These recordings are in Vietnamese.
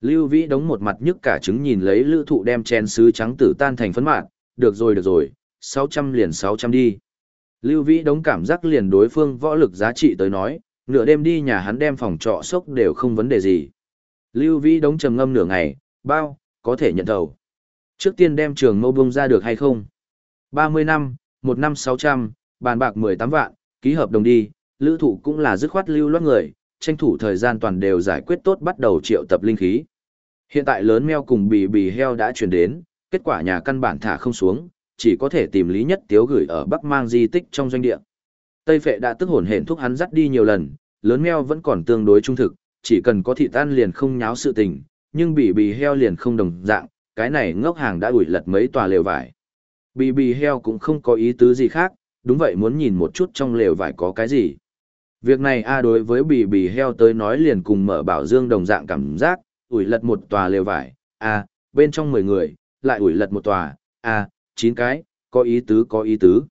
Lưu Vĩ đống một mặt nhức cả trứng nhìn lấy lữ thụ đem chén sứ trắng tử tan thành phấn mạn, được rồi được rồi, 600 liền 600 đi. Lưu Vĩ đống cảm giác liền đối phương võ lực giá trị tới nói, nửa đêm đi nhà hắn đem phòng trọ sốc đều không vấn đề gì. Lưu Vĩ đống trầm ngâm nửa ngày, bao, có thể nhận đầu. Trước tiên đem trường mâu bung ra được hay không? 30 năm, 1 năm 600, bàn bạc 18 vạn, ký hợp đồng đi, lữ thụ cũng là dứt khoát lưu loát người, tranh thủ thời gian toàn đều giải quyết tốt bắt đầu triệu tập linh khí. Hiện tại lớn meo cùng bì bì heo đã chuyển đến, kết quả nhà căn bản thả không xuống, chỉ có thể tìm lý nhất tiếu gửi ở Bắc Mang di tích trong doanh địa. Tây phệ đã tức hồn hển thúc hắn dắt đi nhiều lần, lớn meo vẫn còn tương đối trung thực, chỉ cần có thị tan liền không nháo sự tình, nhưng bì bì heo liền không đồng dạng, cái này ngốc hàng đã ủi lật mấy tòa lều vải. Bì bì heo cũng không có ý tứ gì khác, đúng vậy muốn nhìn một chút trong lều vải có cái gì. Việc này a đối với bì bì heo tới nói liền cùng mở bảo dương đồng dạng cảm giác, ủi lật một tòa lều vải, a bên trong 10 người, lại ủi lật một tòa, a chín cái, có ý tứ có ý tứ.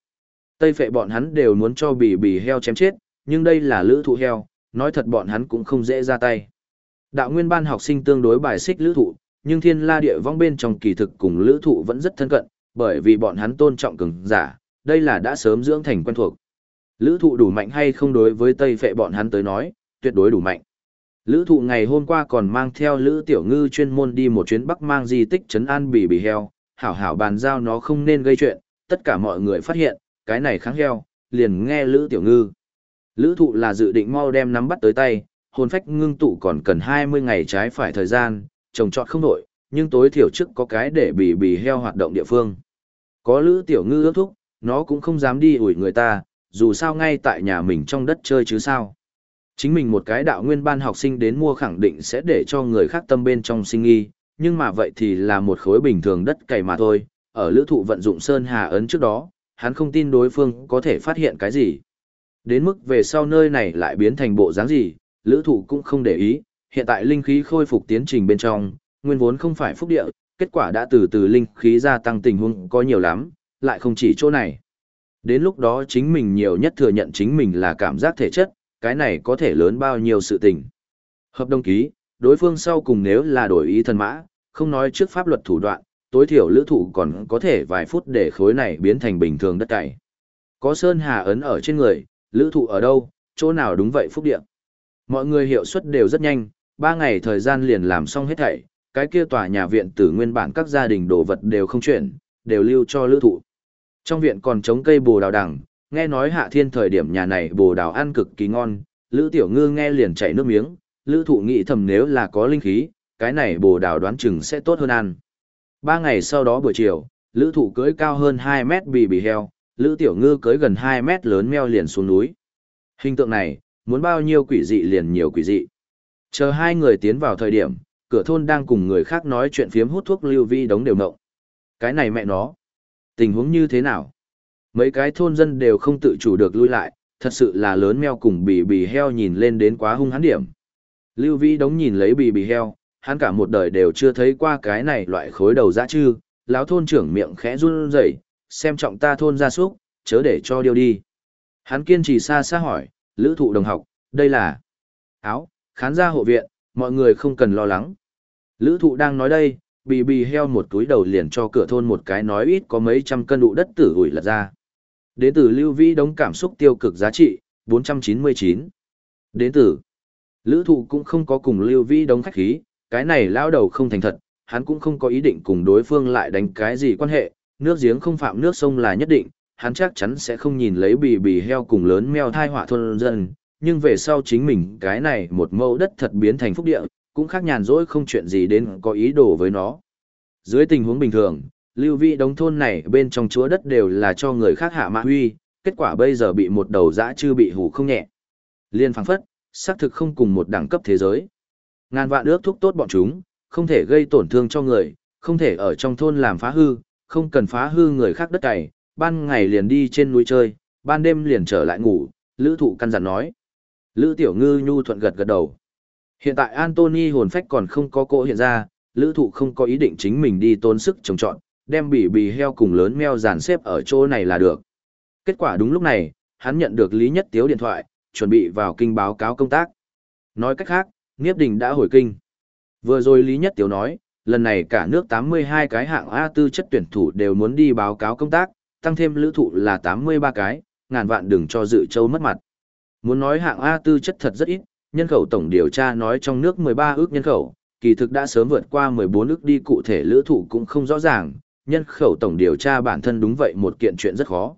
Tây phệ bọn hắn đều muốn cho bì bì heo chém chết, nhưng đây là lữ thụ heo, nói thật bọn hắn cũng không dễ ra tay. Đạo nguyên ban học sinh tương đối bài xích lữ thụ, nhưng thiên la địa vong bên trong kỳ thực cùng lữ thụ vẫn rất thân cận, bởi vì bọn hắn tôn trọng cường giả, đây là đã sớm dưỡng thành quen thuộc. Lữ thụ đủ mạnh hay không đối với Tây Phệ bọn hắn tới nói, tuyệt đối đủ mạnh. Lữ thụ ngày hôm qua còn mang theo Lữ Tiểu Ngư chuyên môn đi một chuyến bắc mang di tích trấn an bì bì heo, hảo hảo bàn giao nó không nên gây chuyện, tất cả mọi người phát hiện, cái này kháng heo, liền nghe Lữ Tiểu Ngư. Lữ thụ là dự định mau đem nắm bắt tới tay, hồn phách ngưng tụ còn cần 20 ngày trái phải thời gian, trồng trọt không đổi, nhưng tối thiểu trước có cái để bì bì heo hoạt động địa phương. Có Lữ Tiểu Ngư ước thúc, nó cũng không dám đi ủi người ta, dù sao ngay tại nhà mình trong đất chơi chứ sao. Chính mình một cái đạo nguyên ban học sinh đến mua khẳng định sẽ để cho người khác tâm bên trong sinh nghi, nhưng mà vậy thì là một khối bình thường đất cày mà thôi, ở lữ thụ vận dụng Sơn Hà ấn trước đó, hắn không tin đối phương có thể phát hiện cái gì. Đến mức về sau nơi này lại biến thành bộ dáng gì, lữ thụ cũng không để ý, hiện tại linh khí khôi phục tiến trình bên trong, nguyên vốn không phải phúc địa, kết quả đã từ từ linh khí gia tăng tình huống có nhiều lắm, lại không chỉ chỗ này. Đến lúc đó chính mình nhiều nhất thừa nhận chính mình là cảm giác thể chất, cái này có thể lớn bao nhiêu sự tình. Hợp đồng ký, đối phương sau cùng nếu là đổi ý thần mã, không nói trước pháp luật thủ đoạn, tối thiểu lữ thủ còn có thể vài phút để khối này biến thành bình thường đất cày. Có sơn hà ấn ở trên người, lữ thụ ở đâu, chỗ nào đúng vậy phúc địa. Mọi người hiệu suất đều rất nhanh, 3 ngày thời gian liền làm xong hết thảy, cái kia tòa nhà viện tử nguyên bản các gia đình đồ vật đều không chuyển, đều lưu cho lữ thụ. Trong viện còn trống cây bồ đào đằng, nghe nói hạ thiên thời điểm nhà này bồ đào ăn cực kỳ ngon, Lữ Tiểu Ngư nghe liền chảy nước miếng, Lữ Thụ nghĩ thầm nếu là có linh khí, cái này bồ đào đoán chừng sẽ tốt hơn ăn. Ba ngày sau đó buổi chiều, Lữ Thụ cưới cao hơn 2 mét bì bì heo, Lữ Tiểu Ngư cưới gần 2 mét lớn meo liền xuống núi. Hình tượng này, muốn bao nhiêu quỷ dị liền nhiều quỷ dị. Chờ hai người tiến vào thời điểm, cửa thôn đang cùng người khác nói chuyện phiếm hút thuốc lưu vi đống đều nộng. Cái này mẹ nó. Tình huống như thế nào? Mấy cái thôn dân đều không tự chủ được lui lại, thật sự là lớn meo cùng bì bì heo nhìn lên đến quá hung hãn điểm. Lưu Vĩ đống nhìn lấy bì bì heo, hắn cả một đời đều chưa thấy qua cái này loại khối đầu dã chư, lão thôn trưởng miệng khẽ run rẩy, xem trọng ta thôn gia súc, chớ để cho điêu đi. Hắn kiên trì xa xa hỏi, lữ thụ đồng học, đây là áo, khán gia hộ viện, mọi người không cần lo lắng. Lữ thụ đang nói đây, bì bì heo một túi đầu liền cho cửa thôn một cái nói ít có mấy trăm cân đụ đất tử ủi lật ra. Đến từ lưu vĩ đống cảm xúc tiêu cực giá trị, 499. Đến từ, lữ thụ cũng không có cùng lưu vĩ đống khách khí, cái này lao đầu không thành thật, hắn cũng không có ý định cùng đối phương lại đánh cái gì quan hệ, nước giếng không phạm nước sông là nhất định, hắn chắc chắn sẽ không nhìn lấy bì bì heo cùng lớn meo thai họa thôn dân, nhưng về sau chính mình cái này một mẫu đất thật biến thành phúc địa, cũng khác nhàn rỗi không chuyện gì đến có ý đồ với nó. Dưới tình huống bình thường, lưu vị đống thôn này bên trong chúa đất đều là cho người khác hạ mạ huy, kết quả bây giờ bị một đầu dã chư bị hủ không nhẹ. Liên phảng phất, xác thực không cùng một đẳng cấp thế giới. Ngàn vạn ước thúc tốt bọn chúng, không thể gây tổn thương cho người, không thể ở trong thôn làm phá hư, không cần phá hư người khác đất cày, ban ngày liền đi trên núi chơi, ban đêm liền trở lại ngủ, lữ thụ căn dặn nói. Lữ tiểu ngư nhu thuận gật gật đầu. Hiện tại Anthony hồn phách còn không có cỗ hiện ra, lữ thụ không có ý định chính mình đi tốn sức trồng trọn, đem bỉ bì heo cùng lớn meo dàn xếp ở chỗ này là được. Kết quả đúng lúc này, hắn nhận được Lý Nhất Tiếu điện thoại, chuẩn bị vào kinh báo cáo công tác. Nói cách khác, Niếp Đình đã hồi kinh. Vừa rồi Lý Nhất Tiếu nói, lần này cả nước 82 cái hạng A tư chất tuyển thủ đều muốn đi báo cáo công tác, tăng thêm lữ thụ là 83 cái, ngàn vạn đừng cho dự châu mất mặt. Muốn nói hạng A tư chất thật rất ít, nhân khẩu tổng điều tra nói trong nước 13 ước nhân khẩu, kỳ thực đã sớm vượt qua 14 ước đi cụ thể lữ thụ cũng không rõ ràng, nhân khẩu tổng điều tra bản thân đúng vậy một kiện chuyện rất khó.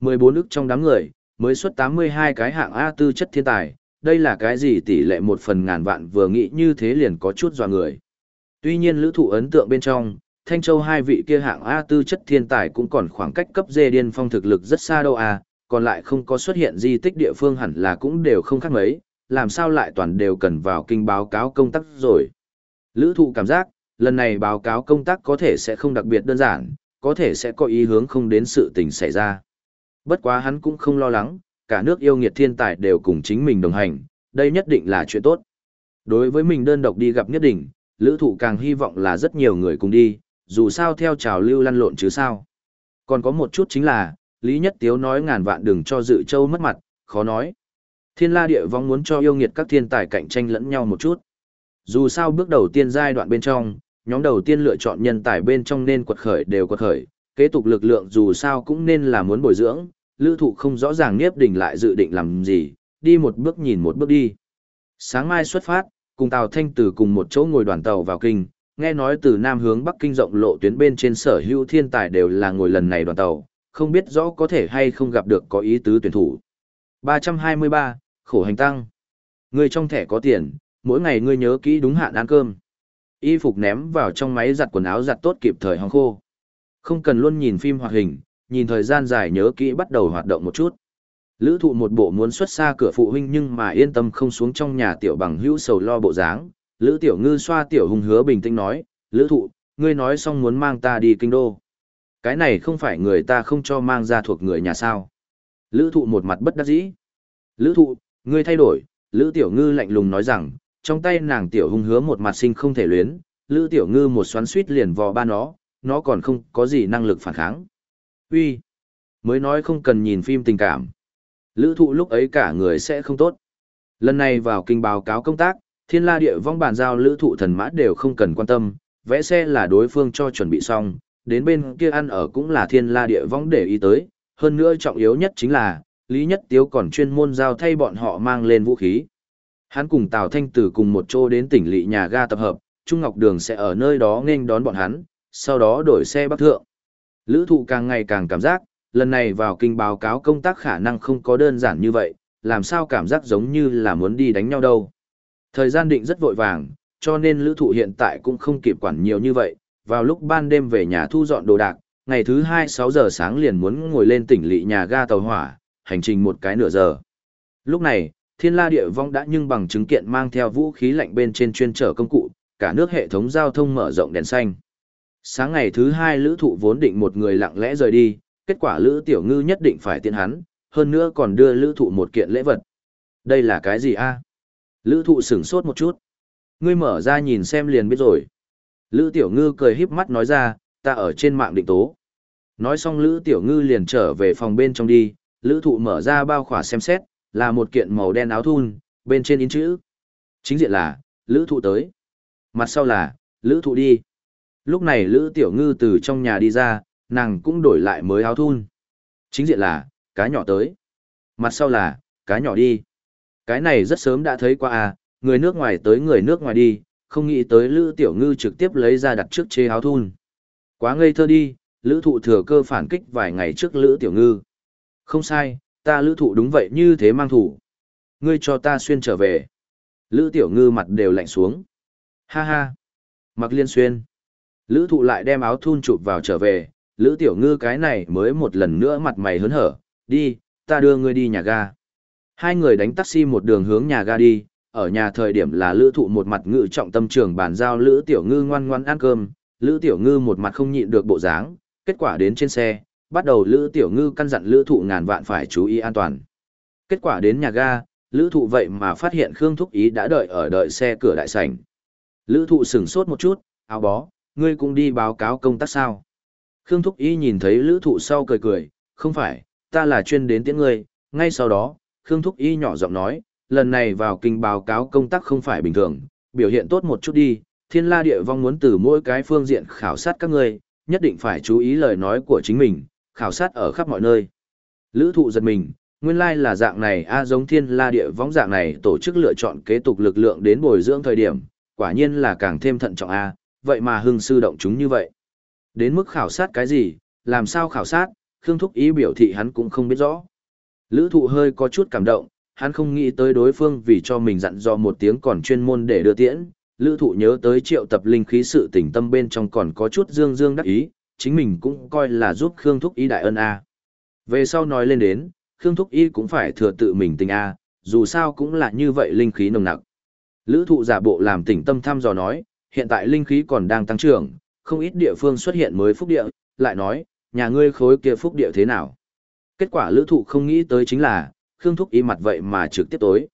14 ước trong đám người, mới xuất 82 cái hạng A tư chất thiên tài, đây là cái gì? Tỷ lệ một phần ngàn vạn vừa nghĩ như thế liền có chút dò người. Tuy nhiên lữ thụ ấn tượng bên trong, Thanh Châu hai vị kia hạng A tư chất thiên tài cũng còn khoảng cách cấp dê điên phong thực lực rất xa đâu à, còn lại không có xuất hiện di tích địa phương hẳn là cũng đều không khác mấy, làm sao lại toàn đều cần vào kinh báo cáo công tác rồi. Lữ thụ cảm giác, lần này báo cáo công tác có thể sẽ không đặc biệt đơn giản, có thể sẽ có ý hướng không đến sự tình xảy ra. Bất quá hắn cũng không lo lắng, cả nước yêu nghiệt thiên tài đều cùng chính mình đồng hành, đây nhất định là chuyện tốt. Đối với mình đơn độc đi gặp nhất định, lữ thụ càng hy vọng là rất nhiều người cùng đi, dù sao theo trào lưu lăn lộn chứ sao. Còn có một chút chính là, Lý Nhất Tiếu nói ngàn vạn đừng cho dự châu mất mặt, khó nói. Thiên la địa vong muốn cho yêu nghiệt các thiên tài cạnh tranh lẫn nhau một chút. Dù sao bước đầu tiên giai đoạn bên trong, nhóm đầu tiên lựa chọn nhân tài bên trong nên quật khởi đều quật khởi, kế tục lực lượng dù sao cũng nên là muốn bồi dưỡng, lữ thụ không rõ ràng Niếp Đình lại dự định làm gì, đi một bước nhìn một bước đi. Sáng mai xuất phát, cùng Tàu Thanh Tử cùng một chỗ ngồi đoàn tàu vào kinh, nghe nói từ Nam hướng Bắc Kinh rộng lộ tuyến bên trên sở hữu thiên tài đều là ngồi lần này đoàn tàu, không biết rõ có thể hay không gặp được có ý tứ tuyển thủ. 323, khổ hành tăng. Người trong thẻ có tiền, mỗi ngày ngươi nhớ kỹ đúng hạn ăn cơm. Y phục ném vào trong máy giặt quần áo giặt tốt kịp thời hong khô. Không cần luôn nhìn phim hoạt hình, nhìn thời gian dài nhớ kỹ bắt đầu hoạt động một chút. Lữ thụ một bộ muốn xuất xa cửa phụ huynh nhưng mà yên tâm không xuống trong nhà tiểu bằng hữu sầu lo bộ dáng. Lữ tiểu ngư xoa tiểu hùng hứa bình tĩnh nói, Lữ thụ, ngươi nói xong muốn mang ta đi kinh đô. Cái này không phải người ta không cho mang ra thuộc người nhà sao. Lữ thụ một mặt bất đắc dĩ. Lữ thụ, ngươi thay đổi, Lữ tiểu ngư lạnh lùng nói rằng, trong tay nàng tiểu hung hứa một mặt sinh không thể luyến, Lữ tiểu ngư một xoắn suýt liền vò ba nó, nó còn không có gì năng lực phản kháng. Uy, mới nói không cần nhìn phim tình cảm. Lữ thụ lúc ấy cả người sẽ không tốt. Lần này vào kinh báo cáo công tác, thiên la địa vong bàn giao lữ thụ thần mã đều không cần quan tâm, vẽ xe là đối phương cho chuẩn bị xong, đến bên kia ăn ở cũng là thiên la địa vong để ý tới, hơn nữa trọng yếu nhất chính là, Lý Nhất Tiếu còn chuyên môn giao thay bọn họ mang lên vũ khí. Hắn cùng Tào Thanh Tử cùng một chỗ đến tỉnh lỵ nhà ga tập hợp, Trung Ngọc Đường sẽ ở nơi đó nên đón bọn hắn, sau đó đổi xe bắc thượng. Lữ thụ càng ngày càng cảm giác, lần này vào kinh báo cáo công tác khả năng không có đơn giản như vậy, làm sao cảm giác giống như là muốn đi đánh nhau đâu. Thời gian định rất vội vàng, cho nên lữ thụ hiện tại cũng không kịp quản nhiều như vậy, vào lúc ban đêm về nhà thu dọn đồ đạc, ngày thứ 2 6 giờ sáng liền muốn ngồi lên tỉnh lỵ nhà ga tàu hỏa, hành trình một cái nửa giờ. Lúc này, thiên la địa vong đã nhưng bằng chứng kiện mang theo vũ khí lạnh bên trên chuyên trở công cụ, cả nước hệ thống giao thông mở rộng đèn xanh. Sáng ngày thứ hai lữ thụ vốn định một người lặng lẽ rời đi, kết quả lữ tiểu ngư nhất định phải tiện hắn, hơn nữa còn đưa lữ thụ một kiện lễ vật. Đây là cái gì a Lữ thụ sửng sốt một chút. Ngươi mở ra nhìn xem liền biết rồi. Lữ tiểu ngư cười híp mắt nói ra, ta ở trên mạng định tố. Nói xong lữ tiểu ngư liền trở về phòng bên trong đi, lữ thụ mở ra bao khỏa xem xét, là một kiện màu đen áo thun, bên trên in chữ. Chính diện là, lữ thụ tới. Mặt sau là, lữ thụ đi. Lúc này Lữ Tiểu Ngư từ trong nhà đi ra, nàng cũng đổi lại mới áo thun. Chính diện là, cá nhỏ tới. Mặt sau là, cá nhỏ đi. Cái này rất sớm đã thấy qua à, người nước ngoài tới người nước ngoài đi, không nghĩ tới Lữ Tiểu Ngư trực tiếp lấy ra đặt trước chế áo thun. Quá ngây thơ đi, Lữ Thụ thừa cơ phản kích vài ngày trước Lữ Tiểu Ngư. Không sai, ta Lữ Thụ đúng vậy như thế mang thủ. Ngươi cho ta xuyên trở về. Lữ Tiểu Ngư mặt đều lạnh xuống. Ha ha. Mặc liên xuyên. Lữ thụ lại đem áo thun chụp vào trở về, Lữ tiểu ngư cái này mới một lần nữa mặt mày hớn hở, đi, ta đưa ngươi đi nhà ga. Hai người đánh taxi một đường hướng nhà ga đi, ở nhà thời điểm là lữ thụ một mặt ngự trọng tâm trường bàn giao lữ tiểu ngư ngoan ngoan ăn cơm, lữ tiểu ngư một mặt không nhịn được bộ dáng, kết quả đến trên xe, bắt đầu lữ tiểu ngư căn dặn lữ thụ ngàn vạn phải chú ý an toàn. Kết quả đến nhà ga, lữ thụ vậy mà phát hiện Khương Thúc Ý đã đợi ở đợi xe cửa đại sảnh. Lữ thụ sửng sốt một chút, áo bó, ngươi cũng đi báo cáo công tác sao? Khương Thúc ý nhìn thấy lữ thụ sau cười cười, không phải, ta là chuyên đến tiễn ngươi, ngay sau đó, Khương Thúc Y nhỏ giọng nói, lần này vào kinh báo cáo công tác không phải bình thường, biểu hiện tốt một chút đi, thiên la địa vong muốn từ mỗi cái phương diện khảo sát các ngươi, nhất định phải chú ý lời nói của chính mình, khảo sát ở khắp mọi nơi. Lữ thụ giật mình, nguyên lai là dạng này a giống thiên la địa vong dạng này tổ chức lựa chọn kế tục lực lượng đến bồi dưỡng thời điểm, quả nhiên là càng thêm thận trọng a vậy mà hưng sư động chúng như vậy. Đến mức khảo sát cái gì, làm sao khảo sát, Khương Thúc ý biểu thị hắn cũng không biết rõ. Lữ thụ hơi có chút cảm động, hắn không nghĩ tới đối phương vì cho mình dặn dò một tiếng còn chuyên môn để đưa tiễn. Lữ thụ nhớ tới triệu tập linh khí sự tỉnh tâm bên trong còn có chút dương dương đắc ý, chính mình cũng coi là giúp Khương Thúc Y đại ân A. Về sau nói lên đến, Khương Thúc y cũng phải thừa tự mình tình A, dù sao cũng là như vậy linh khí nồng nặc. Lữ thụ giả bộ làm tỉnh tâm thăm dò nói, hiện tại linh khí còn đang tăng trưởng, không ít địa phương xuất hiện mới phúc địa, lại nói, nhà ngươi khối kia phúc địa thế nào. Kết quả lữ thụ không nghĩ tới chính là, Khương Thúc Y mặt vậy mà trực tiếp tối.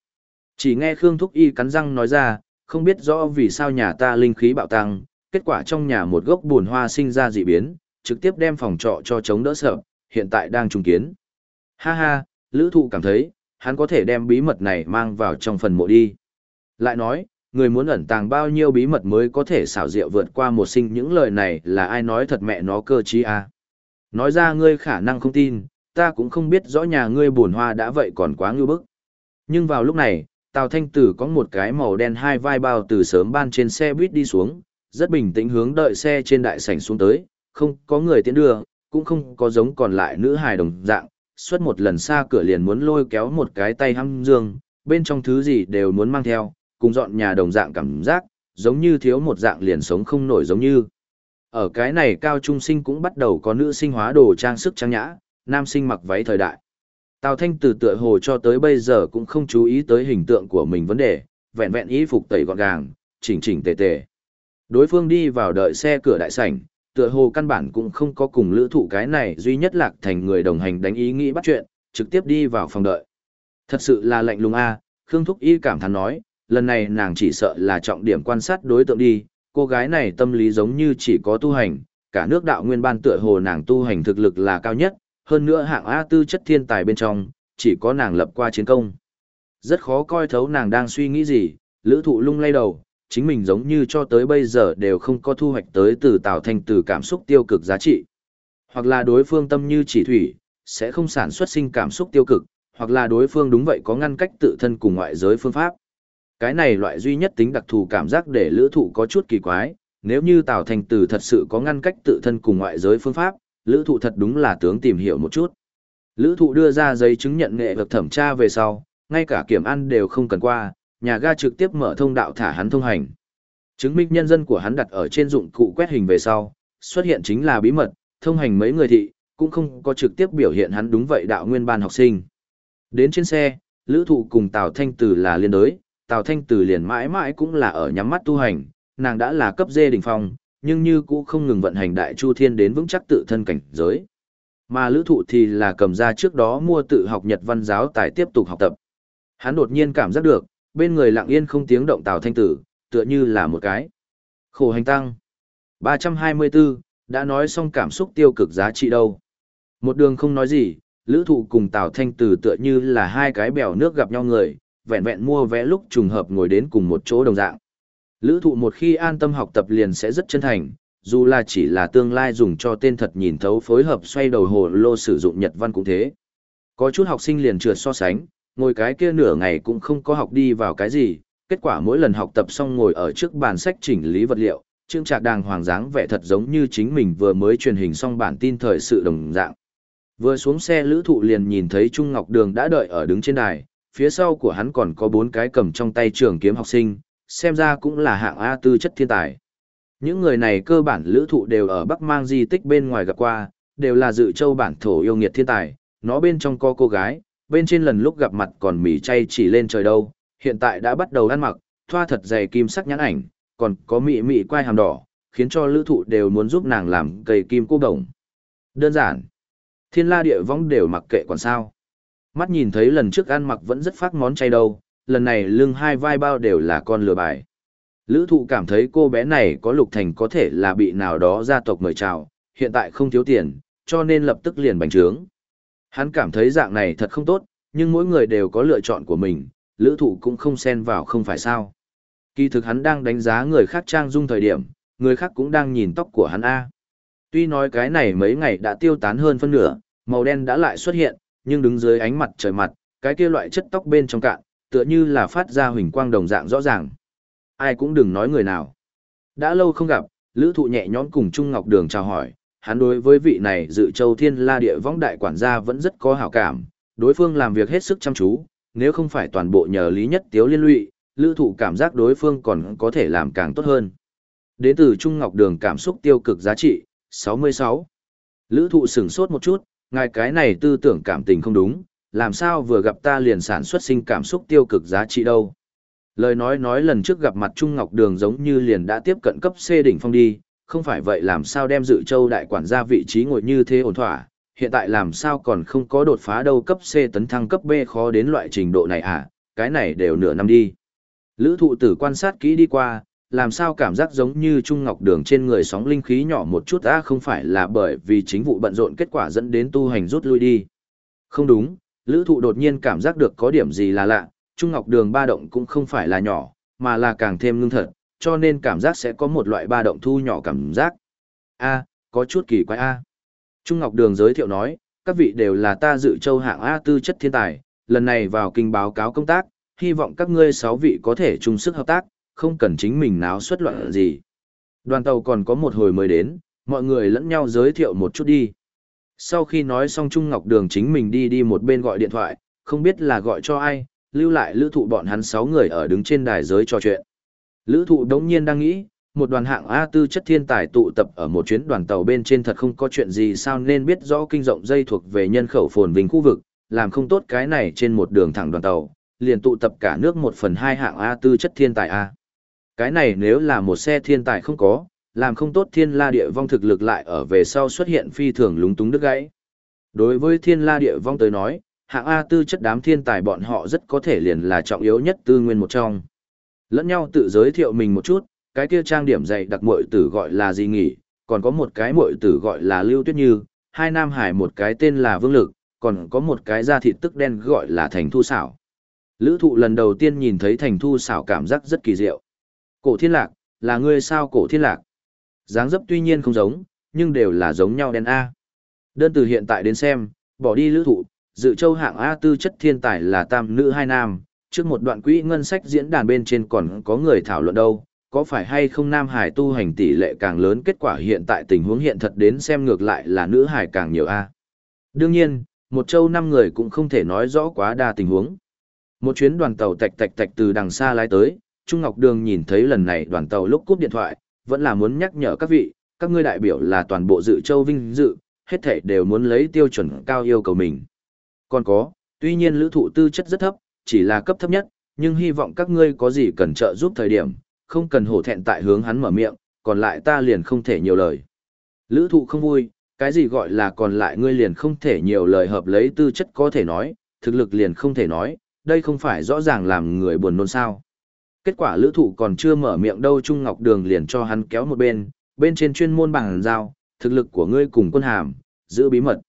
Chỉ nghe Khương Thúc Y cắn răng nói ra, không biết rõ vì sao nhà ta linh khí bạo tăng, kết quả trong nhà một gốc buồn hoa sinh ra dị biến, trực tiếp đem phòng trọ cho chống đỡ sợ, hiện tại đang trùng kiến. Ha ha, lữ thụ cảm thấy, hắn có thể đem bí mật này mang vào trong phần mộ đi. Lại nói, người muốn ẩn tàng bao nhiêu bí mật mới có thể xảo diệu vượt qua một sinh những lời này là ai nói thật mẹ nó cơ chi à. Nói ra ngươi khả năng không tin, ta cũng không biết rõ nhà ngươi buồn hoa đã vậy còn quá ngư bức. Nhưng vào lúc này, Tào Thanh Tử có một cái màu đen hai vai bao từ sớm ban trên xe buýt đi xuống, rất bình tĩnh hướng đợi xe trên đại sảnh xuống tới, không có người tiến đưa, cũng không có giống còn lại nữ hài đồng dạng, Xuất một lần xa cửa liền muốn lôi kéo một cái tay hăm dương, bên trong thứ gì đều muốn mang theo, cùng dọn nhà đồng dạng cảm giác, giống như thiếu một dạng liền sống không nổi giống như. Ở cái này cao trung sinh cũng bắt đầu có nữ sinh hóa đồ trang sức trang nhã, nam sinh mặc váy thời đại. Tào Thanh từ tựa hồ cho tới bây giờ cũng không chú ý tới hình tượng của mình vấn đề, vẹn vẹn y phục tẩy gọn gàng, chỉnh chỉnh tề tề. Đối phương đi vào đợi xe cửa đại sảnh, tựa hồ căn bản cũng không có cùng lữ thụ cái này duy nhất lạc thành người đồng hành đánh ý nghĩ bắt chuyện, trực tiếp đi vào phòng đợi. Thật sự là lạnh lùng a Khương Thúc Y cảm thán nói, lần này nàng chỉ sợ là trọng điểm quan sát đối tượng đi, cô gái này tâm lý giống như chỉ có tu hành, cả nước đạo nguyên ban tựa hồ nàng tu hành thực lực là cao nhất, hơn nữa hạng A tư chất thiên tài bên trong, chỉ có nàng lập qua chiến công. Rất khó coi thấu nàng đang suy nghĩ gì, lữ thụ lung lay đầu, chính mình giống như cho tới bây giờ đều không có thu hoạch tới từ tạo thành từ cảm xúc tiêu cực giá trị. Hoặc là đối phương tâm như chỉ thủy, sẽ không sản xuất sinh cảm xúc tiêu cực, hoặc là đối phương đúng vậy có ngăn cách tự thân cùng ngoại giới phương pháp. Cái này loại duy nhất tính đặc thù cảm giác để lữ thụ có chút kỳ quái, nếu như Tào Thành Tử thật sự có ngăn cách tự thân cùng ngoại giới phương pháp, lữ thụ thật đúng là tướng tìm hiểu một chút. Lữ thụ đưa ra giấy chứng nhận nghệ vực thẩm tra về sau, ngay cả kiểm ăn đều không cần qua, nhà ga trực tiếp mở thông đạo thả hắn thông hành. Chứng minh nhân dân của hắn đặt ở trên dụng cụ quét hình về sau, xuất hiện chính là bí mật, thông hành mấy người thị, cũng không có trực tiếp biểu hiện hắn đúng vậy đạo nguyên ban học sinh. Đến trên xe, lữ thụ cùng Tào Thanh Tử là liên đối, Tào Thanh Tử liền mãi mãi cũng là ở nhắm mắt tu hành, nàng đã là cấp dê đỉnh phong, nhưng như cũ không ngừng vận hành đại chu thiên đến vững chắc tự thân cảnh giới. Mà lữ thụ thì là cầm ra trước đó mua tự học Nhật văn giáo tài tiếp tục học tập. Hắn đột nhiên cảm giác được, bên người lặng yên không tiếng động Tào Thanh Tử, tựa như là một cái. Khổ hành tăng. 324, đã nói xong cảm xúc tiêu cực giá trị đâu. Một đường không nói gì, lữ thụ cùng Tào Thanh Tử tựa như là hai cái bèo nước gặp nhau người, vẹn vẹn mua vé lúc trùng hợp ngồi đến cùng một chỗ đồng dạng. Lữ thụ một khi an tâm học tập liền sẽ rất chân thành, dù là chỉ là tương lai dùng cho tên thật nhìn thấu phối hợp xoay đầu hồ lô sử dụng nhật văn cũng thế. Có chút học sinh liền trượt so sánh, ngồi cái kia nửa ngày cũng không có học đi vào cái gì, kết quả mỗi lần học tập xong ngồi ở trước bàn sách chỉnh lý vật liệu, trương trạc đàng hoàng dáng vẻ thật giống như chính mình vừa mới truyền hình xong bản tin thời sự đồng dạng. Vừa xuống xe lữ thụ liền nhìn thấy Trung Ngọc Đường đã đợi ở đứng trên đài, phía sau của hắn còn có bốn cái cầm trong tay trường kiếm học sinh, xem ra cũng là hạng A tư chất thiên tài. Những người này cơ bản lữ thụ đều ở Bắc Mang di tích bên ngoài gặp qua, đều là dự châu bản thổ yêu nghiệt thiên tài, nó bên trong có cô gái, bên trên lần lúc gặp mặt còn mỉ chay chỉ lên trời đâu, hiện tại đã bắt đầu ăn mặc, thoa thật dày kim sắc nhãn ảnh, còn có mị mị quai hàm đỏ, khiến cho lữ thụ đều muốn giúp nàng làm cây kim cô đồng. Đơn giản, thiên la địa vong đều mặc kệ còn sao. Mắt nhìn thấy lần trước ăn mặc vẫn rất phát món chay đâu, lần này lưng hai vai bao đều là con lừa bài. Lữ thụ cảm thấy cô bé này có lục thành có thể là bị nào đó gia tộc mời chào, hiện tại không thiếu tiền, cho nên lập tức liền bành trướng. Hắn cảm thấy dạng này thật không tốt, nhưng mỗi người đều có lựa chọn của mình, lữ thụ cũng không xen vào không phải sao. Kỳ thực hắn đang đánh giá người khác trang dung thời điểm, người khác cũng đang nhìn tóc của hắn A. Tuy nói cái này mấy ngày đã tiêu tán hơn phân nửa, màu đen đã lại xuất hiện, nhưng đứng dưới ánh mặt trời mặt, cái kia loại chất tóc bên trong cạn, tựa như là phát ra huỳnh quang đồng dạng rõ ràng. Ai cũng đừng nói người nào. Đã lâu không gặp, Lữ Thụ nhẹ nhõm cùng Trung Ngọc Đường chào hỏi, hắn đối với vị này dự châu thiên la địa võng đại quản gia vẫn rất có hảo cảm, đối phương làm việc hết sức chăm chú, nếu không phải toàn bộ nhờ lý nhất tiếu liên lụy, Lữ Thụ cảm giác đối phương còn có thể làm càng tốt hơn. Đến từ Trung Ngọc Đường cảm xúc tiêu cực giá trị, 66. Lữ Thụ sửng sốt một chút, ngài cái này tư tưởng cảm tình không đúng, làm sao vừa gặp ta liền sản xuất sinh cảm xúc tiêu cực giá trị đâu. Lời nói nói lần trước gặp mặt Trung Ngọc Đường giống như liền đã tiếp cận cấp C đỉnh phong đi, không phải vậy làm sao đem dự châu đại quản gia vị trí ngồi như thế ổn thỏa, hiện tại làm sao còn không có đột phá đâu cấp C tấn thăng cấp B khó đến loại trình độ này à, cái này đều nửa năm đi. Lữ thụ tử quan sát kỹ đi qua, làm sao cảm giác giống như Trung Ngọc Đường trên người sóng linh khí nhỏ một chút á không phải là bởi vì chính vụ bận rộn kết quả dẫn đến tu hành rút lui đi. Không đúng, lữ thụ đột nhiên cảm giác được có điểm gì là lạ, Trung Ngọc Đường ba động cũng không phải là nhỏ, mà là càng thêm ngưng thật, cho nên cảm giác sẽ có một loại ba động thu nhỏ cảm giác. A, có chút kỳ quái A. Trung Ngọc Đường giới thiệu nói, các vị đều là ta dự châu hạng A tư chất thiên tài, lần này vào kinh báo cáo công tác, hy vọng các ngươi sáu vị có thể chung sức hợp tác, không cần chính mình náo xuất loạn gì. Đoàn tàu còn có một hồi mới đến, mọi người lẫn nhau giới thiệu một chút đi. Sau khi nói xong Trung Ngọc Đường chính mình đi đi một bên gọi điện thoại, không biết là gọi cho ai, lưu lại lữ thụ bọn hắn 6 người ở đứng trên đài giới trò chuyện. Lữ thụ đống nhiên đang nghĩ, một đoàn hạng A tư chất thiên tài tụ tập ở một chuyến đoàn tàu bên trên thật không có chuyện gì sao nên biết rõ kinh rộng dây thuộc về nhân khẩu phồn vinh khu vực, làm không tốt cái này trên một đường thẳng đoàn tàu, liền tụ tập cả nước một phần hai hạng A tư chất thiên tài A. Cái này nếu là một xe thiên tài không có, làm không tốt thiên la địa vong thực lực lại ở về sau xuất hiện phi thường lúng túng đứt gãy. Đối với thiên la địa vong tới nói, hạng A tư chất đám thiên tài bọn họ rất có thể liền là trọng yếu nhất tư nguyên một trong. Lẫn nhau tự giới thiệu mình một chút, cái kia trang điểm dày đặc muội tử gọi là gì nghỉ, còn có một cái muội tử gọi là Lưu Tuyết Như, hai nam hải một cái tên là Vương Lực, còn có một cái da thịt tức đen gọi là Thành Thu Xảo. Lữ thụ lần đầu tiên nhìn thấy Thành Thu Xảo cảm giác rất kỳ diệu. Cổ thiên lạc, là ngươi sao cổ thiên lạc? dáng dấp tuy nhiên không giống, nhưng đều là giống nhau đen A. Đơn từ hiện tại đến xem, bỏ đi lữ thụ, dự châu hạng A tư chất thiên tài là tam nữ hai nam, trước một đoạn quỹ ngân sách diễn đàn bên trên còn có người thảo luận đâu, có phải hay không nam hải tu hành tỷ lệ càng lớn kết quả hiện tại tình huống hiện thật đến xem ngược lại là nữ hải càng nhiều A. Đương nhiên, một châu năm người cũng không thể nói rõ quá đa tình huống. Một chuyến đoàn tàu tạch tạch tạch từ đằng xa lái tới, Trung Ngọc Đường nhìn thấy lần này đoàn tàu lúc cúp điện thoại, vẫn là muốn nhắc nhở các vị, các ngươi đại biểu là toàn bộ dự châu vinh dự, hết thảy đều muốn lấy tiêu chuẩn cao yêu cầu mình. Còn có, tuy nhiên lữ thụ tư chất rất thấp, chỉ là cấp thấp nhất, nhưng hy vọng các ngươi có gì cần trợ giúp thời điểm, không cần hổ thẹn tại hướng hắn mở miệng, còn lại ta liền không thể nhiều lời. Lữ thụ không vui, cái gì gọi là còn lại ngươi liền không thể nhiều lời hợp lấy tư chất có thể nói, thực lực liền không thể nói, đây không phải rõ ràng làm người buồn nôn sao. Kết quả lữ thụ còn chưa mở miệng đâu Trung Ngọc Đường liền cho hắn kéo một bên, bên trên chuyên môn bằng giao, thực lực của ngươi cùng quân hàm, giữ bí mật.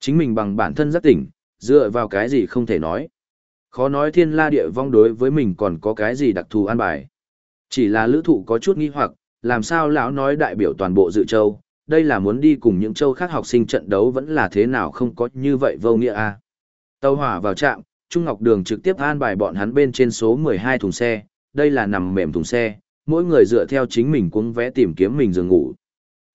Chính mình bằng bản thân rất tỉnh, dựa vào cái gì không thể nói. Khó nói thiên la địa vong đối với mình còn có cái gì đặc thù an bài. Chỉ là lữ thụ có chút nghi hoặc, làm sao lão nói đại biểu toàn bộ dự châu, đây là muốn đi cùng những châu khác học sinh trận đấu vẫn là thế nào không có như vậy vô nghĩa a à. Tàu hỏa vào trạm, Trung Ngọc Đường trực tiếp an bài bọn hắn bên trên số 12 thùng xe, đây là nằm mềm thùng xe, mỗi người dựa theo chính mình cuống vé tìm kiếm mình giường ngủ.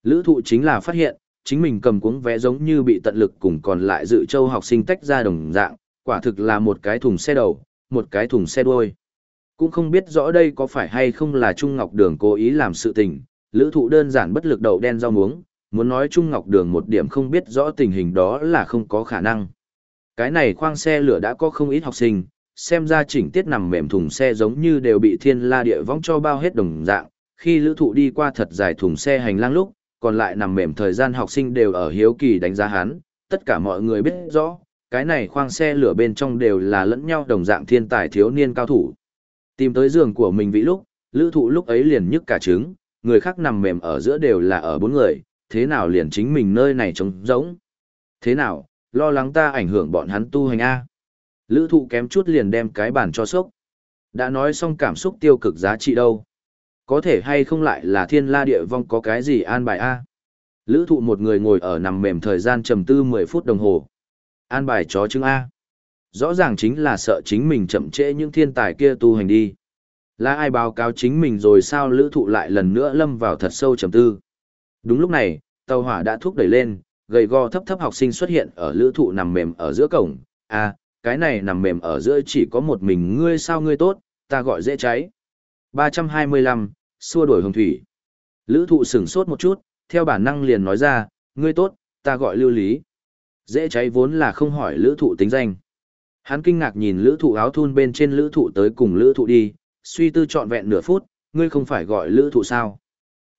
Lữ thụ chính là phát hiện, chính mình cầm cuống vé giống như bị tận lực cùng còn lại dự châu học sinh tách ra đồng dạng, quả thực là một cái thùng xe đầu, một cái thùng xe đuôi. Cũng không biết rõ đây có phải hay không là Trung Ngọc Đường cố ý làm sự tình, lữ thụ đơn giản bất lực đầu đen rau muống, muốn nói Trung Ngọc Đường một điểm không biết rõ tình hình đó là không có khả năng. Cái này khoang xe lửa đã có không ít học sinh, xem ra chỉnh tiết nằm mềm thùng xe giống như đều bị thiên la địa vong cho bao hết đồng dạng, khi lữ thụ đi qua thật dài thùng xe hành lang lúc, còn lại nằm mềm thời gian học sinh đều ở hiếu kỳ đánh giá hắn, tất cả mọi người biết rõ, cái này khoang xe lửa bên trong đều là lẫn nhau đồng dạng thiên tài thiếu niên cao thủ. Tìm tới giường của mình vị lúc, lữ thụ lúc ấy liền nhức cả trứng, người khác nằm mềm ở giữa đều là ở bốn người, thế nào liền chính mình nơi này trống rỗng? Thế nào, lo lắng ta ảnh hưởng bọn hắn tu hành A? Lữ thụ kém chút liền đem cái bàn cho sốc. Đã nói xong cảm xúc tiêu cực giá trị đâu. Có thể hay không lại là thiên la địa vong có cái gì an bài a Lữ thụ một người ngồi ở nằm mềm thời gian trầm tư 10 phút đồng hồ. An bài chó chứng A. Rõ ràng chính là sợ chính mình chậm trễ những thiên tài kia tu hành đi. Là ai báo cáo chính mình rồi sao lữ thụ lại lần nữa lâm vào thật sâu trầm tư. Đúng lúc này, tàu hỏa đã thúc đẩy lên, gầy gò thấp thấp học sinh xuất hiện ở lữ thụ nằm mềm ở giữa cổng. À, cái này nằm mềm ở giữa chỉ có một mình ngươi sao ngươi tốt, ta gọi dễ cháy. 325, xua đuổi hồng thủy. Lữ thụ sửng sốt một chút, theo bản năng liền nói ra, ngươi tốt, ta gọi lưu lý. Dễ cháy vốn là không hỏi lữ thụ tính danh. Hắn kinh ngạc nhìn lữ thụ áo thun bên trên lữ thụ tới cùng lữ thụ đi, suy tư trọn vẹn nửa phút, ngươi không phải gọi lữ thụ sao?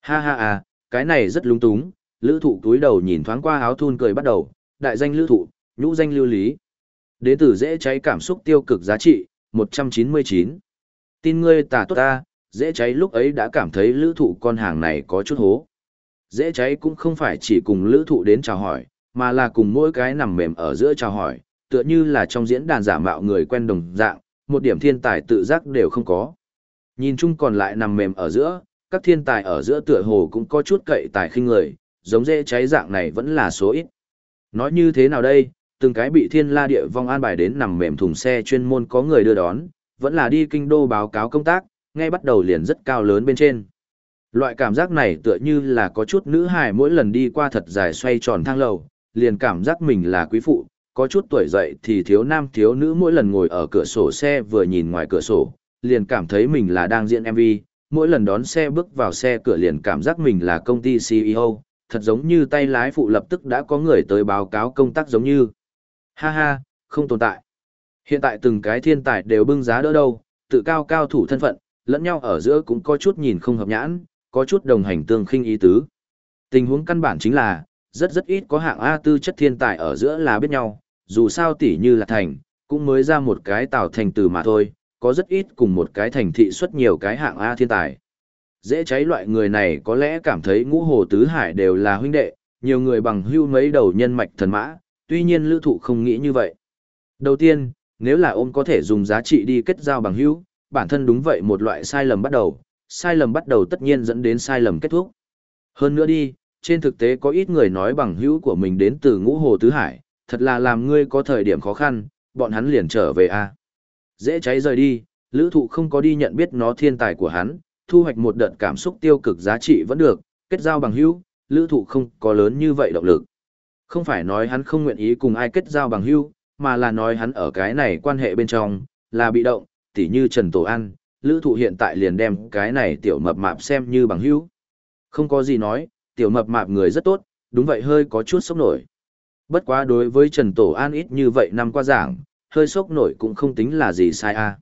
Ha ha à, cái này rất lung túng, lữ thụ túi đầu nhìn thoáng qua áo thun cười bắt đầu, đại danh lữ thụ, nhũ danh lưu lý. Đế tử dễ cháy cảm xúc tiêu cực giá trị, 199. Tin ngươi tà tốt ta, dễ cháy lúc ấy đã cảm thấy lữ thụ con hàng này có chút hố. Dễ cháy cũng không phải chỉ cùng lữ thụ đến chào hỏi, mà là cùng mỗi cái nằm mềm ở giữa chào hỏi, tựa như là trong diễn đàn giả mạo người quen đồng dạng, một điểm thiên tài tự giác đều không có. Nhìn chung còn lại nằm mềm ở giữa, các thiên tài ở giữa tựa hồ cũng có chút cậy tài khinh người, giống dễ cháy dạng này vẫn là số ít. Nói như thế nào đây, từng cái bị thiên la địa vong an bài đến nằm mềm thùng xe chuyên môn có người đưa đón, vẫn là đi kinh đô báo cáo công tác, ngay bắt đầu liền rất cao lớn bên trên. Loại cảm giác này tựa như là có chút nữ hài mỗi lần đi qua thật dài xoay tròn thang lầu, liền cảm giác mình là quý phụ, có chút tuổi dậy thì thiếu nam thiếu nữ mỗi lần ngồi ở cửa sổ xe vừa nhìn ngoài cửa sổ, liền cảm thấy mình là đang diễn MV, mỗi lần đón xe bước vào xe cửa liền cảm giác mình là công ty CEO, thật giống như tay lái phụ lập tức đã có người tới báo cáo công tác giống như. Ha ha, không tồn tại. Hiện tại từng cái thiên tài đều bưng giá đỡ đâu, tự cao cao thủ thân phận, lẫn nhau ở giữa cũng có chút nhìn không hợp nhãn, có chút đồng hành tương khinh ý tứ. Tình huống căn bản chính là, rất rất ít có hạng A tư chất thiên tài ở giữa là biết nhau, dù sao tỷ như là thành, cũng mới ra một cái tạo thành từ mà thôi, có rất ít cùng một cái thành thị xuất nhiều cái hạng A thiên tài. Dễ cháy loại người này có lẽ cảm thấy ngũ hồ tứ hải đều là huynh đệ, nhiều người bằng hưu mấy đầu nhân mạch thần mã, tuy nhiên lữ thụ không nghĩ như vậy. Đầu tiên, nếu là ôm có thể dùng giá trị đi kết giao bằng hữu, bản thân đúng vậy một loại sai lầm bắt đầu, sai lầm bắt đầu tất nhiên dẫn đến sai lầm kết thúc. Hơn nữa đi, trên thực tế có ít người nói bằng hữu của mình đến từ ngũ hồ tứ hải, thật là làm ngươi có thời điểm khó khăn, bọn hắn liền trở về a. Dễ cháy rời đi, lữ thụ không có đi nhận biết nó thiên tài của hắn, thu hoạch một đợt cảm xúc tiêu cực giá trị vẫn được, kết giao bằng hữu, lữ thụ không có lớn như vậy động lực. Không phải nói hắn không nguyện ý cùng ai kết giao bằng hữu, mà là nói hắn ở cái này quan hệ bên trong, là bị động, tỉ như Trần Tổ An, lữ thụ hiện tại liền đem cái này tiểu mập mạp xem như bằng hữu. Không có gì nói, tiểu mập mạp người rất tốt, đúng vậy hơi có chút sốc nổi. Bất quá đối với Trần Tổ An ít như vậy năm qua giảng, hơi sốc nổi cũng không tính là gì sai a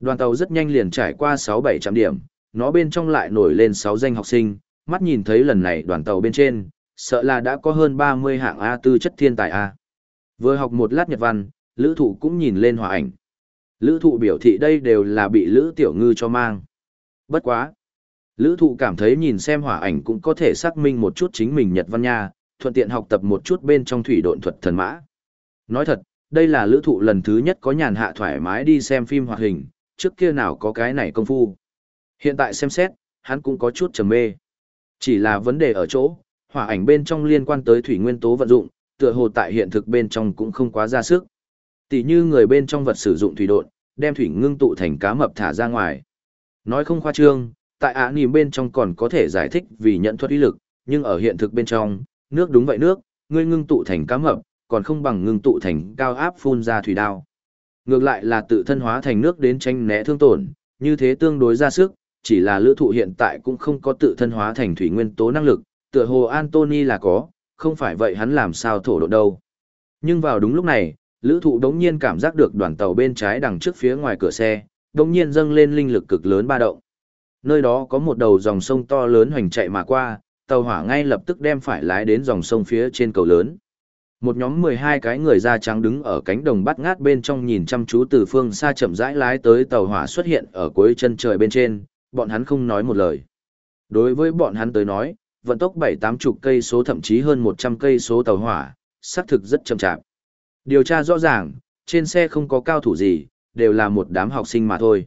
Đoàn tàu rất nhanh liền trải qua 6-7 trăm điểm, nó bên trong lại nổi lên 6 danh học sinh, mắt nhìn thấy lần này đoàn tàu bên trên, sợ là đã có hơn 30 hạng A tư chất thiên tài A. Vừa học một lát nhật văn, lữ thụ cũng nhìn lên hòa ảnh. Lữ thụ biểu thị đây đều là bị lữ tiểu ngư cho mang. Bất quá. Lữ thụ cảm thấy nhìn xem hỏa ảnh cũng có thể xác minh một chút chính mình nhật văn nha, thuận tiện học tập một chút bên trong thủy độn thuật thần mã. Nói thật, đây là lữ thụ lần thứ nhất có nhàn hạ thoải mái đi xem phim hoạt hình, trước kia nào có cái này công phu. Hiện tại xem xét, hắn cũng có chút trầm mê. Chỉ là vấn đề ở chỗ, hỏa ảnh bên trong liên quan tới thủy nguyên tố vận dụng, tựa hồ tại hiện thực bên trong cũng không quá ra sức. Tỷ như người bên trong vật sử dụng thủy độn, đem thủy ngưng tụ thành cá mập thả ra ngoài. Nói không khoa trương, tại ạ nỉm bên trong còn có thể giải thích vì nhận thuật ý lực, nhưng ở hiện thực bên trong, nước đúng vậy nước, ngươi ngưng tụ thành cá mập, còn không bằng ngưng tụ thành cao áp phun ra thủy đao. Ngược lại là tự thân hóa thành nước đến tranh né thương tổn, như thế tương đối ra sức, chỉ là lữ thụ hiện tại cũng không có tự thân hóa thành thủy nguyên tố năng lực, tựa hồ antony là có, không phải vậy hắn làm sao thổ độ đâu. Nhưng vào đúng lúc này, lữ thụ đống nhiên cảm giác được đoàn tàu bên trái đằng trước phía ngoài cửa xe, đống nhiên dâng lên linh lực cực lớn ba động. Nơi đó có một đầu dòng sông to lớn hoành chạy mà qua, tàu hỏa ngay lập tức đem phải lái đến dòng sông phía trên cầu lớn. Một nhóm 12 cái người da trắng đứng ở cánh đồng bắt ngát bên trong nhìn chăm chú từ phương xa chậm rãi lái tới tàu hỏa xuất hiện ở cuối chân trời bên trên, bọn hắn không nói một lời. Đối với bọn hắn tới nói, vận tốc 7-8 chục cây số thậm chí hơn 100 cây số tàu hỏa, xác thực rất chậm chạp. Điều tra rõ ràng, trên xe không có cao thủ gì, đều là một đám học sinh mà thôi.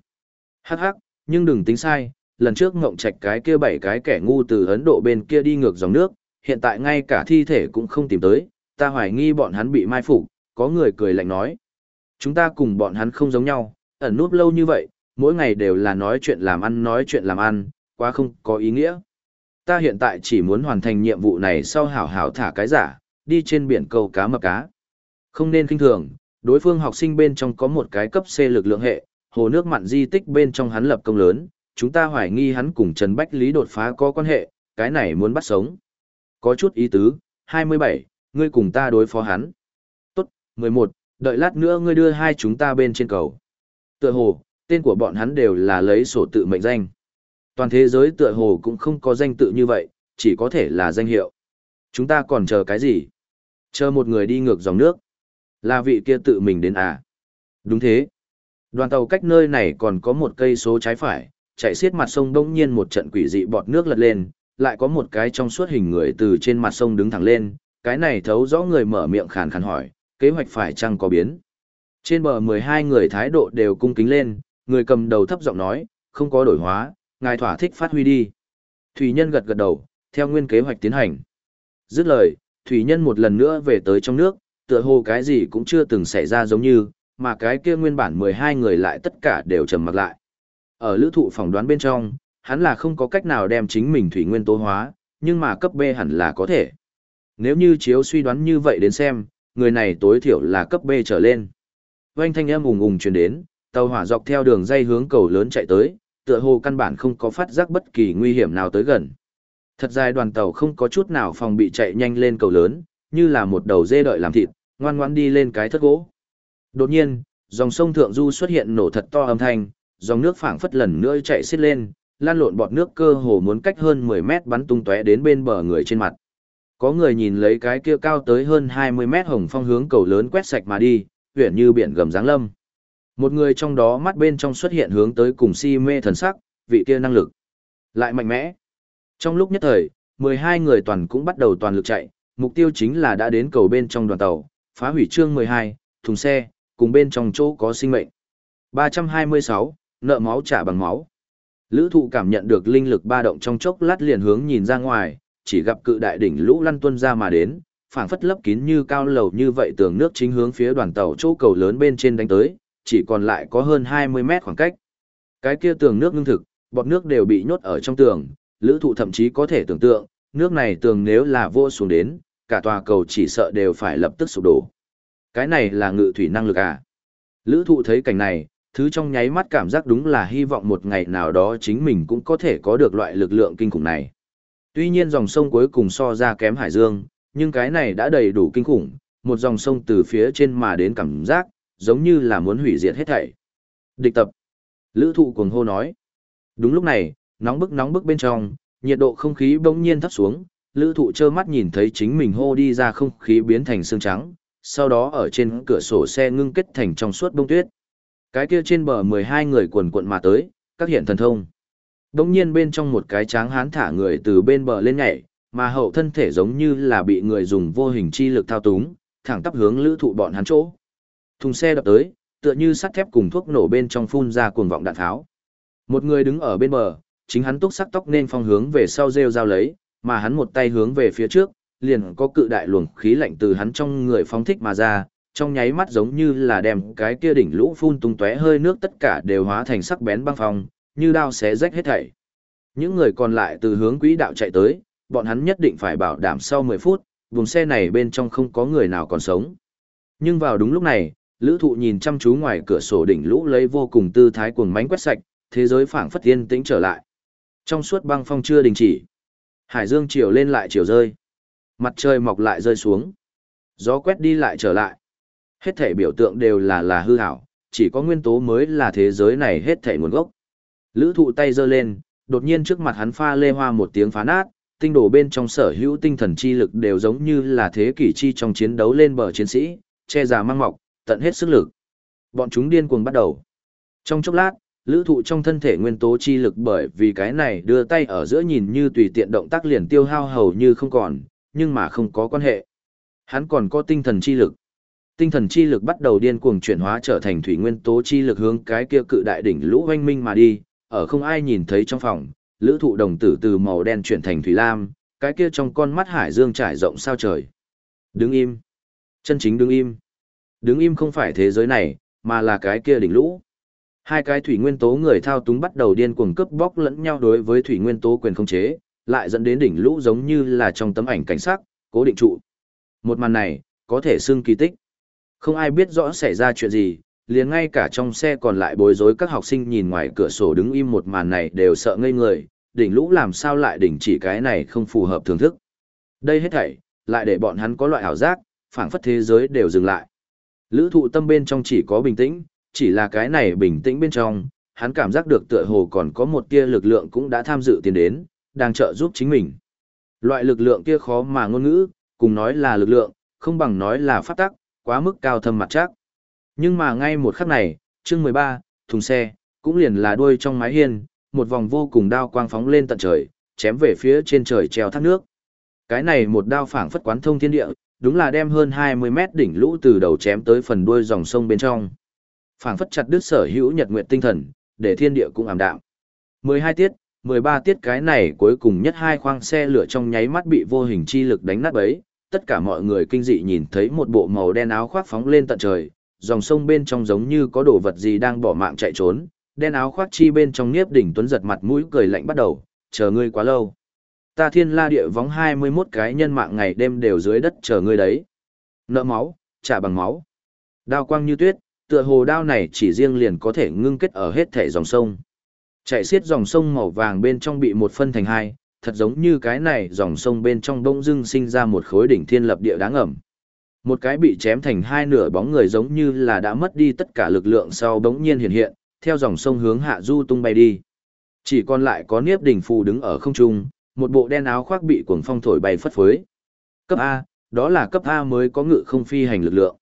Hắc hắc, nhưng đừng tính sai, lần trước ngộng trạch cái kia bảy cái kẻ ngu từ Ấn Độ bên kia đi ngược dòng nước, hiện tại ngay cả thi thể cũng không tìm tới, ta hoài nghi bọn hắn bị mai phục, có người cười lạnh nói. Chúng ta cùng bọn hắn không giống nhau, ẩn núp lâu như vậy, mỗi ngày đều là nói chuyện làm ăn nói chuyện làm ăn, quá không có ý nghĩa. Ta hiện tại chỉ muốn hoàn thành nhiệm vụ này sau hảo hảo thả cái giả, đi trên biển câu cá mập cá. Không nên kinh thường, đối phương học sinh bên trong có một cái cấp C lực lượng hệ, hồ nước mặn di tích bên trong hắn lập công lớn, chúng ta hoài nghi hắn cùng Trần Bách Lý đột phá có quan hệ, cái này muốn bắt sống. Có chút ý tứ, 27, ngươi cùng ta đối phó hắn. Tốt, 11, đợi lát nữa ngươi đưa hai chúng ta bên trên cầu. Tựa hồ, tên của bọn hắn đều là lấy sổ tự mệnh danh. Toàn thế giới tựa hồ cũng không có danh tự như vậy, chỉ có thể là danh hiệu. Chúng ta còn chờ cái gì? Chờ một người đi ngược dòng nước. Là vị kia tự mình đến à? Đúng thế. Đoàn tàu cách nơi này còn có một cây số trái phải, chạy xiết mặt sông đông nhiên một trận quỷ dị bọt nước lật lên, lại có một cái trong suốt hình người từ trên mặt sông đứng thẳng lên, cái này thấu rõ người mở miệng khàn khàn hỏi, kế hoạch phải chăng có biến. Trên bờ 12 người thái độ đều cung kính lên, người cầm đầu thấp giọng nói, không có đổi hóa, ngài thỏa thích phát huy đi. Thủy nhân gật gật đầu, theo nguyên kế hoạch tiến hành. Dứt lời, Thủy nhân một lần nữa về tới trong nước, tựa hồ cái gì cũng chưa từng xảy ra giống như, mà cái kia nguyên bản 12 người lại tất cả đều trầm mặc lại. Ở lữ thụ phỏng đoán bên trong, hắn là không có cách nào đem chính mình thủy nguyên tố hóa, nhưng mà cấp B hẳn là có thể. Nếu như chiếu suy đoán như vậy đến xem, người này tối thiểu là cấp B trở lên. Oanh thanh âm ùng ùng truyền đến, tàu hỏa dọc theo đường dây hướng cầu lớn chạy tới, tựa hồ căn bản không có phát giác bất kỳ nguy hiểm nào tới gần. Thật dài đoàn tàu không có chút nào phòng bị chạy nhanh lên cầu lớn, như là một đầu dê đợi làm thịt, ngoan ngoãn đi lên cái thất gỗ. Đột nhiên, dòng sông Thượng Du xuất hiện nổ thật to âm thanh, dòng nước phảng phất lần nữa chạy xiết lên, lan lộn bọt nước cơ hồ muốn cách hơn 10 mét bắn tung tóe đến bên bờ người trên mặt. Có người nhìn lấy cái kia cao tới hơn 20 mét hồng phong hướng cầu lớn quét sạch mà đi, huyền như biển gầm giáng lâm. Một người trong đó mắt bên trong xuất hiện hướng tới cùng si mê thần sắc, vị kia năng lực. Lại mạnh mẽ. Trong lúc nhất thời, 12 người toàn cũng bắt đầu toàn lực chạy, mục tiêu chính là đã đến cầu bên trong đoàn tàu, phá hủy chương 12, thùng xe, cùng bên trong chỗ có sinh mệnh. 326, nợ máu trả bằng máu. Lữ thụ cảm nhận được linh lực ba động trong chốc lát liền hướng nhìn ra ngoài, chỉ gặp cự đại đỉnh lũ lăn tuân ra mà đến, phảng phất lấp kín như cao lầu như vậy tường nước chính hướng phía đoàn tàu chỗ cầu lớn bên trên đánh tới, chỉ còn lại có hơn 20 mét khoảng cách. Cái kia tường nước ngưng thực, bọt nước đều bị nhốt ở trong tường, lữ thụ thậm chí có thể tưởng tượng, nước này tường nếu là vô xuống đến, cả tòa cầu chỉ sợ đều phải lập tức sụp đổ. Cái này là ngự thủy năng lực à? Lữ thụ thấy cảnh này, thứ trong nháy mắt cảm giác đúng là hy vọng một ngày nào đó chính mình cũng có thể có được loại lực lượng kinh khủng này. Tuy nhiên dòng sông cuối cùng so ra kém Hải Dương, nhưng cái này đã đầy đủ kinh khủng, một dòng sông từ phía trên mà đến cảm giác, giống như là muốn hủy diệt hết thảy. Địch tập. Lữ thụ cuồng hô nói. Đúng lúc này, nóng bức nóng bức bên trong, nhiệt độ không khí bỗng nhiên thấp xuống, lữ thụ trơ mắt nhìn thấy chính mình hô đi ra không khí biến thành xương trắng, sau đó ở trên cửa sổ xe ngưng kết thành trong suốt bông tuyết. Cái kia trên bờ 12 người quần quận mà tới, các hiện thần thông. đống nhiên bên trong một cái tráng hán thả người từ bên bờ lên nhảy, mà hậu thân thể giống như là bị người dùng vô hình chi lực thao túng, thẳng tắp hướng lữ thụ bọn hắn chỗ. Thùng xe đập tới, tựa như sắt thép cùng thuốc nổ bên trong phun ra cuồng vọng đạn tháo. Một người đứng ở bên bờ, chính hắn túc sắc tóc nên phong hướng về sau rêu dao lấy, mà hắn một tay hướng về phía trước, liền có cự đại luồng khí lạnh từ hắn trong người phóng thích mà ra, trong nháy mắt giống như là đem cái kia đỉnh lũ phun tung tóe hơi nước tất cả đều hóa thành sắc bén băng phong, như đao xé rách hết thảy. Những người còn lại từ hướng quỹ đạo chạy tới, bọn hắn nhất định phải bảo đảm sau 10 phút, vùng xe này bên trong không có người nào còn sống. Nhưng vào đúng lúc này, lữ thụ nhìn chăm chú ngoài cửa sổ đỉnh lũ lấy vô cùng tư thái cuồng mánh quét sạch, thế giới phảng phất yên tĩnh trở lại. Trong suốt băng phong chưa đình chỉ. Hải dương chiều lên lại chiều rơi. Mặt trời mọc lại rơi xuống. Gió quét đi lại trở lại. Hết thể biểu tượng đều là là hư hảo, chỉ có nguyên tố mới là thế giới này hết thể nguồn gốc. Lữ thụ tay giơ lên, đột nhiên trước mặt hắn pha lê hoa một tiếng phá nát, tinh đồ bên trong sở hữu tinh thần chi lực đều giống như là thế kỷ chi trong chiến đấu lên bờ chiến sĩ, che già mang mọc, tận hết sức lực. Bọn chúng điên cuồng bắt đầu. Trong chốc lát, lữ thụ trong thân thể nguyên tố chi lực bởi vì cái này đưa tay ở giữa nhìn như tùy tiện động tác liền tiêu hao hầu như không còn, nhưng mà không có quan hệ. Hắn còn có tinh thần chi lực. Tinh thần chi lực bắt đầu điên cuồng chuyển hóa trở thành thủy nguyên tố chi lực hướng cái kia cự đại đỉnh lũ oanh minh mà đi, ở không ai nhìn thấy trong phòng, lữ thụ đồng tử từ màu đen chuyển thành thủy lam, cái kia trong con mắt hải dương trải rộng sao trời. Đứng im. Chân chính đứng im. Đứng im không phải thế giới này, mà là cái kia đỉnh lũ. Hai cái thủy nguyên tố người thao túng bắt đầu điên cuồng cướp bóc lẫn nhau đối với thủy nguyên tố quyền không chế, lại dẫn đến đỉnh lũ giống như là trong tấm ảnh cảnh sắc, cố định trụ. Một màn này, có thể xưng kỳ tích. Không ai biết rõ xảy ra chuyện gì, liền ngay cả trong xe còn lại bối rối các học sinh nhìn ngoài cửa sổ đứng im một màn này đều sợ ngây người, đỉnh lũ làm sao lại đỉnh chỉ cái này không phù hợp thưởng thức. Đây hết thảy, lại để bọn hắn có loại ảo giác, phảng phất thế giới đều dừng lại. Lữ thụ tâm bên trong chỉ có bình tĩnh, chỉ là cái này bình tĩnh bên trong, hắn cảm giác được tựa hồ còn có một tia lực lượng cũng đã tham dự tiến đến, đang trợ giúp chính mình. Loại lực lượng kia khó mà ngôn ngữ, cùng nói là lực lượng, không bằng nói là phát tắc, quá mức cao thâm mặt chắc. Nhưng mà ngay một khắc này, chương 13, thùng xe, cũng liền là đuôi trong mái hiên, một vòng vô cùng đao quang phóng lên tận trời, chém về phía trên trời treo thác nước. Cái này một đao phảng phất quán thông thiên địa, đúng là đem hơn 20 mét đỉnh lũ từ đầu chém tới phần đuôi dòng sông bên trong. Phảng phất chặt đứt sở hữu nhật nguyện tinh thần, để thiên địa cũng ảm đạm. 12 tiết, 13 tiết cái này cuối cùng nhất hai khoang xe lửa trong nháy mắt bị vô hình chi lực đánh nát bấy, tất cả mọi người kinh dị nhìn thấy một bộ màu đen áo khoác phóng lên tận trời, dòng sông bên trong giống như có đồ vật gì đang bỏ mạng chạy trốn, đen áo khoác chi bên trong Niếp Đỉnh Tuấn giật mặt mũi cười lạnh bắt đầu, chờ ngươi quá lâu. Ta thiên la địa vóng 21 cái nhân mạng ngày đêm đều dưới đất chờ ngươi đấy. Nợ máu, trả bằng máu. Đao quang như tuyết, tựa hồ đao này chỉ riêng liền có thể ngưng kết ở hết thể dòng sông. Chạy xiết dòng sông màu vàng bên trong bị một phân thành hai, thật giống như cái này dòng sông bên trong bỗng dưng sinh ra một khối đỉnh thiên lập địa đáng ẩm. Một cái bị chém thành hai nửa bóng người giống như là đã mất đi tất cả lực lượng sau bỗng nhiên hiện hiện, theo dòng sông hướng hạ du tung bay đi. Chỉ còn lại có Niếp Đình Phù đứng ở không trung, một bộ đen áo khoác bị cuồng phong thổi bay phất phới. Cấp A, đó là cấp A mới có ngự không phi hành lực lượng.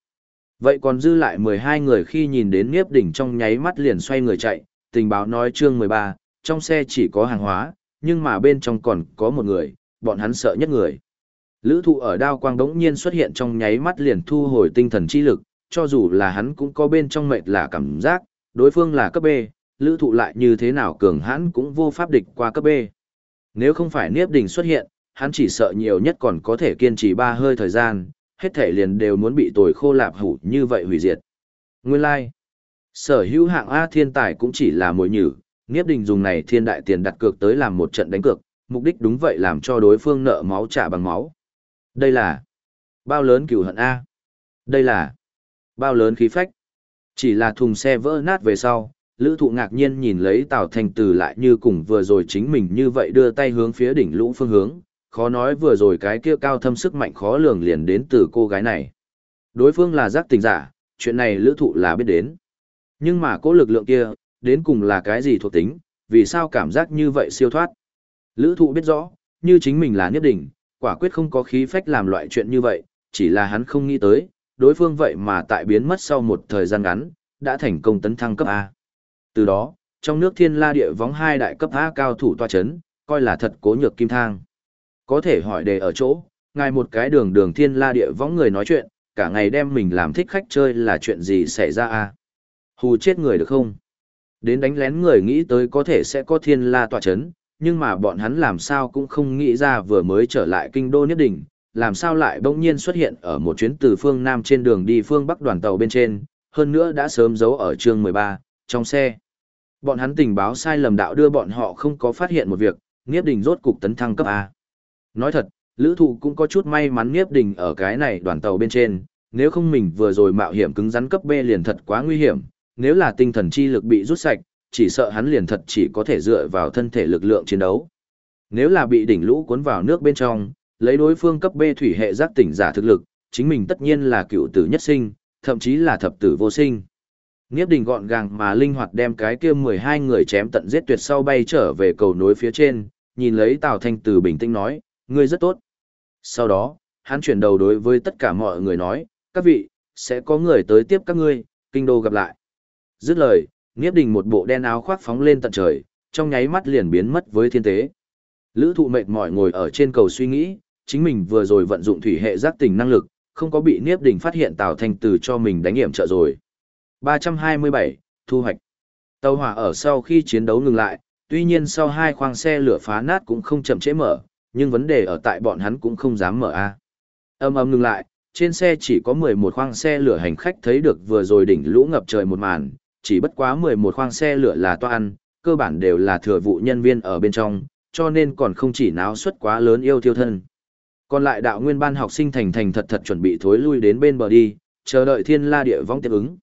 Vậy còn dư lại 12 người khi nhìn đến Niếp Đình trong nháy mắt liền xoay người chạy, tình báo nói chương 13, trong xe chỉ có hàng hóa, nhưng mà bên trong còn có một người, bọn hắn sợ nhất người. Lữ thụ ở đao quang đống nhiên xuất hiện trong nháy mắt liền thu hồi tinh thần chi lực, cho dù là hắn cũng có bên trong mệt là cảm giác, đối phương là cấp B, lữ thụ lại như thế nào cường hắn cũng vô pháp địch qua cấp B. Nếu không phải Niếp Đình xuất hiện, hắn chỉ sợ nhiều nhất còn có thể kiên trì ba hơi thời gian, hết thể liền đều muốn bị tồi khô lạp hủ như vậy hủy diệt. Nguyên lai, like. sở hữu hạng A thiên tài cũng chỉ là mồi nhử, Niếp Đình dùng này thiên đại tiền đặt cược tới làm một trận đánh cược, mục đích đúng vậy làm cho đối phương nợ máu trả bằng máu. Đây là bao lớn cửu hận A. Đây là bao lớn khí phách. Chỉ là thùng xe vỡ nát về sau, lữ thụ ngạc nhiên nhìn lấy Tào Thành Từ lại như cùng vừa rồi chính mình như vậy đưa tay hướng phía đỉnh lũ phương hướng, khó nói vừa rồi cái kia cao thâm sức mạnh khó lường liền đến từ cô gái này. Đối phương là giác tình giả, chuyện này lữ thụ là biết đến. Nhưng mà cố lực lượng kia, đến cùng là cái gì thuộc tính, vì sao cảm giác như vậy siêu thoát. Lữ thụ biết rõ, như chính mình là nhất đỉnh, quả quyết không có khí phách làm loại chuyện như vậy, chỉ là hắn không nghĩ tới, đối phương vậy mà tại biến mất sau một thời gian ngắn, đã thành công tấn thăng cấp A. Từ đó, trong nước thiên la địa vóng hai đại cấp A cao thủ toa chấn, coi là thật cố nhược kim thang. Có thể hỏi đề ở chỗ, ngài một cái đường đường thiên la địa vóng người nói chuyện, cả ngày đem mình làm thích khách chơi là chuyện gì xảy ra a Hù chết người được không? Đến đánh lén người nghĩ tới có thể sẽ có thiên la tọa chấn, nhưng mà bọn hắn làm sao cũng không nghĩ ra vừa mới trở lại kinh đô nhất định, làm sao lại bỗng nhiên xuất hiện ở một chuyến từ phương Nam trên đường đi phương Bắc đoàn tàu bên trên, hơn nữa đã sớm giấu ở chương 13, trong xe. Bọn hắn tình báo sai lầm đạo đưa bọn họ không có phát hiện một việc, Niếp Đình rốt cục tấn thăng cấp A. Nói thật, Lữ Thụ cũng có chút may mắn Niếp Đình ở cái này đoàn tàu bên trên, nếu không mình vừa rồi mạo hiểm cứng rắn cấp B liền thật quá nguy hiểm, nếu là tinh thần chi lực bị rút sạch, chỉ sợ hắn liền thật chỉ có thể dựa vào thân thể lực lượng chiến đấu. Nếu là bị đỉnh lũ cuốn vào nước bên trong, lấy đối phương cấp B thủy hệ giác tỉnh giả thực lực, chính mình tất nhiên là cựu tử nhất sinh, thậm chí là thập tử vô sinh. Nghiếp đình gọn gàng mà linh hoạt đem cái kia 12 người chém tận giết tuyệt sau bay trở về cầu nối phía trên, nhìn lấy Tào Thanh Từ bình tĩnh nói, ngươi rất tốt. Sau đó, hắn chuyển đầu đối với tất cả mọi người nói, các vị, sẽ có người tới tiếp các ngươi, kinh đô gặp lại. Dứt lời, Nghiếp đình một bộ đen áo khoác phóng lên tận trời, trong nháy mắt liền biến mất với thiên tế. Lữ thụ mệt mỏi ngồi ở trên cầu suy nghĩ, chính mình vừa rồi vận dụng thủy hệ giác tỉnh năng lực, không có bị Niếp Đình phát hiện Tào Thanh Từ cho mình đánh hiểm trợ rồi. 327, thu hoạch. Tàu hỏa ở sau khi chiến đấu ngừng lại, tuy nhiên sau hai khoang xe lửa phá nát cũng không chậm chế mở, nhưng vấn đề ở tại bọn hắn cũng không dám mở a. Âm âm ngừng lại, trên xe chỉ có 11 khoang xe lửa hành khách thấy được vừa rồi đỉnh lũ ngập trời một màn, chỉ bất quá 11 khoang xe lửa là toa ăn, cơ bản đều là thừa vụ nhân viên ở bên trong, cho nên còn không chỉ náo suất quá lớn yêu thiêu thân. Còn lại đạo nguyên ban học sinh thành thành thật thật chuẩn bị thối lui đến bên bờ đi, chờ đợi thiên la địa vong tiếp ứng.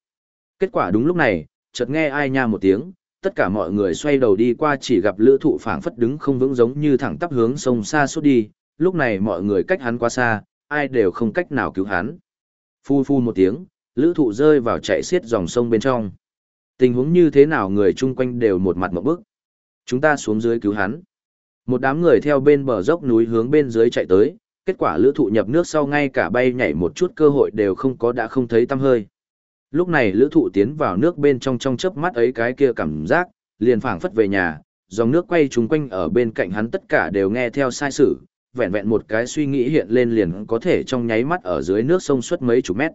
Kết quả đúng lúc này, chợt nghe ai nha một tiếng, tất cả mọi người xoay đầu đi qua chỉ gặp lữ thụ phảng phất đứng không vững giống như thẳng tắp hướng sông xa suốt đi, lúc này mọi người cách hắn quá xa, ai đều không cách nào cứu hắn. Phu phu một tiếng, lữ thụ rơi vào chạy xiết dòng sông bên trong. Tình huống như thế nào người chung quanh đều một mặt một bức. Chúng ta xuống dưới cứu hắn. Một đám người theo bên bờ dốc núi hướng bên dưới chạy tới, kết quả lữ thụ nhập nước sau ngay cả bay nhảy một chút cơ hội đều không có đã không thấy tăm hơi. Lúc này lữ thụ tiến vào nước bên trong trong chớp mắt ấy cái kia cảm giác, liền phảng phất về nhà, dòng nước quay chúng quanh ở bên cạnh hắn tất cả đều nghe theo sai sự, vẹn vẹn một cái suy nghĩ hiện lên liền có thể trong nháy mắt ở dưới nước sông suốt mấy chục mét.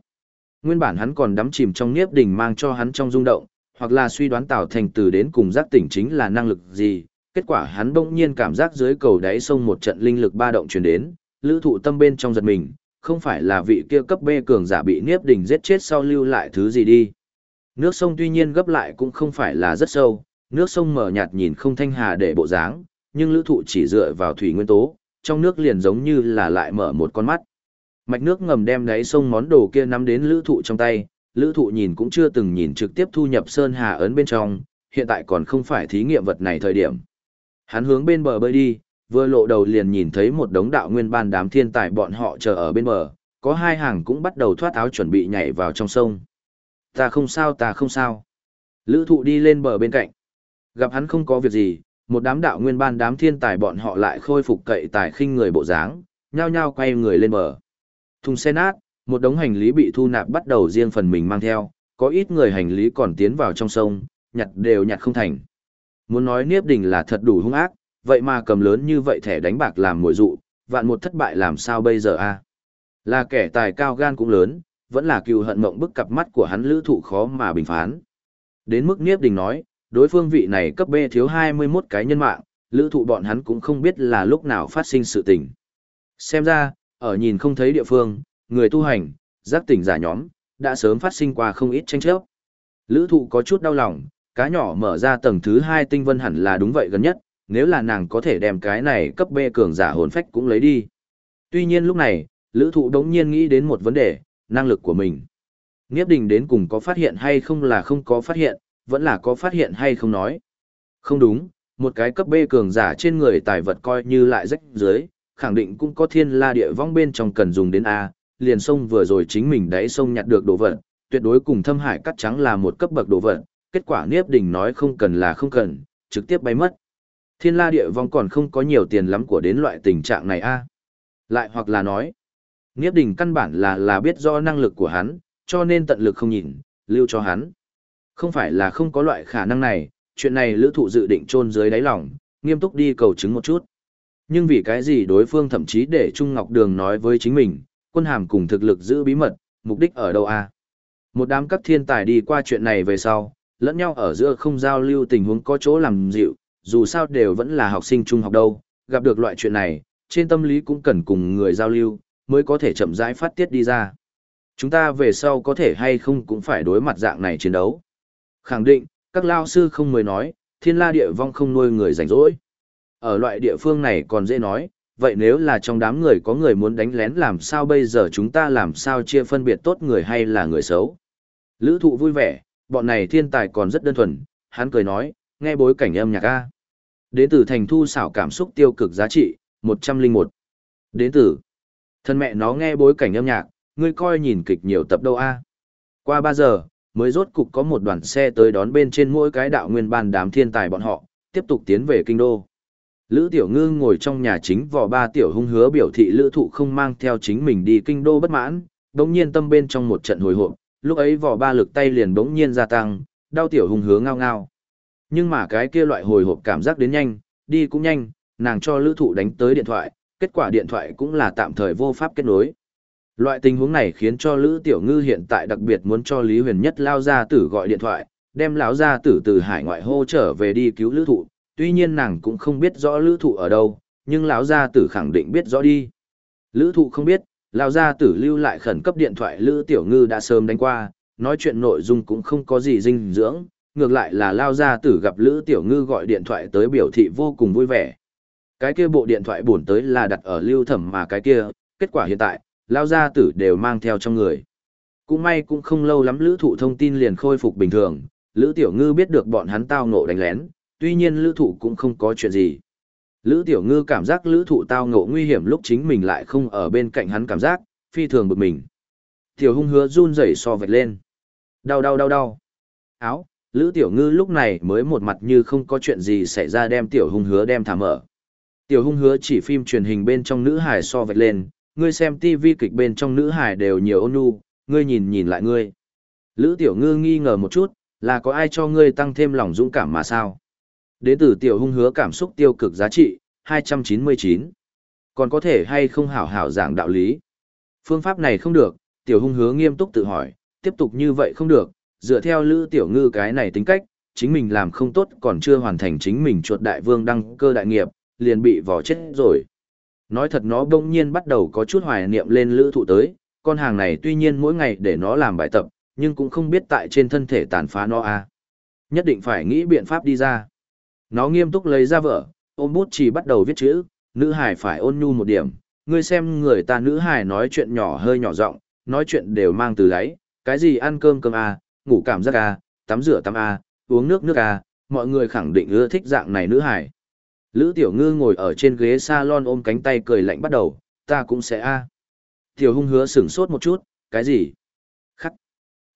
Nguyên bản hắn còn đắm chìm trong niếp đỉnh mang cho hắn trong rung động, hoặc là suy đoán Tào Thành từ đến cùng giác tỉnh chính là năng lực gì, kết quả hắn bỗng nhiên cảm giác dưới cầu đáy sông một trận linh lực ba động truyền đến, lữ thụ tâm bên trong giật mình, không phải là vị kia cấp B cường giả bị Niếp Đình giết chết sau lưu lại thứ gì đi. Nước sông tuy nhiên gấp lại cũng không phải là rất sâu, nước sông mở nhạt nhìn không thanh hà để bộ dáng, nhưng lữ thụ chỉ dựa vào thủy nguyên tố, trong nước liền giống như là lại mở một con mắt. Mạch nước ngầm đem đáy sông món đồ kia nắm đến lữ thụ trong tay, lữ thụ nhìn cũng chưa từng nhìn trực tiếp thu nhập sơn hà ấn bên trong, hiện tại còn không phải thí nghiệm vật này thời điểm. Hắn hướng bên bờ bơi đi, vừa lộ đầu liền nhìn thấy một đống đạo nguyên ban đám thiên tài bọn họ chờ ở bên bờ, có hai hàng cũng bắt đầu thoát áo chuẩn bị nhảy vào trong sông. Ta không sao ta không sao. Lữ thụ đi lên bờ bên cạnh. Gặp hắn không có việc gì, một đám đạo nguyên ban đám thiên tài bọn họ lại khôi phục cậy tài khinh người bộ dáng, nhao nhao quay người lên bờ. Thùng xe nát, một đống hành lý bị thu nạp bắt đầu riêng phần mình mang theo, có ít người hành lý còn tiến vào trong sông, nhặt đều nhặt không thành. Muốn nói Niếp Đình là thật đủ hung ác, vậy mà cầm lớn như vậy thẻ đánh bạc làm mồi dụ, vạn một thất bại làm sao bây giờ a? À? Là kẻ tài cao gan cũng lớn, vẫn là cừu hận mộng bức cặp mắt của hắn lữ thụ khó mà bình phán. Đến mức Niếp Đình nói, đối phương vị này cấp B thiếu 21 cái nhân mạng, lữ thụ bọn hắn cũng không biết là lúc nào phát sinh sự tình. Xem ra, ở nhìn không thấy địa phương, người tu hành, giác tỉnh giả nhóm, đã sớm phát sinh qua không ít tranh chấp. Lữ thụ có chút đau lòng, cá nhỏ mở ra tầng thứ 2 tinh vân hẳn là đúng vậy gần nhất, nếu là nàng có thể đem cái này cấp B cường giả hồn phách cũng lấy đi. Tuy nhiên lúc này, lữ thụ đống nhiên nghĩ đến một vấn đề, năng lực của mình. Nghiếp đình đến cùng có phát hiện hay không là không có phát hiện, vẫn là có phát hiện hay không nói. Không đúng, một cái cấp B cường giả trên người tài vật coi như lại rách dưới, khẳng định cũng có thiên la địa vong bên trong cần dùng đến A, liền sông vừa rồi chính mình đáy sông nhặt được đồ vật, tuyệt đối cùng thâm hải cắt trắng là một cấp bậc đồ vật, kết quả Niếp Đình nói không cần là không cần, trực tiếp bay mất. Thiên la địa vong còn không có nhiều tiền lắm của đến loại tình trạng này a Lại hoặc là nói, Niếp Đình căn bản là là biết do năng lực của hắn, cho nên tận lực không nhìn, lưu cho hắn. Không phải là không có loại khả năng này, chuyện này lữ thụ dự định chôn dưới đáy lòng, nghiêm túc đi cầu chứng một chút. Nhưng vì cái gì đối phương thậm chí để Trung Ngọc Đường nói với chính mình, quân hàm cùng thực lực giữ bí mật, mục đích ở đâu a Một đám các thiên tài đi qua chuyện này về sau, lẫn nhau ở giữa không giao lưu tình huống có chỗ làm dịu, dù sao đều vẫn là học sinh trung học đâu, gặp được loại chuyện này, trên tâm lý cũng cần cùng người giao lưu, mới có thể chậm rãi phát tiết đi ra. Chúng ta về sau có thể hay không cũng phải đối mặt dạng này chiến đấu. Khẳng định, các lao sư không mới nói, thiên la địa vong không nuôi người rảnh rỗi. Ở loại địa phương này còn dễ nói, vậy nếu là trong đám người có người muốn đánh lén làm sao bây giờ chúng ta làm sao chia phân biệt tốt người hay là người xấu. Lữ thụ vui vẻ, bọn này thiên tài còn rất đơn thuần, hắn cười nói, nghe bối cảnh âm nhạc A. Đến từ thành thu xảo cảm xúc tiêu cực giá trị, 101. Đến từ, thân mẹ nó nghe bối cảnh âm nhạc, ngươi coi nhìn kịch nhiều tập đâu A. Qua 3 giờ, mới rốt cục có một đoàn xe tới đón bên trên mỗi cái đạo nguyên ban đám thiên tài bọn họ, tiếp tục tiến về kinh đô. Lữ Tiểu Ngư ngồi trong nhà chính vò ba tiểu hung hứa biểu thị lữ thụ không mang theo chính mình đi kinh đô bất mãn, đống nhiên tâm bên trong một trận hồi hộp, lúc ấy vò ba lực tay liền đống nhiên gia tăng, đau tiểu hung hứa ngao ngao. Nhưng mà cái kia loại hồi hộp cảm giác đến nhanh, đi cũng nhanh, nàng cho lữ thụ đánh tới điện thoại, kết quả điện thoại cũng là tạm thời vô pháp kết nối. Loại tình huống này khiến cho Lữ Tiểu Ngư hiện tại đặc biệt muốn cho Lý Huyền Nhất lao ra tử gọi điện thoại, đem lão gia tử từ hải ngoại hô trở về đi cứu lữ thụ, tuy nhiên nàng cũng không biết rõ lữ thụ ở đâu, nhưng lão gia tử khẳng định biết rõ đi. Lữ thụ không biết, lão gia tử lưu lại khẩn cấp điện thoại Lữ Tiểu Ngư đã sớm đánh qua, nói chuyện nội dung cũng không có gì dinh dưỡng, ngược lại là lao gia tử gặp Lữ Tiểu Ngư gọi điện thoại tới biểu thị vô cùng vui vẻ. Cái kia bộ điện thoại buồn tới là đặt ở lưu thẩm mà cái kia, kết quả hiện tại, lao gia tử đều mang theo trong người. Cũng may cũng không lâu lắm lữ thụ thông tin liền khôi phục bình thường, lữ tiểu ngư biết được bọn hắn tao ngộ đánh lén, tuy nhiên lữ thụ cũng không có chuyện gì. Lữ tiểu ngư cảm giác lữ thụ tao ngộ nguy hiểm lúc chính mình lại không ở bên cạnh hắn cảm giác, phi thường bực mình. Tiểu hung hứa run rẩy so vạch lên. Đau đau đau đau. Áo, lữ tiểu ngư lúc này mới một mặt như không có chuyện gì xảy ra đem tiểu hung hứa đem thả mở. Tiểu hung hứa chỉ phim truyền hình bên trong nữ hải so vạch lên, ngươi xem tivi kịch bên trong nữ hải đều nhiều ôn nhu, ngươi nhìn nhìn lại ngươi. Lữ tiểu ngư nghi ngờ một chút, là có ai cho ngươi tăng thêm lòng dũng cảm mà sao? Đến từ tiểu hung hứa cảm xúc tiêu cực giá trị, 299. Còn có thể hay không hảo hảo giảng đạo lý? Phương pháp này không được, tiểu hung hứa nghiêm túc tự hỏi, tiếp tục như vậy không được, dựa theo lữ tiểu ngư cái này tính cách, chính mình làm không tốt còn chưa hoàn thành chính mình chuột đại vương đăng cơ đại nghiệp, liền bị vò chết rồi. Nói thật nó bỗng nhiên bắt đầu có chút hoài niệm lên lữ thụ tới, con hàng này tuy nhiên mỗi ngày để nó làm bài tập, nhưng cũng không biết tại trên thân thể tàn phá nó à. Nhất định phải nghĩ biện pháp đi ra. Nó nghiêm túc lấy ra vợ, ôm bút chỉ bắt đầu viết chữ, nữ hải phải ôn nhu một điểm, ngươi xem người ta nữ hải nói chuyện nhỏ hơi nhỏ giọng nói chuyện đều mang từ lấy, cái gì ăn cơm cơm à, ngủ cảm giác à, tắm rửa tắm à, uống nước nước à, mọi người khẳng định ưa thích dạng này nữ hải. Lữ Tiểu Ngư ngồi ở trên ghế salon ôm cánh tay cười lạnh bắt đầu, ta cũng sẽ a. Tiểu Hung hứa sửng sốt một chút, cái gì? Khắc.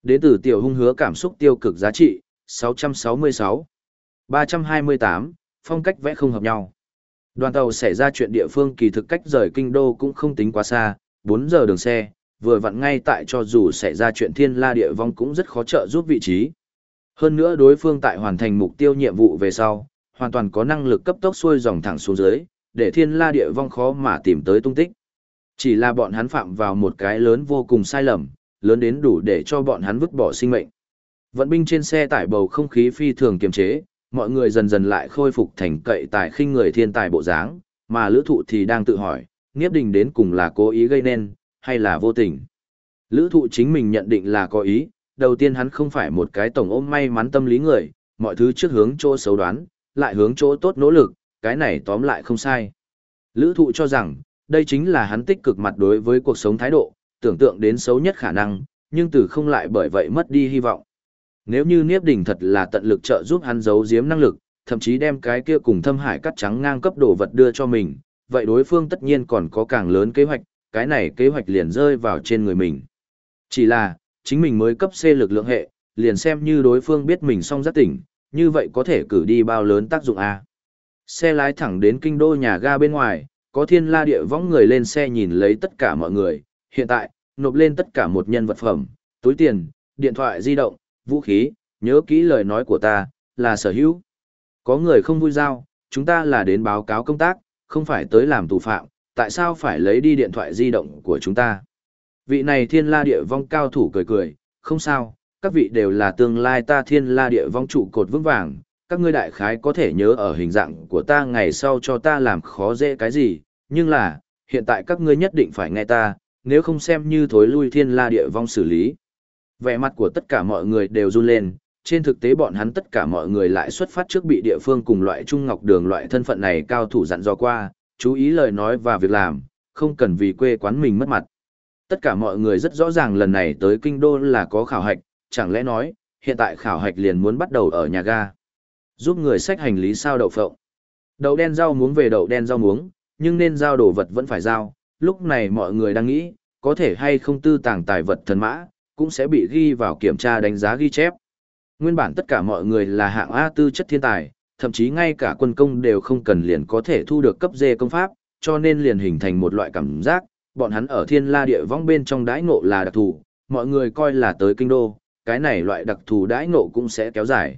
Đến từ Tiểu Hung hứa cảm xúc tiêu cực giá trị, 666. 328, phong cách vẽ không hợp nhau. Đoàn tàu xảy ra chuyện địa phương kỳ thực cách rời kinh đô cũng không tính quá xa, 4 giờ đường xe, vừa vặn ngay tại cho dù xảy ra chuyện thiên la địa vong cũng rất khó trợ giúp vị trí. Hơn nữa đối phương tại hoàn thành mục tiêu nhiệm vụ về sau, hoàn toàn có năng lực cấp tốc xuôi dòng thẳng xuống dưới, để thiên la địa vong khó mà tìm tới tung tích. Chỉ là bọn hắn phạm vào một cái lớn vô cùng sai lầm, lớn đến đủ để cho bọn hắn vứt bỏ sinh mệnh. Vận binh trên xe tải bầu không khí phi thường kiềm chế, mọi người dần dần lại khôi phục thành cậy tài khinh người thiên tài bộ dáng, mà lữ thụ thì đang tự hỏi, Niếp Đình đến cùng là cố ý gây nên, hay là vô tình. Lữ thụ chính mình nhận định là có ý, đầu tiên hắn không phải một cái tổng ôm may mắn tâm lý người, mọi thứ trước hướng chỗ xấu đoán, lại hướng chỗ tốt nỗ lực, cái này tóm lại không sai. Lữ thụ cho rằng, đây chính là hắn tích cực mặt đối với cuộc sống thái độ, tưởng tượng đến xấu nhất khả năng, nhưng từ không lại bởi vậy mất đi hy vọng. Nếu như Niếp Đình thật là tận lực trợ giúp hắn giấu giếm năng lực, thậm chí đem cái kia cùng thâm hải cắt trắng ngang cấp đồ vật đưa cho mình, vậy đối phương tất nhiên còn có càng lớn kế hoạch, cái này kế hoạch liền rơi vào trên người mình. Chỉ là, chính mình mới cấp C lực lượng hệ, liền xem như đối phương biết mình song rất tỉnh, như vậy có thể cử đi bao lớn tác dụng a xe lái thẳng đến kinh đô nhà ga bên ngoài có thiên la địa võng người lên xe nhìn lấy tất cả mọi người hiện tại nộp lên tất cả một nhân vật phẩm túi tiền điện thoại di động vũ khí nhớ kỹ lời nói của ta là sở hữu có người không vui giao chúng ta là đến báo cáo công tác không phải tới làm tù phạm tại sao phải lấy đi điện thoại di động của chúng ta vị này thiên la địa vong cao thủ cười cười không sao các vị đều là tương lai ta thiên la địa vong trụ cột vững vàng, các ngươi đại khái có thể nhớ ở hình dạng của ta ngày sau cho ta làm khó dễ cái gì, nhưng là, hiện tại các ngươi nhất định phải nghe ta, nếu không xem như thối lui thiên la địa vong xử lý. Vẻ mặt của tất cả mọi người đều run lên, trên thực tế bọn hắn tất cả mọi người lại xuất phát trước bị địa phương cùng loại trung ngọc đường loại thân phận này cao thủ dặn dò qua, chú ý lời nói và việc làm, không cần vì quê quán mình mất mặt. Tất cả mọi người rất rõ ràng lần này tới kinh đô là có khảo hạch, chẳng lẽ nói, hiện tại khảo hạch liền muốn bắt đầu ở nhà ga. Giúp người xách hành lý sao đậu phộng. Đậu đen rau muống về đậu đen rau muống, nhưng nên giao đồ vật vẫn phải giao. Lúc này mọi người đang nghĩ, có thể hay không tư tàng tài vật thần mã, cũng sẽ bị ghi vào kiểm tra đánh giá ghi chép. Nguyên bản tất cả mọi người là hạng A tư chất thiên tài, thậm chí ngay cả quân công đều không cần liền có thể thu được cấp D công pháp, cho nên liền hình thành một loại cảm giác, bọn hắn ở thiên la địa vong bên trong đãi ngộ là đặc thù, mọi người coi là tới kinh đô, cái này loại đặc thù đãi ngộ cũng sẽ kéo dài.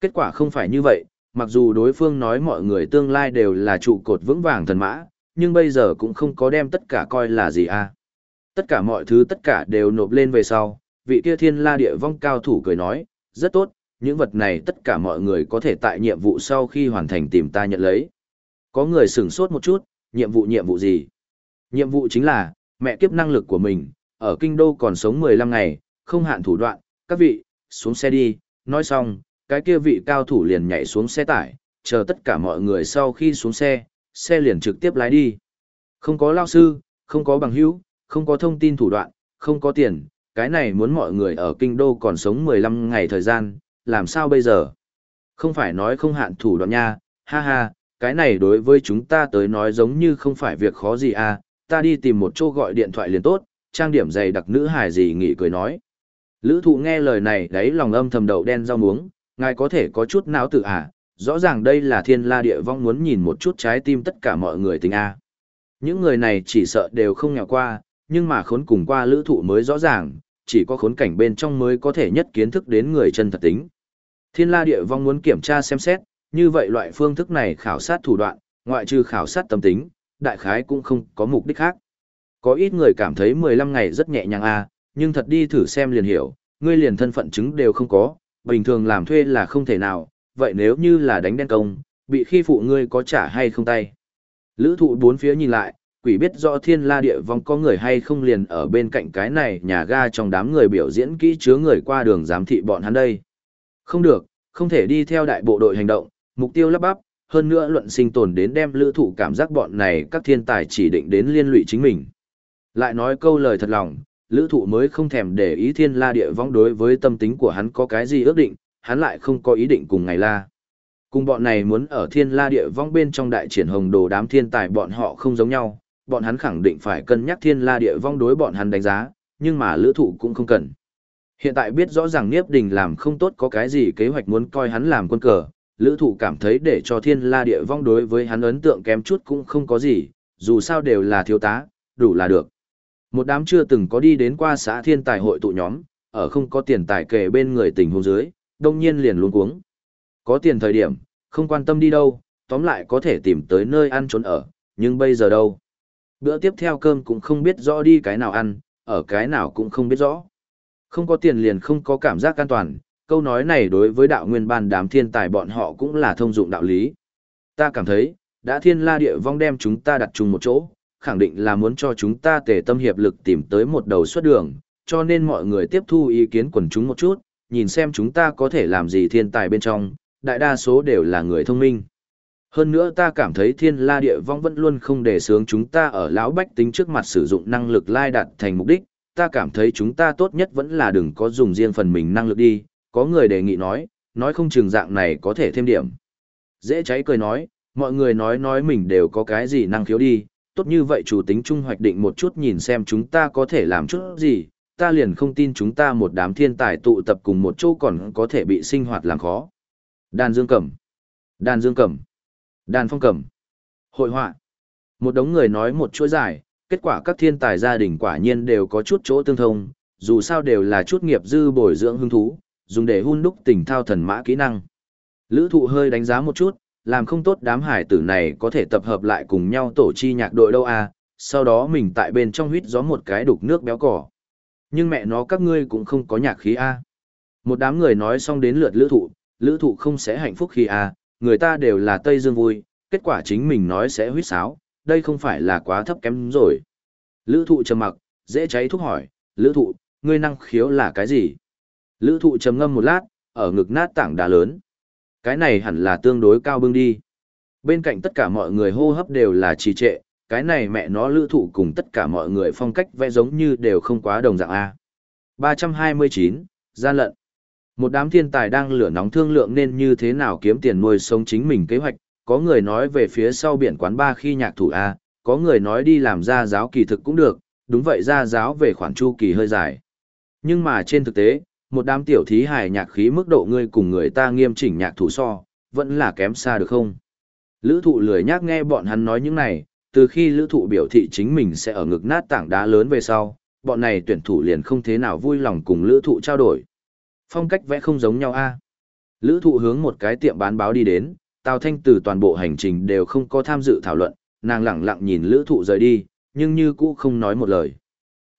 Kết quả không phải như vậy, mặc dù đối phương nói mọi người tương lai đều là trụ cột vững vàng thần mã, nhưng bây giờ cũng không có đem tất cả coi là gì a. Tất cả mọi thứ tất cả đều nộp lên về sau, vị kia thiên la địa vong cao thủ cười nói, rất tốt, những vật này tất cả mọi người có thể tại nhiệm vụ sau khi hoàn thành tìm ta nhận lấy. Có người sửng sốt một chút, nhiệm vụ nhiệm vụ gì? Nhiệm vụ chính là, mẹ kiếp năng lực của mình, ở kinh đô còn sống 15 ngày, không hạn thủ đoạn, các vị, xuống xe đi, nói xong, cái kia vị cao thủ liền nhảy xuống xe tải, chờ tất cả mọi người sau khi xuống xe, xe liền trực tiếp lái đi. Không có lao sư, không có bằng hữu, không có thông tin thủ đoạn, không có tiền, cái này muốn mọi người ở kinh đô còn sống 15 ngày thời gian, làm sao bây giờ? Không phải nói không hạn thủ đoạn nha, ha ha, cái này đối với chúng ta tới nói giống như không phải việc khó gì à, ta đi tìm một chỗ gọi điện thoại liền tốt, trang điểm dày đặc nữ hài gì nghỉ cười nói. Lữ thụ nghe lời này đấy lòng âm thầm đầu đen rau muống, ngài có thể có chút não tự à, rõ ràng đây là thiên la địa vong muốn nhìn một chút trái tim tất cả mọi người tình a Những người này chỉ sợ đều không nhỏ qua, nhưng mà khốn cùng qua lữ thụ mới rõ ràng, chỉ có khốn cảnh bên trong mới có thể nhất kiến thức đến người chân thật tính. Thiên la địa vong muốn kiểm tra xem xét, như vậy loại phương thức này khảo sát thủ đoạn, ngoại trừ khảo sát tâm tính, đại khái cũng không có mục đích khác. Có ít người cảm thấy 15 ngày rất nhẹ nhàng a nhưng thật đi thử xem liền hiểu, ngươi liền thân phận chứng đều không có, bình thường làm thuê là không thể nào, vậy nếu như là đánh đen công, bị khi phụ ngươi có trả hay không tay. Lữ thụ bốn phía nhìn lại, quỷ biết rõ thiên la địa vong có người hay không liền ở bên cạnh cái này nhà ga trong đám người biểu diễn kỹ chứa người qua đường giám thị bọn hắn đây. Không được, không thể đi theo đại bộ đội hành động, mục tiêu lắp bắp, hơn nữa luận sinh tồn đến đem lữ thụ cảm giác bọn này các thiên tài chỉ định đến liên lụy chính mình. Lại nói câu lời thật lòng, lữ thụ mới không thèm để ý thiên la địa vong đối với tâm tính của hắn có cái gì ước định, hắn lại không có ý định cùng ngày la. Cùng bọn này muốn ở thiên la địa vong bên trong đại triển hồng đồ đám thiên tài bọn họ không giống nhau, bọn hắn khẳng định phải cân nhắc thiên la địa vong đối bọn hắn đánh giá, nhưng mà lữ thụ cũng không cần. Hiện tại biết rõ ràng Niếp Đình làm không tốt có cái gì kế hoạch muốn coi hắn làm quân cờ, lữ thụ cảm thấy để cho thiên la địa vong đối với hắn ấn tượng kém chút cũng không có gì, dù sao đều là thiếu tá, đủ là được. Một đám chưa từng có đi đến qua xã thiên tài hội tụ nhóm, ở không có tiền tài kể bên người tình hôn dưới, đông nhiên liền luôn cuống. Có tiền thời điểm, không quan tâm đi đâu, tóm lại có thể tìm tới nơi ăn trốn ở, nhưng bây giờ đâu? Bữa tiếp theo cơm cũng không biết rõ đi cái nào ăn, ở cái nào cũng không biết rõ. Không có tiền liền không có cảm giác an toàn, câu nói này đối với đạo nguyên ban đám thiên tài bọn họ cũng là thông dụng đạo lý. Ta cảm thấy, đã thiên la địa vong đem chúng ta đặt chung một chỗ, khẳng định là muốn cho chúng ta tề tâm hiệp lực tìm tới một đầu xuất đường, cho nên mọi người tiếp thu ý kiến quần chúng một chút, nhìn xem chúng ta có thể làm gì thiên tài bên trong, đại đa số đều là người thông minh. Hơn nữa ta cảm thấy thiên la địa vong vẫn luôn không để sướng chúng ta ở lão bách tính trước mặt sử dụng năng lực lai đạt thành mục đích, ta cảm thấy chúng ta tốt nhất vẫn là đừng có dùng riêng phần mình năng lực đi, có người đề nghị nói, nói không chừng dạng này có thể thêm điểm. Dễ cháy cười nói, mọi người nói nói mình đều có cái gì năng khiếu đi, tốt như vậy chủ tính trung hoạch định một chút nhìn xem chúng ta có thể làm chút gì, ta liền không tin chúng ta một đám thiên tài tụ tập cùng một chỗ còn có thể bị sinh hoạt làm khó. Đàn dương cẩm, đàn dương cẩm, đàn phong cẩm, hội họa. Một đống người nói một chuỗi dài, kết quả các thiên tài gia đình quả nhiên đều có chút chỗ tương thông, dù sao đều là chút nghiệp dư bồi dưỡng hứng thú, dùng để hun đúc tình thao thần mã kỹ năng. Lữ thụ hơi đánh giá một chút, làm không tốt đám hải tử này có thể tập hợp lại cùng nhau tổ chi nhạc đội đâu à, sau đó mình tại bên trong huyết gió một cái đục nước béo cỏ. Nhưng mẹ nó các ngươi cũng không có nhạc khí a. Một đám người nói xong đến lượt lữ thụ, lữ thụ không sẽ hạnh phúc khi a, người ta đều là Tây Dương vui, kết quả chính mình nói sẽ huyết sáo, đây không phải là quá thấp kém rồi. Lữ thụ trầm mặc, dễ cháy thúc hỏi, lữ thụ, ngươi năng khiếu là cái gì? Lữ thụ trầm ngâm một lát, ở ngực nát tảng đá lớn. Cái này hẳn là tương đối cao bưng đi. Bên cạnh tất cả mọi người hô hấp đều là trì trệ, cái này mẹ nó lữ thụ cùng tất cả mọi người phong cách vẽ giống như đều không quá đồng dạng A. 329, gian lận. Một đám thiên tài đang lửa nóng thương lượng nên như thế nào kiếm tiền nuôi sống chính mình kế hoạch, có người nói về phía sau biển quán ba khi nhạc thủ A, có người nói đi làm gia giáo kỳ thực cũng được, đúng vậy gia giáo về khoản chu kỳ hơi dài. Nhưng mà trên thực tế, một đám tiểu thí hài nhạc khí mức độ ngươi cùng người ta nghiêm chỉnh nhạc thủ so, vẫn là kém xa được không? Lữ thụ lười nhác nghe bọn hắn nói những này, từ khi lữ thụ biểu thị chính mình sẽ ở ngực nát tảng đá lớn về sau, bọn này tuyển thủ liền không thế nào vui lòng cùng lữ thụ trao đổi. Phong cách vẽ không giống nhau a Lữ thụ hướng một cái tiệm bán báo đi đến, Tào Thanh từ toàn bộ hành trình đều không có tham dự thảo luận, nàng lẳng lặng nhìn lữ thụ rời đi, nhưng như cũ không nói một lời.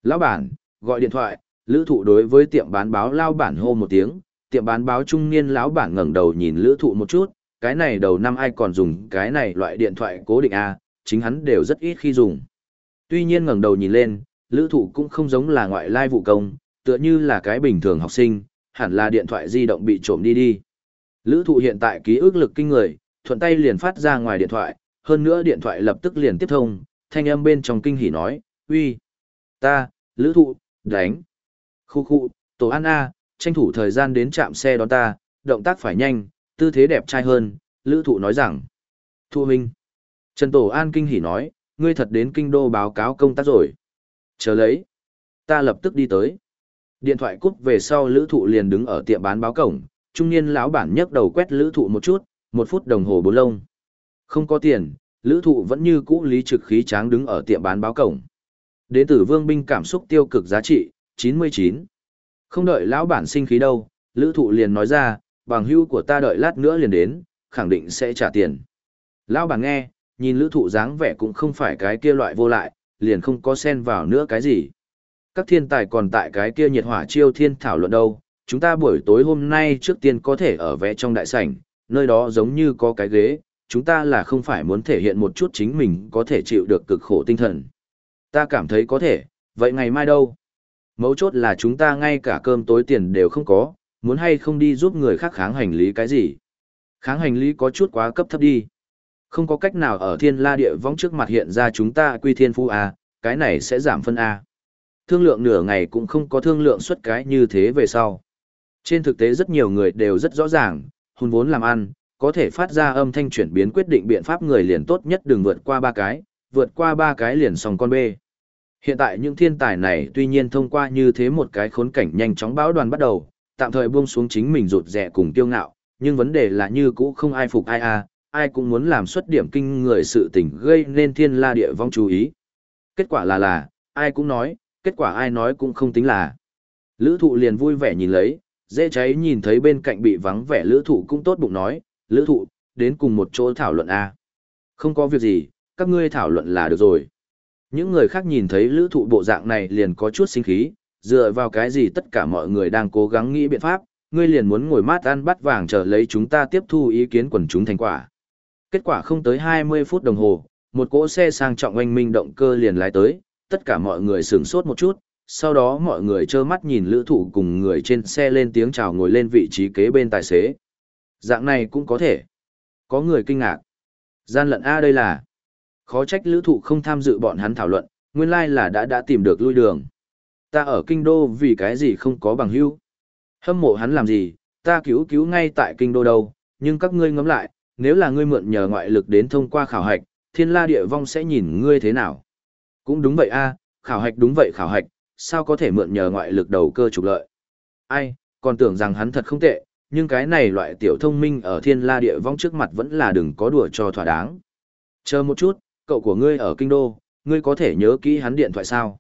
Lão bản, gọi điện thoại, lữ thụ đối với tiệm bán báo lao bản hô một tiếng, tiệm bán báo trung niên lão bản ngẩng đầu nhìn lữ thụ một chút, cái này đầu năm ai còn dùng cái này loại điện thoại cố định A, chính hắn đều rất ít khi dùng. Tuy nhiên ngẩng đầu nhìn lên, lữ thụ cũng không giống là ngoại lai vụ công, tựa như là cái bình thường học sinh, hẳn là điện thoại di động bị trộm đi đi. Lữ thụ hiện tại ký ức lực kinh người, thuận tay liền phát ra ngoài điện thoại, hơn nữa điện thoại lập tức liền tiếp thông, thanh âm bên trong kinh hỉ nói, uy, ta, lữ thụ, đánh. Khu khu, tổ an A, tranh thủ thời gian đến trạm xe đón ta, động tác phải nhanh, tư thế đẹp trai hơn, lữ thụ nói rằng. Thu Minh. Trần Tổ An kinh hỉ nói, ngươi thật đến kinh đô báo cáo công tác rồi. Chờ lấy. Ta lập tức đi tới. Điện thoại cúp về sau lữ thụ liền đứng ở tiệm bán báo cổng, trung niên lão bản nhấc đầu quét lữ thụ một chút, một phút đồng hồ bốn lông. Không có tiền, lữ thụ vẫn như cũ lý trực khí tráng đứng ở tiệm bán báo cổng. Đế tử vương binh cảm xúc tiêu cực giá trị, 99. Không đợi lão bản sinh khí đâu, lữ thụ liền nói ra, bằng hưu của ta đợi lát nữa liền đến, khẳng định sẽ trả tiền. Lão bản nghe, nhìn lữ thụ dáng vẻ cũng không phải cái kia loại vô lại, liền không có xen vào nữa cái gì. Các thiên tài còn tại cái kia nhiệt hỏa chiêu thiên thảo luận đâu, chúng ta buổi tối hôm nay trước tiên có thể ở vẽ trong đại sảnh, nơi đó giống như có cái ghế, chúng ta là không phải muốn thể hiện một chút chính mình có thể chịu được cực khổ tinh thần. Ta cảm thấy có thể, vậy ngày mai đâu? Mấu chốt là chúng ta ngay cả cơm tối tiền đều không có, muốn hay không đi giúp người khác kháng hành lý cái gì. Kháng hành lý có chút quá cấp thấp đi. Không có cách nào ở thiên la địa vong trước mặt hiện ra chúng ta quy thiên phu A, cái này sẽ giảm phân A. Thương lượng nửa ngày cũng không có thương lượng xuất cái như thế về sau. Trên thực tế rất nhiều người đều rất rõ ràng, hùn vốn làm ăn, có thể phát ra âm thanh chuyển biến quyết định biện pháp người liền tốt nhất đừng vượt qua ba cái, vượt qua ba cái liền xong con bê. Hiện tại những thiên tài này tuy nhiên thông qua như thế một cái khốn cảnh nhanh chóng bão đoàn bắt đầu, tạm thời buông xuống chính mình rụt rẻ cùng tiêu ngạo, nhưng vấn đề là như cũ không ai phục ai à, ai cũng muốn làm xuất điểm kinh người sự tình gây nên thiên la địa vong chú ý. Kết quả là là, ai cũng nói, kết quả ai nói cũng không tính là. Lữ thụ liền vui vẻ nhìn lấy, dễ cháy nhìn thấy bên cạnh bị vắng vẻ lữ thụ cũng tốt bụng nói, lữ thụ, đến cùng một chỗ thảo luận A. Không có việc gì, các ngươi thảo luận là được rồi. Những người khác nhìn thấy lữ thụ bộ dạng này liền có chút sinh khí, dựa vào cái gì tất cả mọi người đang cố gắng nghĩ biện pháp, ngươi liền muốn ngồi mát ăn bắt vàng chờ lấy chúng ta tiếp thu ý kiến quần chúng thành quả. Kết quả không tới 20 phút đồng hồ, một cỗ xe sang trọng oanh minh động cơ liền lái tới, tất cả mọi người sửng sốt một chút, sau đó mọi người trơ mắt nhìn lữ thụ cùng người trên xe lên tiếng chào ngồi lên vị trí kế bên tài xế. Dạng này cũng có thể. Có người kinh ngạc. Gian lận A đây là. Khó trách lữ thụ không tham dự bọn hắn thảo luận, nguyên lai là đã đã tìm được lui đường. Ta ở kinh đô vì cái gì không có bằng hữu Hâm mộ hắn làm gì, ta cứu cứu ngay tại kinh đô đâu, nhưng các ngươi ngẫm lại, nếu là ngươi mượn nhờ ngoại lực đến thông qua khảo hạch, thiên la địa vong sẽ nhìn ngươi thế nào. Cũng đúng vậy a khảo hạch đúng vậy khảo hạch, sao có thể mượn nhờ ngoại lực đầu cơ trục lợi. Ai, còn tưởng rằng hắn thật không tệ, nhưng cái này loại tiểu thông minh ở thiên la địa vong trước mặt vẫn là đừng có đùa cho thỏa đáng. Chờ một chút, cậu của ngươi ở kinh đô, ngươi có thể nhớ kỹ hắn điện thoại sao?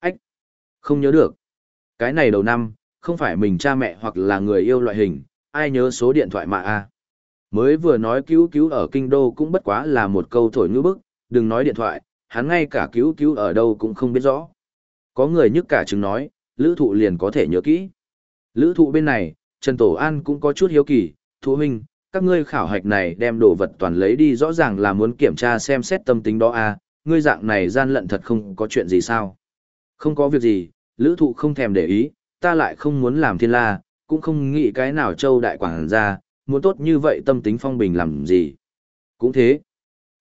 Ách, không nhớ được. Cái này đầu năm, không phải mình cha mẹ hoặc là người yêu loại hình, ai nhớ số điện thoại mà a Mới vừa nói cứu cứu ở kinh đô cũng bất quá là một câu thổi ngữ bức, đừng nói điện thoại, hắn ngay cả cứu cứu ở đâu cũng không biết rõ. Có người nhức cả chứng nói, lữ thụ liền có thể nhớ kỹ. Lữ thụ bên này, Trần Tổ An cũng có chút hiếu kỳ, thú huynh, các ngươi khảo hạch này đem đồ vật toàn lấy đi rõ ràng là muốn kiểm tra xem xét tâm tính đó à, ngươi dạng này gian lận thật không có chuyện gì sao. Không có việc gì, lữ thụ không thèm để ý, ta lại không muốn làm thiên la, cũng không nghĩ cái nào châu đại quảng ra, muốn tốt như vậy tâm tính phong bình làm gì. Cũng thế.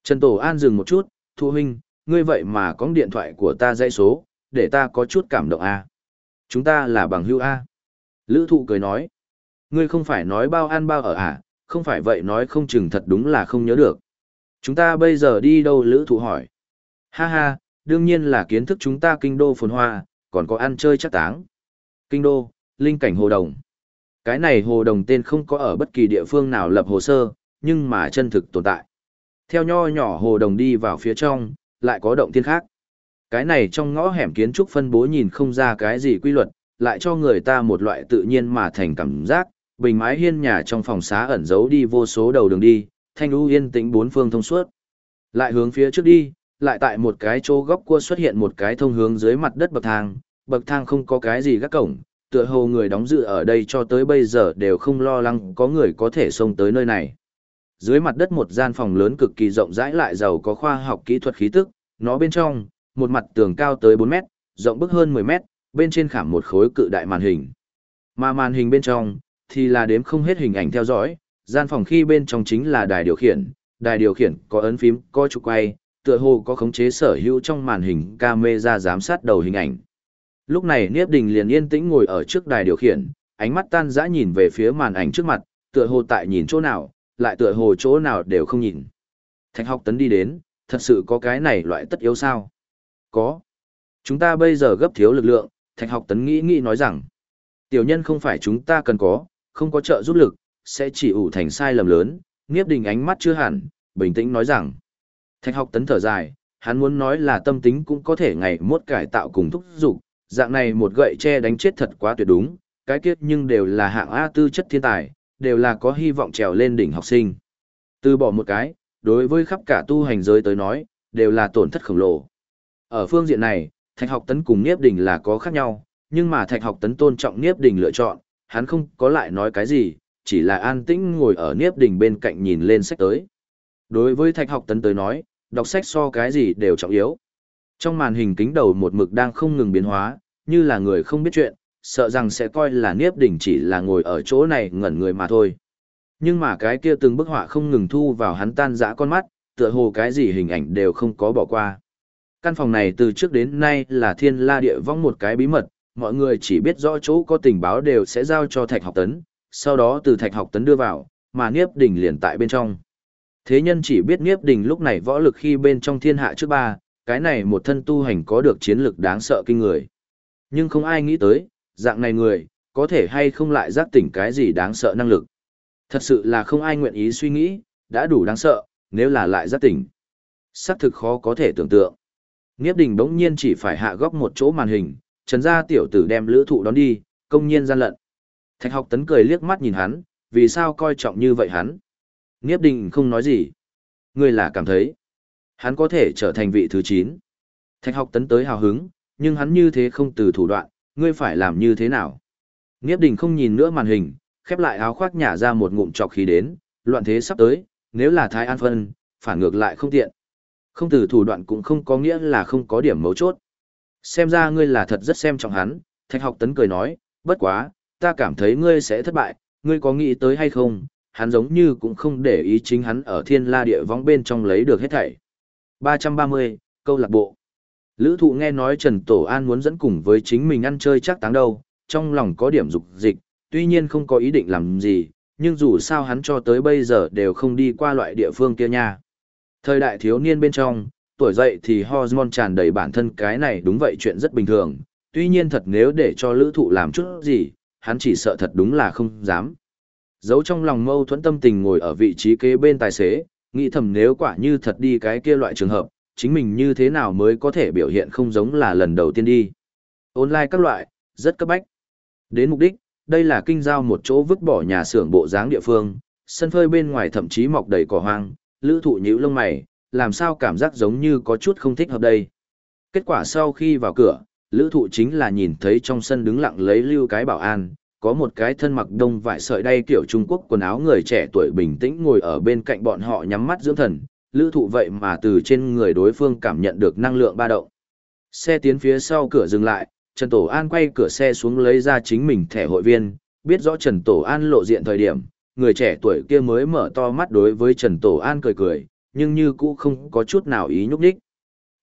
Trần Tổ An dừng một chút, thu huynh, ngươi vậy mà có điện thoại của ta dãy số, để ta có chút cảm động à. Chúng ta là bằng hữu A. Lữ thụ cười nói. Ngươi không phải nói bao ăn bao ở à, không phải vậy nói không chừng thật đúng là không nhớ được. Chúng ta bây giờ đi đâu lữ thụ hỏi. Ha ha, đương nhiên là kiến thức chúng ta kinh đô phồn hoa, còn có ăn chơi chắc táng. Kinh đô, linh cảnh hồ đồng. Cái này hồ đồng tên không có ở bất kỳ địa phương nào lập hồ sơ, nhưng mà chân thực tồn tại. Theo nho nhỏ hồ đồng đi vào phía trong, lại có động thiên khác. Cái này trong ngõ hẻm kiến trúc phân bố nhìn không ra cái gì quy luật, lại cho người ta một loại tự nhiên mà thành cảm giác, bình mái hiên nhà trong phòng xá ẩn giấu đi vô số đầu đường đi, thanh u yên tĩnh bốn phương thông suốt. Lại hướng phía trước đi, lại tại một cái chỗ góc cua xuất hiện một cái thông hướng dưới mặt đất bậc thang, bậc thang không có cái gì gác cổng, tựa hồ người đóng dự ở đây cho tới bây giờ đều không lo lắng có người có thể xông tới nơi này. Dưới mặt đất một gian phòng lớn cực kỳ rộng rãi lại giàu có khoa học kỹ thuật khí tức, nó bên trong, một mặt tường cao tới 4 mét, rộng bức hơn 10 mét, bên trên khảm một khối cự đại màn hình. Mà màn hình bên trong, thì là đếm không hết hình ảnh theo dõi, gian phòng khi bên trong chính là đài điều khiển, đài điều khiển có ấn phím, có trục quay, tựa hồ có khống chế sở hữu trong màn hình camera giám sát đầu hình ảnh. Lúc này Niếp Đình liền yên tĩnh ngồi ở trước đài điều khiển, ánh mắt tan dã nhìn về phía màn ảnh trước mặt, tựa hồ tại nhìn chỗ nào, lại tựa hồ chỗ nào đều không nhìn. Thạch học tấn đi đến, thật sự có cái này loại tất yếu sao? Có. Chúng ta bây giờ gấp thiếu lực lượng, thạch học tấn nghĩ nghĩ nói rằng, tiểu nhân không phải chúng ta cần có, không có trợ giúp lực, sẽ chỉ ủ thành sai lầm lớn, Niếp Đình ánh mắt chưa hẳn, bình tĩnh nói rằng, thạch học tấn thở dài, hắn muốn nói là tâm tính cũng có thể ngày mốt cải tạo cùng thúc dục dạng này một gậy che đánh chết thật quá tuyệt đúng, cái kiết nhưng đều là hạng A tư chất thiên tài, đều là có hy vọng trèo lên đỉnh học sinh. Từ bỏ một cái, đối với khắp cả tu hành giới tới nói, đều là tổn thất khổng lồ. Ở phương diện này, Thạch học tấn cùng Niếp Đình là có khác nhau, nhưng mà Thạch học tấn tôn trọng Niếp Đình lựa chọn, hắn không có lại nói cái gì, chỉ là an tĩnh ngồi ở Niếp Đình bên cạnh nhìn lên sách tới. Đối với Thạch học tấn tới nói, đọc sách so cái gì đều trọng yếu. Trong màn hình kính đầu một mực đang không ngừng biến hóa, như là người không biết chuyện, sợ rằng sẽ coi là Niếp Đình chỉ là ngồi ở chỗ này ngẩn người mà thôi. Nhưng mà cái kia từng bức họa không ngừng thu vào hắn tan dã con mắt, tựa hồ cái gì hình ảnh đều không có bỏ qua. Căn phòng này từ trước đến nay là thiên la địa vong một cái bí mật, mọi người chỉ biết rõ chỗ có tình báo đều sẽ giao cho thạch học tấn, sau đó từ thạch học tấn đưa vào, mà Niếp Đình liền tại bên trong. Thế nhân chỉ biết Niếp Đình lúc này võ lực khi bên trong thiên hạ trước ba, cái này một thân tu hành có được chiến lực đáng sợ kinh người. Nhưng không ai nghĩ tới, dạng này người, có thể hay không lại giác tỉnh cái gì đáng sợ năng lực. Thật sự là không ai nguyện ý suy nghĩ, đã đủ đáng sợ, nếu là lại giác tỉnh. Sắc thực khó có thể tưởng tượng. Nghiếp đình đống nhiên chỉ phải hạ góc một chỗ màn hình, trần gia tiểu tử đem lữ thụ đón đi, công nhiên gian lận. Thạch học tấn cười liếc mắt nhìn hắn, vì sao coi trọng như vậy hắn. Nghiếp đình không nói gì. Người là cảm thấy, hắn có thể trở thành vị thứ 9. Thạch học tấn tới hào hứng, nhưng hắn như thế không từ thủ đoạn, ngươi phải làm như thế nào. Nghiếp đình không nhìn nữa màn hình, khép lại áo khoác nhả ra một ngụm trọc khí đến, loạn thế sắp tới, nếu là thái an phân, phản ngược lại không tiện. Không từ thủ đoạn cũng không có nghĩa là không có điểm mấu chốt. Xem ra ngươi là thật rất xem trọng hắn, thạch học tấn cười nói, bất quá, ta cảm thấy ngươi sẽ thất bại, ngươi có nghĩ tới hay không, hắn giống như cũng không để ý chính hắn ở thiên la địa vong bên trong lấy được hết thảy. 330, câu lạc bộ. Lữ thụ nghe nói Trần Tổ An muốn dẫn cùng với chính mình ăn chơi chắc táng đâu, trong lòng có điểm dục dịch, tuy nhiên không có ý định làm gì, nhưng dù sao hắn cho tới bây giờ đều không đi qua loại địa phương kia nha. Thời đại thiếu niên bên trong, tuổi dậy thì hormone tràn đầy bản thân cái này đúng vậy chuyện rất bình thường, tuy nhiên thật nếu để cho lữ thụ làm chút gì, hắn chỉ sợ thật đúng là không dám. Giấu trong lòng mâu thuẫn tâm tình ngồi ở vị trí kế bên tài xế, nghĩ thầm nếu quả như thật đi cái kia loại trường hợp, chính mình như thế nào mới có thể biểu hiện không giống là lần đầu tiên đi. Online các loại, rất cấp bách. Đến mục đích, đây là kinh giao một chỗ vứt bỏ nhà xưởng bộ dáng địa phương, sân phơi bên ngoài thậm chí mọc đầy cỏ hoang, lữ thụ nhíu lông mày, làm sao cảm giác giống như có chút không thích hợp đây. Kết quả sau khi vào cửa, lữ thụ chính là nhìn thấy trong sân đứng lặng lấy lưu cái bảo an, có một cái thân mặc đông vải sợi đay kiểu Trung Quốc quần áo người trẻ tuổi bình tĩnh ngồi ở bên cạnh bọn họ nhắm mắt dưỡng thần, lữ thụ vậy mà từ trên người đối phương cảm nhận được năng lượng ba động. Xe tiến phía sau cửa dừng lại, Trần Tổ An quay cửa xe xuống lấy ra chính mình thẻ hội viên, biết rõ Trần Tổ An lộ diện thời điểm, người trẻ tuổi kia mới mở to mắt đối với Trần Tổ An cười cười, nhưng như cũ không có chút nào ý nhúc đích.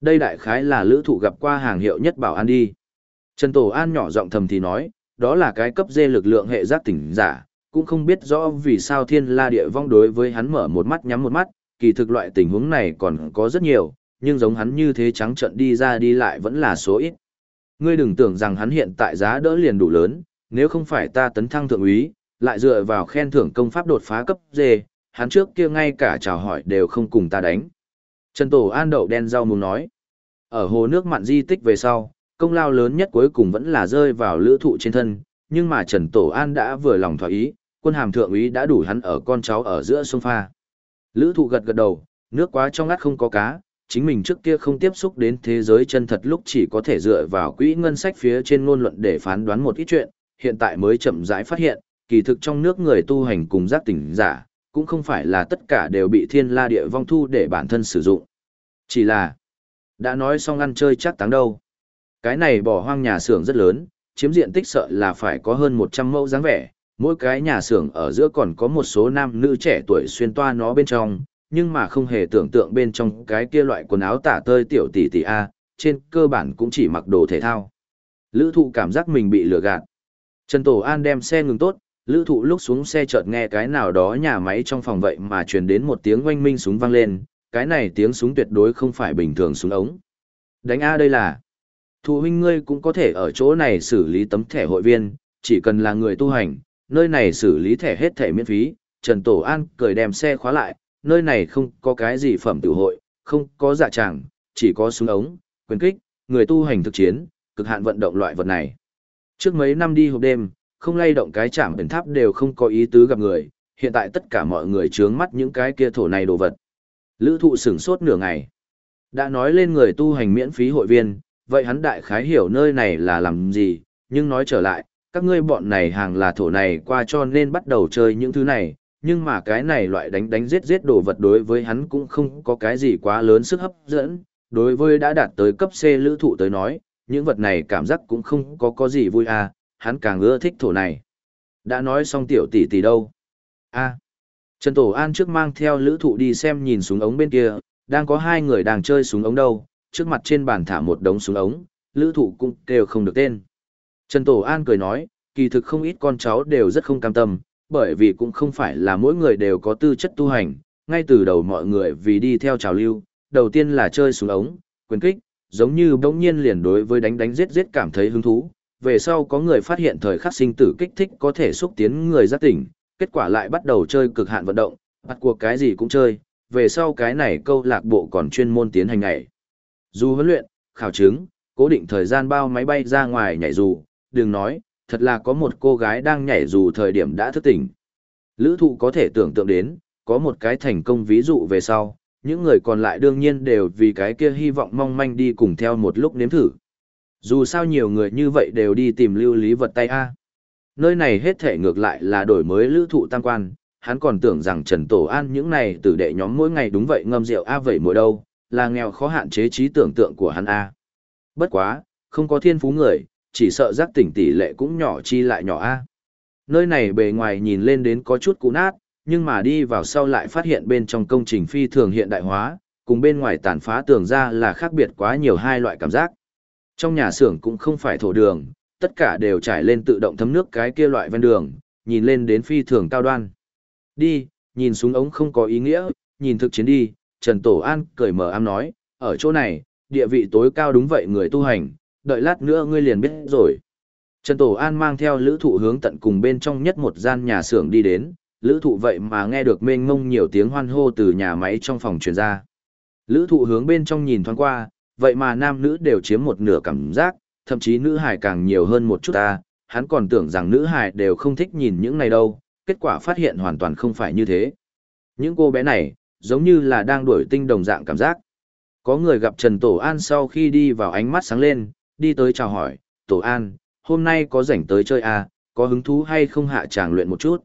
Đây đại khái là lữ thụ gặp qua hàng hiệu nhất bảo an đi. Trần Tổ An nhỏ giọng thầm thì nói, đó là cái cấp dê lực lượng hệ giác tỉnh giả, cũng không biết rõ vì sao thiên la địa vong đối với hắn mở một mắt nhắm một mắt, kỳ thực loại tình huống này còn có rất nhiều, nhưng giống hắn như thế trắng trận đi ra đi lại vẫn là số ít. Ngươi đừng tưởng rằng hắn hiện tại giá đỡ liền đủ lớn, nếu không phải ta tấn thăng thượng úy, lại dựa vào khen thưởng công pháp đột phá cấp dê, hắn trước kia ngay cả chào hỏi đều không cùng ta đánh. Trần Tổ An đậu đen rau muốn nói. Ở hồ nước mặn di tích về sau, công lao lớn nhất cuối cùng vẫn là rơi vào lữ thụ trên thân, nhưng mà Trần Tổ An đã vừa lòng thỏa ý, quân hàm thượng úy đã đủ hắn ở con cháu ở giữa sông pha. Lữ thụ gật gật đầu, nước quá trong ngắt không có cá, chính mình trước kia không tiếp xúc đến thế giới chân thật lúc chỉ có thể dựa vào quỹ ngân sách phía trên ngôn luận để phán đoán một ít chuyện, hiện tại mới chậm rãi phát hiện, kỳ thực trong nước người tu hành cùng giác tỉnh giả, cũng không phải là tất cả đều bị thiên la địa vong thu để bản thân sử dụng. Chỉ là, đã nói xong ăn chơi chắc táng đâu. Cái này bỏ hoang nhà xưởng rất lớn, chiếm diện tích sợ là phải có hơn 100 mẫu dáng vẻ, mỗi cái nhà xưởng ở giữa còn có một số nam nữ trẻ tuổi xuyên toa nó bên trong, nhưng mà không hề tưởng tượng bên trong cái kia loại quần áo tả tơi tiểu tỷ tỷ A, trên cơ bản cũng chỉ mặc đồ thể thao. Lữ thụ cảm giác mình bị lừa gạt. Trần Tổ An đem xe ngừng tốt, lữ thụ lúc xuống xe chợt nghe cái nào đó nhà máy trong phòng vậy mà truyền đến một tiếng oanh minh súng vang lên, cái này tiếng súng tuyệt đối không phải bình thường súng ống. Đánh A đây là, thụ huynh ngươi cũng có thể ở chỗ này xử lý tấm thẻ hội viên, chỉ cần là người tu hành, nơi này xử lý thẻ hết thẻ miễn phí, Trần Tổ An cười đem xe khóa lại, nơi này không có cái gì phẩm tiểu hội, không có dạ tràng, chỉ có súng ống, quyền kích, người tu hành thực chiến, cực hạn vận động loại vật này. Trước mấy năm đi hộp đêm, không lay động cái chạm biển tháp đều không có ý tứ gặp người, hiện tại tất cả mọi người trướng mắt những cái kia thổ này đồ vật. Lữ thụ sửng sốt nửa ngày. Đã nói lên người tu hành miễn phí hội viên, vậy hắn đại khái hiểu nơi này là làm gì, nhưng nói trở lại, các ngươi bọn này hàng là thổ này qua cho nên bắt đầu chơi những thứ này, nhưng mà cái này loại đánh đánh giết giết đồ vật đối với hắn cũng không có cái gì quá lớn sức hấp dẫn, đối với đã đạt tới cấp C lữ thụ tới nói, những vật này cảm giác cũng không có có gì vui à, hắn càng ưa thích thổ này. Đã nói xong tiểu tỷ tỷ đâu? a Trần Tổ An trước mang theo lữ thụ đi xem nhìn súng ống bên kia, đang có hai người đang chơi súng ống đâu, trước mặt trên bàn thả một đống súng ống, lữ thụ cũng kêu không được tên. Trần Tổ An cười nói, kỳ thực không ít con cháu đều rất không cam tâm, bởi vì cũng không phải là mỗi người đều có tư chất tu hành, ngay từ đầu mọi người vì đi theo trào lưu, đầu tiên là chơi súng ống, quyền kích, giống như bỗng nhiên liền đối với đánh đánh giết giết cảm thấy hứng thú, về sau có người phát hiện thời khắc sinh tử kích thích có thể xúc tiến người giác tỉnh, kết quả lại bắt đầu chơi cực hạn vận động, bắt cuộc cái gì cũng chơi, về sau cái này câu lạc bộ còn chuyên môn tiến hành ngày. Dù huấn luyện, khảo chứng, cố định thời gian bao máy bay ra ngoài nhảy dù, đừng nói, thật là có một cô gái đang nhảy dù thời điểm đã thức tỉnh. Lữ thụ có thể tưởng tượng đến, có một cái thành công ví dụ về sau, những người còn lại đương nhiên đều vì cái kia hy vọng mong manh đi cùng theo một lúc nếm thử. Dù sao nhiều người như vậy đều đi tìm lưu lý vật tay A. Nơi này hết thể ngược lại là đổi mới lữ thụ tam quan, hắn còn tưởng rằng Trần Tổ An những này tử đệ nhóm mỗi ngày đúng vậy ngâm rượu A vậy mỗi đâu, là nghèo khó hạn chế trí tưởng tượng của hắn A. Bất quá, không có thiên phú người, chỉ sợ giác tỉnh tỷ lệ cũng nhỏ chi lại nhỏ A. Nơi này bề ngoài nhìn lên đến có chút cũ nát, nhưng mà đi vào sau lại phát hiện bên trong công trình phi thường hiện đại hóa, cùng bên ngoài tàn phá tường ra là khác biệt quá nhiều hai loại cảm giác. Trong nhà xưởng cũng không phải thổ đường, tất cả đều trải lên tự động thấm nước cái kia loại ven đường, nhìn lên đến phi thường cao đoan. Đi, nhìn súng ống không có ý nghĩa, nhìn thực chiến đi, Trần Tổ An cười mở am nói, ở chỗ này, địa vị tối cao đúng vậy người tu hành, đợi lát nữa ngươi liền biết rồi. Trần Tổ An mang theo lữ thụ hướng tận cùng bên trong nhất một gian nhà xưởng đi đến, lữ thụ vậy mà nghe được mênh mông nhiều tiếng hoan hô từ nhà máy trong phòng truyền ra. Lữ thụ hướng bên trong nhìn thoáng qua, vậy mà nam nữ đều chiếm một nửa cảm giác, thậm chí nữ hài càng nhiều hơn một chút ta, hắn còn tưởng rằng nữ hài đều không thích nhìn những này đâu, kết quả phát hiện hoàn toàn không phải như thế. Những cô bé này, giống như là đang đuổi tinh đồng dạng cảm giác. Có người gặp Trần Tổ An sau khi đi vào ánh mắt sáng lên, đi tới chào hỏi, Tổ An, hôm nay có rảnh tới chơi à, có hứng thú hay không hạ tràng luyện một chút.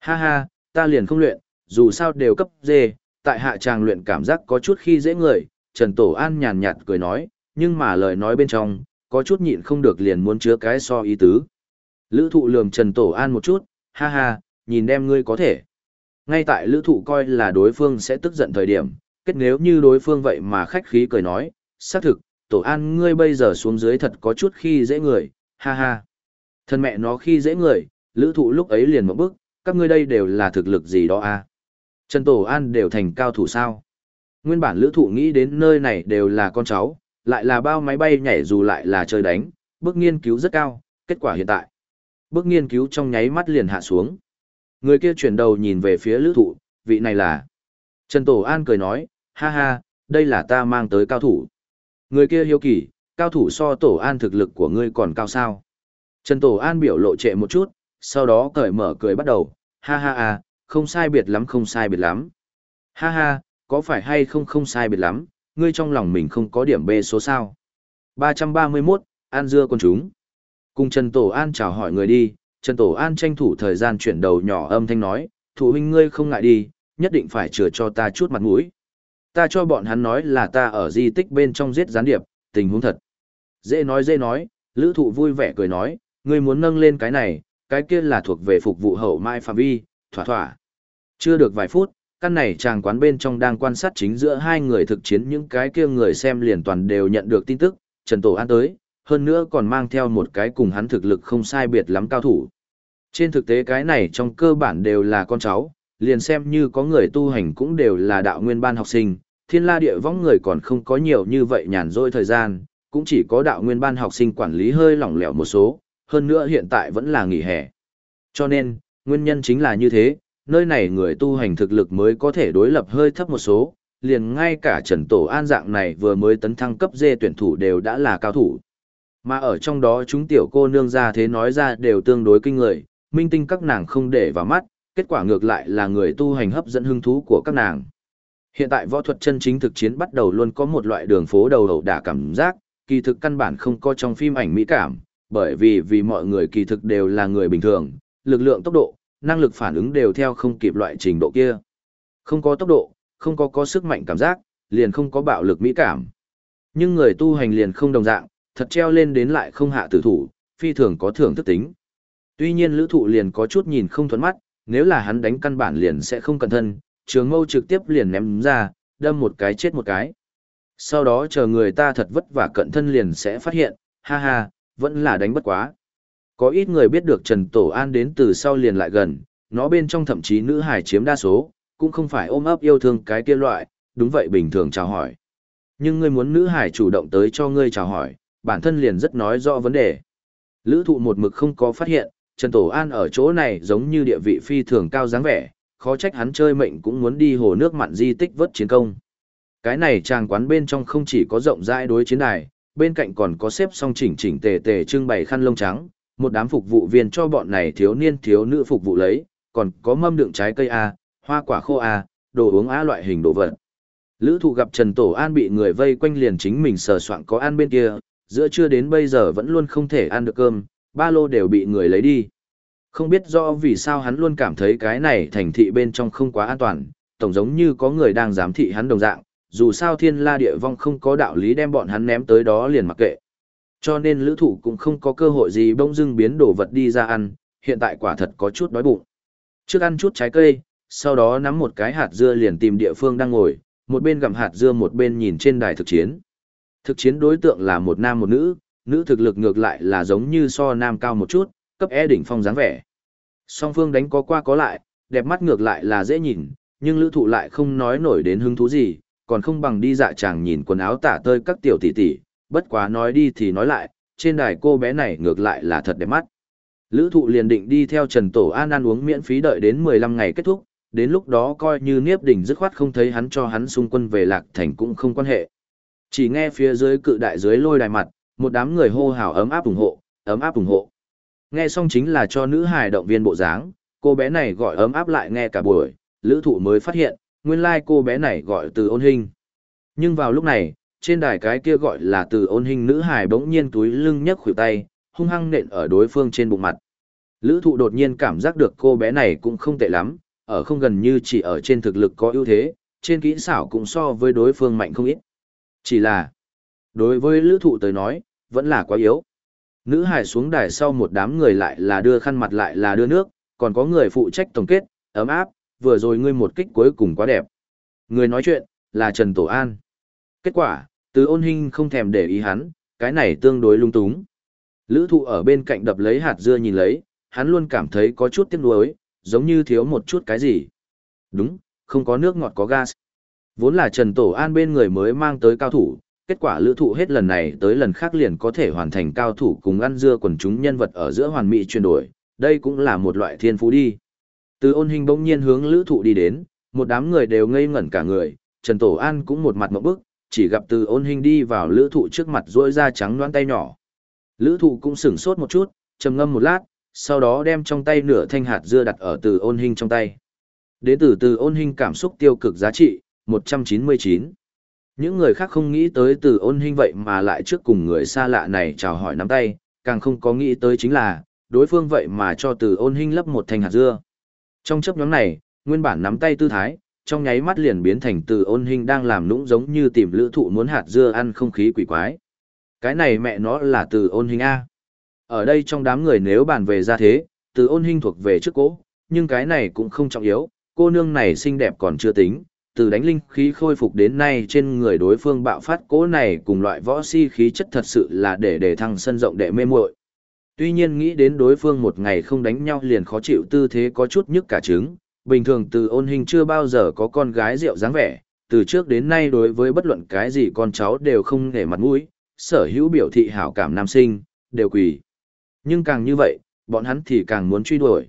Ha ha, ta liền không luyện, dù sao đều cấp dê, tại hạ tràng luyện cảm giác có chút khi dễ người, Trần Tổ An nhàn nhạt cười nói, nhưng mà lời nói bên trong, có chút nhịn không được liền muốn chứa cái so ý tứ. Lữ thụ lườm Trần Tổ An một chút, ha ha, nhìn đem ngươi có thể. Ngay tại lữ thụ coi là đối phương sẽ tức giận thời điểm, kết nếu như đối phương vậy mà khách khí cười nói, xác thực, Tổ An ngươi bây giờ xuống dưới thật có chút khi dễ người, ha ha. Thân mẹ nó khi dễ người, lữ thụ lúc ấy liền một bước, các ngươi đây đều là thực lực gì đó à? Trần Tổ An đều thành cao thủ sao? Nguyên bản lữ thụ nghĩ đến nơi này đều là con cháu, lại là bao máy bay nhảy dù lại là chơi đánh, bước nghiên cứu rất cao, kết quả hiện tại. Bước nghiên cứu trong nháy mắt liền hạ xuống. Người kia chuyển đầu nhìn về phía lữ thụ, vị này là. Trần Tổ An cười nói, ha ha, đây là ta mang tới cao thủ. Người kia hiếu kỳ, cao thủ so Tổ An thực lực của ngươi còn cao sao. Trần Tổ An biểu lộ trệ một chút, sau đó cởi mở cười bắt đầu, ha ha ha, không sai biệt lắm không sai biệt lắm. Ha ha, có phải hay không không sai biệt lắm, ngươi trong lòng mình không có điểm B số sao. 331, An Dưa con chúng. Cùng Trần Tổ An chào hỏi người đi, Trần Tổ An tranh thủ thời gian chuyển đầu nhỏ âm thanh nói, thủ huynh ngươi không ngại đi, nhất định phải chừa cho ta chút mặt mũi. Ta cho bọn hắn nói là ta ở di tích bên trong giết gián điệp, tình huống thật. Dễ nói dễ nói, lữ thụ vui vẻ cười nói, ngươi muốn nâng lên cái này, cái kia là thuộc về phục vụ hậu mai phạm vi, thỏa thỏa. Chưa được vài phút, căn này chàng quán bên trong đang quan sát chính giữa hai người thực chiến những cái kia người xem liền toàn đều nhận được tin tức, Trần Tổ An tới, hơn nữa còn mang theo một cái cùng hắn thực lực không sai biệt lắm cao thủ. Trên thực tế cái này trong cơ bản đều là con cháu, liền xem như có người tu hành cũng đều là đạo nguyên ban học sinh, thiên la địa võng người còn không có nhiều như vậy nhàn rỗi thời gian, cũng chỉ có đạo nguyên ban học sinh quản lý hơi lỏng lẻo một số, hơn nữa hiện tại vẫn là nghỉ hè. Cho nên, nguyên nhân chính là như thế, nơi này người tu hành thực lực mới có thể đối lập hơi thấp một số, liền ngay cả Trần Tổ An dạng này vừa mới tấn thăng cấp dê tuyển thủ đều đã là cao thủ. Mà ở trong đó chúng tiểu cô nương ra thế nói ra đều tương đối kinh người, minh tinh các nàng không để vào mắt, kết quả ngược lại là người tu hành hấp dẫn hứng thú của các nàng. Hiện tại võ thuật chân chính thực chiến bắt đầu luôn có một loại đường phố đầu đầu đả cảm giác, kỳ thực căn bản không có trong phim ảnh mỹ cảm, bởi vì vì mọi người kỳ thực đều là người bình thường, lực lượng tốc độ, năng lực phản ứng đều theo không kịp loại trình độ kia. Không có tốc độ, không có có sức mạnh cảm giác, liền không có bạo lực mỹ cảm. Nhưng người tu hành liền không đồng dạng, thật treo lên đến lại không hạ tử thủ, phi thường có thưởng thức tính. Tuy nhiên lữ thụ liền có chút nhìn không thuẫn mắt, nếu là hắn đánh căn bản liền sẽ không cẩn thân, trường mâu trực tiếp liền ném ra, đâm một cái chết một cái. Sau đó chờ người ta thật vất vả cận thân liền sẽ phát hiện, ha ha, vẫn là đánh bất quá. Có ít người biết được Trần Tổ An đến từ sau liền lại gần, nó bên trong thậm chí nữ hải chiếm đa số, cũng không phải ôm ấp yêu thương cái kia loại, đúng vậy bình thường chào hỏi. Nhưng ngươi muốn nữ hải chủ động tới cho ngươi chào hỏi, bản thân liền rất nói rõ vấn đề. Lữ thụ một mực không có phát hiện, Trần Tổ An ở chỗ này giống như địa vị phi thường cao dáng vẻ, khó trách hắn chơi mệnh cũng muốn đi hồ nước mặn di tích vớt chiến công. Cái này trang quán bên trong không chỉ có rộng rãi đối chiến đài, bên cạnh còn có xếp song chỉnh chỉnh tề tề trưng bày khăn lông trắng, một đám phục vụ viên cho bọn này thiếu niên thiếu nữ phục vụ lấy, còn có mâm đựng trái cây A, hoa quả khô A, đồ uống A loại hình đồ vật. Lữ thụ gặp Trần Tổ An bị người vây quanh liền chính mình sờ soạn có ăn bên kia, giữa trưa đến bây giờ vẫn luôn không thể ăn được cơm, ba lô đều bị người lấy đi. Không biết rõ vì sao hắn luôn cảm thấy cái này thành thị bên trong không quá an toàn, tổng giống như có người đang giám thị hắn đồng dạng, dù sao thiên la địa vong không có đạo lý đem bọn hắn ném tới đó liền mặc kệ. Cho nên lữ thủ cũng không có cơ hội gì bông dưng biến đồ vật đi ra ăn, hiện tại quả thật có chút đói bụng. Trước ăn chút trái cây, sau đó nắm một cái hạt dưa liền tìm địa phương đang ngồi, một bên gặm hạt dưa một bên nhìn trên đài thực chiến. Thực chiến đối tượng là một nam một nữ, nữ thực lực ngược lại là giống như so nam cao một chút, cấp e đỉnh phong dáng vẻ. Song phương đánh có qua có lại, đẹp mắt ngược lại là dễ nhìn, nhưng lữ thụ lại không nói nổi đến hứng thú gì, còn không bằng đi dạ chàng nhìn quần áo tả tơi các tiểu tỷ tỷ, bất quá nói đi thì nói lại, trên đài cô bé này ngược lại là thật đẹp mắt. Lữ thụ liền định đi theo Trần Tổ An ăn uống miễn phí đợi đến 15 ngày kết thúc, đến lúc đó coi như Niếp Đỉnh dứt khoát không thấy hắn cho hắn xung quân về Lạc Thành cũng không quan hệ. Chỉ nghe phía dưới cự đại dưới lôi đài mặt, một đám người hô hào ấm áp ủng hộ, ấm áp ủng hộ. Nghe xong chính là cho nữ hài động viên bộ dáng, cô bé này gọi ấm áp lại nghe cả buổi, lữ thụ mới phát hiện, nguyên lai like cô bé này gọi từ ôn hình. Nhưng vào lúc này, trên đài cái kia gọi là từ ôn hình nữ hài bỗng nhiên túi lưng nhấc khuỷu tay, hung hăng nện ở đối phương trên bụng mặt. Lữ thụ đột nhiên cảm giác được cô bé này cũng không tệ lắm, ở không gần như chỉ ở trên thực lực có ưu thế, trên kỹ xảo cũng so với đối phương mạnh không ít. Chỉ là, đối với lữ thụ tới nói, vẫn là quá yếu. Nữ hải xuống đài sau một đám người lại là đưa khăn mặt lại là đưa nước, còn có người phụ trách tổng kết, ấm áp, vừa rồi ngươi một kích cuối cùng quá đẹp. Người nói chuyện, là Trần Tổ An. Kết quả, từ ôn hình không thèm để ý hắn, cái này tương đối lung túng. Lữ thụ ở bên cạnh đập lấy hạt dưa nhìn lấy, hắn luôn cảm thấy có chút tiếc nuối, giống như thiếu một chút cái gì. Đúng, không có nước ngọt có gas. Vốn là Trần Tổ An bên người mới mang tới cao thủ, kết quả lữ thụ hết lần này tới lần khác liền có thể hoàn thành cao thủ cùng ăn dưa quần chúng nhân vật ở giữa hoàn mỹ chuyển đổi, đây cũng là một loại thiên phú đi. Từ ôn hình bỗng nhiên hướng lữ thụ đi đến, một đám người đều ngây ngẩn cả người, Trần Tổ An cũng một mặt mộng bức, chỉ gặp từ ôn hình đi vào lữ thụ trước mặt rôi ra trắng đoán tay nhỏ. Lữ thụ cũng sửng sốt một chút, trầm ngâm một lát, sau đó đem trong tay nửa thanh hạt dưa đặt ở từ ôn hình trong tay. Đến từ từ ôn hình cảm xúc tiêu cực giá trị, 199. Những người khác không nghĩ tới từ ôn hình vậy mà lại trước cùng người xa lạ này chào hỏi nắm tay, càng không có nghĩ tới chính là, đối phương vậy mà cho từ ôn hình lấp một thành hạt dưa. Trong chấp nhóm này, nguyên bản nắm tay tư thái, trong nháy mắt liền biến thành từ ôn hình đang làm nũng giống như tìm lữ thụ muốn hạt dưa ăn không khí quỷ quái. Cái này mẹ nó là từ ôn hình A. Ở đây trong đám người nếu bàn về ra thế, từ ôn hình thuộc về trước cố, nhưng cái này cũng không trọng yếu, cô nương này xinh đẹp còn chưa tính, từ đánh linh khí khôi phục đến nay trên người đối phương bạo phát cố này cùng loại võ si khí chất thật sự là để để thăng sân rộng đệ mê muội. Tuy nhiên nghĩ đến đối phương một ngày không đánh nhau liền khó chịu tư thế có chút nhức cả trứng, bình thường từ ôn hình chưa bao giờ có con gái rượu dáng vẻ, từ trước đến nay đối với bất luận cái gì con cháu đều không nể mặt mũi, sở hữu biểu thị hảo cảm nam sinh, đều quỳ. Nhưng càng như vậy, bọn hắn thì càng muốn truy đuổi.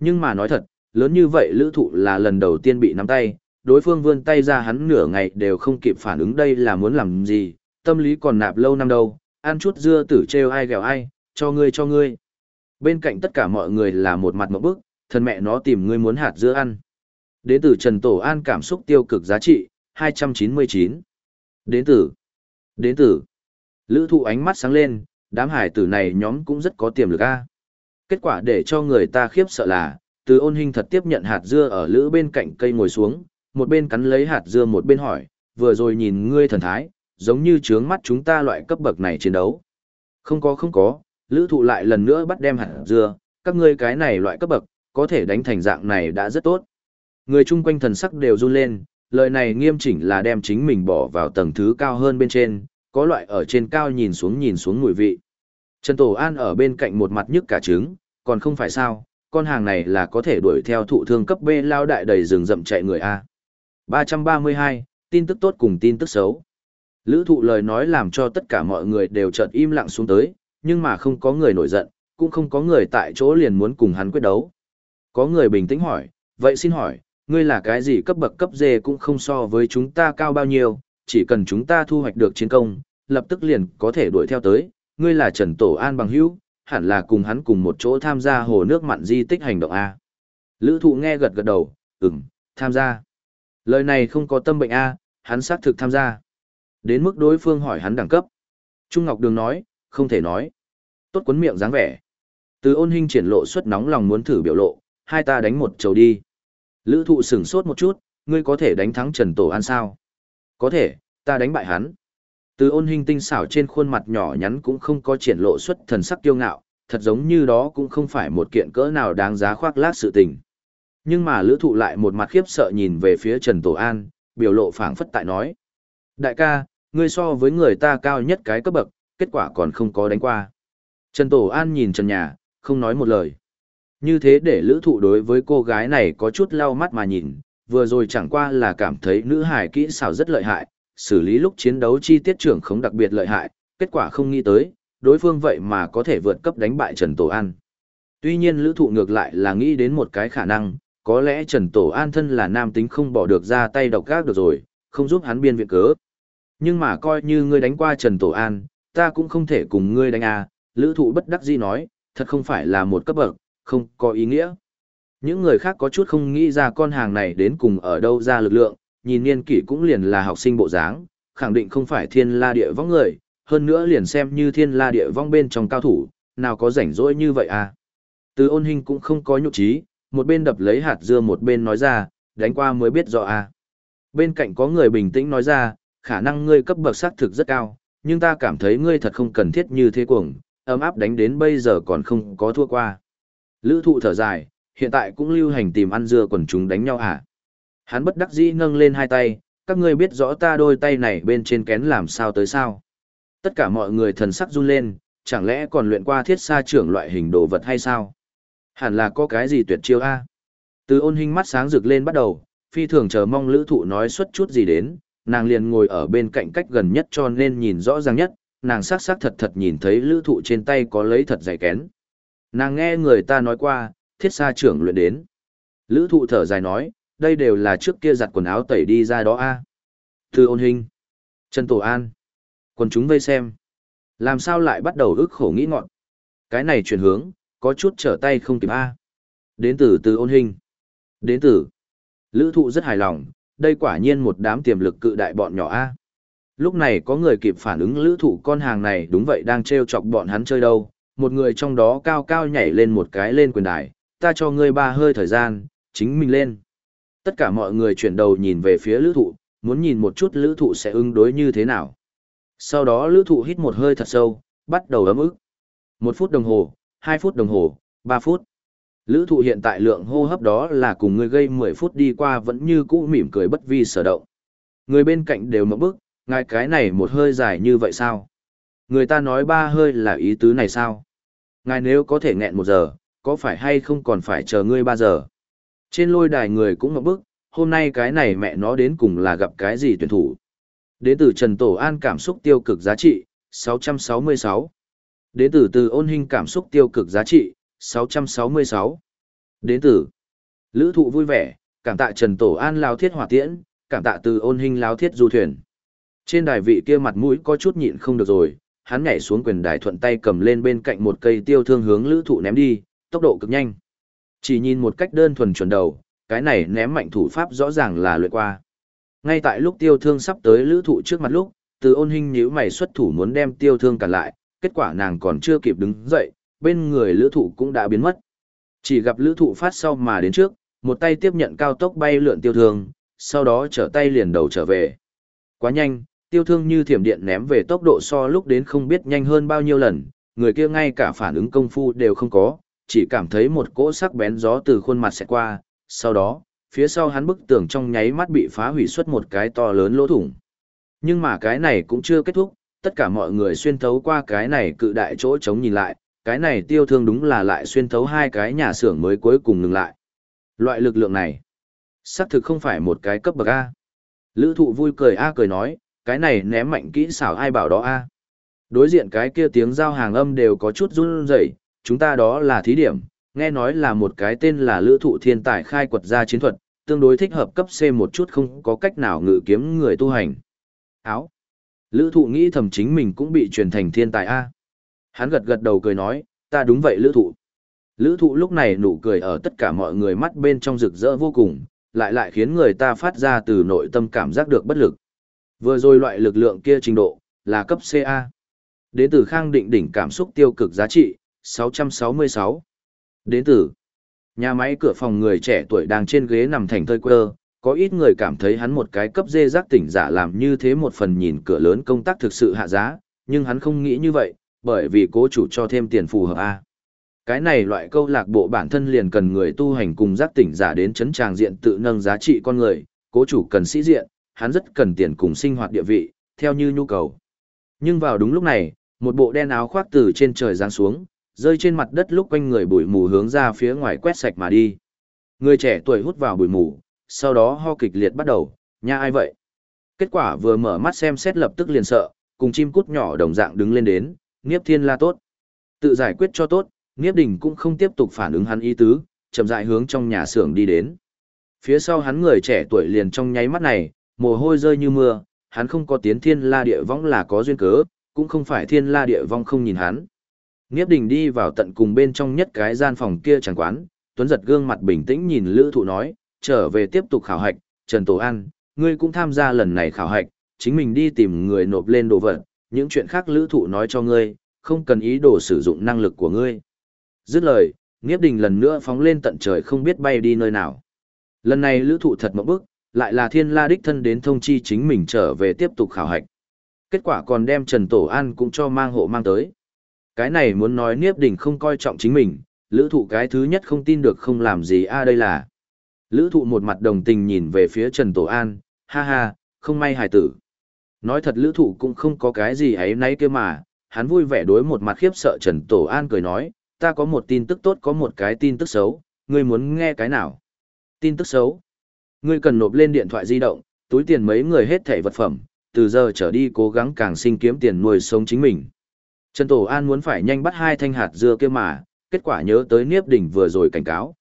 Nhưng mà nói thật, lớn như vậy lữ thụ là lần đầu tiên bị nắm tay, đối phương vươn tay ra hắn nửa ngày đều không kịp phản ứng đây là muốn làm gì, tâm lý còn nạp lâu năm đâu, ăn chút dưa tử treo ai ghẹo ai, cho ngươi cho ngươi. Bên cạnh tất cả mọi người là một mặt mộng bức, thân mẹ nó tìm ngươi muốn hạt dưa ăn. Đến từ Trần Tổ An cảm xúc tiêu cực giá trị, 299. Đến từ. Đến từ. Lữ thụ ánh mắt sáng lên, đám hải tử này nhóm cũng rất có tiềm lực a Kết quả để cho người ta khiếp sợ là, từ ôn hình thật tiếp nhận hạt dưa ở lữ bên cạnh cây ngồi xuống, một bên cắn lấy hạt dưa một bên hỏi, vừa rồi nhìn ngươi thần thái, giống như trướng mắt chúng ta loại cấp bậc này chiến đấu. Không có không có, lữ thụ lại lần nữa bắt đem hạt dưa, các ngươi cái này loại cấp bậc, có thể đánh thành dạng này đã rất tốt. Người chung quanh thần sắc đều run lên, lời này nghiêm chỉnh là đem chính mình bỏ vào tầng thứ cao hơn bên trên, có loại ở trên cao nhìn xuống nhìn xuống mùi vị. Trần Tổ An ở bên cạnh một mặt nhức cả trứng, còn không phải sao, con hàng này là có thể đuổi theo thụ thương cấp B lao đại đầy rừng rậm chạy người A. 332, tin tức tốt cùng tin tức xấu. Lữ thụ lời nói làm cho tất cả mọi người đều chợt im lặng xuống tới, nhưng mà không có người nổi giận, cũng không có người tại chỗ liền muốn cùng hắn quyết đấu. Có người bình tĩnh hỏi, vậy xin hỏi, ngươi là cái gì cấp bậc cấp dê cũng không so với chúng ta cao bao nhiêu, chỉ cần chúng ta thu hoạch được chiến công, lập tức liền có thể đuổi theo tới, ngươi là Trần Tổ An bằng hữu, hẳn là cùng hắn cùng một chỗ tham gia hồ nước mặn di tích hành động A. Lữ thụ nghe gật gật đầu, ừm, tham gia. Lời này không có tâm bệnh A, hắn xác thực tham gia. Đến mức đối phương hỏi hắn đẳng cấp. Trung Ngọc Đường nói, không thể nói. Tốt quấn miệng dáng vẻ. Từ ôn hình triển lộ suất nóng lòng muốn thử biểu lộ, hai ta đánh một chầu đi. Lữ thụ sửng sốt một chút, ngươi có thể đánh thắng Trần Tổ An sao? Có thể, ta đánh bại hắn. Từ ôn hình tinh xảo trên khuôn mặt nhỏ nhắn cũng không có triển lộ xuất thần sắc kiêu ngạo, thật giống như đó cũng không phải một kiện cỡ nào đáng giá khoác lác sự tình. Nhưng mà lữ thụ lại một mặt khiếp sợ nhìn về phía Trần Tổ An, biểu lộ phảng phất tại nói. Đại ca, ngươi so với người ta cao nhất cái cấp bậc, kết quả còn không có đánh qua. Trần Tổ An nhìn Trần Nhà, không nói một lời. Như thế để lữ thụ đối với cô gái này có chút lau mắt mà nhìn, vừa rồi chẳng qua là cảm thấy nữ hải kỹ xảo rất lợi hại, xử lý lúc chiến đấu chi tiết trưởng không đặc biệt lợi hại, kết quả không nghĩ tới, đối phương vậy mà có thể vượt cấp đánh bại Trần Tổ An. Tuy nhiên lữ thụ ngược lại là nghĩ đến một cái khả năng, có lẽ Trần Tổ An thân là nam tính không bỏ được ra tay độc gác được rồi, không giúp hắn biên viện cớ. Nhưng mà coi như ngươi đánh qua Trần Tổ An, ta cũng không thể cùng ngươi đánh à, lữ thụ bất đắc dĩ nói, thật không phải là một cấp bậc, không có ý nghĩa. Những người khác có chút không nghĩ ra con hàng này đến cùng ở đâu ra lực lượng, nhìn niên kỷ cũng liền là học sinh bộ dáng, khẳng định không phải thiên la địa vong người, hơn nữa liền xem như thiên la địa vong bên trong cao thủ, nào có rảnh rỗi như vậy à. Từ ôn hình cũng không có nhục trí, một bên đập lấy hạt dưa một bên nói ra, đánh qua mới biết rõ à. Bên cạnh có người bình tĩnh nói ra, khả năng ngươi cấp bậc xác thực rất cao, nhưng ta cảm thấy ngươi thật không cần thiết như thế cuồng, ấm áp đánh đến bây giờ còn không có thua qua. Lữ thụ thở dài, hiện tại cũng lưu hành tìm ăn dưa quần chúng đánh nhau à. Hắn bất đắc dĩ nâng lên hai tay, các ngươi biết rõ ta đôi tay này bên trên kén làm sao tới sao. Tất cả mọi người thần sắc run lên, chẳng lẽ còn luyện qua thiết sa trưởng loại hình đồ vật hay sao? Hẳn là có cái gì tuyệt chiêu a? Từ ôn hình mắt sáng rực lên bắt đầu, phi thường chờ mong lữ thụ nói xuất chút gì đến, nàng liền ngồi ở bên cạnh cách gần nhất cho nên nhìn rõ ràng nhất, nàng sắc sắc thật thật nhìn thấy lữ thụ trên tay có lấy thật dày kén. Nàng nghe người ta nói qua, thiết xa trưởng luyện đến. Lữ thụ thở dài nói, đây đều là trước kia giặt quần áo tẩy đi ra đó a Từ ôn hình. Trần Tổ An. Quần chúng vây xem. Làm sao lại bắt đầu ức khổ nghĩ ngọn. Cái này chuyển hướng, có chút trở tay không kịp A. Đến từ từ ôn hình. Đến từ. Lữ thụ rất hài lòng, đây quả nhiên một đám tiềm lực cự đại bọn nhỏ A. Lúc này có người kịp phản ứng lữ thụ con hàng này đúng vậy đang trêu chọc bọn hắn chơi đâu, một người trong đó cao cao nhảy lên một cái lên quyền đài, ta cho ngươi ba hơi thời gian, chính mình lên. Tất cả mọi người chuyển đầu nhìn về phía lữ thụ, muốn nhìn một chút lữ thụ sẽ ứng đối như thế nào. Sau đó lữ thụ hít một hơi thật sâu, bắt đầu ấm ức. Một phút đồng hồ, hai phút đồng hồ, ba phút. Lữ thụ hiện tại lượng hô hấp đó là cùng người gây 10 phút đi qua vẫn như cũ mỉm cười bất vi sở động. Người bên cạnh đều mộng bức, ngài cái này một hơi dài như vậy sao? Người ta nói ba hơi là ý tứ này sao? Ngài nếu có thể nghẹn một giờ, có phải hay không còn phải chờ ngươi ba giờ? Trên lôi đài người cũng mộng bức, hôm nay cái này mẹ nó đến cùng là gặp cái gì tuyển thủ? Đến từ Trần Tổ An cảm xúc tiêu cực giá trị, 666. Đến từ từ ôn hình cảm xúc tiêu cực giá trị, 666. Đến từ Lữ thụ vui vẻ, cảm tạ Trần Tổ An lao thiết hỏa tiễn, cảm tạ từ ôn hình lao thiết du thuyền. Trên đài vị kia mặt mũi có chút nhịn không được rồi, hắn nhảy xuống quyền đài thuận tay cầm lên bên cạnh một cây tiêu thương hướng lữ thụ ném đi, tốc độ cực nhanh. Chỉ nhìn một cách đơn thuần chuẩn đầu, cái này ném mạnh thủ pháp rõ ràng là luyện qua. Ngay tại lúc tiêu thương sắp tới lữ thụ trước mặt lúc, từ ôn hình nhíu mày xuất thủ muốn đem tiêu thương cản lại, kết quả nàng còn chưa kịp đứng dậy, bên người lữ thụ cũng đã biến mất. Chỉ gặp lữ thụ phát sau mà đến trước, một tay tiếp nhận cao tốc bay lượn tiêu thương, sau đó trở tay liền đầu trở về. Quá nhanh, tiêu thương như thiểm điện ném về tốc độ so lúc đến không biết nhanh hơn bao nhiêu lần, người kia ngay cả phản ứng công phu đều không có, chỉ cảm thấy một cỗ sắc bén gió từ khuôn mặt sẽ qua, sau đó, phía sau hắn bức tường trong nháy mắt bị phá hủy xuất một cái to lớn lỗ thủng. Nhưng mà cái này cũng chưa kết thúc, tất cả mọi người xuyên thấu qua cái này cự đại chỗ trống nhìn lại, cái này tiêu thương đúng là lại xuyên thấu hai cái nhà xưởng mới cuối cùng ngừng lại. Loại lực lượng này, xác thực không phải một cái cấp bậc A. Lữ thụ vui cười A cười nói, cái này ném mạnh kỹ xảo ai bảo đó A. Đối diện cái kia tiếng giao hàng âm đều có chút run rẩy chúng ta đó là thí điểm, nghe nói là một cái tên là lữ thụ thiên tài khai quật ra chiến thuật, tương đối thích hợp cấp C một chút không có cách nào ngự kiếm người tu hành. Áo. Lữ thụ nghĩ thầm chính mình cũng bị truyền thành thiên tài A. Hắn gật gật đầu cười nói, ta đúng vậy lữ thụ. Lữ thụ lúc này nụ cười ở tất cả mọi người mắt bên trong rực rỡ vô cùng, lại lại khiến người ta phát ra từ nội tâm cảm giác được bất lực. Vừa rồi loại lực lượng kia trình độ, là cấp CA. Đến từ khang định đỉnh cảm xúc tiêu cực giá trị, 666. Đến từ nhà máy cửa phòng người trẻ tuổi đang trên ghế nằm thành thơi quơ, có ít người cảm thấy hắn một cái cấp dê giác tỉnh giả làm như thế một phần nhìn cửa lớn công tác thực sự hạ giá, nhưng hắn không nghĩ như vậy, bởi vì cố chủ cho thêm tiền phù hợp A. Cái này loại câu lạc bộ bản thân liền cần người tu hành cùng giác tỉnh giả đến chấn tràng diện tự nâng giá trị con người, cố chủ cần sĩ diện, hắn rất cần tiền cùng sinh hoạt địa vị, theo như nhu cầu. Nhưng vào đúng lúc này, một bộ đen áo khoác từ trên trời giáng xuống, rơi trên mặt đất lúc quanh người bụi mù hướng ra phía ngoài quét sạch mà đi. Người trẻ tuổi hút vào bụi mù, sau đó ho kịch liệt bắt đầu, nha ai vậy? Kết quả vừa mở mắt xem xét lập tức liền sợ, cùng chim cút nhỏ đồng dạng đứng lên đến, Niếp Thiên La tốt. Tự giải quyết cho tốt, Niếp Đình cũng không tiếp tục phản ứng hắn ý tứ, chậm rãi hướng trong nhà xưởng đi đến. Phía sau hắn người trẻ tuổi liền trong nháy mắt này, mồ hôi rơi như mưa, hắn không có tiến Thiên La địa vong là có duyên cớ, cũng không phải Thiên La địa vong không nhìn hắn. Niếp Đình đi vào tận cùng bên trong nhất cái gian phòng kia chẳng quán, Tuấn giật gương mặt bình tĩnh nhìn Lữ Thụ nói, trở về tiếp tục khảo hạch, Trần Tổ An, ngươi cũng tham gia lần này khảo hạch, chính mình đi tìm người nộp lên đồ vật, những chuyện khác lữ thụ nói cho ngươi, không cần ý đồ sử dụng năng lực của ngươi. Dứt lời, Niếp Đình lần nữa phóng lên tận trời không biết bay đi nơi nào. Lần này lữ thụ thật mộng bức, lại là thiên la đích thân đến thông chi chính mình trở về tiếp tục khảo hạch. Kết quả còn đem Trần Tổ An cũng cho mang hộ mang tới. Cái này muốn nói Niếp Đình không coi trọng chính mình, lữ thụ cái thứ nhất không tin được không làm gì a à đây là. Lữ thụ một mặt đồng tình nhìn về phía Trần Tổ An, ha ha, không may hài tử. Nói thật lữ thụ cũng không có cái gì ấy nấy kia mà, hắn vui vẻ đối một mặt khiếp sợ Trần Tổ An cười nói, ta có một tin tức tốt có một cái tin tức xấu, ngươi muốn nghe cái nào? Tin tức xấu. Ngươi cần nộp lên điện thoại di động, túi tiền mấy người hết thẻ vật phẩm, từ giờ trở đi cố gắng càng sinh kiếm tiền nuôi sống chính mình. Trần Tổ An muốn phải nhanh bắt hai thanh hạt dưa kia mà, kết quả nhớ tới Niếp Đỉnh vừa rồi cảnh cáo.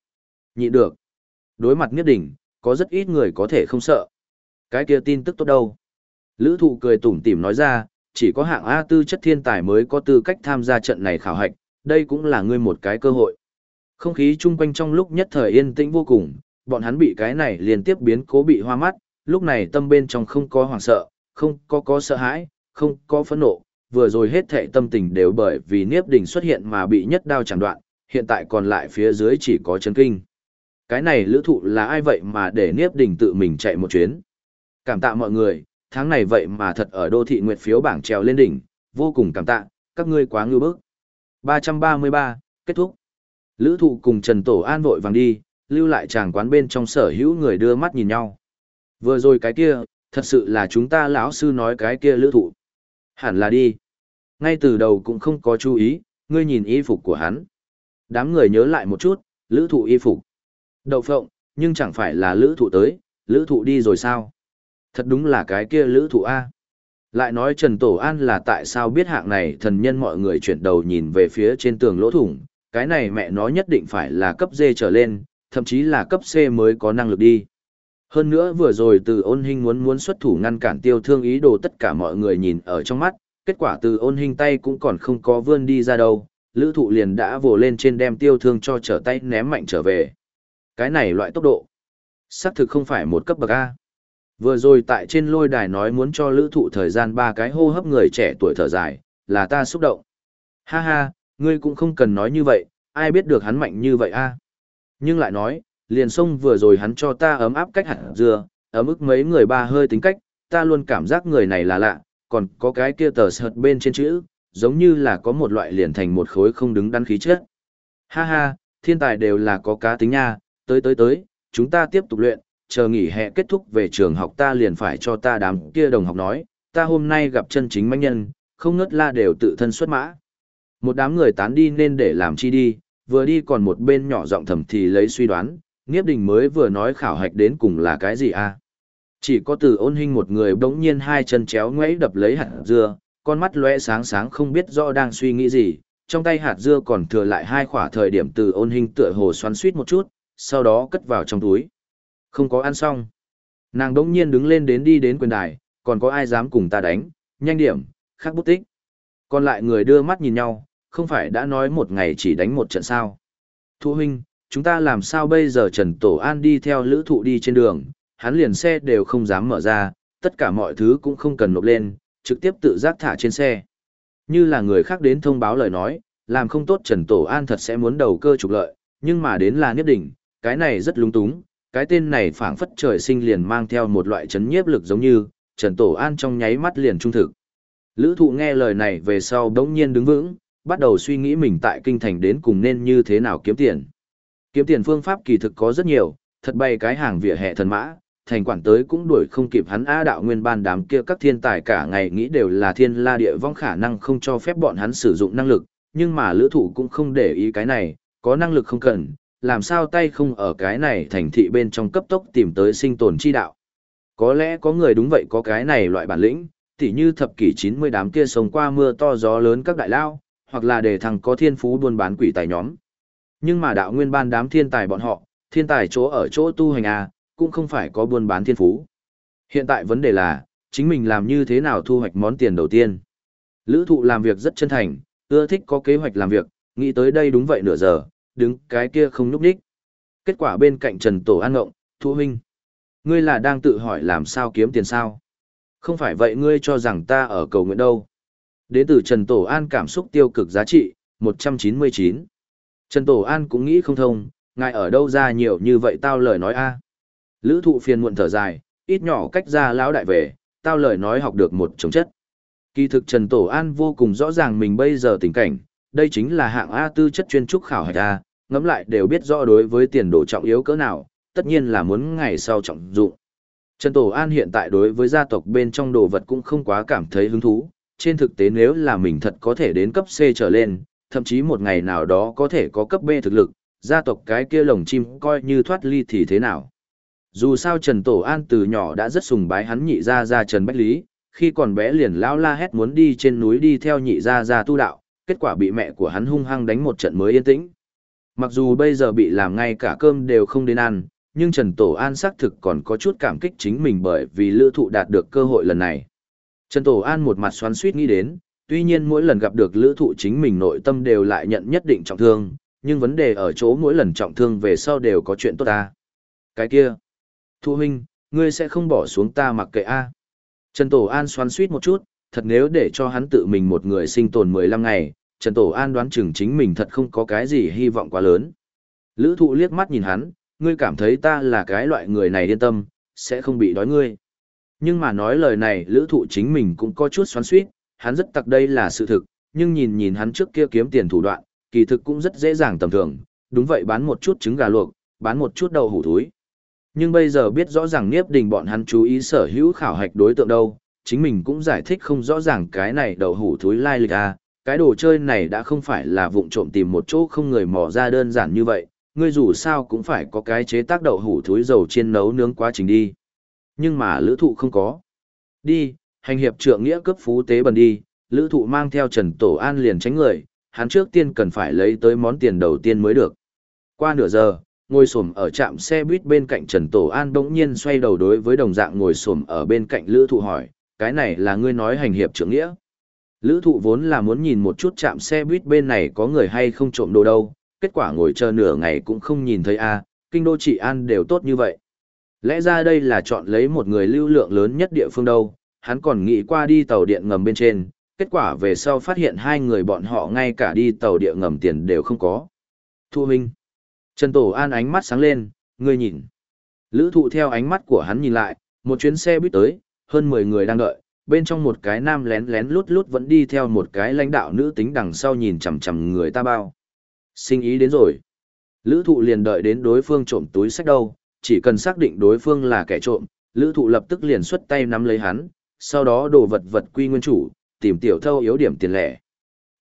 Nhị được. Đối mặt Niếp Đỉnh, có rất ít người có thể không sợ. Cái kia tin tức tốt đâu. Lữ thụ cười tủm tỉm nói ra, chỉ có hạng A tư chất thiên tài mới có tư cách tham gia trận này khảo hạch, đây cũng là ngươi một cái cơ hội. Không khí chung quanh trong lúc nhất thời yên tĩnh vô cùng, bọn hắn bị cái này liên tiếp biến cố bị hoa mắt, lúc này tâm bên trong không có hoảng sợ, không có có sợ hãi, không có phẫn nộ, vừa rồi hết thệ tâm tình đều bởi vì Niếp Đình xuất hiện mà bị nhất đao chẳng đoạn, hiện tại còn lại phía dưới chỉ có chấn kinh. Cái này lữ thụ là ai vậy mà để Niếp Đình tự mình chạy một chuyến. Cảm tạ mọi người, tháng này vậy mà thật ở đô thị nguyệt phiếu bảng trèo lên đỉnh, vô cùng cảm tạ, các ngươi quá ngư bức. 333, kết thúc. Lữ thụ cùng Trần Tổ An vội vàng đi, lưu lại chàng quán bên trong sở hữu người đưa mắt nhìn nhau. Vừa rồi cái kia, thật sự là chúng ta lão sư nói cái kia lữ thụ. Hẳn là đi. Ngay từ đầu cũng không có chú ý, ngươi nhìn y phục của hắn. Đám người nhớ lại một chút, lữ thụ y phục. Đậu phộng, nhưng chẳng phải là lữ thụ tới, lữ thụ đi rồi sao? Thật đúng là cái kia lữ thụ A. Lại nói Trần Tổ An là tại sao biết hạng này thần nhân mọi người chuyển đầu nhìn về phía trên tường lỗ thủng, cái này mẹ nó nhất định phải là cấp D trở lên, thậm chí là cấp C mới có năng lực đi. Hơn nữa vừa rồi từ ôn hình muốn muốn xuất thủ ngăn cản tiêu thương ý đồ tất cả mọi người nhìn ở trong mắt, kết quả từ ôn hình tay cũng còn không có vươn đi ra đâu, lữ thụ liền đã vồ lên trên đem tiêu thương cho trở tay ném mạnh trở về. Cái này loại tốc độ, xác thực không phải một cấp bậc A. Vừa rồi tại trên lôi đài nói muốn cho lữ thụ thời gian ba cái hô hấp người trẻ tuổi thở dài, là ta xúc động. Ha ha, ngươi cũng không cần nói như vậy, ai biết được hắn mạnh như vậy a Nhưng lại nói, liền sông vừa rồi hắn cho ta ấm áp cách hẳn dừa, ấm ức mấy người ba hơi tính cách, ta luôn cảm giác người này là lạ, còn có cái kia tờ sợt bên trên chữ, giống như là có một loại liền thành một khối không đứng đắn khí chất. Ha ha, thiên tài đều là có cá tính nha, tới tới tới, chúng ta tiếp tục luyện, chờ nghỉ hè kết thúc về trường học ta liền phải cho ta đám kia đồng học nói, ta hôm nay gặp chân chính manh nhân, không ngất la đều tự thân xuất mã. Một đám người tán đi nên để làm chi đi, vừa đi còn một bên nhỏ giọng thầm thì lấy suy đoán, Niếp Đình mới vừa nói khảo hạch đến cùng là cái gì a? Chỉ có từ ôn hình một người bỗng nhiên hai chân chéo ngoáy đập lấy hạt dưa, con mắt lóe sáng sáng không biết rõ đang suy nghĩ gì, trong tay hạt dưa còn thừa lại hai khỏa thời điểm từ ôn hình tựa hồ xoắn suýt một chút, sau đó cất vào trong túi. Không có ăn xong. Nàng đống nhiên đứng lên đến đi đến quyền đài, còn có ai dám cùng ta đánh, nhanh điểm, khắc bút tích. Còn lại người đưa mắt nhìn nhau, không phải đã nói một ngày chỉ đánh một trận sao. Thu huynh, chúng ta làm sao bây giờ Trần Tổ An đi theo lữ thụ đi trên đường, hắn liền xe đều không dám mở ra, tất cả mọi thứ cũng không cần nộp lên, trực tiếp tự giác thả trên xe. Như là người khác đến thông báo lời nói, làm không tốt Trần Tổ An thật sẽ muốn đầu cơ trục lợi, nhưng mà đến là nhất định, cái này rất lung túng, cái tên này phảng phất trời sinh liền mang theo một loại chấn nhiếp lực giống như, Trần Tổ An trong nháy mắt liền trung thực. Lữ thụ nghe lời này về sau đống nhiên đứng vững, bắt đầu suy nghĩ mình tại kinh thành đến cùng nên như thế nào kiếm tiền. Kiếm tiền phương pháp kỳ thực có rất nhiều, thật bày cái hàng vỉa hè thần mã, thành quản tới cũng đuổi không kịp hắn á đạo nguyên ban đám kia các thiên tài cả ngày nghĩ đều là thiên la địa vong khả năng không cho phép bọn hắn sử dụng năng lực, nhưng mà lữ thụ cũng không để ý cái này, có năng lực không cần, làm sao tay không ở cái này thành thị bên trong cấp tốc tìm tới sinh tồn chi đạo. Có lẽ có người đúng vậy có cái này loại bản lĩnh, tỉ như thập kỷ 90 đám kia sống qua mưa to gió lớn các đại lao, hoặc là để thằng có thiên phú buôn bán quỷ tài nhóm. Nhưng mà đạo nguyên ban đám thiên tài bọn họ, thiên tài chỗ ở chỗ tu hành à, cũng không phải có buôn bán thiên phú. Hiện tại vấn đề là, chính mình làm như thế nào thu hoạch món tiền đầu tiên. Lữ thụ làm việc rất chân thành, ưa thích có kế hoạch làm việc, nghĩ tới đây đúng vậy nửa giờ, đứng cái kia không núp đích. Kết quả bên cạnh Trần Tổ An Ngộng, Thu Huynh. Ngươi là đang tự hỏi làm sao kiếm tiền sao? Không phải vậy ngươi cho rằng ta ở cầu nguyện đâu. Đến từ Trần Tổ An cảm xúc tiêu cực giá trị, 199. Trần Tổ An cũng nghĩ không thông, ngài ở đâu ra nhiều như vậy tao lời nói a Lữ thụ phiền muộn thở dài, ít nhỏ cách ra lão đại về, tao lời nói học được một chống chất. Kỳ thực Trần Tổ An vô cùng rõ ràng mình bây giờ tình cảnh, đây chính là hạng A tư chất chuyên trúc khảo hạch A, ngẫm lại đều biết rõ đối với tiền đồ trọng yếu cỡ nào, tất nhiên là muốn ngày sau trọng dụng. Trần Tổ An hiện tại đối với gia tộc bên trong đồ vật cũng không quá cảm thấy hứng thú, trên thực tế nếu là mình thật có thể đến cấp C trở lên, thậm chí một ngày nào đó có thể có cấp B thực lực, gia tộc cái kia lồng chim coi như thoát ly thì thế nào. Dù sao Trần Tổ An từ nhỏ đã rất sùng bái hắn nhị ra ra Trần Bách Lý, khi còn bé liền lao la hét muốn đi trên núi đi theo nhị ra ra tu đạo, kết quả bị mẹ của hắn hung hăng đánh một trận mới yên tĩnh. Mặc dù bây giờ bị làm ngay cả cơm đều không đến ăn, nhưng Trần Tổ An xác thực còn có chút cảm kích chính mình bởi vì lữ thụ đạt được cơ hội lần này. Trần Tổ An một mặt xoắn suýt nghĩ đến, tuy nhiên mỗi lần gặp được lữ thụ chính mình nội tâm đều lại nhận nhất định trọng thương, nhưng vấn đề ở chỗ mỗi lần trọng thương về sau đều có chuyện tốt ta. Cái kia, Thu huynh, ngươi sẽ không bỏ xuống ta mặc kệ A. Trần Tổ An xoắn suýt một chút, thật nếu để cho hắn tự mình một người sinh tồn 15 ngày, Trần Tổ An đoán chừng chính mình thật không có cái gì hy vọng quá lớn. Lữ thụ liếc mắt nhìn hắn, ngươi cảm thấy ta là cái loại người này yên tâm, sẽ không bị đói ngươi. Nhưng mà nói lời này lữ thụ chính mình cũng có chút xoắn suýt, hắn rất tặc đây là sự thực, nhưng nhìn nhìn hắn trước kia kiếm tiền thủ đoạn, kỳ thực cũng rất dễ dàng tầm thường, đúng vậy bán một chút trứng gà luộc, bán một chút đậu hủ thúi. Nhưng bây giờ biết rõ ràng Niếp Đình bọn hắn chú ý sở hữu khảo hạch đối tượng đâu, chính mình cũng giải thích không rõ ràng cái này đậu hủ thúi lai lịch à, cái đồ chơi này đã không phải là vụng trộm tìm một chỗ không người mò ra đơn giản như vậy, ngươi dù sao cũng phải có cái chế tác đậu hủ thúi dầu chiên nấu nướng quá trình đi. Nhưng mà lữ thụ không có. Đi, hành hiệp trượng nghĩa cấp phú tế bần đi, lữ thụ mang theo Trần Tổ An liền tránh người, hắn trước tiên cần phải lấy tới món tiền đầu tiên mới được. Qua nửa giờ, ngồi xổm ở trạm xe buýt bên cạnh Trần Tổ An bỗng nhiên xoay đầu đối với đồng dạng ngồi xổm ở bên cạnh Lữ Thụ hỏi, cái này là ngươi nói hành hiệp trưởng nghĩa. Lữ Thụ vốn là muốn nhìn một chút chạm xe buýt bên này có người hay không trộm đồ đâu, kết quả ngồi chờ nửa ngày cũng không nhìn thấy a, kinh đô trị an đều tốt như vậy. Lẽ ra đây là chọn lấy một người lưu lượng lớn nhất địa phương đâu, hắn còn nghĩ qua đi tàu điện ngầm bên trên, kết quả về sau phát hiện hai người bọn họ ngay cả đi tàu địa ngầm tiền đều không có. Thu Minh. Trần Tổ An ánh mắt sáng lên, ngươi nhìn. Lữ thụ theo ánh mắt của hắn nhìn lại, một chuyến xe buýt tới, hơn 10 người đang đợi, bên trong một cái nam lén lén lút lút vẫn đi theo một cái lãnh đạo nữ tính đằng sau nhìn chằm chằm người ta bao. Sinh ý đến rồi. Lữ thụ liền đợi đến đối phương trộm túi sách đâu, chỉ cần xác định đối phương là kẻ trộm, lữ thụ lập tức liền xuất tay nắm lấy hắn, sau đó đổ vật vật quy nguyên chủ, tìm tiểu thâu yếu điểm tiền lẻ.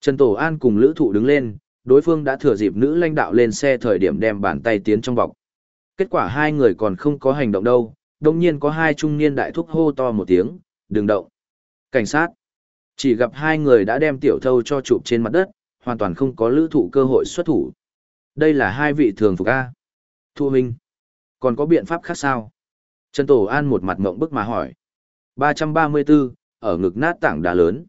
Trần Tổ An cùng lữ thụ đứng lên, đối phương đã thừa dịp nữ lãnh đạo lên xe thời điểm đem bàn tay tiến trong bọc. Kết quả hai người còn không có hành động đâu, đồng nhiên có hai trung niên đại thúc hô to một tiếng, đừng động. Cảnh sát. Chỉ gặp hai người đã đem tiểu thâu cho chụp trên mặt đất, hoàn toàn không có lữ thụ cơ hội xuất thủ. Đây là hai vị thường phục A. Thu Minh. Còn có biện pháp khác sao? Trần Tổ An một mặt mộng bức mà hỏi. 334, ở ngực nát tảng đá lớn.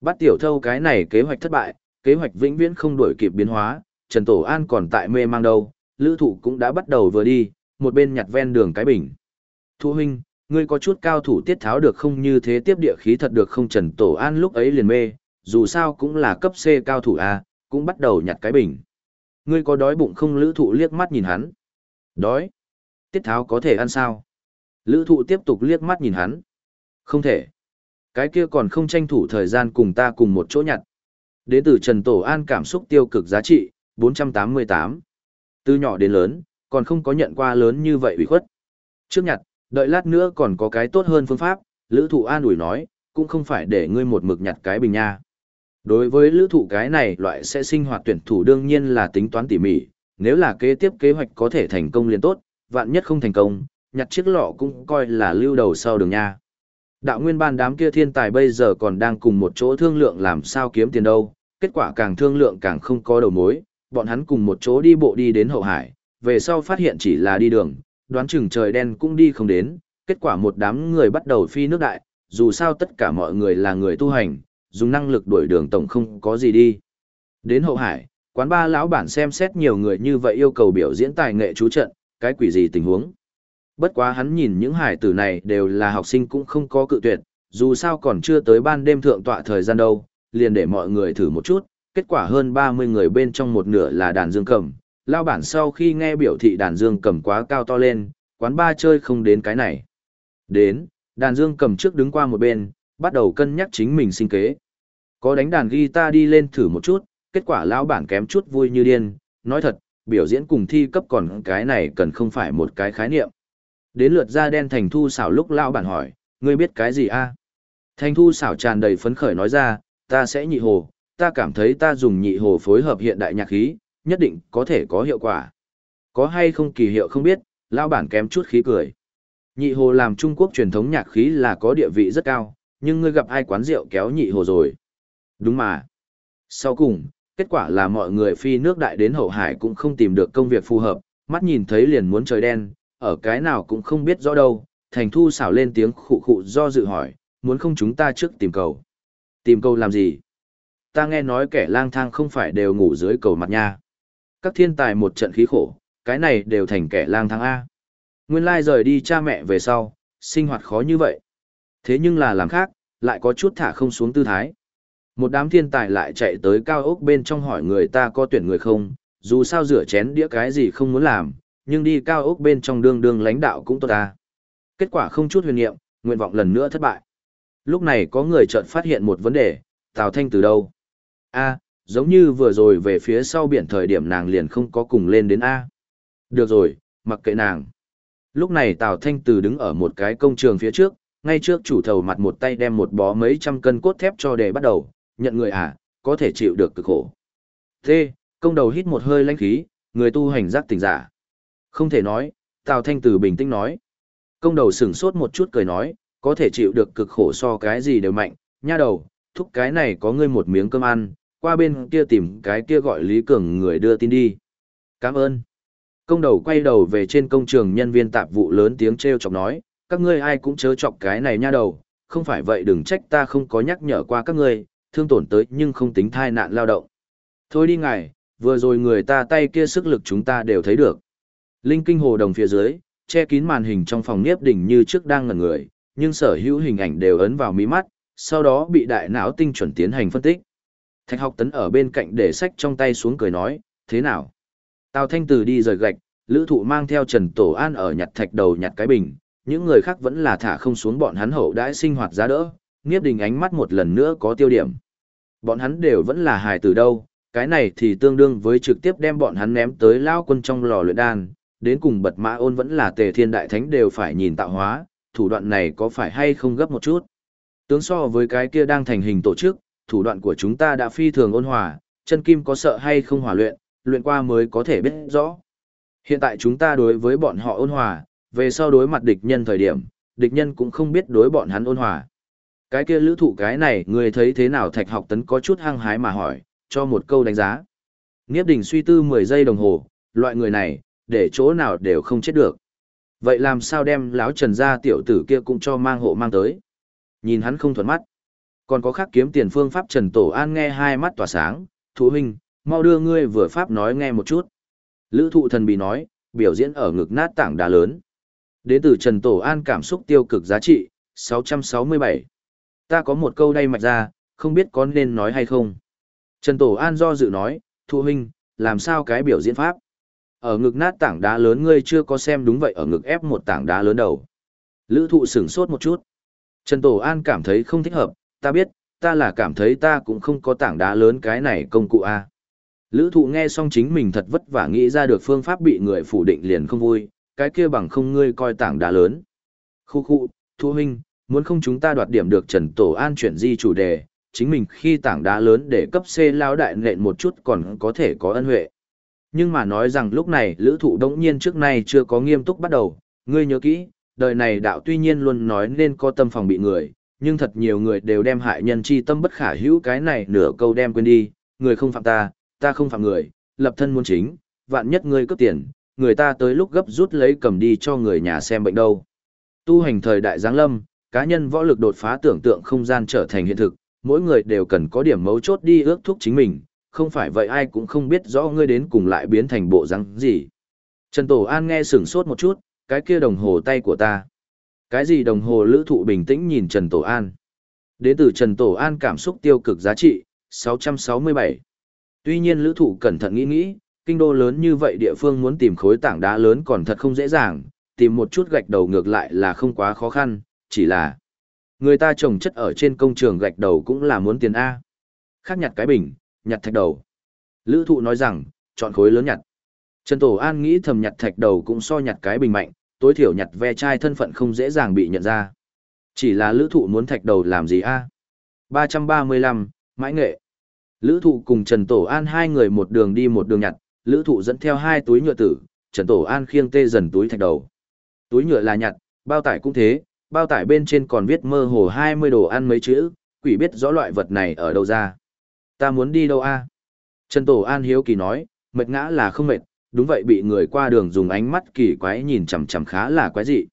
Bắt tiểu thâu cái này kế hoạch thất bại, kế hoạch vĩnh viễn không đổi kịp biến hóa, Trần Tổ An còn tại mê mang đâu, lữ thụ cũng đã bắt đầu vừa đi, một bên nhặt ven đường cái bình. Thu huynh, ngươi có chút cao thủ tiết tháo được không như thế tiếp địa khí thật được không Trần Tổ An lúc ấy liền mê, dù sao cũng là cấp C cao thủ A, cũng bắt đầu nhặt cái bình. Ngươi có đói bụng không lữ thụ liếc mắt nhìn hắn? Đói. Tiết tháo có thể ăn sao? Lữ thụ tiếp tục liếc mắt nhìn hắn. Không thể. Cái kia còn không tranh thủ thời gian cùng ta cùng một chỗ nhặt. Đến từ Trần Tổ An cảm xúc tiêu cực giá trị, 488. Từ nhỏ đến lớn, còn không có nhận qua lớn như vậy ủy khuất. Trước nhặt, đợi lát nữa còn có cái tốt hơn phương pháp, Lữ Thụ An ủi nói, cũng không phải để ngươi một mực nhặt cái bình nha. Đối với lữ thụ cái này loại sẽ sinh hoạt tuyển thủ đương nhiên là tính toán tỉ mỉ, nếu là kế tiếp kế hoạch có thể thành công liền tốt, vạn nhất không thành công, nhặt chiếc lọ cũng coi là lưu đầu sau đường nha. Đạo nguyên ban đám kia thiên tài bây giờ còn đang cùng một chỗ thương lượng làm sao kiếm tiền đâu, kết quả càng thương lượng càng không có đầu mối, bọn hắn cùng một chỗ đi bộ đi đến hậu hải, về sau phát hiện chỉ là đi đường, đoán chừng trời đen cũng đi không đến, kết quả một đám người bắt đầu phi nước đại, dù sao tất cả mọi người là người tu hành, dùng năng lực đuổi đường tổng không có gì đi. Đến hậu hải, quán ba lão bản xem xét nhiều người như vậy yêu cầu biểu diễn tài nghệ chú trận, cái quỷ gì tình huống. Bất quá hắn nhìn những hải tử này đều là học sinh cũng không có cự tuyệt, dù sao còn chưa tới ban đêm thượng tọa thời gian đâu, liền để mọi người thử một chút, kết quả hơn 30 người bên trong một nửa là đàn dương cầm. Lao bản sau khi nghe biểu thị đàn dương cầm quá cao to lên, quán ba chơi không đến cái này. Đến, đàn dương cầm trước đứng qua một bên, bắt đầu cân nhắc chính mình sinh kế. Có đánh đàn guitar đi lên thử một chút, kết quả lão bản kém chút vui như điên, nói thật, biểu diễn cùng thi cấp còn cái này cần không phải một cái khái niệm. Đến lượt ra đen thành thu xảo lúc lão bản hỏi, ngươi biết cái gì a? Thành thu xảo tràn đầy phấn khởi nói ra, ta sẽ nhị hồ, ta cảm thấy ta dùng nhị hồ phối hợp hiện đại nhạc khí, nhất định có thể có hiệu quả. Có hay không kỳ hiệu không biết, lão bản kém chút khí cười. Nhị hồ làm Trung Quốc truyền thống nhạc khí là có địa vị rất cao, nhưng ngươi gặp ai quán rượu kéo nhị hồ rồi. Đúng mà. Sau cùng, kết quả là mọi người phi nước đại đến hậu hải cũng không tìm được công việc phù hợp, mắt nhìn thấy liền muốn trời đen, ở cái nào cũng không biết rõ đâu, thành thu xảo lên tiếng khụ khụ do dự hỏi, muốn không chúng ta trước tìm cầu. Tìm cầu làm gì? Ta nghe nói kẻ lang thang không phải đều ngủ dưới cầu mặt nha. Các thiên tài một trận khí khổ, cái này đều thành kẻ lang thang A. Nguyên lai rời đi cha mẹ về sau, sinh hoạt khó như vậy. Thế nhưng là làm khác, lại có chút thả không xuống tư thái. Một đám thiên tài lại chạy tới cao ốc bên trong hỏi người ta có tuyển người không, dù sao rửa chén đĩa cái gì không muốn làm, nhưng đi cao ốc bên trong đương đương lãnh đạo cũng tốt ta. Kết quả không chút huyền nghiệm, nguyện vọng lần nữa thất bại. Lúc này có người chợt phát hiện một vấn đề, Tào Thanh từ đâu? A, giống như vừa rồi về phía sau biển thời điểm nàng liền không có cùng lên đến A. Được rồi, mặc kệ nàng. Lúc này Tào Thanh từ đứng ở một cái công trường phía trước, ngay trước chủ thầu mặt một tay đem một bó mấy trăm cân cốt thép cho để bắt đầu, nhận người à, có thể chịu được cực khổ. Thế, công đầu hít một hơi lãnh khí, người tu hành giác tỉnh giả. Không thể nói, Tào Thanh từ bình tĩnh nói. Công đầu sửng sốt một chút cười nói, có thể chịu được cực khổ so cái gì đều mạnh, nha đầu, thúc cái này có ngươi một miếng cơm ăn, qua bên kia tìm cái kia gọi Lý Cường người đưa tin đi. Cảm ơn. Công đầu quay đầu về trên công trường nhân viên tạp vụ lớn tiếng treo chọc nói, các ngươi ai cũng chớ chọc cái này nha đầu, không phải vậy đừng trách ta không có nhắc nhở qua các ngươi, thương tổn tới nhưng không tính thai nạn lao động. Thôi đi ngài, vừa rồi người ta tay kia sức lực chúng ta đều thấy được. Linh kinh hồ đồng phía dưới, che kín màn hình trong phòng nhiếp đỉnh như trước đang ngẩn người, nhưng sở hữu hình ảnh đều ấn vào mí mắt, sau đó bị đại não tinh chuẩn tiến hành phân tích. Thạch học tấn ở bên cạnh để sách trong tay xuống cười nói, thế nào? Tào Thanh Từ đi rời gạch, lữ thụ mang theo Trần Tổ An ở nhặt thạch đầu nhặt cái bình, những người khác vẫn là thả không xuống bọn hắn hậu đãi sinh hoạt giá đỡ, nghiếp đình ánh mắt một lần nữa có tiêu điểm. Bọn hắn đều vẫn là hài từ đâu, cái này thì tương đương với trực tiếp đem bọn hắn ném tới lao quân trong lò luyện đan, đến cùng bật mã ôn vẫn là tề thiên đại thánh đều phải nhìn tạo hóa, thủ đoạn này có phải hay không gấp một chút. Tướng so với cái kia đang thành hình tổ chức, thủ đoạn của chúng ta đã phi thường ôn hòa, chân kim có sợ hay không hòa luyện, luyện qua mới có thể biết rõ. Hiện tại chúng ta đối với bọn họ ôn hòa, về sau đối mặt địch nhân thời điểm, địch nhân cũng không biết đối bọn hắn ôn hòa. Cái kia lữ thụ cái này, người thấy thế nào thạch học tấn có chút hăng hái mà hỏi, cho một câu đánh giá. Nghiếp đình suy tư 10 giây đồng hồ, loại người này, để chỗ nào đều không chết được. Vậy làm sao đem lão trần gia tiểu tử kia cũng cho mang hộ mang tới? Nhìn hắn không thuận mắt. Còn có khác kiếm tiền phương pháp Trần Tổ An nghe hai mắt tỏa sáng, thú huynh, mau đưa ngươi vừa pháp nói nghe một chút. Lữ thụ thần bị nói, biểu diễn ở ngực nát tảng đá lớn. Đến từ Trần Tổ An cảm xúc tiêu cực giá trị, 667. Ta có một câu đây mạch ra, không biết có nên nói hay không. Trần Tổ An do dự nói, thụ huynh, làm sao cái biểu diễn pháp? Ở ngực nát tảng đá lớn ngươi chưa có xem đúng vậy ở ngực ép một tảng đá lớn đầu. Lữ thụ sửng sốt một chút. Trần Tổ An cảm thấy không thích hợp, ta biết, ta là cảm thấy ta cũng không có tảng đá lớn cái này công cụ A. Lữ thụ nghe xong chính mình thật vất vả nghĩ ra được phương pháp bị người phủ định liền không vui, cái kia bằng không ngươi coi tảng đá lớn. Khu khu, thu huynh, muốn không chúng ta đoạt điểm được Trần Tổ An chuyển di chủ đề, chính mình khi tảng đá lớn để cấp C lao đại nện một chút còn có thể có ân huệ. Nhưng mà nói rằng lúc này lữ thụ đống nhiên trước nay chưa có nghiêm túc bắt đầu, ngươi nhớ kỹ, đời này đạo tuy nhiên luôn nói nên có tâm phòng bị người, nhưng thật nhiều người đều đem hại nhân chi tâm bất khả hữu cái này nửa câu đem quên đi, người không phạm ta, ta không phạm người, lập thân muốn chính, vạn nhất ngươi cướp tiền, người ta tới lúc gấp rút lấy cầm đi cho người nhà xem bệnh đâu. Tu hành thời đại giáng lâm, cá nhân võ lực đột phá tưởng tượng không gian trở thành hiện thực, mỗi người đều cần có điểm mấu chốt đi ước thúc chính mình, không phải vậy ai cũng không biết rõ ngươi đến cùng lại biến thành bộ răng gì. Trần Tổ An nghe sửng sốt một chút, cái kia đồng hồ tay của ta. Cái gì đồng hồ lữ thụ bình tĩnh nhìn Trần Tổ An. Đến từ Trần Tổ An cảm xúc tiêu cực giá trị, 667. Tuy nhiên lữ thụ cẩn thận nghĩ nghĩ, kinh đô lớn như vậy địa phương muốn tìm khối tảng đá lớn còn thật không dễ dàng, tìm một chút gạch đầu ngược lại là không quá khó khăn, chỉ là người ta trồng chất ở trên công trường gạch đầu cũng là muốn tiền A. Khác nhặt cái bình, nhặt thạch đầu. Lữ thụ nói rằng, chọn khối lớn nhặt. Trần Tổ An nghĩ thầm nhặt thạch đầu cũng so nhặt cái bình mạnh, tối thiểu nhặt ve chai thân phận không dễ dàng bị nhận ra. Chỉ là lữ thụ muốn thạch đầu làm gì a à? 335, mãi nghệ. Lữ thụ cùng Trần Tổ An hai người một đường đi một đường nhặt, lữ thụ dẫn theo hai túi nhựa tử, Trần Tổ An khiêng tê dần túi thạch đầu. Túi nhựa là nhặt, bao tải cũng thế, bao tải bên trên còn viết mơ hồ 20 đồ ăn mấy chữ, quỷ biết rõ loại vật này ở đâu ra. Ta muốn đi đâu a Trần Tổ An hiếu kỳ nói, mệt ngã là không mệt, đúng vậy bị người qua đường dùng ánh mắt kỳ quái nhìn chằm chằm khá là quái dị.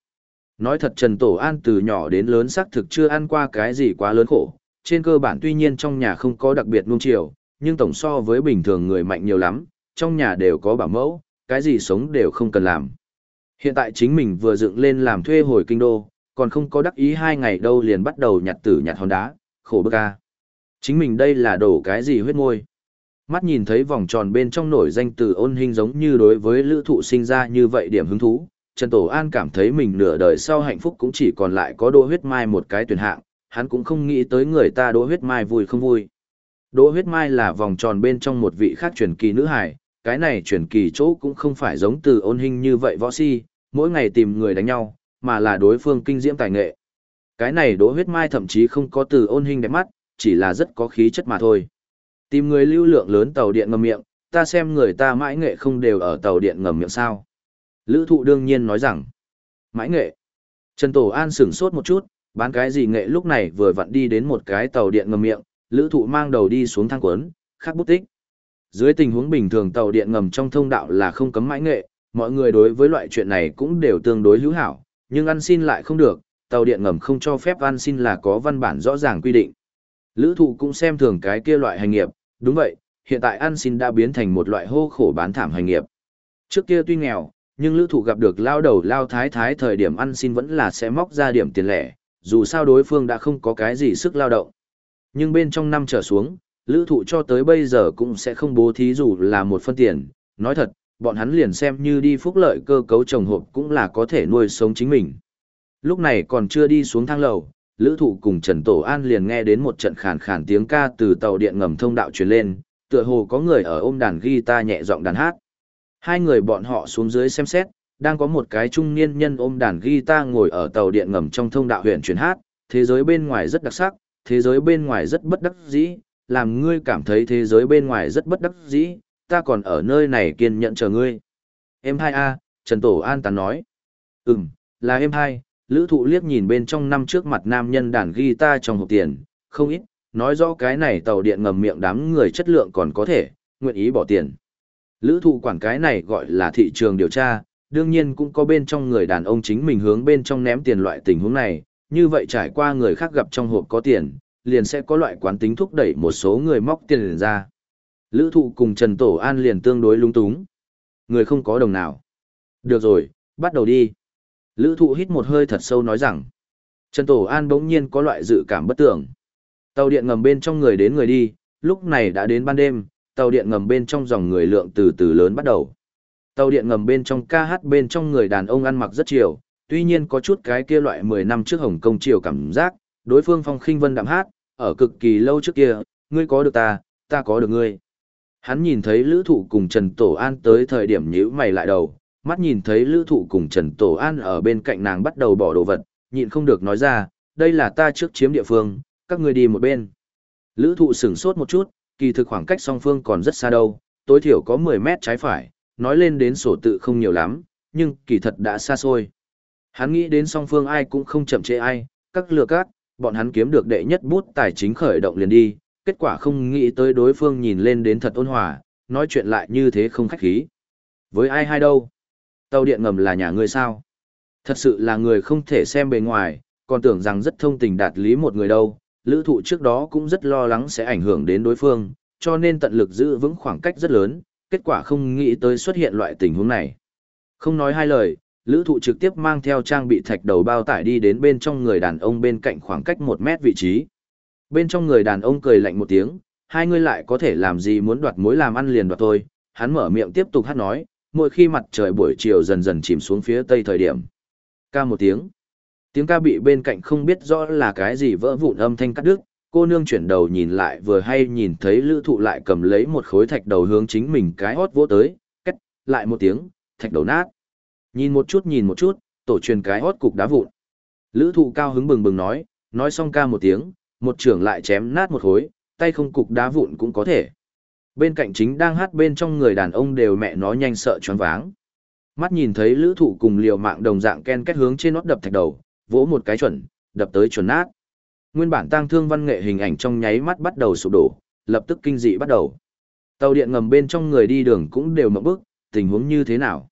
Nói thật Trần Tổ An từ nhỏ đến lớn xác thực chưa ăn qua cái gì quá lớn khổ, trên cơ bản tuy nhiên trong nhà không có đặc biệt nuông chiều, nhưng tổng so với bình thường người mạnh nhiều lắm, trong nhà đều có bảo mẫu, cái gì sống đều không cần làm. Hiện tại chính mình vừa dựng lên làm thuê hồi kinh đô, còn không có đắc ý hai ngày đâu liền bắt đầu nhặt tử nhặt hòn đá, khổ bức ca. Chính mình đây là đổ cái gì huyết môi. Mắt nhìn thấy vòng tròn bên trong nổi danh từ ôn hình giống như đối với lữ thụ sinh ra như vậy điểm hứng thú, Trần Tổ An cảm thấy mình nửa đời sau hạnh phúc cũng chỉ còn lại có đỗ huyết mai một cái tuyển hạng, hắn cũng không nghĩ tới người ta đỗ huyết mai vui không vui. Đỗ huyết mai là vòng tròn bên trong một vị khác truyền kỳ nữ hải, cái này truyền kỳ chỗ cũng không phải giống từ ôn hình như vậy võ si, mỗi ngày tìm người đánh nhau, mà là đối phương kinh diễm tài nghệ. Cái này đỗ huyết mai thậm chí không có từ ôn hình đẹp mắt, chỉ là rất có khí chất mà thôi. Tìm người lưu lượng lớn tàu điện ngầm miệng, ta xem người ta mãi nghệ không đều ở tàu điện ngầm miệng sao. Lữ thụ đương nhiên nói rằng, mãi nghệ. Trần Tổ An sửng sốt một chút, bán cái gì nghệ lúc này vừa vặn đi đến một cái tàu điện ngầm miệng, lữ thụ mang đầu đi xuống thang quấn, khắc bút tích. Dưới tình huống bình thường tàu điện ngầm trong thông đạo là không cấm mãi nghệ, mọi người đối với loại chuyện này cũng đều tương đối hữu hảo, nhưng ăn xin lại không được, tàu điện ngầm không cho phép ăn xin là có văn bản rõ ràng quy định. Lữ thụ cũng xem thường cái kia loại hành nghiệp, đúng vậy, hiện tại ăn xin đã biến thành một loại hô khổ bán thảm hành nghiệp. Trước kia tuy nghèo, nhưng lữ thụ gặp được lao đầu lao thái thái thời điểm ăn xin vẫn là sẽ móc ra điểm tiền lẻ, dù sao đối phương đã không có cái gì sức lao động. Nhưng bên trong năm trở xuống, lữ thụ cho tới bây giờ cũng sẽ không bố thí dù là một phân tiền, nói thật, bọn hắn liền xem như đi phúc lợi cơ cấu trồng hộp cũng là có thể nuôi sống chính mình. Lúc này còn chưa đi xuống thang lầu, lữ thụ cùng Trần Tổ An liền nghe đến một trận khàn khàn tiếng ca từ tàu điện ngầm thông đạo truyền lên, tựa hồ có người ở ôm đàn guitar nhẹ giọng đàn hát. Hai người bọn họ xuống dưới xem xét, đang có một cái trung niên nhân ôm đàn guitar ngồi ở tàu điện ngầm trong thông đạo huyện truyền hát, thế giới bên ngoài rất đặc sắc, thế giới bên ngoài rất bất đắc dĩ, làm ngươi cảm thấy thế giới bên ngoài rất bất đắc dĩ, ta còn ở nơi này kiên nhẫn chờ ngươi. Em hai a Trần Tổ An tán nói. Ừm, là em hai, lữ thụ liếc nhìn bên trong năm trước mặt nam nhân đàn guitar trong hộp tiền, không ít, nói rõ cái này tàu điện ngầm miệng đám người chất lượng còn có thể, nguyện ý bỏ tiền. Lữ thụ quản cái này gọi là thị trường điều tra, đương nhiên cũng có bên trong người đàn ông chính mình hướng bên trong ném tiền loại tình huống này, như vậy trải qua người khác gặp trong hộp có tiền, liền sẽ có loại quán tính thúc đẩy một số người móc tiền liền ra. Lữ thụ cùng Trần Tổ An liền tương đối lung túng. Người không có đồng nào. Được rồi, bắt đầu đi. Lữ thụ hít một hơi thật sâu nói rằng. Trần Tổ An bỗng nhiên có loại dự cảm bất tưởng. Tàu điện ngầm bên trong người đến người đi, lúc này đã đến ban đêm, tàu điện ngầm bên trong dòng người lượng từ từ lớn bắt đầu. Tàu điện ngầm bên trong ca hát bên trong người đàn ông ăn mặc rất chiều, tuy nhiên có chút cái kia loại 10 năm trước Hồng Kông chiều cảm giác, đối phương phong khinh vân đạm hát, ở cực kỳ lâu trước kia, ngươi có được ta, ta có được ngươi. Hắn nhìn thấy lữ thụ cùng Trần Tổ An tới thời điểm nhíu mày lại đầu, mắt nhìn thấy lữ thụ cùng Trần Tổ An ở bên cạnh nàng bắt đầu bỏ đồ vật, nhịn không được nói ra, đây là ta trước chiếm địa phương, các ngươi đi một bên. Lữ thụ sửng sốt một chút, kỳ thực khoảng cách song phương còn rất xa đâu, tối thiểu có 10 mét trái phải, nói lên đến sổ tự không nhiều lắm, nhưng kỳ thật đã xa xôi. Hắn nghĩ đến song phương ai cũng không chậm trễ ai, các lừa cát, bọn hắn kiếm được đệ nhất bút tài chính khởi động liền đi, kết quả không nghĩ tới đối phương nhìn lên đến thật ôn hòa, nói chuyện lại như thế không khách khí. Với ai hay đâu? Tàu điện ngầm là nhà ngươi sao? Thật sự là người không thể xem bề ngoài, còn tưởng rằng rất thông tình đạt lý một người đâu. Lữ thụ trước đó cũng rất lo lắng sẽ ảnh hưởng đến đối phương, cho nên tận lực giữ vững khoảng cách rất lớn, kết quả không nghĩ tới xuất hiện loại tình huống này. Không nói hai lời, lữ thụ trực tiếp mang theo trang bị thạch đầu bao tải đi đến bên trong người đàn ông bên cạnh khoảng cách 1 mét vị trí. Bên trong người đàn ông cười lạnh một tiếng, hai người lại có thể làm gì muốn đoạt mối làm ăn liền đoạt thôi, hắn mở miệng tiếp tục hát nói, mỗi khi mặt trời buổi chiều dần dần chìm xuống phía tây thời điểm. Ca một tiếng. Tiếng ca bị bên cạnh không biết rõ là cái gì vỡ vụn âm thanh cắt đứt, cô nương chuyển đầu nhìn lại vừa hay nhìn thấy lữ thụ lại cầm lấy một khối thạch đầu hướng chính mình cái hót vỗ tới, cách, lại một tiếng, thạch đầu nát. Nhìn một chút nhìn một chút, tổ truyền cái hót cục đá vụn. Lữ thụ cao hứng bừng bừng nói, nói xong ca một tiếng, một trưởng lại chém nát một khối, tay không cục đá vụn cũng có thể. Bên cạnh chính đang hát bên trong người đàn ông đều mẹ nó nhanh sợ choáng váng. Mắt nhìn thấy lữ thụ cùng liều mạng đồng dạng ken kết hướng trên nót đập thạch đầu, vỗ một cái chuẩn, đập tới chuẩn nát. Nguyên bản tang thương văn nghệ hình ảnh trong nháy mắt bắt đầu sụp đổ, lập tức kinh dị bắt đầu. Tàu điện ngầm bên trong người đi đường cũng đều mộng bức, tình huống như thế nào?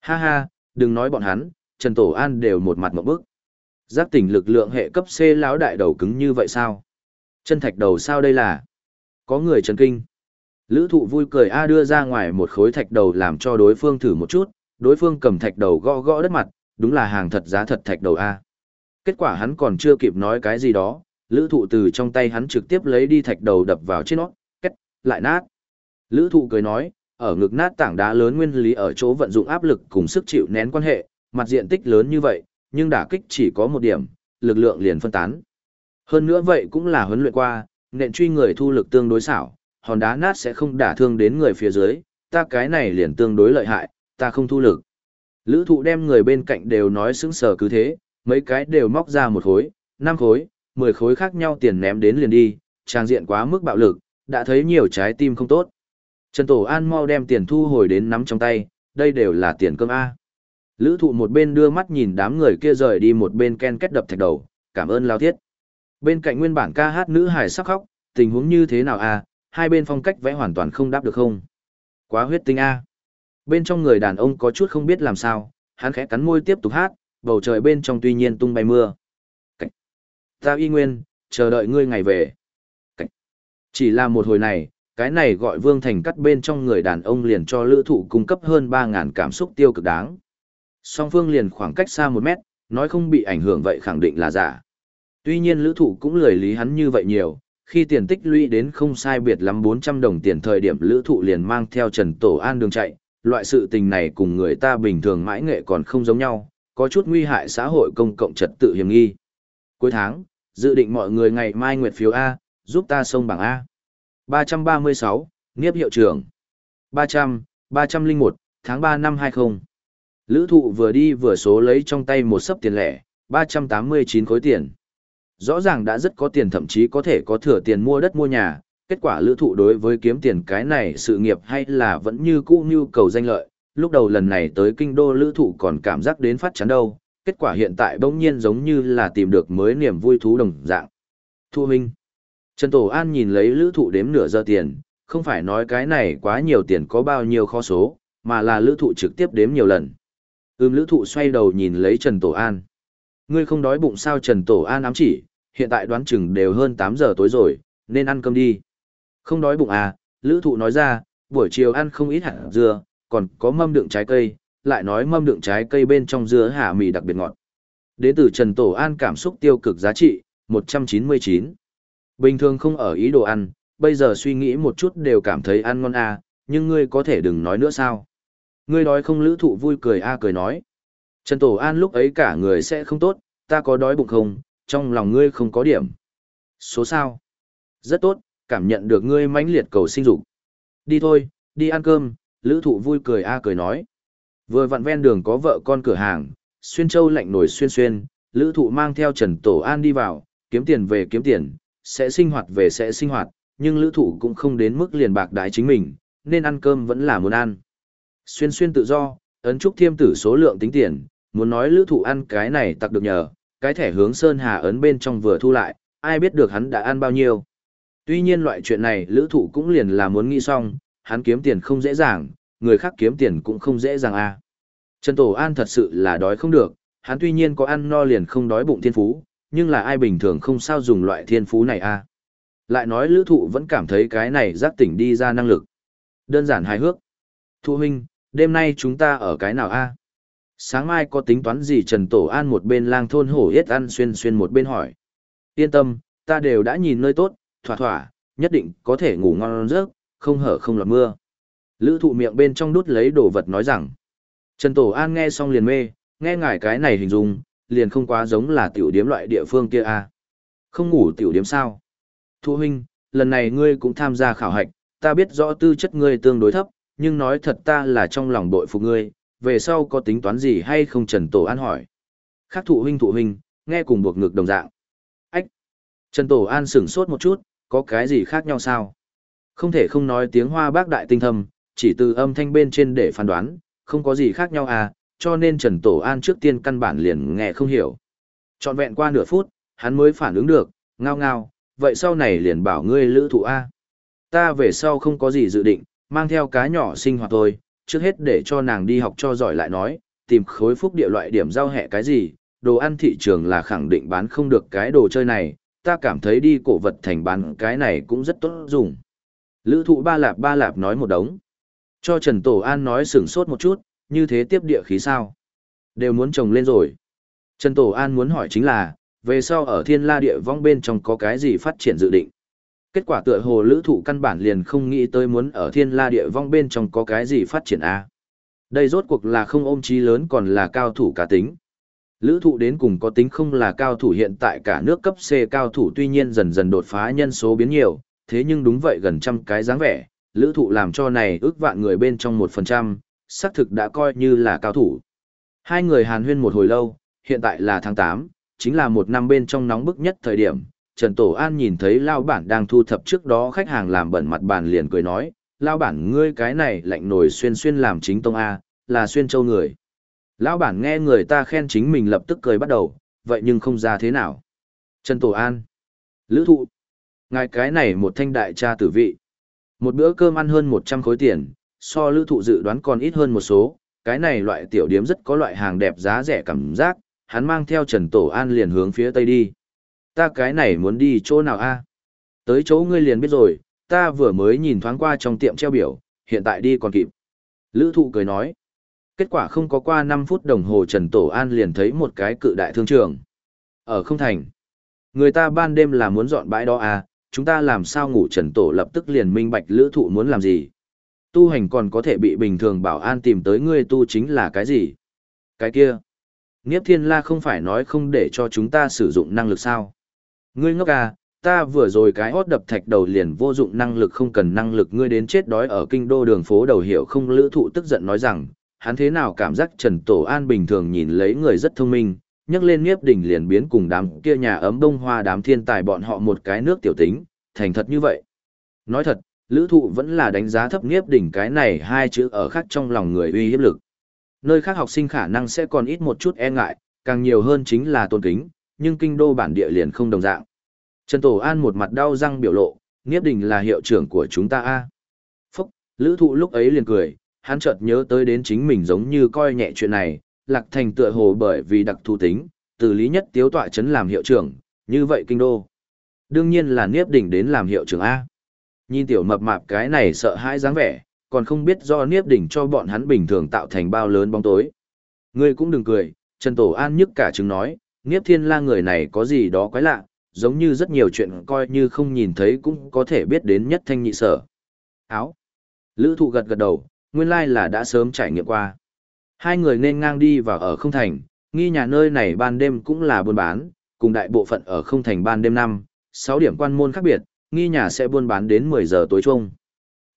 Ha ha, đừng nói bọn hắn, Trần Tổ An đều một mặt mộng bức. Giác tỉnh lực lượng hệ cấp C lão đại đầu cứng như vậy sao? Chân thạch đầu sao đây là? Có người chấn kinh. Lữ thụ vui cười A đưa ra ngoài một khối thạch đầu làm cho đối phương thử một chút, đối phương cầm thạch đầu gõ gõ đất mặt, đúng là hàng thật giá thật thạch đầu A. Kết quả hắn còn chưa kịp nói cái gì đó, lữ thụ từ trong tay hắn trực tiếp lấy đi thạch đầu đập vào trên nó, kết, lại nát. Lữ thụ cười nói, ở ngực nát tảng đá lớn nguyên lý ở chỗ vận dụng áp lực cùng sức chịu nén quan hệ, mặt diện tích lớn như vậy, nhưng đả kích chỉ có một điểm, lực lượng liền phân tán. Hơn nữa vậy cũng là huấn luyện qua, nện truy người thu lực tương đối xảo, hòn đá nát sẽ không đả thương đến người phía dưới, ta cái này liền tương đối lợi hại, ta không thu lực. Lữ thụ đem người bên cạnh đều nói sững sờ cứ thế, mấy cái đều móc ra một khối, năm khối, mười khối khác nhau tiền ném đến liền đi, trang diện quá mức bạo lực, đã thấy nhiều trái tim không tốt. Trần Tổ An mau đem tiền thu hồi đến nắm trong tay, đây đều là tiền cơm A. Lữ thụ một bên đưa mắt nhìn đám người kia rời đi một bên ken kết đập thạch đầu, cảm ơn lao thiết. Bên cạnh nguyên bản ca hát nữ hải sắc khóc, tình huống như thế nào a hai bên phong cách vẽ hoàn toàn không đáp được không? Quá huyết tinh a Bên trong người đàn ông có chút không biết làm sao, hắn khẽ cắn môi tiếp tục hát, bầu trời bên trong tuy nhiên tung bay mưa. Cảnh. Ta y nguyên, chờ đợi ngươi ngày về. Cảnh. Chỉ là một hồi này, cái này gọi Vương Thành cắt bên trong người đàn ông liền cho lữ thụ cung cấp hơn 3.000 cảm xúc tiêu cực đáng. Song phương liền khoảng cách xa một mét, nói không bị ảnh hưởng vậy khẳng định là giả. Tuy nhiên lữ thụ cũng lười lý hắn như vậy nhiều, khi tiền tích lũy đến không sai biệt lắm 400 đồng tiền thời điểm lữ thụ liền mang theo Trần Tổ An đường chạy, loại sự tình này cùng người ta bình thường mãi nghệ còn không giống nhau, có chút nguy hại xã hội công cộng trật tự hiểm nghi. Cuối tháng, dự định mọi người ngày mai nguyệt phiếu A, giúp ta sông bảng A. 336, Niếp hiệu trưởng. 300, 301, tháng 3 năm 20. Lữ thụ vừa đi vừa số lấy trong tay một sấp tiền lẻ, 389 khối tiền. Rõ ràng đã rất có tiền thậm chí có thể có thừa tiền mua đất mua nhà, kết quả lữ thụ đối với kiếm tiền cái này sự nghiệp hay là vẫn như cũ nhu cầu danh lợi. Lúc đầu lần này tới kinh đô lữ thụ còn cảm giác đến phát chán đâu, kết quả hiện tại bỗng nhiên giống như là tìm được mới niềm vui thú đồng dạng. Thu Minh Trần Tổ An nhìn lấy lữ thụ đếm nửa giờ tiền, không phải nói cái này quá nhiều tiền có bao nhiêu kho số, mà là lữ thụ trực tiếp đếm nhiều lần. Ưm lữ thụ xoay đầu nhìn lấy Trần Tổ An. Ngươi không đói bụng sao Trần Tổ An ám chỉ, hiện tại đoán chừng đều hơn 8 giờ tối rồi, nên ăn cơm đi. Không đói bụng à, lữ thụ nói ra, buổi chiều ăn không ít hạt dưa, còn có mâm đựng trái cây, lại nói mâm đựng trái cây bên trong dưa hạ mì đặc biệt ngọt. Đến từ Trần Tổ An cảm xúc tiêu cực giá trị, 199. Bình thường không ở ý đồ ăn, bây giờ suy nghĩ một chút đều cảm thấy ăn ngon à, nhưng ngươi có thể đừng nói nữa sao. Ngươi đói không lữ thụ vui cười a cười nói. Trần Tổ An lúc ấy cả người sẽ không tốt, ta có đói bụng không, trong lòng ngươi không có điểm. Số sao? Rất tốt, cảm nhận được ngươi mãnh liệt cầu sinh dục. Đi thôi, đi ăn cơm, lữ thụ vui cười a cười nói. Vừa vặn ven đường có vợ con cửa hàng, xuyên châu lạnh nổi xuyên xuyên, lữ thụ mang theo Trần Tổ An đi vào, kiếm tiền về kiếm tiền, sẽ sinh hoạt về sẽ sinh hoạt, nhưng lữ thụ cũng không đến mức liền bạc đái chính mình, nên ăn cơm vẫn là muốn ăn. Xuyên xuyên tự do, ấn trúc thiêm tử số lượng tính tiền, muốn nói lữ thụ ăn cái này tặc được nhờ, cái thẻ hướng Sơn Hà ấn bên trong vừa thu lại, ai biết được hắn đã ăn bao nhiêu. Tuy nhiên loại chuyện này lữ thụ cũng liền là muốn nghĩ xong, hắn kiếm tiền không dễ dàng, người khác kiếm tiền cũng không dễ dàng à. Trần Tổ An thật sự là đói không được, hắn tuy nhiên có ăn no liền không đói bụng thiên phú, nhưng là ai bình thường không sao dùng loại thiên phú này à. Lại nói lữ thụ vẫn cảm thấy cái này giác tỉnh đi ra năng lực. Đơn giản hài hước. Thu huynh, đêm nay chúng ta ở cái nào a Sáng mai có tính toán gì Trần Tổ An một bên lang thôn hổ yết ăn xuyên xuyên một bên hỏi. Yên tâm, ta đều đã nhìn nơi tốt, thỏa thỏa, nhất định có thể ngủ ngon giấc, không hở không lọt mưa. Lữ thụ miệng bên trong đút lấy đồ vật nói rằng. Trần Tổ An nghe xong liền mê, nghe ngài cái này hình dung, liền không quá giống là tiểu điếm loại địa phương kia a Không ngủ tiểu điếm sao? Thu huynh, lần này ngươi cũng tham gia khảo hạch, ta biết rõ tư chất ngươi tương đối thấp, nhưng nói thật ta là trong lòng bội phục ngươi, về sau có tính toán gì hay không Trần Tổ An hỏi. Khác thụ huynh thụ huynh, nghe cùng buộc ngực đồng dạng. Ách! Trần Tổ An sửng sốt một chút, có cái gì khác nhau sao? Không thể không nói tiếng hoa bác đại tinh thầm, chỉ từ âm thanh bên trên để phán đoán, không có gì khác nhau à, cho nên Trần Tổ An trước tiên căn bản liền nghe không hiểu. Trọn vẹn qua nửa phút, hắn mới phản ứng được, ngao ngao, vậy sau này liền bảo ngươi lữ thụ A. Ta về sau không có gì dự định, mang theo cá nhỏ sinh hoạt thôi, trước hết để cho nàng đi học cho giỏi lại nói, tìm khối phúc địa loại điểm giao hẹ cái gì, đồ ăn thị trường là khẳng định bán không được cái đồ chơi này, ta cảm thấy đi cổ vật thành bán cái này cũng rất tốt dùng. Lữ thụ ba lạp ba lạp nói một đống. Cho Trần Tổ An nói sửng sốt một chút, như thế tiếp địa khí sao. Đều muốn trồng lên rồi. Trần Tổ An muốn hỏi chính là, về sau ở thiên la địa vong bên trong có cái gì phát triển dự định. Kết quả tựa hồ lữ thụ căn bản liền không nghĩ tới muốn ở thiên la địa vong bên trong có cái gì phát triển A. Đây rốt cuộc là không ôm chí lớn còn là cao thủ cá tính. Lữ thụ đến cùng có tính không là cao thủ hiện tại cả nước cấp C cao thủ tuy nhiên dần dần đột phá nhân số biến nhiều, thế nhưng đúng vậy gần trăm cái dáng vẻ, lữ thụ làm cho này ước vạn người bên trong 1%, xác thực đã coi như là cao thủ. Hai người hàn huyên một hồi lâu, hiện tại là tháng 8, chính là một năm bên trong nóng bức nhất thời điểm. Trần Tổ An nhìn thấy Lao Bản đang thu thập trước đó khách hàng làm bẩn mặt bàn liền cười nói, Lao Bản ngươi cái này lạnh nổi xuyên xuyên làm chính tông A, là xuyên châu người. Lão bản nghe người ta khen chính mình lập tức cười bắt đầu, vậy nhưng không ra thế nào. Trần Tổ An, Lữ Thụ, ngài cái này một thanh đại cha tử vị. Một bữa cơm ăn hơn 100 khối tiền, so Lữ Thụ dự đoán còn ít hơn một số, cái này loại tiểu điếm rất có loại hàng đẹp giá rẻ cảm giác, hắn mang theo Trần Tổ An liền hướng phía tây đi. Ta cái này muốn đi chỗ nào a Tới chỗ ngươi liền biết rồi, ta vừa mới nhìn thoáng qua trong tiệm treo biểu, hiện tại đi còn kịp. Lữ thụ cười nói. Kết quả không có qua 5 phút đồng hồ Trần Tổ An liền thấy một cái cự đại thương trường. Ở không thành. Người ta ban đêm là muốn dọn bãi đó à, chúng ta làm sao ngủ Trần Tổ lập tức liền minh bạch lữ thụ muốn làm gì. Tu hành còn có thể bị bình thường bảo an tìm tới ngươi tu chính là cái gì? Cái kia. Nghiếp thiên la không phải nói không để cho chúng ta sử dụng năng lực sao? Ngươi ngốc à, ta vừa rồi cái hót đập thạch đầu liền vô dụng năng lực không cần năng lực ngươi đến chết đói ở kinh đô đường phố đầu hiểu không lữ thụ tức giận nói rằng, hắn thế nào cảm giác Trần Tổ An bình thường nhìn lấy người rất thông minh, nhắc lên Niếp Đỉnh liền biến cùng đám kia nhà ấm đông hoa đám thiên tài bọn họ một cái nước tiểu tính, thành thật như vậy. Nói thật, lữ thụ vẫn là đánh giá thấp Niếp Đỉnh cái này hai chữ ở khác trong lòng người uy hiếp lực. Nơi khác học sinh khả năng sẽ còn ít một chút e ngại, càng nhiều hơn chính là tôn kính, nhưng kinh đô bản địa liền không đồng dạng. Trần Tổ An một mặt đau răng biểu lộ, Niếp Đình là hiệu trưởng của chúng ta a Phúc, lữ thụ lúc ấy liền cười, hắn chợt nhớ tới đến chính mình giống như coi nhẹ chuyện này, lạc thành tựa hồ bởi vì đặc thù tính, từ lý nhất tiếu tọa trấn làm hiệu trưởng, như vậy kinh đô. Đương nhiên là Niếp Đình đến làm hiệu trưởng A. Nhìn tiểu mập mạp cái này sợ hãi dáng vẻ, còn không biết do Niếp Đình cho bọn hắn bình thường tạo thành bao lớn bóng tối. Ngươi cũng đừng cười, Trần Tổ An nhức cả chứng nói, Niếp Thiên La người này có gì đó quái lạ, giống như rất nhiều chuyện coi như không nhìn thấy cũng có thể biết đến nhất thanh nhị sở. Áo. Lữ thụ gật gật đầu, nguyên lai là đã sớm trải nghiệm qua. Hai người nên ngang đi vào ở không thành, nghi nhà nơi này ban đêm cũng là buôn bán, cùng đại bộ phận ở không thành ban đêm năm, 6 điểm quan môn khác biệt, nghi nhà sẽ buôn bán đến 10 giờ tối chung.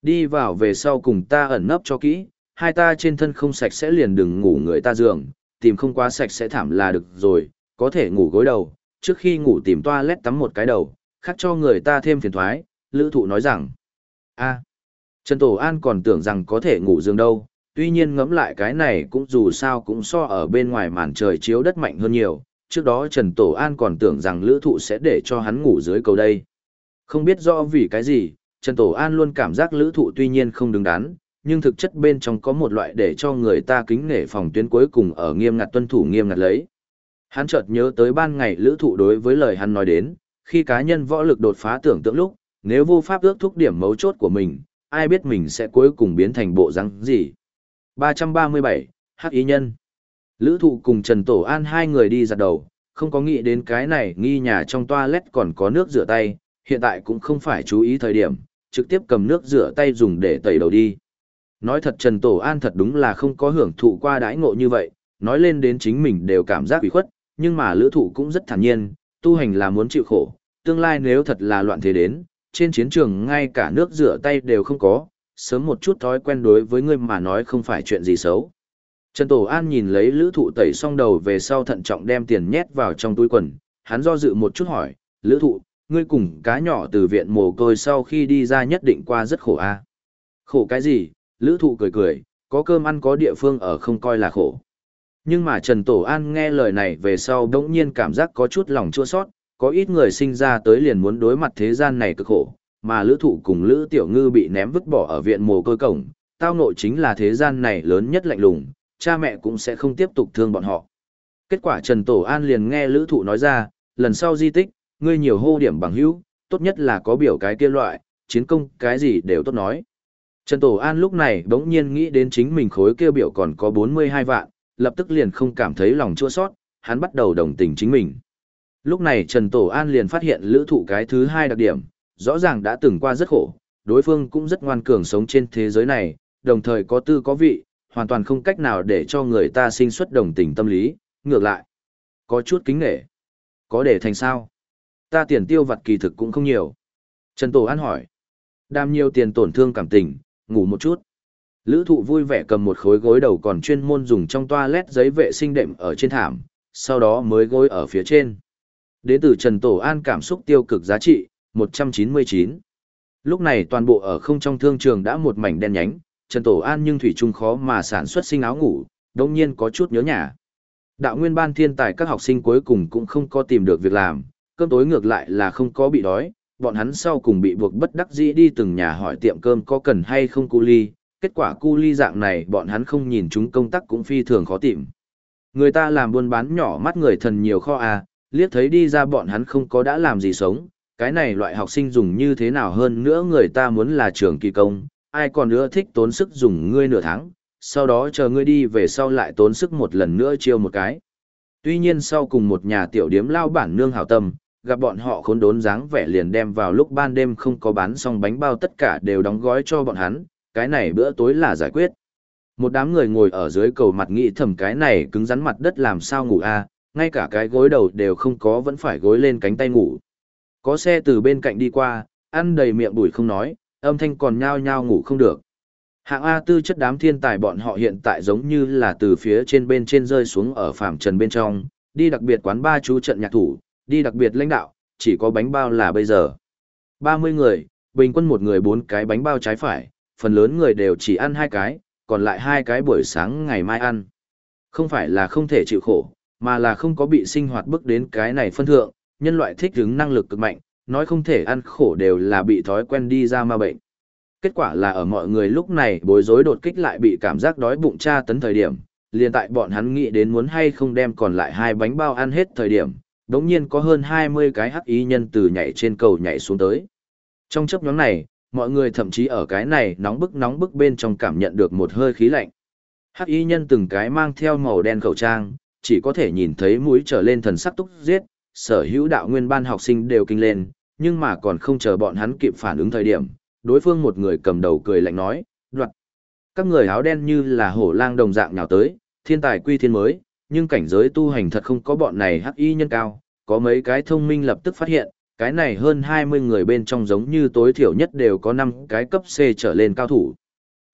Đi vào về sau cùng ta ẩn nấp cho kỹ, hai ta trên thân không sạch sẽ liền đừng ngủ người ta giường, tìm không quá sạch sẽ thảm là được rồi, có thể ngủ gối đầu, trước khi ngủ tìm toilet tắm một cái đầu, khác cho người ta thêm phiền thoái, lữ thụ nói rằng, a Trần Tổ An còn tưởng rằng có thể ngủ giường đâu, tuy nhiên ngẫm lại cái này cũng dù sao cũng so ở bên ngoài màn trời chiếu đất mạnh hơn nhiều, trước đó Trần Tổ An còn tưởng rằng lữ thụ sẽ để cho hắn ngủ dưới cầu đây. Không biết rõ vì cái gì, Trần Tổ An luôn cảm giác lữ thụ tuy nhiên không đứng đắn, nhưng thực chất bên trong có một loại để cho người ta kính nể phòng tuyến cuối cùng ở nghiêm ngặt tuân thủ nghiêm ngặt lấy. Hắn chợt nhớ tới ban ngày lữ thụ đối với lời hắn nói đến, khi cá nhân võ lực đột phá tưởng tượng lúc, nếu vô pháp ước thúc điểm mấu chốt của mình, ai biết mình sẽ cuối cùng biến thành bộ răng gì. 337, Hắc Ý Nhân Lữ thụ cùng Trần Tổ An hai người đi giặt đầu, không có nghĩ đến cái này nghi nhà trong toilet còn có nước rửa tay, hiện tại cũng không phải chú ý thời điểm, trực tiếp cầm nước rửa tay dùng để tẩy đầu đi. Nói thật Trần Tổ An thật đúng là không có hưởng thụ qua đãi ngộ như vậy, nói lên đến chính mình đều cảm giác bị khuất, nhưng mà lữ thụ cũng rất thản nhiên, tu hành là muốn chịu khổ, tương lai nếu thật là loạn thế đến, trên chiến trường ngay cả nước rửa tay đều không có, sớm một chút thói quen đối với người mà nói không phải chuyện gì xấu. Trần Tổ An nhìn lấy lữ thụ tẩy xong đầu về sau thận trọng đem tiền nhét vào trong túi quần, hắn do dự một chút hỏi, lữ thụ, ngươi cùng cá nhỏ từ viện mồ côi sau khi đi ra nhất định qua rất khổ a à? Khổ cái gì? Lữ thụ cười cười, có cơm ăn có địa phương ở không coi là khổ. Nhưng mà Trần Tổ An nghe lời này về sau đống nhiên cảm giác có chút lòng chua sót, có ít người sinh ra tới liền muốn đối mặt thế gian này cực khổ, mà lữ thụ cùng lữ tiểu ngư bị ném vứt bỏ ở viện mồ côi cổng, tao nội chính là thế gian này lớn nhất lạnh lùng, cha mẹ cũng sẽ không tiếp tục thương bọn họ. Kết quả Trần Tổ An liền nghe lữ thụ nói ra, lần sau di tích, ngươi nhiều hô điểm bằng hữu, tốt nhất là có biểu cái kia loại, chiến công, cái gì đều tốt nói. Trần Tổ An lúc này đống nhiên nghĩ đến chính mình khối kia biểu còn có 42 vạn, lập tức liền không cảm thấy lòng chua sót, hắn bắt đầu đồng tình chính mình. Lúc này Trần Tổ An liền phát hiện lữ thụ cái thứ hai đặc điểm, rõ ràng đã từng qua rất khổ, đối phương cũng rất ngoan cường sống trên thế giới này, đồng thời có tư có vị, hoàn toàn không cách nào để cho người ta sinh xuất đồng tình tâm lý, ngược lại. Có chút kính nghệ. Có để thành sao? Ta tiền tiêu vặt kỳ thực cũng không nhiều. Trần Tổ An hỏi. Đam nhiều tiền tổn thương cảm tình, ngủ một chút. Lữ thụ vui vẻ cầm một khối gối đầu còn chuyên môn dùng trong toilet giấy vệ sinh đệm ở trên thảm, sau đó mới gối ở phía trên. Đến từ Trần Tổ An cảm xúc tiêu cực giá trị, 199. Lúc này toàn bộ ở không trong thương trường đã một mảnh đen nhánh, Trần Tổ An nhưng thủy chung khó mà sản xuất sinh áo ngủ, đồng nhiên có chút nhớ nhà. Đạo nguyên ban thiên tài các học sinh cuối cùng cũng không có tìm được việc làm, cơm tối ngược lại là không có bị đói, bọn hắn sau cùng bị buộc bất đắc dĩ đi từng nhà hỏi tiệm cơm có cần hay không cu ly, kết quả cu ly dạng này bọn hắn không nhìn chúng công tác cũng phi thường khó tìm. Người ta làm buôn bán nhỏ mắt người thần nhiều kho à, liếc thấy đi ra bọn hắn không có đã làm gì sống, cái này loại học sinh dùng như thế nào hơn nữa người ta muốn là trường kỳ công, ai còn nữa thích tốn sức dùng ngươi nửa tháng, sau đó chờ ngươi đi về sau lại tốn sức một lần nữa chiêu một cái. Tuy nhiên sau cùng một nhà tiểu điếm lao bản nương hảo tâm, gặp bọn họ khốn đốn dáng vẻ liền đem vào lúc ban đêm không có bán xong bánh bao tất cả đều đóng gói cho bọn hắn, cái này bữa tối là giải quyết. Một đám người ngồi ở dưới cầu mặt nghĩ thầm cái này cứng rắn mặt đất làm sao ngủ a ngay cả cái gối đầu đều không có vẫn phải gối lên cánh tay ngủ. Có xe từ bên cạnh đi qua, ăn đầy miệng bụi không nói, âm thanh còn nhao nhao ngủ không được. Hạng A tư chất đám thiên tài bọn họ hiện tại giống như là từ phía trên bên trên rơi xuống ở phàm trần bên trong, đi đặc biệt quán ba chú trận nhạc thủ, đi đặc biệt lãnh đạo, chỉ có bánh bao là bây giờ. 30 người, bình quân một người bốn cái bánh bao trái phải, phần lớn người đều chỉ ăn hai cái, còn lại hai cái buổi sáng ngày mai ăn. Không phải là không thể chịu khổ, mà là không có bị sinh hoạt bức đến cái này phân thượng, nhân loại thích ứng năng lực cực mạnh, nói không thể ăn khổ đều là bị thói quen đi ra ma bệnh. Kết quả là ở mọi người lúc này bối rối đột kích lại bị cảm giác đói bụng tra tấn thời điểm, liền tại bọn hắn nghĩ đến muốn hay không đem còn lại hai bánh bao ăn hết thời điểm, đống nhiên có hơn 20 cái hắc ý nhân từ nhảy trên cầu nhảy xuống tới. Trong chấp nhóm này, mọi người thậm chí ở cái này nóng bức nóng bức bên trong cảm nhận được một hơi khí lạnh. Hắc y nhân từng cái mang theo màu đen khẩu trang, chỉ có thể nhìn thấy mũi trở lên thần sắc túc giết, sở hữu đạo nguyên ban học sinh đều kinh lên, nhưng mà còn không chờ bọn hắn kịp phản ứng thời điểm, đối phương một người cầm đầu cười lạnh nói, đoạt. Các người áo đen như là hổ lang đồng dạng nhào tới, thiên tài quy thiên mới, nhưng cảnh giới tu hành thật không có bọn này hắc y nhân cao, có mấy cái thông minh lập tức phát hiện, cái này hơn 20 người bên trong giống như tối thiểu nhất đều có 5 cái cấp C trở lên cao thủ.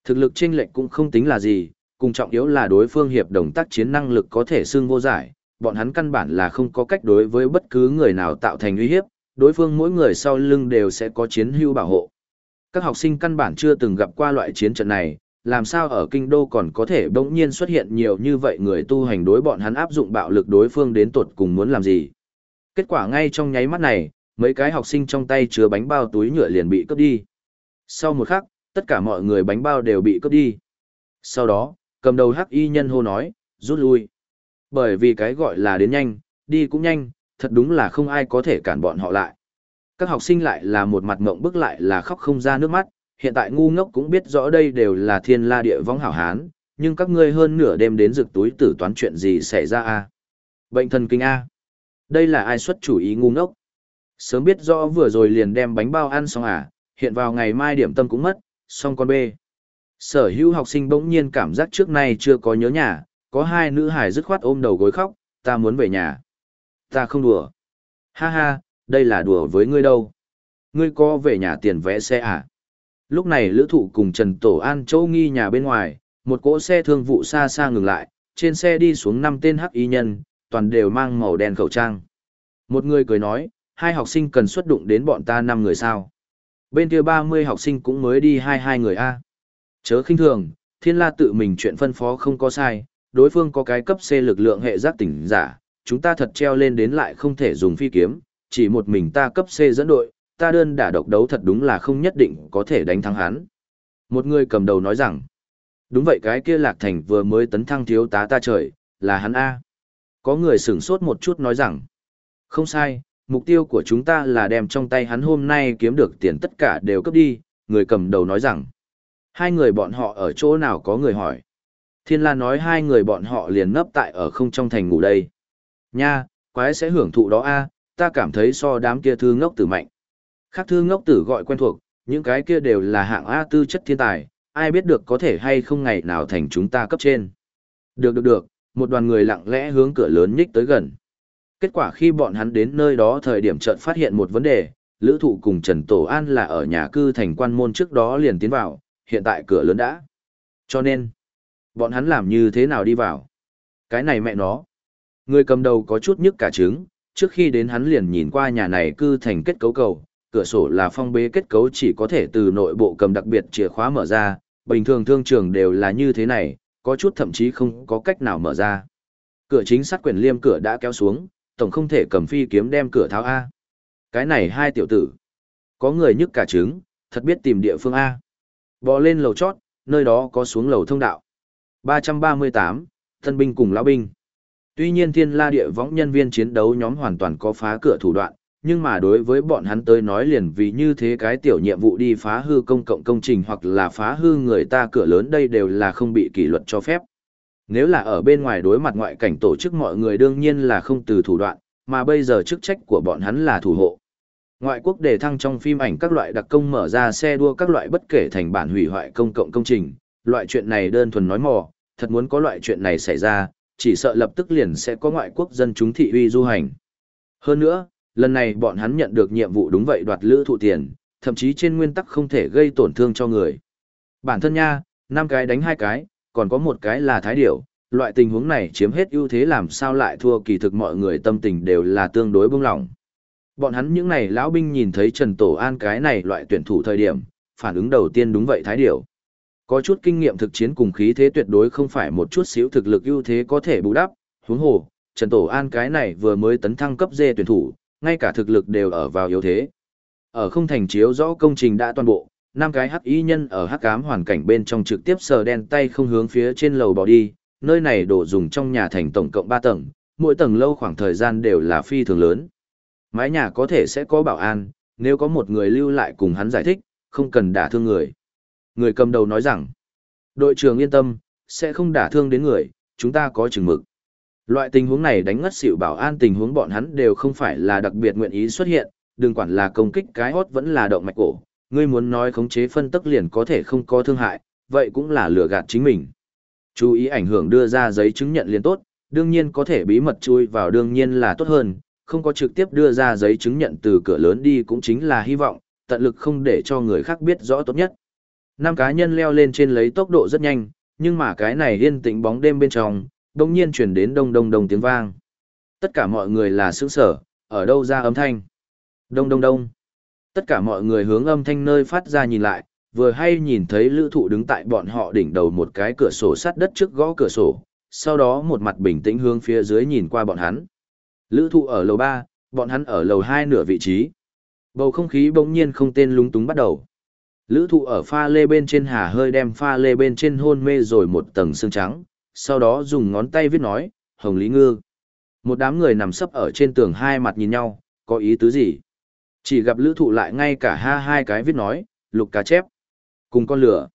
Thực lực chênh lệch cũng không tính là gì, cùng trọng yếu là đối phương hiệp đồng tác chiến năng lực có thể xưng vô giải, bọn hắn căn bản là không có cách đối với bất cứ người nào tạo thành uy hiếp, đối phương mỗi người sau lưng đều sẽ có chiến hưu bảo hộ. Các học sinh căn bản chưa từng gặp qua loại chiến trận này, làm sao ở kinh đô còn có thể bỗng nhiên xuất hiện nhiều như vậy người tu hành đối bọn hắn áp dụng bạo lực đối phương đến tột cùng muốn làm gì. Kết quả ngay trong nháy mắt này, mấy cái học sinh trong tay chứa bánh bao túi nhựa liền bị cướp đi. Sau một khắc, tất cả mọi người bánh bao đều bị cướp đi. Sau đó, cầm đầu hắc y nhân hô nói, rút lui. Bởi vì cái gọi là đến nhanh, đi cũng nhanh, thật đúng là không ai có thể cản bọn họ lại. Các học sinh lại là một mặt mộng bức lại là khóc không ra nước mắt, hiện tại ngu ngốc cũng biết rõ đây đều là thiên la địa vong hảo hán, nhưng các ngươi hơn nửa đêm đến rực túi tử toán chuyện gì xảy ra a Bệnh thần kinh a Đây là ai xuất chủ ý ngu ngốc? Sớm biết rõ vừa rồi liền đem bánh bao ăn xong à, hiện vào ngày mai điểm tâm cũng mất, xong con bê. Sở hữu học sinh bỗng nhiên cảm giác trước nay chưa có nhớ nhà, có hai nữ hải dứt khoát ôm đầu gối khóc, ta muốn về nhà. Ta không đùa. Ha ha, đây là đùa với ngươi đâu. Ngươi có về nhà tiền vẽ xe à? Lúc này lữ thụ cùng Trần Tổ An châu nghi nhà bên ngoài, một cỗ xe thương vụ xa xa ngừng lại, trên xe đi xuống năm tên hắc y nhân, toàn đều mang màu đen khẩu trang. Một người cười nói, hai học sinh cần xuất đụng đến bọn ta năm người sao. Bên kia 30 học sinh cũng mới đi hai hai người A. Chớ khinh thường, thiên la tự mình chuyện phân phó không có sai, đối phương có cái cấp C lực lượng hệ giác tỉnh giả, chúng ta thật treo lên đến lại không thể dùng phi kiếm, chỉ một mình ta cấp C dẫn đội, ta đơn đả độc đấu thật đúng là không nhất định có thể đánh thắng hắn. Một người cầm đầu nói rằng, đúng vậy cái kia lạc thành vừa mới tấn thăng thiếu tá ta trời, là hắn A. Có người sửng sốt một chút nói rằng, không sai, mục tiêu của chúng ta là đem trong tay hắn hôm nay kiếm được tiền tất cả đều cấp đi, người cầm đầu nói rằng, hai người bọn họ ở chỗ nào có người hỏi. Thiên La nói hai người bọn họ liền nấp tại ở không trong thành ngủ đây. Nha, quái sẽ hưởng thụ đó a, ta cảm thấy so đám kia thư ngốc tử mạnh. Khác thư ngốc tử gọi quen thuộc, những cái kia đều là hạng A tư chất thiên tài, ai biết được có thể hay không ngày nào thành chúng ta cấp trên. Được được được, một đoàn người lặng lẽ hướng cửa lớn nhích tới gần. Kết quả khi bọn hắn đến nơi đó thời điểm chợt phát hiện một vấn đề, lữ thụ cùng Trần Tổ An là ở nhà cư thành quan môn trước đó liền tiến vào, hiện tại cửa lớn đã. Cho nên, bọn hắn làm như thế nào đi vào? Cái này mẹ nó. Người cầm đầu có chút nhức cả trứng, trước khi đến hắn liền nhìn qua nhà này cư thành kết cấu cầu, cửa sổ là phong bế kết cấu chỉ có thể từ nội bộ cầm đặc biệt chìa khóa mở ra, bình thường thương trường đều là như thế này, có chút thậm chí không có cách nào mở ra. Cửa chính sắt quyển liêm cửa đã kéo xuống, tổng không thể cầm phi kiếm đem cửa tháo A. Cái này hai tiểu tử. Có người nhức cả trứng, thật biết tìm địa phương A. Bò lên lầu chót, nơi đó có xuống lầu thông đạo. 338, thân binh cùng lão binh. Tuy nhiên thiên la địa võng nhân viên chiến đấu nhóm hoàn toàn có phá cửa thủ đoạn, nhưng mà đối với bọn hắn tới nói liền vì như thế cái tiểu nhiệm vụ đi phá hư công cộng công trình hoặc là phá hư người ta cửa lớn đây đều là không bị kỷ luật cho phép. Nếu là ở bên ngoài đối mặt ngoại cảnh tổ chức mọi người đương nhiên là không từ thủ đoạn, mà bây giờ chức trách của bọn hắn là thủ hộ. Ngoại quốc đề thăng trong phim ảnh các loại đặc công mở ra xe đua các loại bất kể thành bản hủy hoại công cộng công trình, loại chuyện này đơn thuần nói mò, thật muốn có loại chuyện này xảy ra, chỉ sợ lập tức liền sẽ có ngoại quốc dân chúng thị uy du hành. Hơn nữa, lần này bọn hắn nhận được nhiệm vụ đúng vậy đoạt lữ thụ tiền, thậm chí trên nguyên tắc không thể gây tổn thương cho người. Bản thân nha, năm cái đánh hai cái, còn có một cái là thái điểu, loại tình huống này chiếm hết ưu thế làm sao lại thua kỳ thực mọi người tâm tình đều là tương đối bông lỏng. Bọn hắn những này lão binh nhìn thấy Trần Tổ An cái này loại tuyển thủ thời điểm, phản ứng đầu tiên đúng vậy thái điểu. Có chút kinh nghiệm thực chiến cùng khí thế tuyệt đối không phải một chút xíu thực lực ưu thế có thể bù đắp, huống hồ, Trần Tổ An cái này vừa mới tấn thăng cấp dê tuyển thủ, ngay cả thực lực đều ở vào yếu thế. Ở không thành chiếu rõ công trình đã toàn bộ, năm cái hắc y nhân ở hắc ám hoàn cảnh bên trong trực tiếp sờ đen tay không hướng phía trên lầu bỏ đi, nơi này đồ dùng trong nhà thành tổng cộng 3 tầng, mỗi tầng lâu khoảng thời gian đều là phi thường lớn. Mái nhà có thể sẽ có bảo an, nếu có một người lưu lại cùng hắn giải thích, không cần đả thương người. Người cầm đầu nói rằng, đội trưởng yên tâm, sẽ không đả thương đến người, chúng ta có chừng mực. Loại tình huống này đánh ngất xỉu bảo an tình huống bọn hắn đều không phải là đặc biệt nguyện ý xuất hiện, đừng quản là công kích cái hót vẫn là động mạch cổ, ngươi muốn nói khống chế phân tức liền có thể không có thương hại, vậy cũng là lừa gạt chính mình. Chú ý ảnh hưởng đưa ra giấy chứng nhận liền tốt, đương nhiên có thể bí mật chui vào đương nhiên là tốt hơn, không có trực tiếp đưa ra giấy chứng nhận từ cửa lớn đi cũng chính là hy vọng, tận lực không để cho người khác biết rõ tốt nhất. Năm cá nhân leo lên trên lấy tốc độ rất nhanh, nhưng mà cái này yên tĩnh bóng đêm bên trong, đông nhiên chuyển đến đông đông đông tiếng vang. Tất cả mọi người là sướng sở, ở đâu ra âm thanh? Đông đông đông. Tất cả mọi người hướng âm thanh nơi phát ra nhìn lại, vừa hay nhìn thấy lữ thụ đứng tại bọn họ đỉnh đầu một cái cửa sổ sắt đất trước gõ cửa sổ, sau đó một mặt bình tĩnh hướng phía dưới nhìn qua bọn hắn. Lữ thụ ở lầu 3, bọn hắn ở lầu 2 nửa vị trí. Bầu không khí bỗng nhiên không tên lúng túng bắt đầu. Lữ thụ ở pha lê bên trên hà hơi đem pha lê bên trên hôn mê rồi một tầng xương trắng, sau đó dùng ngón tay viết nói, Hồng Lý Ngư. Một đám người nằm sấp ở trên tường hai mặt nhìn nhau, có ý tứ gì? Chỉ gặp lữ thụ lại ngay cả ha hai cái viết nói, lục cá chép, cùng con lửa.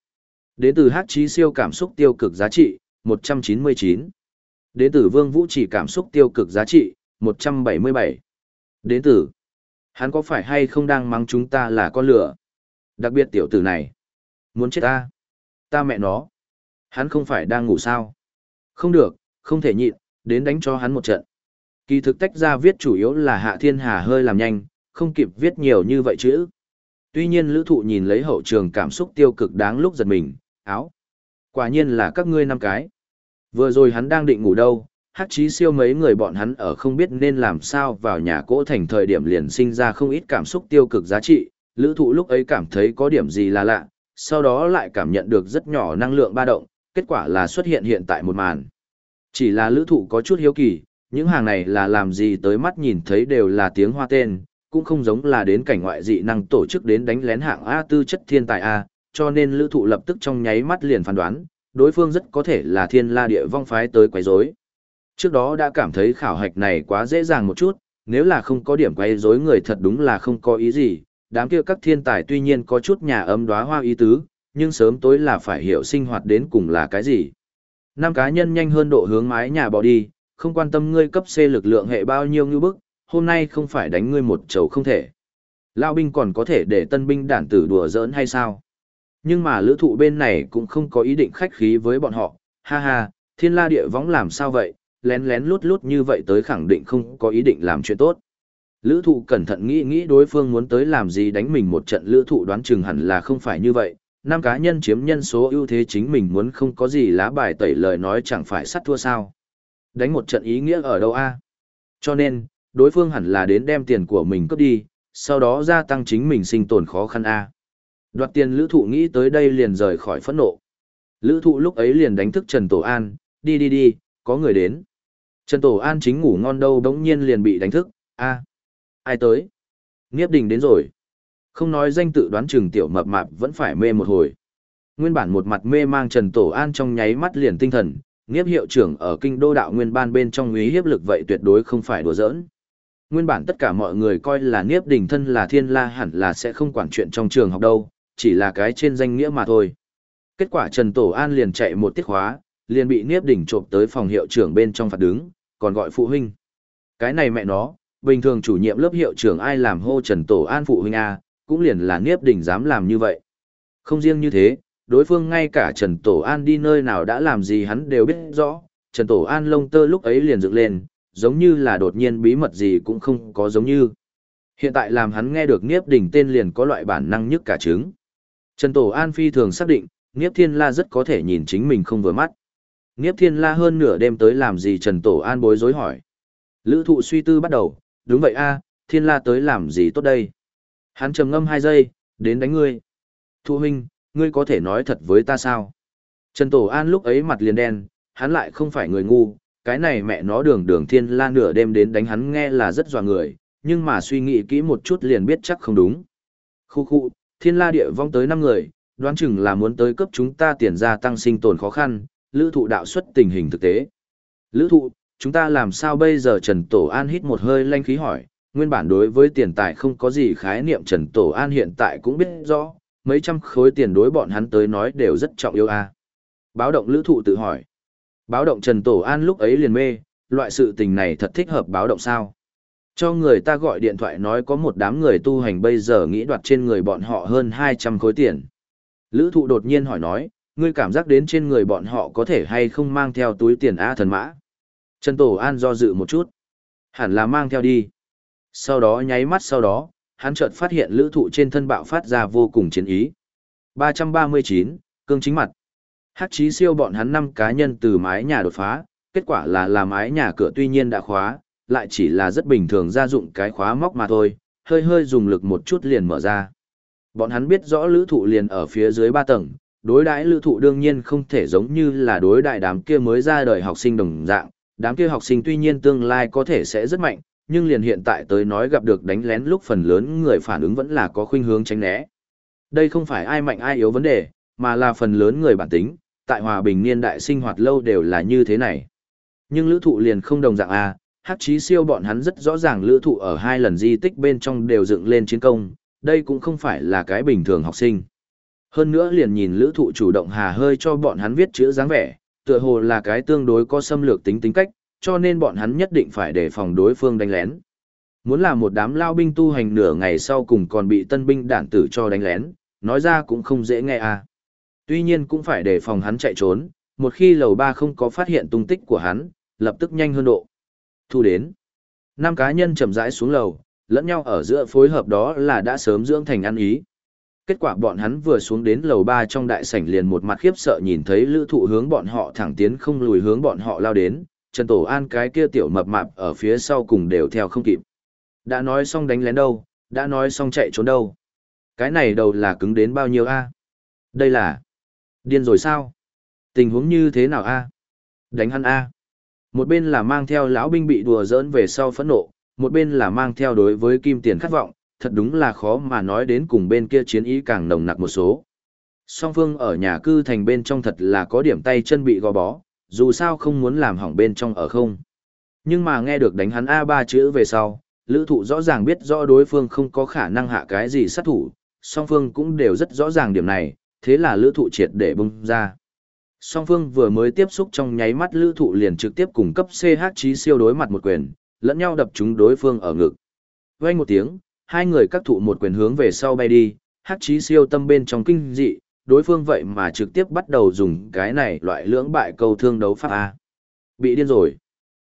Đến từ hát trí siêu cảm xúc tiêu cực giá trị, 199. Đến từ vương vũ chỉ cảm xúc tiêu cực giá trị, 177. Đến từ, hắn có phải hay không đang mắng chúng ta là con lửa? Đặc biệt tiểu tử này. Muốn chết ta. Ta mẹ nó. Hắn không phải đang ngủ sao? Không được, không thể nhịn, đến đánh cho hắn một trận. Kỳ thực tách ra viết chủ yếu là Hạ Thiên Hà hơi làm nhanh, không kịp viết nhiều như vậy chữ. Tuy nhiên lữ thụ nhìn lấy hậu trường cảm xúc tiêu cực đáng lúc giật mình, áo. Quả nhiên là các ngươi năm cái. Vừa rồi hắn đang định ngủ đâu, hát chí siêu mấy người bọn hắn ở không biết nên làm sao vào nhà cỗ thành thời điểm liền sinh ra không ít cảm xúc tiêu cực giá trị, lữ thụ lúc ấy cảm thấy có điểm gì là lạ, sau đó lại cảm nhận được rất nhỏ năng lượng ba động, kết quả là xuất hiện hiện tại một màn. Chỉ là lữ thụ có chút hiếu kỳ, những hàng này là làm gì tới mắt nhìn thấy đều là tiếng hoa tên, cũng không giống là đến cảnh ngoại dị năng tổ chức đến đánh lén hạng A tư chất thiên tài A, cho nên lữ thụ lập tức trong nháy mắt liền phán đoán, đối phương rất có thể là thiên la địa vong phái tới quấy rối. Trước đó đã cảm thấy khảo hạch này quá dễ dàng một chút, nếu là không có điểm quấy rối người thật đúng là không có ý gì, đám kia các thiên tài tuy nhiên có chút nhà ấm đóa hoa ý tứ, nhưng sớm tối là phải hiểu sinh hoạt đến cùng là cái gì. Năm cá nhân nhanh hơn độ hướng mái nhà bỏ đi, không quan tâm ngươi cấp C lực lượng hệ bao nhiêu như bức, hôm nay không phải đánh ngươi một chầu không thể. Lao binh còn có thể để tân binh đản tử đùa giỡn hay sao? Nhưng mà lữ thụ bên này cũng không có ý định khách khí với bọn họ, ha ha, thiên la địa võng làm sao vậy, lén lén lút lút như vậy tới khẳng định không có ý định làm chuyện tốt. Lữ thụ cẩn thận nghĩ nghĩ đối phương muốn tới làm gì đánh mình một trận lữ thụ đoán chừng hẳn là không phải như vậy, năm cá nhân chiếm nhân số ưu thế chính mình muốn không có gì lá bài tẩy lời nói chẳng phải sắt thua sao. Đánh một trận ý nghĩa ở đâu a Cho nên, đối phương hẳn là đến đem tiền của mình cướp đi, sau đó gia tăng chính mình sinh tồn khó khăn a Đoạt tiền lữ thụ nghĩ tới đây liền rời khỏi phẫn nộ. Lữ thụ lúc ấy liền đánh thức Trần Tổ An, đi đi đi, có người đến. Trần Tổ An chính ngủ ngon đâu đống nhiên liền bị đánh thức, a ai tới? Nghiếp đình đến rồi. Không nói danh tự đoán chừng tiểu mập mạp vẫn phải mê một hồi. Nguyên bản một mặt mê mang Trần Tổ An trong nháy mắt liền tinh thần, nghiếp hiệu trưởng ở kinh đô đạo nguyên ban bên trong ý hiếp lực vậy tuyệt đối không phải đùa giỡn. Nguyên bản tất cả mọi người coi là niếp đình thân là thiên la hẳn là sẽ không quản chuyện trong trường học đâu, chỉ là cái trên danh nghĩa mà thôi. Kết quả Trần Tổ An liền chạy một tiết khóa, liền bị niếp đình trộm tới phòng hiệu trưởng bên trong phạt đứng, còn gọi phụ huynh. Cái này mẹ nó, bình thường chủ nhiệm lớp hiệu trưởng ai làm hô Trần Tổ An phụ huynh A, cũng liền là niếp đình dám làm như vậy. Không riêng như thế, đối phương ngay cả Trần Tổ An đi nơi nào đã làm gì hắn đều biết rõ, Trần Tổ An lông tơ lúc ấy liền dựng lên, giống như là đột nhiên bí mật gì cũng không có giống như. Hiện tại làm hắn nghe được Niếp Đình tên liền có loại bản năng nhất cả trứng. Trần Tổ An phi thường xác định, Niếp Thiên La rất có thể nhìn chính mình không vừa mắt. Niếp Thiên La hơn nửa đêm tới làm gì Trần Tổ An bối rối hỏi. Lữ thụ suy tư bắt đầu, đúng vậy a Thiên La tới làm gì tốt đây? Hắn trầm ngâm hai giây, đến đánh ngươi. Thu huynh, ngươi có thể nói thật với ta sao? Trần Tổ An lúc ấy mặt liền đen, hắn lại không phải người ngu, cái này mẹ nó đường đường thiên la nửa đêm đến đánh hắn nghe là rất dọa người, nhưng mà suy nghĩ kỹ một chút liền biết chắc không đúng. Khu khu, thiên la địa vong tới 5 người, đoán chừng là muốn tới cấp chúng ta tiền gia tăng sinh tồn khó khăn, lữ thụ đạo xuất tình hình thực tế. Lữ thụ, chúng ta làm sao bây giờ Trần Tổ An hít một hơi lanh khí hỏi, nguyên bản đối với tiền tài không có gì khái niệm Trần Tổ An hiện tại cũng biết rõ, mấy trăm khối tiền đối bọn hắn tới nói đều rất trọng yêu a à. Báo động lữ thụ tự hỏi. Báo động Trần Tổ An lúc ấy liền mê, loại sự tình này thật thích hợp báo động sao. Cho người ta gọi điện thoại nói có một đám người tu hành bây giờ nghĩ đoạt trên người bọn họ hơn 200 khối tiền. Lữ thụ đột nhiên hỏi nói, ngươi cảm giác đến trên người bọn họ có thể hay không mang theo túi tiền A thần mã. Trần Tổ An do dự một chút. Hẳn là mang theo đi. Sau đó nháy mắt sau đó, hắn chợt phát hiện lữ thụ trên thân bạo phát ra vô cùng chiến ý. 339, cương chính mặt. Hắc chí siêu bọn hắn năm cá nhân từ mái nhà đột phá, kết quả là là mái nhà cửa tuy nhiên đã khóa, lại chỉ là rất bình thường gia dụng cái khóa móc mà thôi, hơi hơi dùng lực một chút liền mở ra. Bọn hắn biết rõ lữ thụ liền ở phía dưới ba tầng, đối đãi lữ thụ đương nhiên không thể giống như là đối đại đám kia mới ra đời học sinh đồng dạng, đám kia học sinh tuy nhiên tương lai có thể sẽ rất mạnh, nhưng liền hiện tại tới nói gặp được đánh lén lúc phần lớn người phản ứng vẫn là có khuynh hướng tránh né. Đây không phải ai mạnh ai yếu vấn đề, mà là phần lớn người bản tính, tại hòa bình niên đại sinh hoạt lâu đều là như thế này. Nhưng lữ thụ liền không đồng dạng A, à, hắc chí siêu bọn hắn rất rõ ràng lữ thụ ở hai lần di tích bên trong đều dựng lên chiến công, đây cũng không phải là cái bình thường học sinh. Hơn nữa liền nhìn lữ thụ chủ động hà hơi cho bọn hắn viết chữ dáng vẻ, tựa hồ là cái tương đối có xâm lược tính tính cách, cho nên bọn hắn nhất định phải đề phòng đối phương đánh lén. Muốn là một đám lao binh tu hành nửa ngày sau cùng còn bị tân binh đản tử cho đánh lén, nói ra cũng không dễ nghe à. Tuy nhiên cũng phải đề phòng hắn chạy trốn, một khi lầu ba không có phát hiện tung tích của hắn, lập tức nhanh hơn độ. Thu đến. Năm cá nhân chậm rãi xuống lầu, lẫn nhau ở giữa phối hợp đó là đã sớm dưỡng thành ăn ý. Kết quả bọn hắn vừa xuống đến lầu ba trong đại sảnh liền một mặt khiếp sợ nhìn thấy lữ thụ hướng bọn họ thẳng tiến không lùi hướng bọn họ lao đến, Trần Tổ An cái kia tiểu mập mạp ở phía sau cùng đều theo không kịp. Đã nói xong đánh lén đâu, đã nói xong chạy trốn đâu. Cái này đầu là cứng đến bao nhiêu a Đây là... Điên rồi sao? Tình huống như thế nào a? Đánh hắn a. Một bên là mang theo lão binh bị đùa giỡn về sau phẫn nộ, một bên là mang theo đối với kim tiền khát vọng, thật đúng là khó mà nói đến cùng bên kia chiến ý càng nồng nặc một số. Song phương ở nhà cư thành bên trong thật là có điểm tay chân bị gò bó, dù sao không muốn làm hỏng bên trong ở không. Nhưng mà nghe được đánh hắn a ba chữ về sau, lữ thụ rõ ràng biết rõ đối phương không có khả năng hạ cái gì sát thủ, song phương cũng đều rất rõ ràng điểm này, thế là lữ thụ triệt để bung ra. Song phương vừa mới tiếp xúc trong nháy mắt lữ thụ liền trực tiếp cùng cấp CH trí siêu đối mặt một quyền, lẫn nhau đập chúng đối phương ở ngực. Vang một tiếng, hai người các thụ một quyền hướng về sau bay đi, hát trí siêu tâm bên trong kinh dị, đối phương vậy mà trực tiếp bắt đầu dùng cái này loại lưỡng bại câu thương đấu pháp A. Bị điên rồi.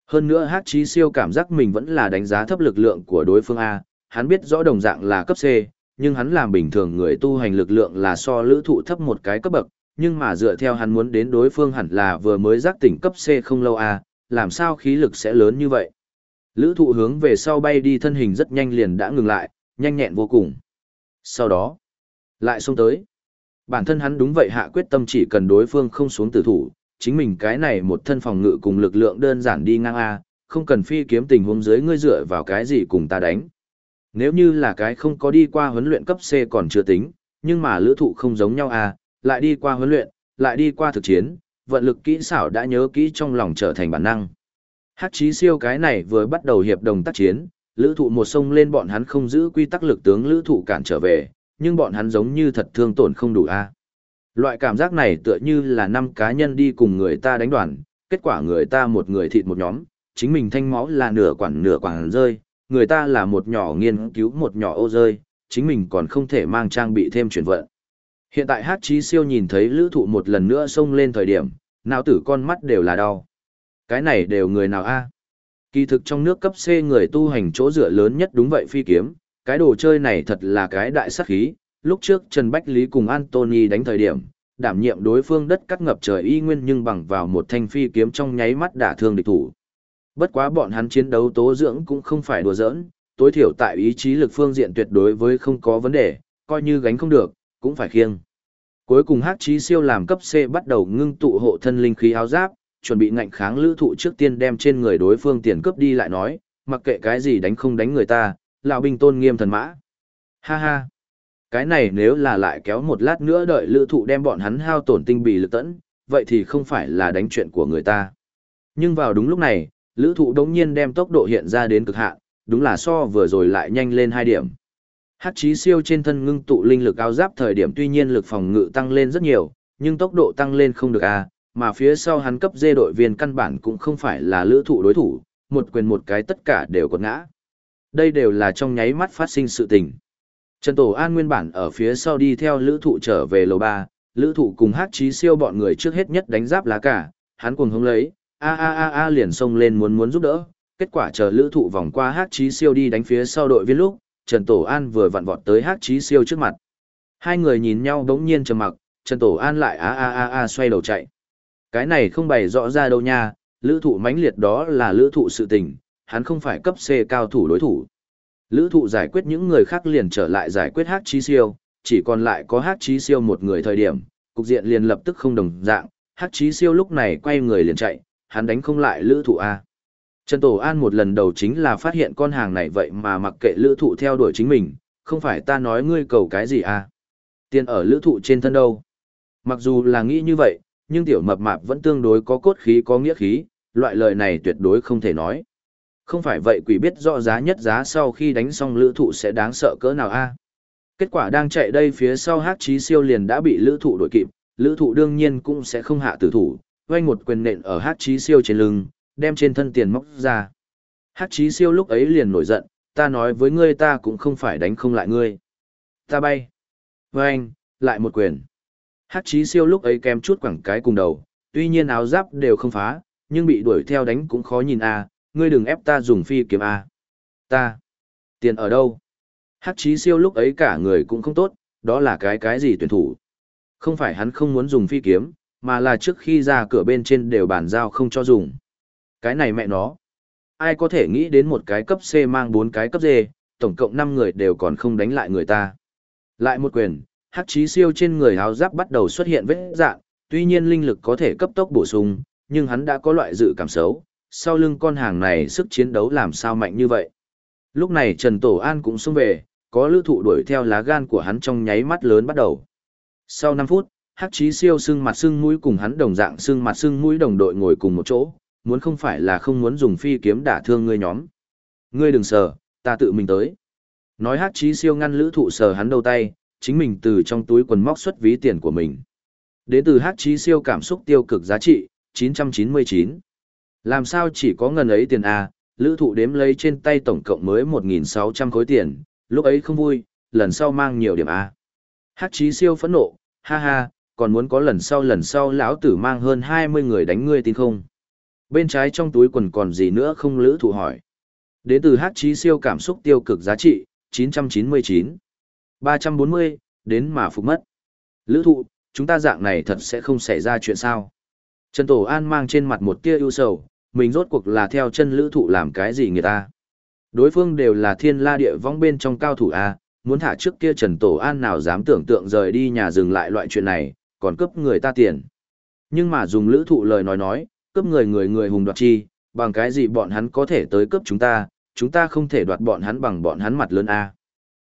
Hơn nữa hát trí siêu cảm giác mình vẫn là đánh giá thấp lực lượng của đối phương A, hắn biết rõ đồng dạng là cấp C, nhưng hắn làm bình thường người tu hành lực lượng là so lữ thụ thấp một cái cấp bậc, nhưng mà dựa theo hắn muốn đến đối phương hẳn là vừa mới giác tỉnh cấp C không lâu à làm sao khí lực sẽ lớn như vậy. Lữ thụ hướng về sau bay đi thân hình rất nhanh liền đã ngừng lại, nhanh nhẹn vô cùng. Sau đó, lại xông tới. Bản thân hắn đúng vậy hạ quyết tâm chỉ cần đối phương không xuống tử thủ, chính mình cái này một thân phòng ngự cùng lực lượng đơn giản đi ngang A, không cần phi kiếm tình huống dưới ngươi dựa vào cái gì cùng ta đánh. Nếu như là cái không có đi qua huấn luyện cấp C còn chưa tính, nhưng mà lữ thụ không giống nhau A, lại đi qua huấn luyện, lại đi qua thực chiến, vận lực kỹ xảo đã nhớ kỹ trong lòng trở thành bản năng. Hát chí siêu cái này vừa bắt đầu hiệp đồng tác chiến, lữ thụ một sông lên bọn hắn không giữ quy tắc lực tướng lữ thụ cản trở về, nhưng bọn hắn giống như thật thương tổn không đủ a Loại cảm giác này tựa như là năm cá nhân đi cùng người ta đánh đoàn, kết quả người ta một người thịt một nhóm, chính mình thanh máu là nửa quản nửa quản rơi, người ta là một nhỏ nghiên cứu một nhỏ ô rơi, chính mình còn không thể mang trang bị thêm chuyển vận. Hiện tại hát chí siêu nhìn thấy lữ thụ một lần nữa xông lên thời điểm, não tử con mắt đều là đau. Cái này đều người nào a Kỳ thực trong nước cấp C người tu hành chỗ dựa lớn nhất đúng vậy phi kiếm, cái đồ chơi này thật là cái đại sát khí. Lúc trước Trần Bách Lý cùng Anthony đánh thời điểm, đảm nhiệm đối phương đất cắt ngập trời y nguyên nhưng bằng vào một thanh phi kiếm trong nháy mắt đả thương địch thủ. Bất quá bọn hắn chiến đấu tố dưỡng cũng không phải đùa giỡn, tối thiểu tại ý chí lực phương diện tuyệt đối với không có vấn đề, coi như gánh không được, cũng phải khiêng. Cuối cùng Hắc Chí Siêu làm cấp C bắt đầu ngưng tụ hộ thân linh khí áo giáp, chuẩn bị ngạnh kháng lữ thụ trước tiên đem trên người đối phương tiền cướp đi lại nói, mặc kệ cái gì đánh không đánh người ta, lão binh tôn nghiêm thần mã. Ha ha. Cái này nếu là lại kéo một lát nữa đợi lữ thụ đem bọn hắn hao tổn tinh bì lực tẫn, vậy thì không phải là đánh chuyện của người ta. Nhưng vào đúng lúc này, lữ thụ đống nhiên đem tốc độ hiện ra đến cực hạn, đúng là so vừa rồi lại nhanh lên 2 điểm. Hát chí siêu trên thân ngưng tụ linh lực áo giáp thời điểm tuy nhiên lực phòng ngự tăng lên rất nhiều, nhưng tốc độ tăng lên không được a à, mà phía sau hắn cấp dê đội viên căn bản cũng không phải là lữ thụ đối thủ, một quyền một cái tất cả đều có ngã. Đây đều là trong nháy mắt phát sinh sự tình. Trần Tổ An nguyên bản ở phía sau đi theo lữ thụ trở về lầu 3, lữ thụ cùng hát chí siêu bọn người trước hết nhất đánh giáp lá cả, hắn cùng hướng lấy, a a a a liền xông lên muốn muốn giúp đỡ, kết quả chờ lữ thụ vòng qua hát Chí siêu đi đánh phía sau đội viên lúc, Trần Tổ An vừa vặn vọt tới hát Chí siêu trước mặt. Hai người nhìn nhau đống nhiên trầm mặc, Trần Tổ An lại a a a a xoay đầu chạy. Cái này không bày rõ ra đâu nha, lữ thụ mãnh liệt đó là lữ thụ sự tình, hắn không phải cấp C cao thủ đối thủ. Lữ thụ giải quyết những người khác liền trở lại giải quyết hát Chí siêu, chỉ còn lại có hát Chí siêu một người thời điểm, cục diện liền lập tức không đồng dạng, hát Chí siêu lúc này quay người liền chạy, hắn đánh không lại lữ thụ A. Trần Tổ An một lần đầu chính là phát hiện con hàng này vậy mà mặc kệ lữ thụ theo đuổi chính mình, không phải ta nói ngươi cầu cái gì a Tiền ở lữ thụ trên thân đâu. Mặc dù là nghĩ như vậy, nhưng tiểu mập mạp vẫn tương đối có cốt khí có nghĩa khí, loại lời này tuyệt đối không thể nói. Không phải vậy quỷ biết rõ giá nhất giá sau khi đánh xong lữ thụ sẽ đáng sợ cỡ nào a Kết quả đang chạy đây phía sau hát trí siêu liền đã bị lữ thụ đổi kịp, lữ thụ đương nhiên cũng sẽ không hạ tử thủ, oanh một quyền nện ở hát Chí siêu trên lưng, đem trên thân tiền móc ra. Hát Chí siêu lúc ấy liền nổi giận, ta nói với ngươi ta cũng không phải đánh không lại ngươi. Ta bay. Oanh, lại một quyền. Hát chí siêu lúc ấy kèm chút quẳng cái cùng đầu, tuy nhiên áo giáp đều không phá, nhưng bị đuổi theo đánh cũng khó nhìn a ngươi đừng ép ta dùng phi kiếm a Ta. Tiền ở đâu? Hát chí siêu lúc ấy cả người cũng không tốt, đó là cái cái gì tuyển thủ. Không phải hắn không muốn dùng phi kiếm, mà là trước khi ra cửa bên trên đều bàn giao không cho dùng. Cái này mẹ nó. Ai có thể nghĩ đến một cái cấp C mang bốn cái cấp D, tổng cộng 5 người đều còn không đánh lại người ta. Lại một quyền, hắc chí siêu trên người áo giáp bắt đầu xuất hiện vết dạng, tuy nhiên linh lực có thể cấp tốc bổ sung, nhưng hắn đã có loại dự cảm xấu, sau lưng con hàng này sức chiến đấu làm sao mạnh như vậy. Lúc này Trần Tổ An cũng xông về, có lữ thụ đuổi theo lá gan của hắn trong nháy mắt lớn bắt đầu. Sau 5 phút, hắc chí siêu sưng mặt sưng mũi cùng hắn đồng dạng sưng mặt sưng mũi đồng đội ngồi cùng một chỗ, muốn không phải là không muốn dùng phi kiếm đả thương ngươi nhóm. Ngươi đừng sờ, ta tự mình tới. Nói hắc chí siêu ngăn lữ thụ sờ hắn đầu tay, chính mình từ trong túi quần móc xuất ví tiền của mình. Đến từ hát Chí siêu cảm xúc tiêu cực giá trị, 999. Làm sao chỉ có ngần ấy tiền A, lữ thụ đếm lấy trên tay tổng cộng mới 1.600 khối tiền, lúc ấy không vui, lần sau mang nhiều điểm à. A. Hát Chí siêu phẫn nộ, ha ha, còn muốn có lần sau lần sau lão tử mang hơn 20 người đánh ngươi tin không? Bên trái trong túi quần còn gì nữa không lữ thụ hỏi. Đến từ hát trí siêu cảm xúc tiêu cực giá trị, 999. 340, đến mà phục mất. Lữ thụ, chúng ta dạng này thật sẽ không xảy ra chuyện sao. Trần Tổ An mang trên mặt một tia ưu sầu, mình rốt cuộc là theo chân lữ thụ làm cái gì người ta. Đối phương đều là thiên la địa vong bên trong cao thủ A, muốn thả trước kia Trần Tổ An nào dám tưởng tượng rời đi nhà dừng lại loại chuyện này, còn cướp người ta tiền. Nhưng mà dùng lữ thụ lời nói nói, cướp người người người hùng đoạt chi, bằng cái gì bọn hắn có thể tới cướp chúng ta, chúng ta không thể đoạt bọn hắn bằng bọn hắn mặt lớn A.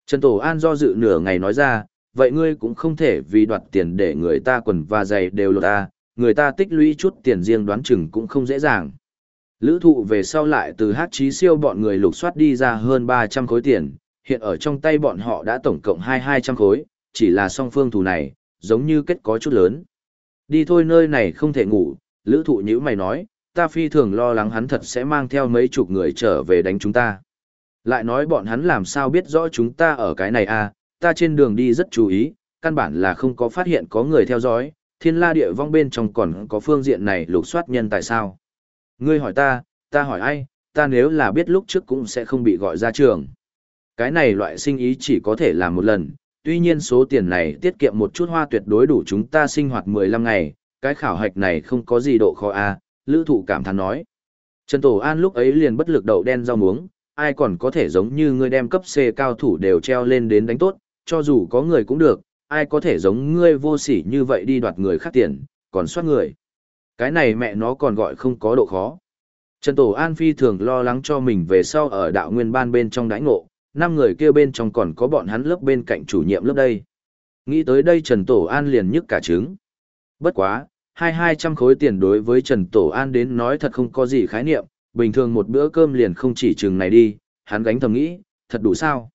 Trần Tổ An do dự nửa ngày nói ra, vậy ngươi cũng không thể vì đoạt tiền để người ta quần và giày đều lột A, người ta tích lũy chút tiền riêng đoán chừng cũng không dễ dàng. Lữ thụ về sau lại từ hát trí siêu bọn người lục soát đi ra hơn 300 khối tiền, hiện ở trong tay bọn họ đã tổng cộng 2-200 khối, chỉ là song phương thù này, giống như kết có chút lớn. Đi thôi nơi này không thể ngủ, lữ thụ như mày nói, ta phi thường lo lắng hắn thật sẽ mang theo mấy chục người trở về đánh chúng ta. Lại nói bọn hắn làm sao biết rõ chúng ta ở cái này à, ta trên đường đi rất chú ý, căn bản là không có phát hiện có người theo dõi, thiên la địa vong bên trong còn có phương diện này lục soát nhân tại sao. Ngươi hỏi ta, ta hỏi ai, ta nếu là biết lúc trước cũng sẽ không bị gọi ra trường. Cái này loại sinh ý chỉ có thể làm một lần, tuy nhiên số tiền này tiết kiệm một chút hoa tuyệt đối đủ chúng ta sinh hoạt 15 ngày, cái khảo hạch này không có gì độ khó a à, lữ thụ cảm thán nói. Trần Tổ An lúc ấy liền bất lực đậu đen rau muống, ai còn có thể giống như ngươi đem cấp C cao thủ đều treo lên đến đánh tốt, cho dù có người cũng được, ai có thể giống ngươi vô sỉ như vậy đi đoạt người khác tiền, còn soát người. Cái này mẹ nó còn gọi không có độ khó. Trần Tổ An phi thường lo lắng cho mình về sau ở đạo nguyên ban bên trong đãi ngộ, năm người kia bên trong còn có bọn hắn lớp bên cạnh chủ nhiệm lớp đây. Nghĩ tới đây Trần Tổ An liền nhức cả trứng. Bất quá, hai hai trăm khối tiền đối với Trần Tổ An đến nói thật không có gì khái niệm, bình thường một bữa cơm liền không chỉ chừng này đi, hắn gánh thầm nghĩ, thật đủ sao.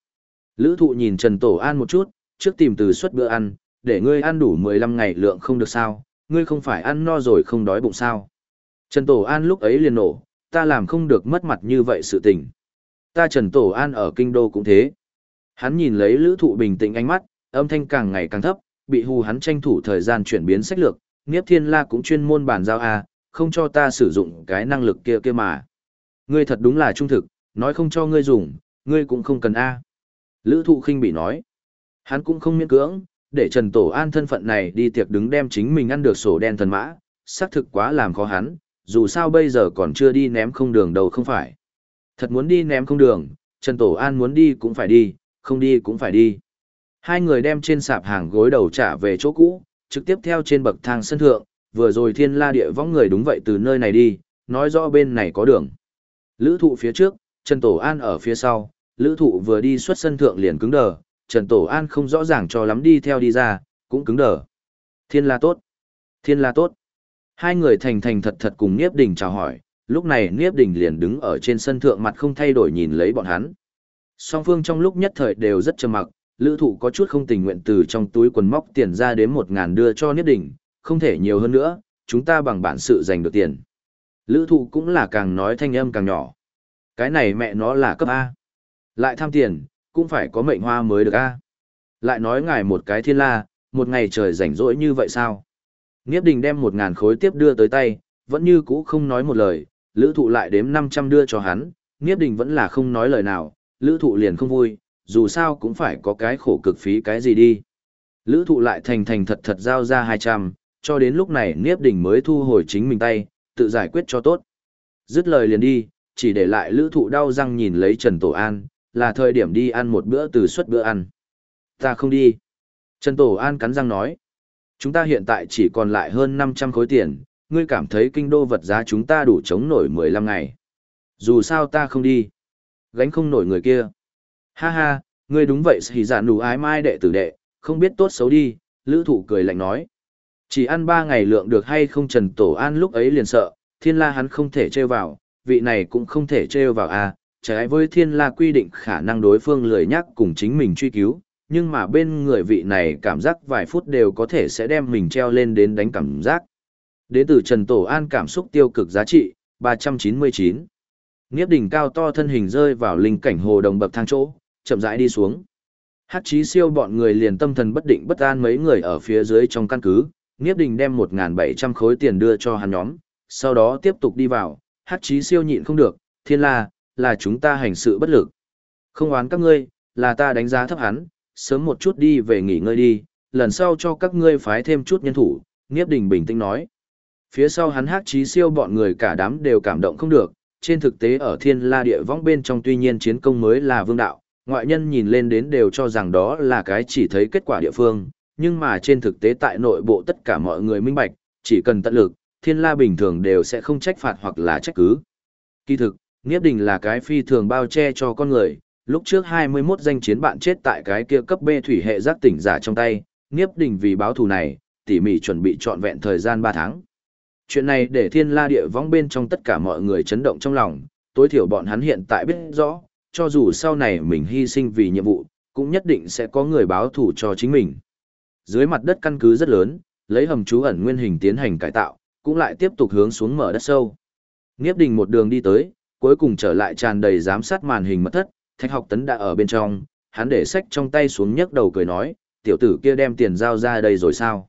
Lữ thụ nhìn Trần Tổ An một chút, trước tìm từ suất bữa ăn, để ngươi ăn đủ 15 ngày lượng không được sao, ngươi không phải ăn no rồi không đói bụng sao. Trần Tổ An lúc ấy liền nổ, ta làm không được mất mặt như vậy sự tình. Ta Trần Tổ An ở kinh đô cũng thế. Hắn nhìn lấy lữ thụ bình tĩnh ánh mắt, âm thanh càng ngày càng thấp, bị hù hắn tranh thủ thời gian chuyển biến sách lược, Niếp Thiên La cũng chuyên môn bản giao a, không cho ta sử dụng cái năng lực kia kia mà. Ngươi thật đúng là trung thực, nói không cho ngươi dùng, ngươi cũng không cần a. Lữ thụ khinh bị nói. Hắn cũng không miễn cưỡng, để Trần Tổ An thân phận này đi tiệc đứng đem chính mình ăn được sổ đen thần mã, xác thực quá làm khó hắn, dù sao bây giờ còn chưa đi ném không đường đâu không phải. Thật muốn đi ném không đường, Trần Tổ An muốn đi cũng phải đi, không đi cũng phải đi. Hai người đem trên sạp hàng gối đầu trả về chỗ cũ, trực tiếp theo trên bậc thang sân thượng, vừa rồi thiên la địa võng người đúng vậy từ nơi này đi, nói rõ bên này có đường. Lữ thụ phía trước, Trần Tổ An ở phía sau, lữ thụ vừa đi xuất sân thượng liền cứng đờ, Trần Tổ An không rõ ràng cho lắm đi theo đi ra, cũng cứng đờ. Thiên la tốt. Thiên la tốt. Hai người thành thành thật thật cùng Niếp Đình chào hỏi, lúc này Niếp Đình liền đứng ở trên sân thượng mặt không thay đổi nhìn lấy bọn hắn. Song phương trong lúc nhất thời đều rất trầm mặc, lữ thụ có chút không tình nguyện từ trong túi quần móc tiền ra đến một ngàn đưa cho Niếp Đình, không thể nhiều hơn nữa, chúng ta bằng bản sự giành được tiền. Lữ thụ cũng là càng nói thanh âm càng nhỏ. Cái này mẹ nó là cấp A. Lại tham tiền, cũng phải có mệnh hoa mới được A. Lại nói ngài một cái thiên la, một ngày trời rảnh rỗi như vậy sao? Nghiếp đình đem một ngàn khối tiếp đưa tới tay, vẫn như cũ không nói một lời, lữ thụ lại đếm 500 đưa cho hắn, Nghiếp đình vẫn là không nói lời nào, lữ thụ liền không vui, dù sao cũng phải có cái khổ cực phí cái gì đi. Lữ thụ lại thành thành thật thật giao ra 200, cho đến lúc này nghiếp Đình mới thu hồi chính mình tay, tự giải quyết cho tốt. Dứt lời liền đi, chỉ để lại lữ thụ đau răng nhìn lấy Trần Tổ An, là thời điểm đi ăn một bữa từ suất bữa ăn. Ta không đi. Trần Tổ An cắn răng nói. Chúng ta hiện tại chỉ còn lại hơn 500 khối tiền, ngươi cảm thấy kinh đô vật giá chúng ta đủ chống nổi 15 ngày. Dù sao ta không đi. Gánh không nổi người kia. Ha ha, ngươi đúng vậy thì giả nụ ái mai đệ tử đệ, không biết tốt xấu đi, lữ thụ cười lạnh nói. Chỉ ăn 3 ngày lượng được hay không Trần Tổ An lúc ấy liền sợ, thiên la hắn không thể trêu vào, vị này cũng không thể trêu vào à, trái với thiên la quy định khả năng đối phương lười nhắc cùng chính mình truy cứu, nhưng mà bên người vị này cảm giác vài phút đều có thể sẽ đem mình treo lên đến đánh cảm giác. Đến từ Trần Tổ An cảm xúc tiêu cực giá trị, 399. Nghiếp đỉnh cao to thân hình rơi vào linh cảnh hồ đồng bậc thang chỗ, chậm rãi đi xuống. Hát chí siêu bọn người liền tâm thần bất định bất an mấy người ở phía dưới trong căn cứ, Nghiếp đỉnh đem 1.700 khối tiền đưa cho hắn nhóm, sau đó tiếp tục đi vào, hát chí siêu nhịn không được, thiên la, là chúng ta hành sự bất lực. Không oán các ngươi, là ta đánh giá thấp hắn, sớm một chút đi về nghỉ ngơi đi, lần sau cho các ngươi phái thêm chút nhân thủ, Nghiếp đỉnh bình tĩnh nói. Phía sau hắn hát chí siêu bọn người cả đám đều cảm động không được, trên thực tế ở thiên la địa võng bên trong tuy nhiên chiến công mới là vương đạo, ngoại nhân nhìn lên đến đều cho rằng đó là cái chỉ thấy kết quả địa phương, nhưng mà trên thực tế tại nội bộ tất cả mọi người minh bạch, chỉ cần tận lực, thiên la bình thường đều sẽ không trách phạt hoặc là trách cứ. Kỳ thực, Niếp Đình là cái phi thường bao che cho con người, lúc trước 21 danh chiến bạn chết tại cái kia cấp B thủy hệ giác tỉnh giả trong tay, Niếp Đình vì báo thù này, tỉ mỉ chuẩn bị trọn vẹn thời gian 3 tháng. Chuyện này để thiên la địa vong bên trong tất cả mọi người chấn động trong lòng, tối thiểu bọn hắn hiện tại biết rõ, cho dù sau này mình hy sinh vì nhiệm vụ, cũng nhất định sẽ có người báo thù cho chính mình. Dưới mặt đất căn cứ rất lớn, lấy hầm trú ẩn nguyên hình tiến hành cải tạo, cũng lại tiếp tục hướng xuống mở đất sâu. Nghiếp đình một đường đi tới, cuối cùng trở lại tràn đầy giám sát màn hình mật thất, thạch học tấn đã ở bên trong, hắn để sách trong tay xuống nhấc đầu cười nói, tiểu tử kia đem tiền giao ra đây rồi sao?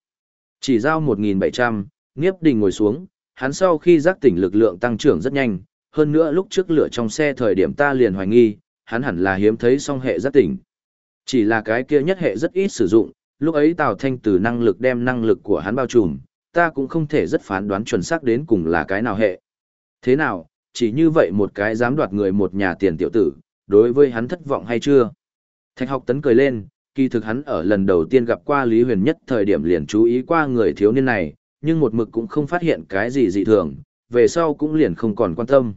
Chỉ giao 1.700, Nghiếp đình ngồi xuống, hắn sau khi giác tỉnh lực lượng tăng trưởng rất nhanh, hơn nữa lúc trước lửa trong xe thời điểm ta liền hoài nghi, hắn hẳn là hiếm thấy song hệ giác tỉnh. Chỉ là cái kia nhất hệ rất ít sử dụng, lúc ấy Tào Thanh từ năng lực đem năng lực của hắn bao trùm, ta cũng không thể rất phán đoán chuẩn xác đến cùng là cái nào hệ. Thế nào, chỉ như vậy một cái dám đoạt người một nhà tiền tiểu tử, đối với hắn thất vọng hay chưa? Thạch học tấn cười lên, kỳ thực hắn ở lần đầu tiên gặp qua Lý Huyền nhất thời điểm liền chú ý qua người thiếu niên này, nhưng một mực cũng không phát hiện cái gì dị thường, về sau cũng liền không còn quan tâm.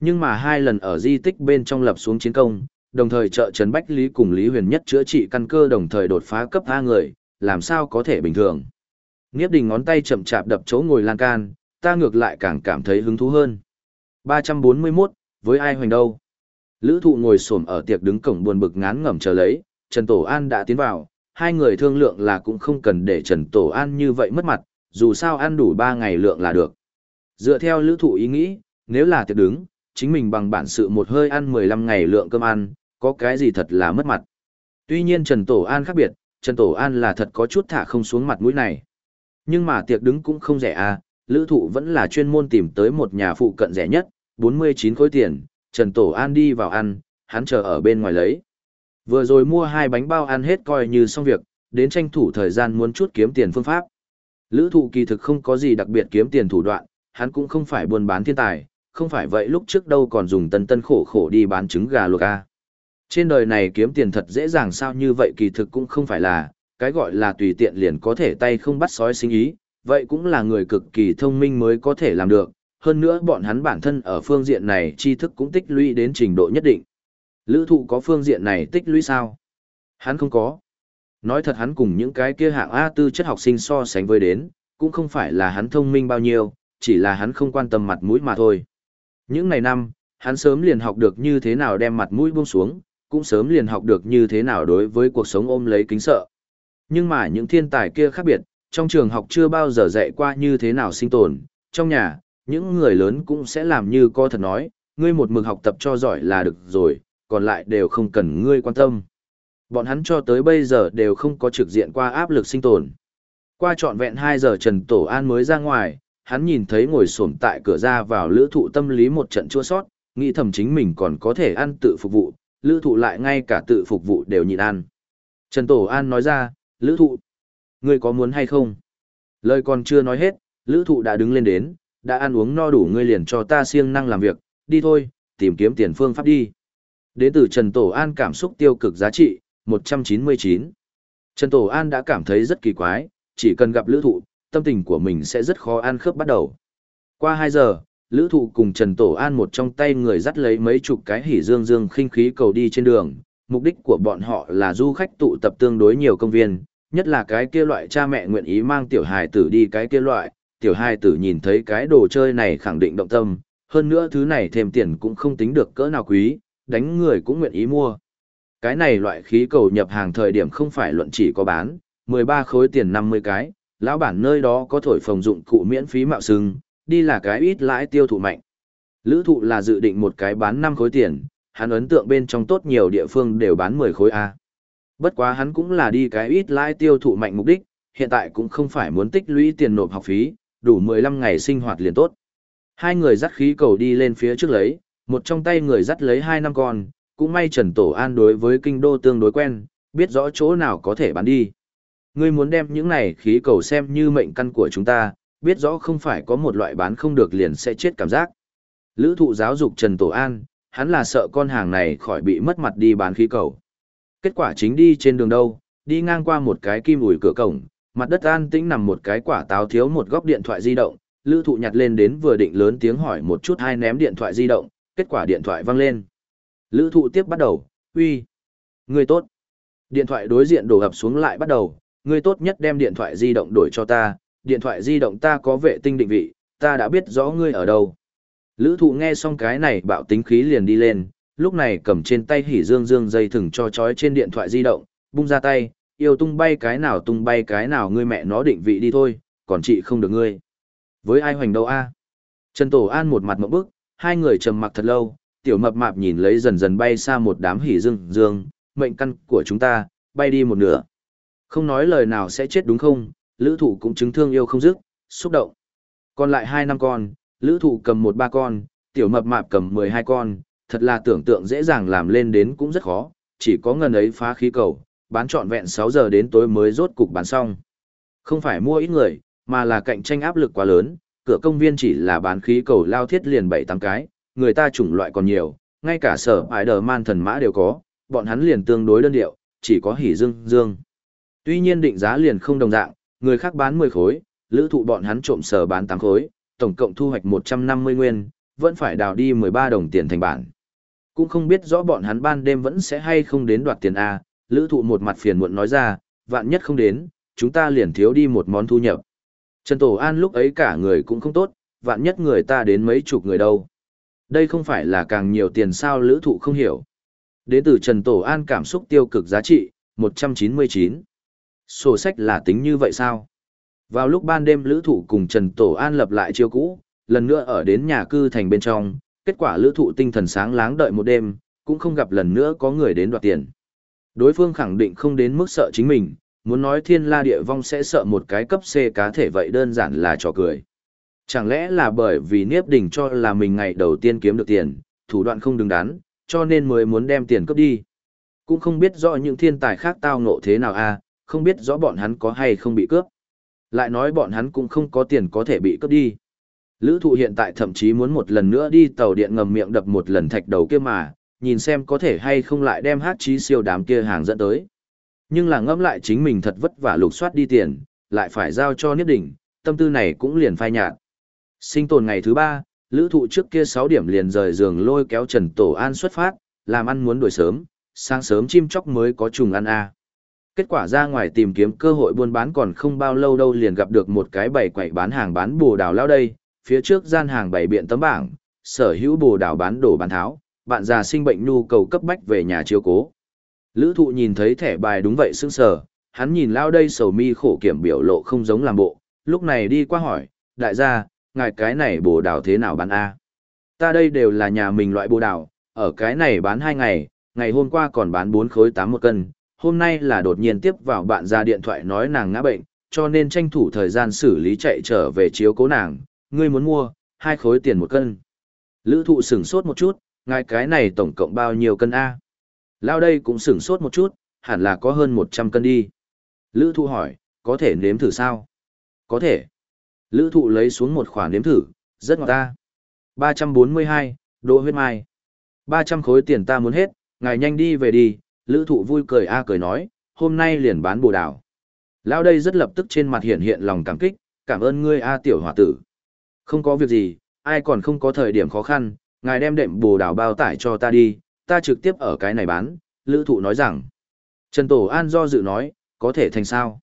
Nhưng mà hai lần ở di tích bên trong lập xuống chiến công, đồng thời trợ Trấn Bách Lý cùng Lý Huyền Nhất chữa trị căn cơ đồng thời đột phá cấp A người, làm sao có thể bình thường. Nghiếp đình ngón tay chậm chạp đập chỗ ngồi lan can, ta ngược lại càng cảm thấy hứng thú hơn. 341, với ai hoành đâu? Lữ thụ ngồi xổm ở tiệc đứng cổng buồn bực ngán ngẩm chờ lấy, Trần Tổ An đã tiến vào, hai người thương lượng là cũng không cần để Trần Tổ An như vậy mất mặt, dù sao ăn đủ 3 ngày lượng là được. Dựa theo lữ thụ ý nghĩ, nếu là tiệc đứng, chính mình bằng bản sự một hơi ăn 15 ngày lượng cơm ăn, có cái gì thật là mất mặt. Tuy nhiên Trần Tổ An khác biệt, Trần Tổ An là thật có chút thả không xuống mặt mũi này. Nhưng mà tiệc đứng cũng không rẻ à, lữ thụ vẫn là chuyên môn tìm tới một nhà phụ cận rẻ nhất, 49 khối tiền, Trần Tổ An đi vào ăn, hắn chờ ở bên ngoài lấy. Vừa rồi mua hai bánh bao ăn hết coi như xong việc, đến tranh thủ thời gian muốn chút kiếm tiền phương pháp. Lữ thụ kỳ thực không có gì đặc biệt kiếm tiền thủ đoạn, hắn cũng không phải buôn bán thiên tài, không phải vậy lúc trước đâu còn dùng tân tân khổ khổ đi bán trứng gà luộc a. Trên đời này kiếm tiền thật dễ dàng sao như vậy kỳ thực cũng không phải là, cái gọi là tùy tiện liền có thể tay không bắt sói sinh ý, vậy cũng là người cực kỳ thông minh mới có thể làm được, hơn nữa bọn hắn bản thân ở phương diện này tri thức cũng tích lũy đến trình độ nhất định. Lữ thụ có phương diện này tích lũy sao? Hắn không có. Nói thật hắn cùng những cái kia hạng A tư chất học sinh so sánh với đến, cũng không phải là hắn thông minh bao nhiêu, chỉ là hắn không quan tâm mặt mũi mà thôi. Những ngày năm, hắn sớm liền học được như thế nào đem mặt mũi buông xuống, cũng sớm liền học được như thế nào đối với cuộc sống ôm lấy kính sợ. Nhưng mà những thiên tài kia khác biệt, trong trường học chưa bao giờ dạy qua như thế nào sinh tồn, trong nhà, những người lớn cũng sẽ làm như co thật nói, ngươi một mực học tập cho giỏi là được rồi, còn lại đều không cần ngươi quan tâm. Bọn hắn cho tới bây giờ đều không có trực diện qua áp lực sinh tồn. Qua trọn vẹn 2 giờ Trần Tổ An mới ra ngoài, hắn nhìn thấy ngồi xổm tại cửa ra vào lữ thụ tâm lý một trận chua sót, nghĩ thầm chính mình còn có thể ăn tự phục vụ, lữ thụ lại ngay cả tự phục vụ đều nhịn ăn. Trần Tổ An nói ra, lữ thụ, ngươi có muốn hay không? Lời còn chưa nói hết, lữ thụ đã đứng lên đến, đã ăn uống no đủ ngươi liền cho ta siêng năng làm việc, đi thôi, tìm kiếm tiền phương pháp đi. Đến từ Trần Tổ An cảm xúc tiêu cực giá trị, 199. Trần Tổ An đã cảm thấy rất kỳ quái, chỉ cần gặp lữ thụ, tâm tình của mình sẽ rất khó an khớp bắt đầu. Qua 2 giờ, lữ thụ cùng Trần Tổ An một trong tay người dắt lấy mấy chục cái hỉ dương dương khinh khí cầu đi trên đường. Mục đích của bọn họ là du khách tụ tập tương đối nhiều công viên, nhất là cái kia loại cha mẹ nguyện ý mang tiểu hài tử đi cái kia loại, tiểu hài tử nhìn thấy cái đồ chơi này khẳng định động tâm, hơn nữa thứ này thêm tiền cũng không tính được cỡ nào quý, đánh người cũng nguyện ý mua. Cái này loại khí cầu nhập hàng thời điểm không phải luận chỉ có bán, 13 khối tiền 50 cái, lão bản nơi đó có thổi phồng dụng cụ miễn phí mạo sừng, đi là cái ít lãi tiêu thụ mạnh. Lữ thụ là dự định một cái bán 5 khối tiền, hắn ấn tượng bên trong tốt nhiều địa phương đều bán 10 khối A. Bất quá hắn cũng là đi cái ít lãi tiêu thụ mạnh mục đích, hiện tại cũng không phải muốn tích lũy tiền nộp học phí, đủ 15 ngày sinh hoạt liền tốt. Hai người dắt khí cầu đi lên phía trước lấy, một trong tay người dắt lấy hai năm con, cũng may Trần Tổ An đối với kinh đô tương đối quen, biết rõ chỗ nào có thể bán đi. Ngươi muốn đem những này khí cầu xem như mệnh căn của chúng ta, biết rõ không phải có một loại bán không được liền sẽ chết cảm giác. Lữ thụ giáo dục Trần Tổ An, hắn là sợ con hàng này khỏi bị mất mặt đi bán khí cầu. Kết quả chính đi trên đường đâu, đi ngang qua một cái kim ủi cửa cổng, mặt đất an tĩnh nằm một cái quả táo thiếu một góc điện thoại di động, lữ thụ nhặt lên đến vừa định lớn tiếng hỏi một chút hai ném điện thoại di động, kết quả điện thoại văng lên. Lữ thụ tiếp bắt đầu, uy, người tốt. Điện thoại đối diện đổ ập xuống lại bắt đầu, người tốt nhất đem điện thoại di động đổi cho ta, điện thoại di động ta có vệ tinh định vị, ta đã biết rõ ngươi ở đâu. Lữ thụ nghe xong cái này bạo tính khí liền đi lên, lúc này cầm trên tay hỉ dương dương dây thừng cho chói trên điện thoại di động, bung ra tay, yêu tung bay cái nào tung bay cái nào ngươi mẹ nó định vị đi thôi, còn chị không được ngươi. Với ai hoành đâu a Trần Tổ An một mặt mẫu bức, hai người trầm mặc thật lâu, tiểu mập mạp nhìn lấy dần dần bay xa một đám hỉ dương dương, mệnh căn của chúng ta, bay đi một nửa. Không nói lời nào sẽ chết đúng không, lữ thụ cũng chứng thương yêu không dứt, xúc động. Còn lại hai năm con, lữ thụ cầm một ba con, tiểu mập mạp cầm 12 con, thật là tưởng tượng dễ dàng làm lên đến cũng rất khó, chỉ có ngần ấy phá khí cầu, bán trọn vẹn 6 giờ đến tối mới rốt cục bán xong. Không phải mua ít người, mà là cạnh tranh áp lực quá lớn, cửa công viên chỉ là bán khí cầu lao thiết liền 7-8 cái, người ta chủng loại còn nhiều, ngay cả sở ải đờ man thần mã đều có, bọn hắn liền tương đối đơn điệu, chỉ có hỉ dương dương. Tuy nhiên định giá liền không đồng dạng, người khác bán 10 khối, lữ thụ bọn hắn trộm sở bán 8 khối, tổng cộng thu hoạch 150 nguyên, vẫn phải đào đi 13 đồng tiền thành bản. Cũng không biết rõ bọn hắn ban đêm vẫn sẽ hay không đến đoạt tiền A, lữ thụ một mặt phiền muộn nói ra, vạn nhất không đến, chúng ta liền thiếu đi một món thu nhập. Trần Tổ An lúc ấy cả người cũng không tốt, vạn nhất người ta đến mấy chục người đâu. Đây không phải là càng nhiều tiền sao lữ thụ không hiểu. Đến từ Trần Tổ An cảm xúc tiêu cực giá trị, 199. Sổ sách là tính như vậy sao? Vào lúc ban đêm lữ thụ cùng Trần Tổ An lập lại chiêu cũ, lần nữa ở đến nhà cư thành bên trong, kết quả lữ thụ tinh thần sáng láng đợi một đêm, cũng không gặp lần nữa có người đến đoạt tiền. Đối phương khẳng định không đến mức sợ chính mình, muốn nói thiên la địa vong sẽ sợ một cái cấp C cá thể vậy đơn giản là trò cười. Chẳng lẽ là bởi vì Niếp Đình cho là mình ngày đầu tiên kiếm được tiền, thủ đoạn không đứng đắn, cho nên mới muốn đem tiền cướp đi. Cũng không biết rõ những thiên tài khác tao ngộ thế nào a, à, không biết rõ bọn hắn có hay không bị cướp. Lại nói bọn hắn cũng không có tiền có thể bị cướp đi. Lữ thụ hiện tại thậm chí muốn một lần nữa đi tàu điện ngầm miệng đập một lần thạch đầu kia mà, nhìn xem có thể hay không lại đem hát trí siêu đám kia hàng dẫn tới. Nhưng là ngẫm lại chính mình thật vất vả lục soát đi tiền, lại phải giao cho Niếp Đỉnh, tâm tư này cũng liền phai nhạt. Sinh tồn ngày thứ ba, lữ thụ trước kia 6 điểm liền rời giường lôi kéo Trần Tổ An xuất phát, làm ăn muốn đuổi sớm, sáng sớm chim chóc mới có trùng ăn a. Kết quả ra ngoài tìm kiếm cơ hội buôn bán còn không bao lâu đâu liền gặp được một cái bày quậy bán hàng bán bồ đào lao đây, phía trước gian hàng bày biện tấm bảng, sở hữu bồ đào bán đổ bán tháo, bạn già sinh bệnh nhu cầu cấp bách về nhà chiếu cố. Lữ thụ nhìn thấy thẻ bài đúng vậy sững sờ, hắn nhìn lao đây sầu mi khổ kiểm biểu lộ không giống làm bộ, lúc này đi qua hỏi, đại gia, ngài cái này bồ đào thế nào bán A? Ta đây đều là nhà mình loại bồ đào, ở cái này bán hai ngày, ngày hôm qua còn bán bốn khối tám một cân, hôm nay là đột nhiên tiếp vào bạn ra điện thoại nói nàng ngã bệnh, cho nên tranh thủ thời gian xử lý chạy trở về chiếu cố nàng, ngươi muốn mua, hai khối tiền một cân. Lữ thụ sửng sốt một chút, ngài cái này tổng cộng bao nhiêu cân A? Lao đây cũng sửng sốt một chút, hẳn là có hơn 100 cân đi. Lữ thụ hỏi, có thể nếm thử sao? Có thể. Lữ thụ lấy xuống một khoản nếm thử, rất ngọt ta. 342, đỗ huyết mai. 300 khối tiền ta muốn hết, ngài nhanh đi về đi, lữ thụ vui cười a cười nói, hôm nay liền bán bồ đào. Lao đây rất lập tức trên mặt hiện hiện lòng cảm kích, cảm ơn ngươi a tiểu hòa tử. Không có việc gì, ai còn không có thời điểm khó khăn, ngài đem đệm bồ đào bao tải cho ta đi, ta trực tiếp ở cái này bán, lữ thụ nói rằng. Trần Tổ An do dự nói, có thể thành sao?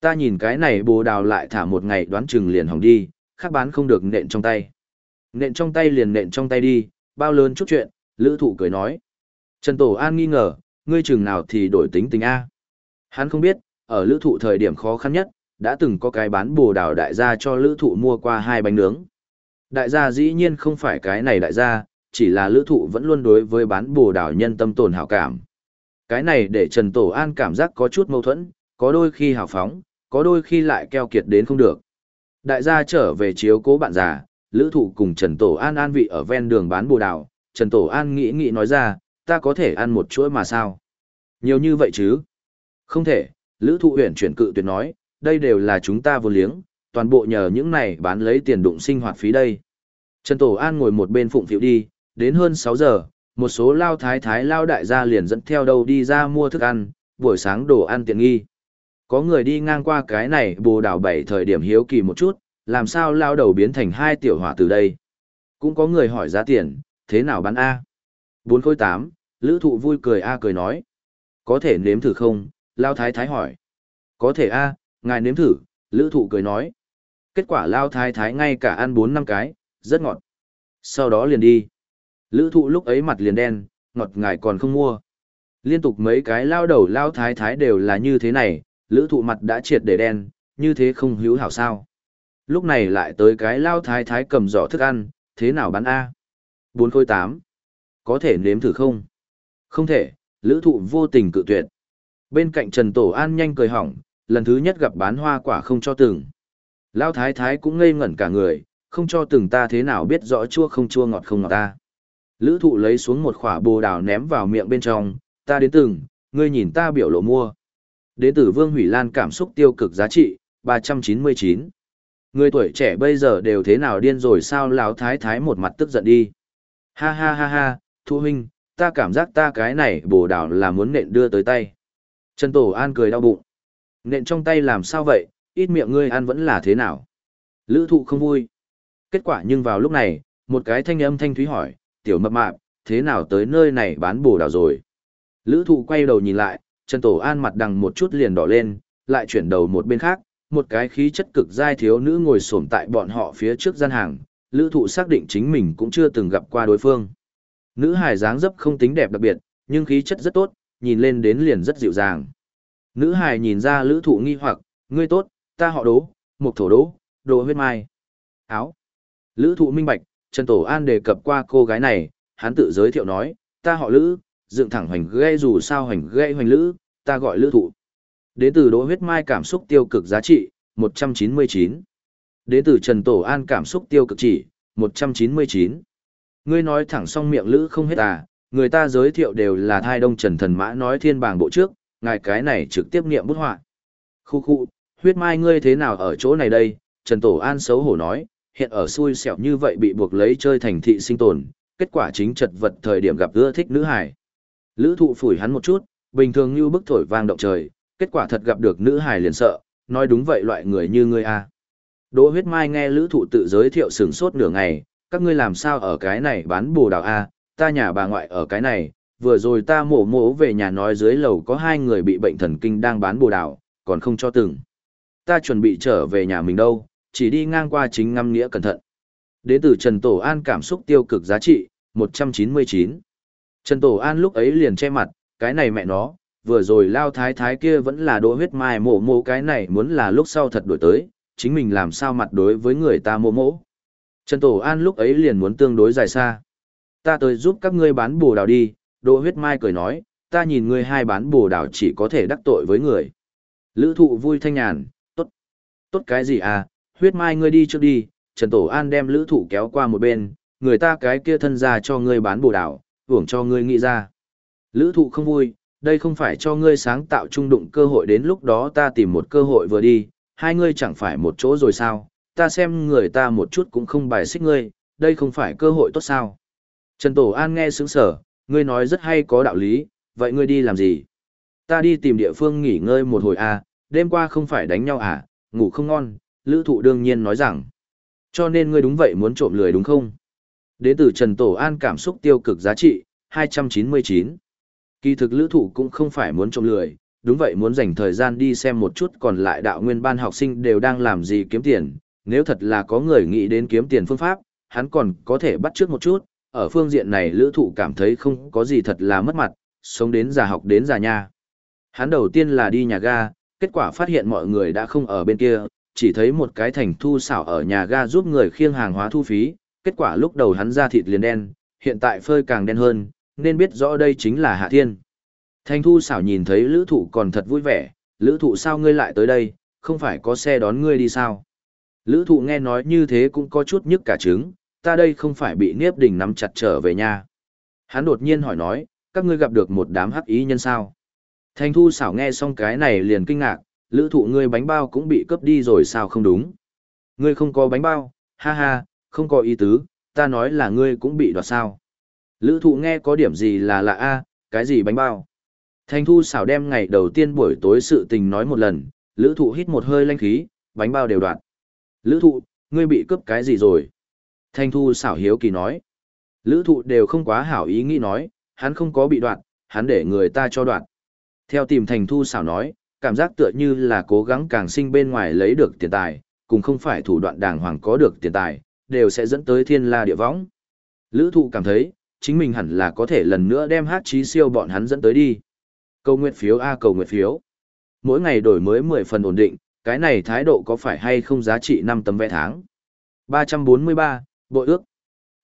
Ta nhìn cái này bồ đào lại thả một ngày đoán chừng liền hỏng đi, khác bán không được nện trong tay. Nện trong tay liền nện trong tay đi, bao lớn chút chuyện, lữ thụ cười nói. Trần Tổ An nghi ngờ, ngươi chừng nào thì đổi tính tình A. Hắn không biết, ở lữ thụ thời điểm khó khăn nhất, đã từng có cái bán bồ đào đại gia cho lữ thụ mua qua hai bánh nướng. Đại gia dĩ nhiên không phải cái này đại gia, chỉ là lữ thụ vẫn luôn đối với bán bồ đào nhân tâm tồn hảo cảm. Cái này để Trần Tổ An cảm giác có chút mâu thuẫn, có đôi khi hào phóng, có đôi khi lại keo kiệt đến không được. Đại gia trở về chiếu cố bạn già, lữ thụ cùng Trần Tổ An an vị ở ven đường bán bồ đào, Trần Tổ An nghĩ nghĩ nói ra, ta có thể ăn một chuỗi mà sao? Nhiều như vậy chứ? Không thể, lữ thụ huyển chuyển cự tuyệt nói, đây đều là chúng ta vô liếng, toàn bộ nhờ những này bán lấy tiền đụng sinh hoạt phí đây. Trần Tổ An ngồi một bên phụng phiệu đi, đến hơn 6 giờ, một số lao thái thái lao đại gia liền dẫn theo đầu đi ra mua thức ăn, buổi sáng đồ ăn tiện nghi. Có người đi ngang qua cái này bồ đảo bảy thời điểm hiếu kỳ một chút, làm sao lao đầu biến thành hai tiểu hỏa từ đây. Cũng có người hỏi giá tiền, thế nào bán A? 4 khối 8, lữ thụ vui cười A cười nói. Có thể nếm thử không? Lao thái thái hỏi. Có thể A, ngài nếm thử, lữ thụ cười nói. Kết quả lao thái thái ngay cả ăn 4 năm cái, rất ngọt. Sau đó liền đi. Lữ thụ lúc ấy mặt liền đen, ngọt ngài còn không mua. Liên tục mấy cái lao đầu lao thái thái đều là như thế này, lữ thụ mặt đã triệt để đen, như thế không hữu hảo sao. Lúc này lại tới cái lao thái thái cầm giỏ thức ăn, thế nào bán A? 4 khối 8. Có thể nếm thử không? Không thể, lữ thụ vô tình cự tuyệt. Bên cạnh Trần Tổ An nhanh cười hỏng, lần thứ nhất gặp bán hoa quả không cho từng. Lao thái thái cũng ngây ngẩn cả người, không cho từng ta thế nào biết rõ chua không chua ngọt không ngọt ta. Lữ thụ lấy xuống một khỏa bồ đào ném vào miệng bên trong, ta đến từng, ngươi nhìn ta biểu lộ mua. Đến tử Vương Hủy Lan cảm xúc tiêu cực giá trị, 399. Người tuổi trẻ bây giờ đều thế nào điên rồi sao lão thái thái một mặt tức giận đi. Ha ha ha ha, thu huynh, ta cảm giác ta cái này bồ đào là muốn nện đưa tới tay. Trần Tổ An cười đau bụng. Nện trong tay làm sao vậy, ít miệng ngươi ăn vẫn là thế nào. Lữ thụ không vui. Kết quả nhưng vào lúc này, một cái thanh âm thanh thúy hỏi, tiểu mập mạp, thế nào tới nơi này bán bồ đào rồi. Lữ thụ quay đầu nhìn lại, Trần Tổ An mặt đằng một chút liền đỏ lên, lại chuyển đầu một bên khác, một cái khí chất cực dai thiếu nữ ngồi xổm tại bọn họ phía trước gian hàng, lữ thụ xác định chính mình cũng chưa từng gặp qua đối phương. Nữ hài dáng dấp không tính đẹp đặc biệt, nhưng khí chất rất tốt, nhìn lên đến liền rất dịu dàng. Nữ hài nhìn ra lữ thụ nghi hoặc, ngươi tốt, ta họ đố, một thổ đố, đồ huyết mai. Áo. Lữ thụ minh bạch, Trần Tổ An đề cập qua cô gái này, hắn tự giới thiệu nói, ta họ lữ, dựng thẳng hoành gây dù sao hoành gây hoành lữ, ta gọi lữ thụ. Đến từ đỗ huyết mai cảm xúc tiêu cực giá trị, 199. Đến từ Trần Tổ An cảm xúc tiêu cực chỉ, 199. Ngươi nói thẳng xong miệng lữ không hết à, người ta giới thiệu đều là thai đông Trần Thần Mã nói thiên bảng bộ trước, ngài cái này trực tiếp niệm bút họa. Khu khu, huyết mai ngươi thế nào ở chỗ này đây, Trần Tổ An xấu hổ nói, hiện ở xui xẻo như vậy bị buộc lấy chơi thành thị sinh tồn, kết quả chính chật vật thời điểm gặp ưa thích nữ hải. Lữ thụ phủi hắn một chút, bình thường như bức thổi vang động trời, kết quả thật gặp được nữ hài liền sợ, nói đúng vậy loại người như ngươi a. Đỗ huyết mai nghe lữ thụ tự giới thiệu sừng sốt nửa ngày, các ngươi làm sao ở cái này bán bồ đào a, ta nhà bà ngoại ở cái này, vừa rồi ta mổ mổ về nhà nói dưới lầu có hai người bị bệnh thần kinh đang bán bồ đào, còn không cho từng. Ta chuẩn bị trở về nhà mình đâu, chỉ đi ngang qua chính ngâm nghĩa cẩn thận. Đến từ Trần Tổ An cảm xúc tiêu cực giá trị, 199. Trần Tổ An lúc ấy liền che mặt, cái này mẹ nó, vừa rồi lao thái thái kia vẫn là đỗ huyết mai mổ mổ cái này muốn là lúc sau thật đổi tới, chính mình làm sao mặt đối với người ta mổ mổ. Trần Tổ An lúc ấy liền muốn tương đối dài xa. Ta tới giúp các ngươi bán bồ đào đi, đỗ huyết mai cười nói, ta nhìn ngươi hai bán bồ đào chỉ có thể đắc tội với người. Lữ thụ vui thanh nhàn, tốt. Tốt cái gì à, huyết mai ngươi đi trước đi, Trần Tổ An đem lữ thụ kéo qua một bên, người ta cái kia thân ra cho ngươi bán bồ đào, hưởng cho ngươi nghĩ ra. Lữ thụ không vui, đây không phải cho ngươi sáng tạo trung đụng cơ hội đến lúc đó ta tìm một cơ hội vừa đi, hai ngươi chẳng phải một chỗ rồi sao, ta xem người ta một chút cũng không bài xích ngươi, đây không phải cơ hội tốt sao. Trần Tổ An nghe sướng sở, ngươi nói rất hay có đạo lý, vậy ngươi đi làm gì? Ta đi tìm địa phương nghỉ ngơi một hồi à, đêm qua không phải đánh nhau à, ngủ không ngon, lữ thụ đương nhiên nói rằng. Cho nên ngươi đúng vậy muốn trộm lười đúng không? Đến từ Trần Tổ An cảm xúc tiêu cực giá trị, 299. Kỳ thực lữ thụ cũng không phải muốn trộm lười, đúng vậy muốn dành thời gian đi xem một chút còn lại đạo nguyên ban học sinh đều đang làm gì kiếm tiền, nếu thật là có người nghĩ đến kiếm tiền phương pháp, hắn còn có thể bắt trước một chút, ở phương diện này lữ thụ cảm thấy không có gì thật là mất mặt, sống đến già học đến già nha. Hắn đầu tiên là đi nhà ga, kết quả phát hiện mọi người đã không ở bên kia, chỉ thấy một cái thành thu xảo ở nhà ga giúp người khiêng hàng hóa thu phí, kết quả lúc đầu hắn ra thịt liền đen, hiện tại phơi càng đen hơn, nên biết rõ đây chính là Hạ Thiên. Thanh thu xảo nhìn thấy lữ thụ còn thật vui vẻ, lữ thụ sao ngươi lại tới đây, không phải có xe đón ngươi đi sao? Lữ thụ nghe nói như thế cũng có chút nhức cả trứng, ta đây không phải bị Niếp Đình nắm chặt trở về nhà. Hắn đột nhiên hỏi nói, các ngươi gặp được một đám hắc ý nhân sao? Thanh thu xảo nghe xong cái này liền kinh ngạc, lữ thụ ngươi bánh bao cũng bị cướp đi rồi sao không đúng? Ngươi không có bánh bao, ha ha, không có ý tứ, ta nói là ngươi cũng bị đoạt sao. Lữ thụ nghe có điểm gì là lạ a cái gì bánh bao? Thành thu xảo đem ngày đầu tiên buổi tối sự tình nói một lần, lữ thụ hít một hơi lanh khí, bánh bao đều đoạt. Lữ thụ, ngươi bị cướp cái gì rồi? Thanh thu xảo hiếu kỳ nói. Lữ thụ đều không quá hảo ý nghĩ nói, hắn không có bị đoạt, hắn để người ta cho đoạt. Theo tìm thành thu xảo nói, cảm giác tựa như là cố gắng càng sinh bên ngoài lấy được tiền tài, cùng không phải thủ đoạn đàng hoàng có được tiền tài, đều sẽ dẫn tới thiên la địa võng. Lữ thụ cảm thấy, chính mình hẳn là có thể lần nữa đem hát trí siêu bọn hắn dẫn tới đi. Cầu nguyện phiếu A cầu nguyện phiếu. Mỗi ngày đổi mới 10 phần ổn định, cái này thái độ có phải hay không giá trị 5 tấm vé tháng. 343, Bội ước.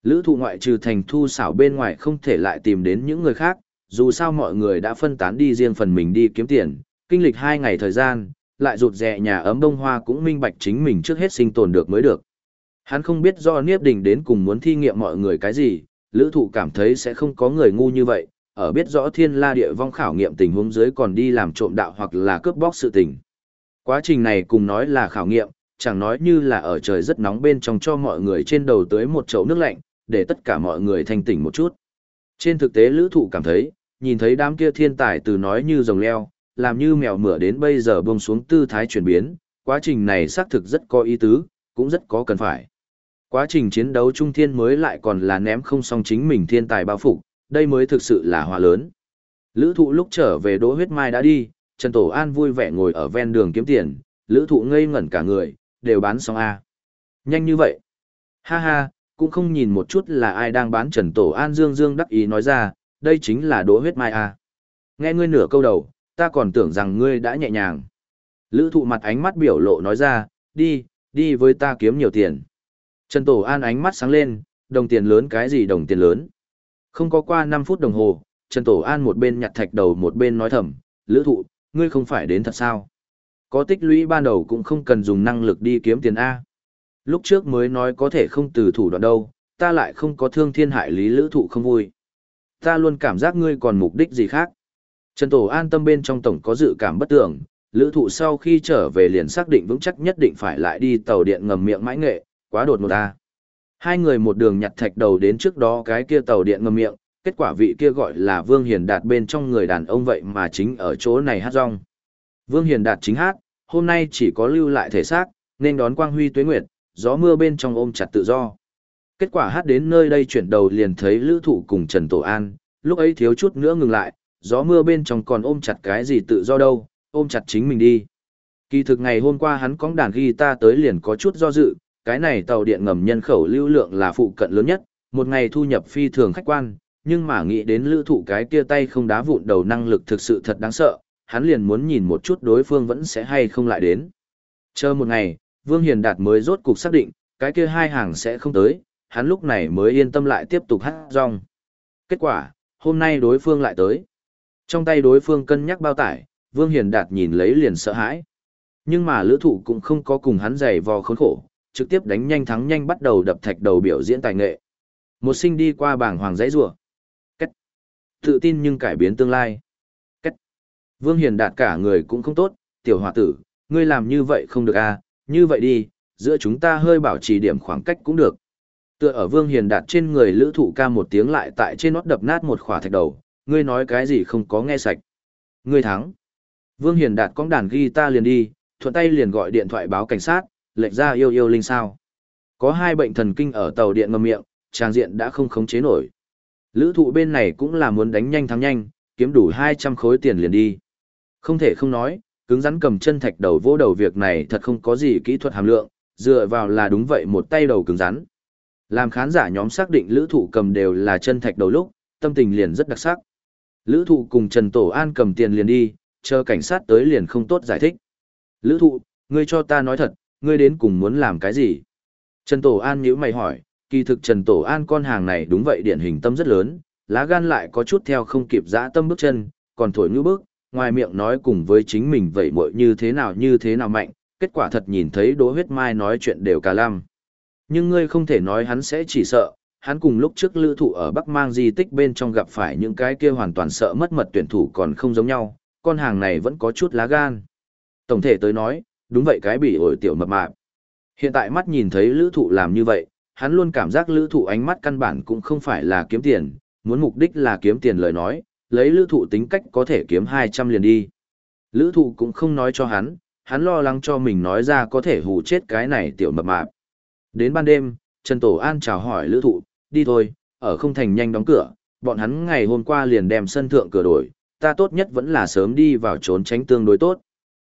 Lữ thụ ngoại trừ thành thu xảo bên ngoài không thể lại tìm đến những người khác, dù sao mọi người đã phân tán đi riêng phần mình đi kiếm tiền, kinh lịch 2 ngày thời gian, lại rụt rẹ nhà ấm đông hoa cũng minh bạch chính mình trước hết sinh tồn được mới được. Hắn không biết do Niếp Đình đến cùng muốn thi nghiệm mọi người cái gì, lữ thụ cảm thấy sẽ không có người ngu như vậy, ở biết rõ thiên la địa vong khảo nghiệm tình huống dưới còn đi làm trộm đạo hoặc là cướp bóc sự tình. Quá trình này cùng nói là khảo nghiệm, chẳng nói như là ở trời rất nóng bên trong cho mọi người trên đầu tới một chậu nước lạnh, để tất cả mọi người thanh tỉnh một chút. Trên thực tế lữ thụ cảm thấy, nhìn thấy đám kia thiên tài từ nói như rồng leo, làm như mèo mửa đến bây giờ bông xuống tư thái chuyển biến, quá trình này xác thực rất có ý tứ, cũng rất có cần phải. Quá trình chiến đấu trung thiên mới lại còn là ném không xong chính mình thiên tài bao phục, đây mới thực sự là hòa lớn. Lữ thụ lúc trở về đỗ huyết mai đã đi, Trần Tổ An vui vẻ ngồi ở ven đường kiếm tiền, lữ thụ ngây ngẩn cả người, đều bán xong A. Nhanh như vậy. Ha ha, cũng không nhìn một chút là ai đang bán Trần Tổ An Dương Dương đắc ý nói ra, đây chính là đỗ huyết mai A. Nghe ngươi nửa câu đầu, ta còn tưởng rằng ngươi đã nhẹ nhàng. Lữ thụ mặt ánh mắt biểu lộ nói ra, đi, đi với ta kiếm nhiều tiền. Trần Tổ An ánh mắt sáng lên, đồng tiền lớn cái gì đồng tiền lớn. Không có qua 5 phút đồng hồ, Trần Tổ An một bên nhặt thạch đầu một bên nói thầm, lữ thụ, ngươi không phải đến thật sao? Có tích lũy ban đầu cũng không cần dùng năng lực đi kiếm tiền A. Lúc trước mới nói có thể không từ thủ đoạn đâu, ta lại không có thương thiên hại lý lữ thụ không vui. Ta luôn cảm giác ngươi còn mục đích gì khác. Trần Tổ an tâm bên trong tổng có dự cảm bất tưởng, lữ thụ sau khi trở về liền xác định vững chắc nhất định phải lại đi tàu điện ngầm miệng mãi nghệ, quá đột ngột ta. Hai người một đường nhặt thạch đầu đến trước đó cái kia tàu điện ngầm miệng, kết quả vị kia gọi là Vương Hiền Đạt bên trong người đàn ông vậy mà chính ở chỗ này hát rong. Vương Hiền Đạt chính hát, hôm nay chỉ có lưu lại thể xác, nên đón quang huy tuế nguyệt, gió mưa bên trong ôm chặt tự do. Kết quả hát đến nơi đây chuyển đầu liền thấy lữ thụ cùng Trần Tổ An, lúc ấy thiếu chút nữa ngừng lại, gió mưa bên trong còn ôm chặt cái gì tự do đâu, ôm chặt chính mình đi. Kỳ thực ngày hôm qua hắn cóng đàn guitar tới liền có chút do dự, cái này tàu điện ngầm nhân khẩu lưu lượng là phụ cận lớn nhất, một ngày thu nhập phi thường khách quan, nhưng mà nghĩ đến lữ thụ cái kia tay không đá vụn đầu năng lực thực sự thật đáng sợ, hắn liền muốn nhìn một chút đối phương vẫn sẽ hay không lại đến. Chờ một ngày, Vương Hiền Đạt mới rốt cục xác định, cái kia hai hàng sẽ không tới, hắn lúc này mới yên tâm lại tiếp tục hát rong. Kết quả, hôm nay đối phương lại tới. Trong tay đối phương cân nhắc bao tải, Vương Hiền Đạt nhìn lấy liền sợ hãi. Nhưng mà lữ thụ cũng không có cùng hắn giày vò khốn khổ, trực tiếp đánh nhanh thắng nhanh bắt đầu đập thạch đầu biểu diễn tài nghệ. Một sinh đi qua bảng hoàng giấy rùa. Cách. Tự tin nhưng cải biến tương lai. Cách. Vương Hiền Đạt cả người cũng không tốt, tiểu hòa tử, ngươi làm như vậy không được à, như vậy đi, giữa chúng ta hơi bảo trì điểm khoảng cách cũng được. Tựa ở Vương Hiền Đạt trên người lữ thụ ca một tiếng lại tại trên nót đập nát một khỏa thạch đầu, ngươi nói cái gì không có nghe sạch. Ngươi thắng. Vương Hiền Đạt cong đàn guitar liền đi, thuận tay liền gọi điện thoại báo cảnh sát, lệnh ra yêu yêu linh sao. Có hai bệnh thần kinh ở tàu điện ngầm miệng, trang diện đã không khống chế nổi. Lữ thụ bên này cũng là muốn đánh nhanh thắng nhanh, kiếm đủ 200 khối tiền liền đi. Không thể không nói, cứng rắn cầm chân thạch đầu vô đầu việc này thật không có gì kỹ thuật hàm lượng, dựa vào là đúng vậy một tay đầu cứng rắn. Làm khán giả nhóm xác định lữ thụ cầm đều là chân thạch đầu lúc, tâm tình liền rất đặc sắc. Lữ thụ cùng Trần Tổ An cầm tiền liền đi, chờ cảnh sát tới liền không tốt giải thích. Lữ thụ, ngươi cho ta nói thật, ngươi đến cùng muốn làm cái gì? Trần Tổ An nhữ mày hỏi, kỳ thực Trần Tổ An con hàng này đúng vậy điển hình tâm rất lớn, lá gan lại có chút theo không kịp dã tâm bước chân, còn thổi ngữ bước, ngoài miệng nói cùng với chính mình vậy muội như thế nào như thế nào mạnh, kết quả thật nhìn thấy Đỗ Huyết Mai nói chuyện đều cả lăm. Nhưng ngươi không thể nói hắn sẽ chỉ sợ, hắn cùng lúc trước lữ thụ ở Bắc Mang di tích bên trong gặp phải những cái kia hoàn toàn sợ mất mật tuyển thủ còn không giống nhau, con hàng này vẫn có chút lá gan. Tổng thể tới nói, đúng vậy cái bị ổi tiểu mập mạp. Hiện tại mắt nhìn thấy lữ thụ làm như vậy, hắn luôn cảm giác lữ thụ ánh mắt căn bản cũng không phải là kiếm tiền, muốn mục đích là kiếm tiền lời nói, lấy lữ thụ tính cách có thể kiếm 200 liền đi. Lữ thụ cũng không nói cho hắn, hắn lo lắng cho mình nói ra có thể hù chết cái này tiểu mập mạp. Đến ban đêm, Trần Tổ An chào hỏi lữ thụ, đi thôi, ở không thành nhanh đóng cửa, bọn hắn ngày hôm qua liền đem sân thượng cửa đổi, ta tốt nhất vẫn là sớm đi vào trốn tránh tương đối tốt.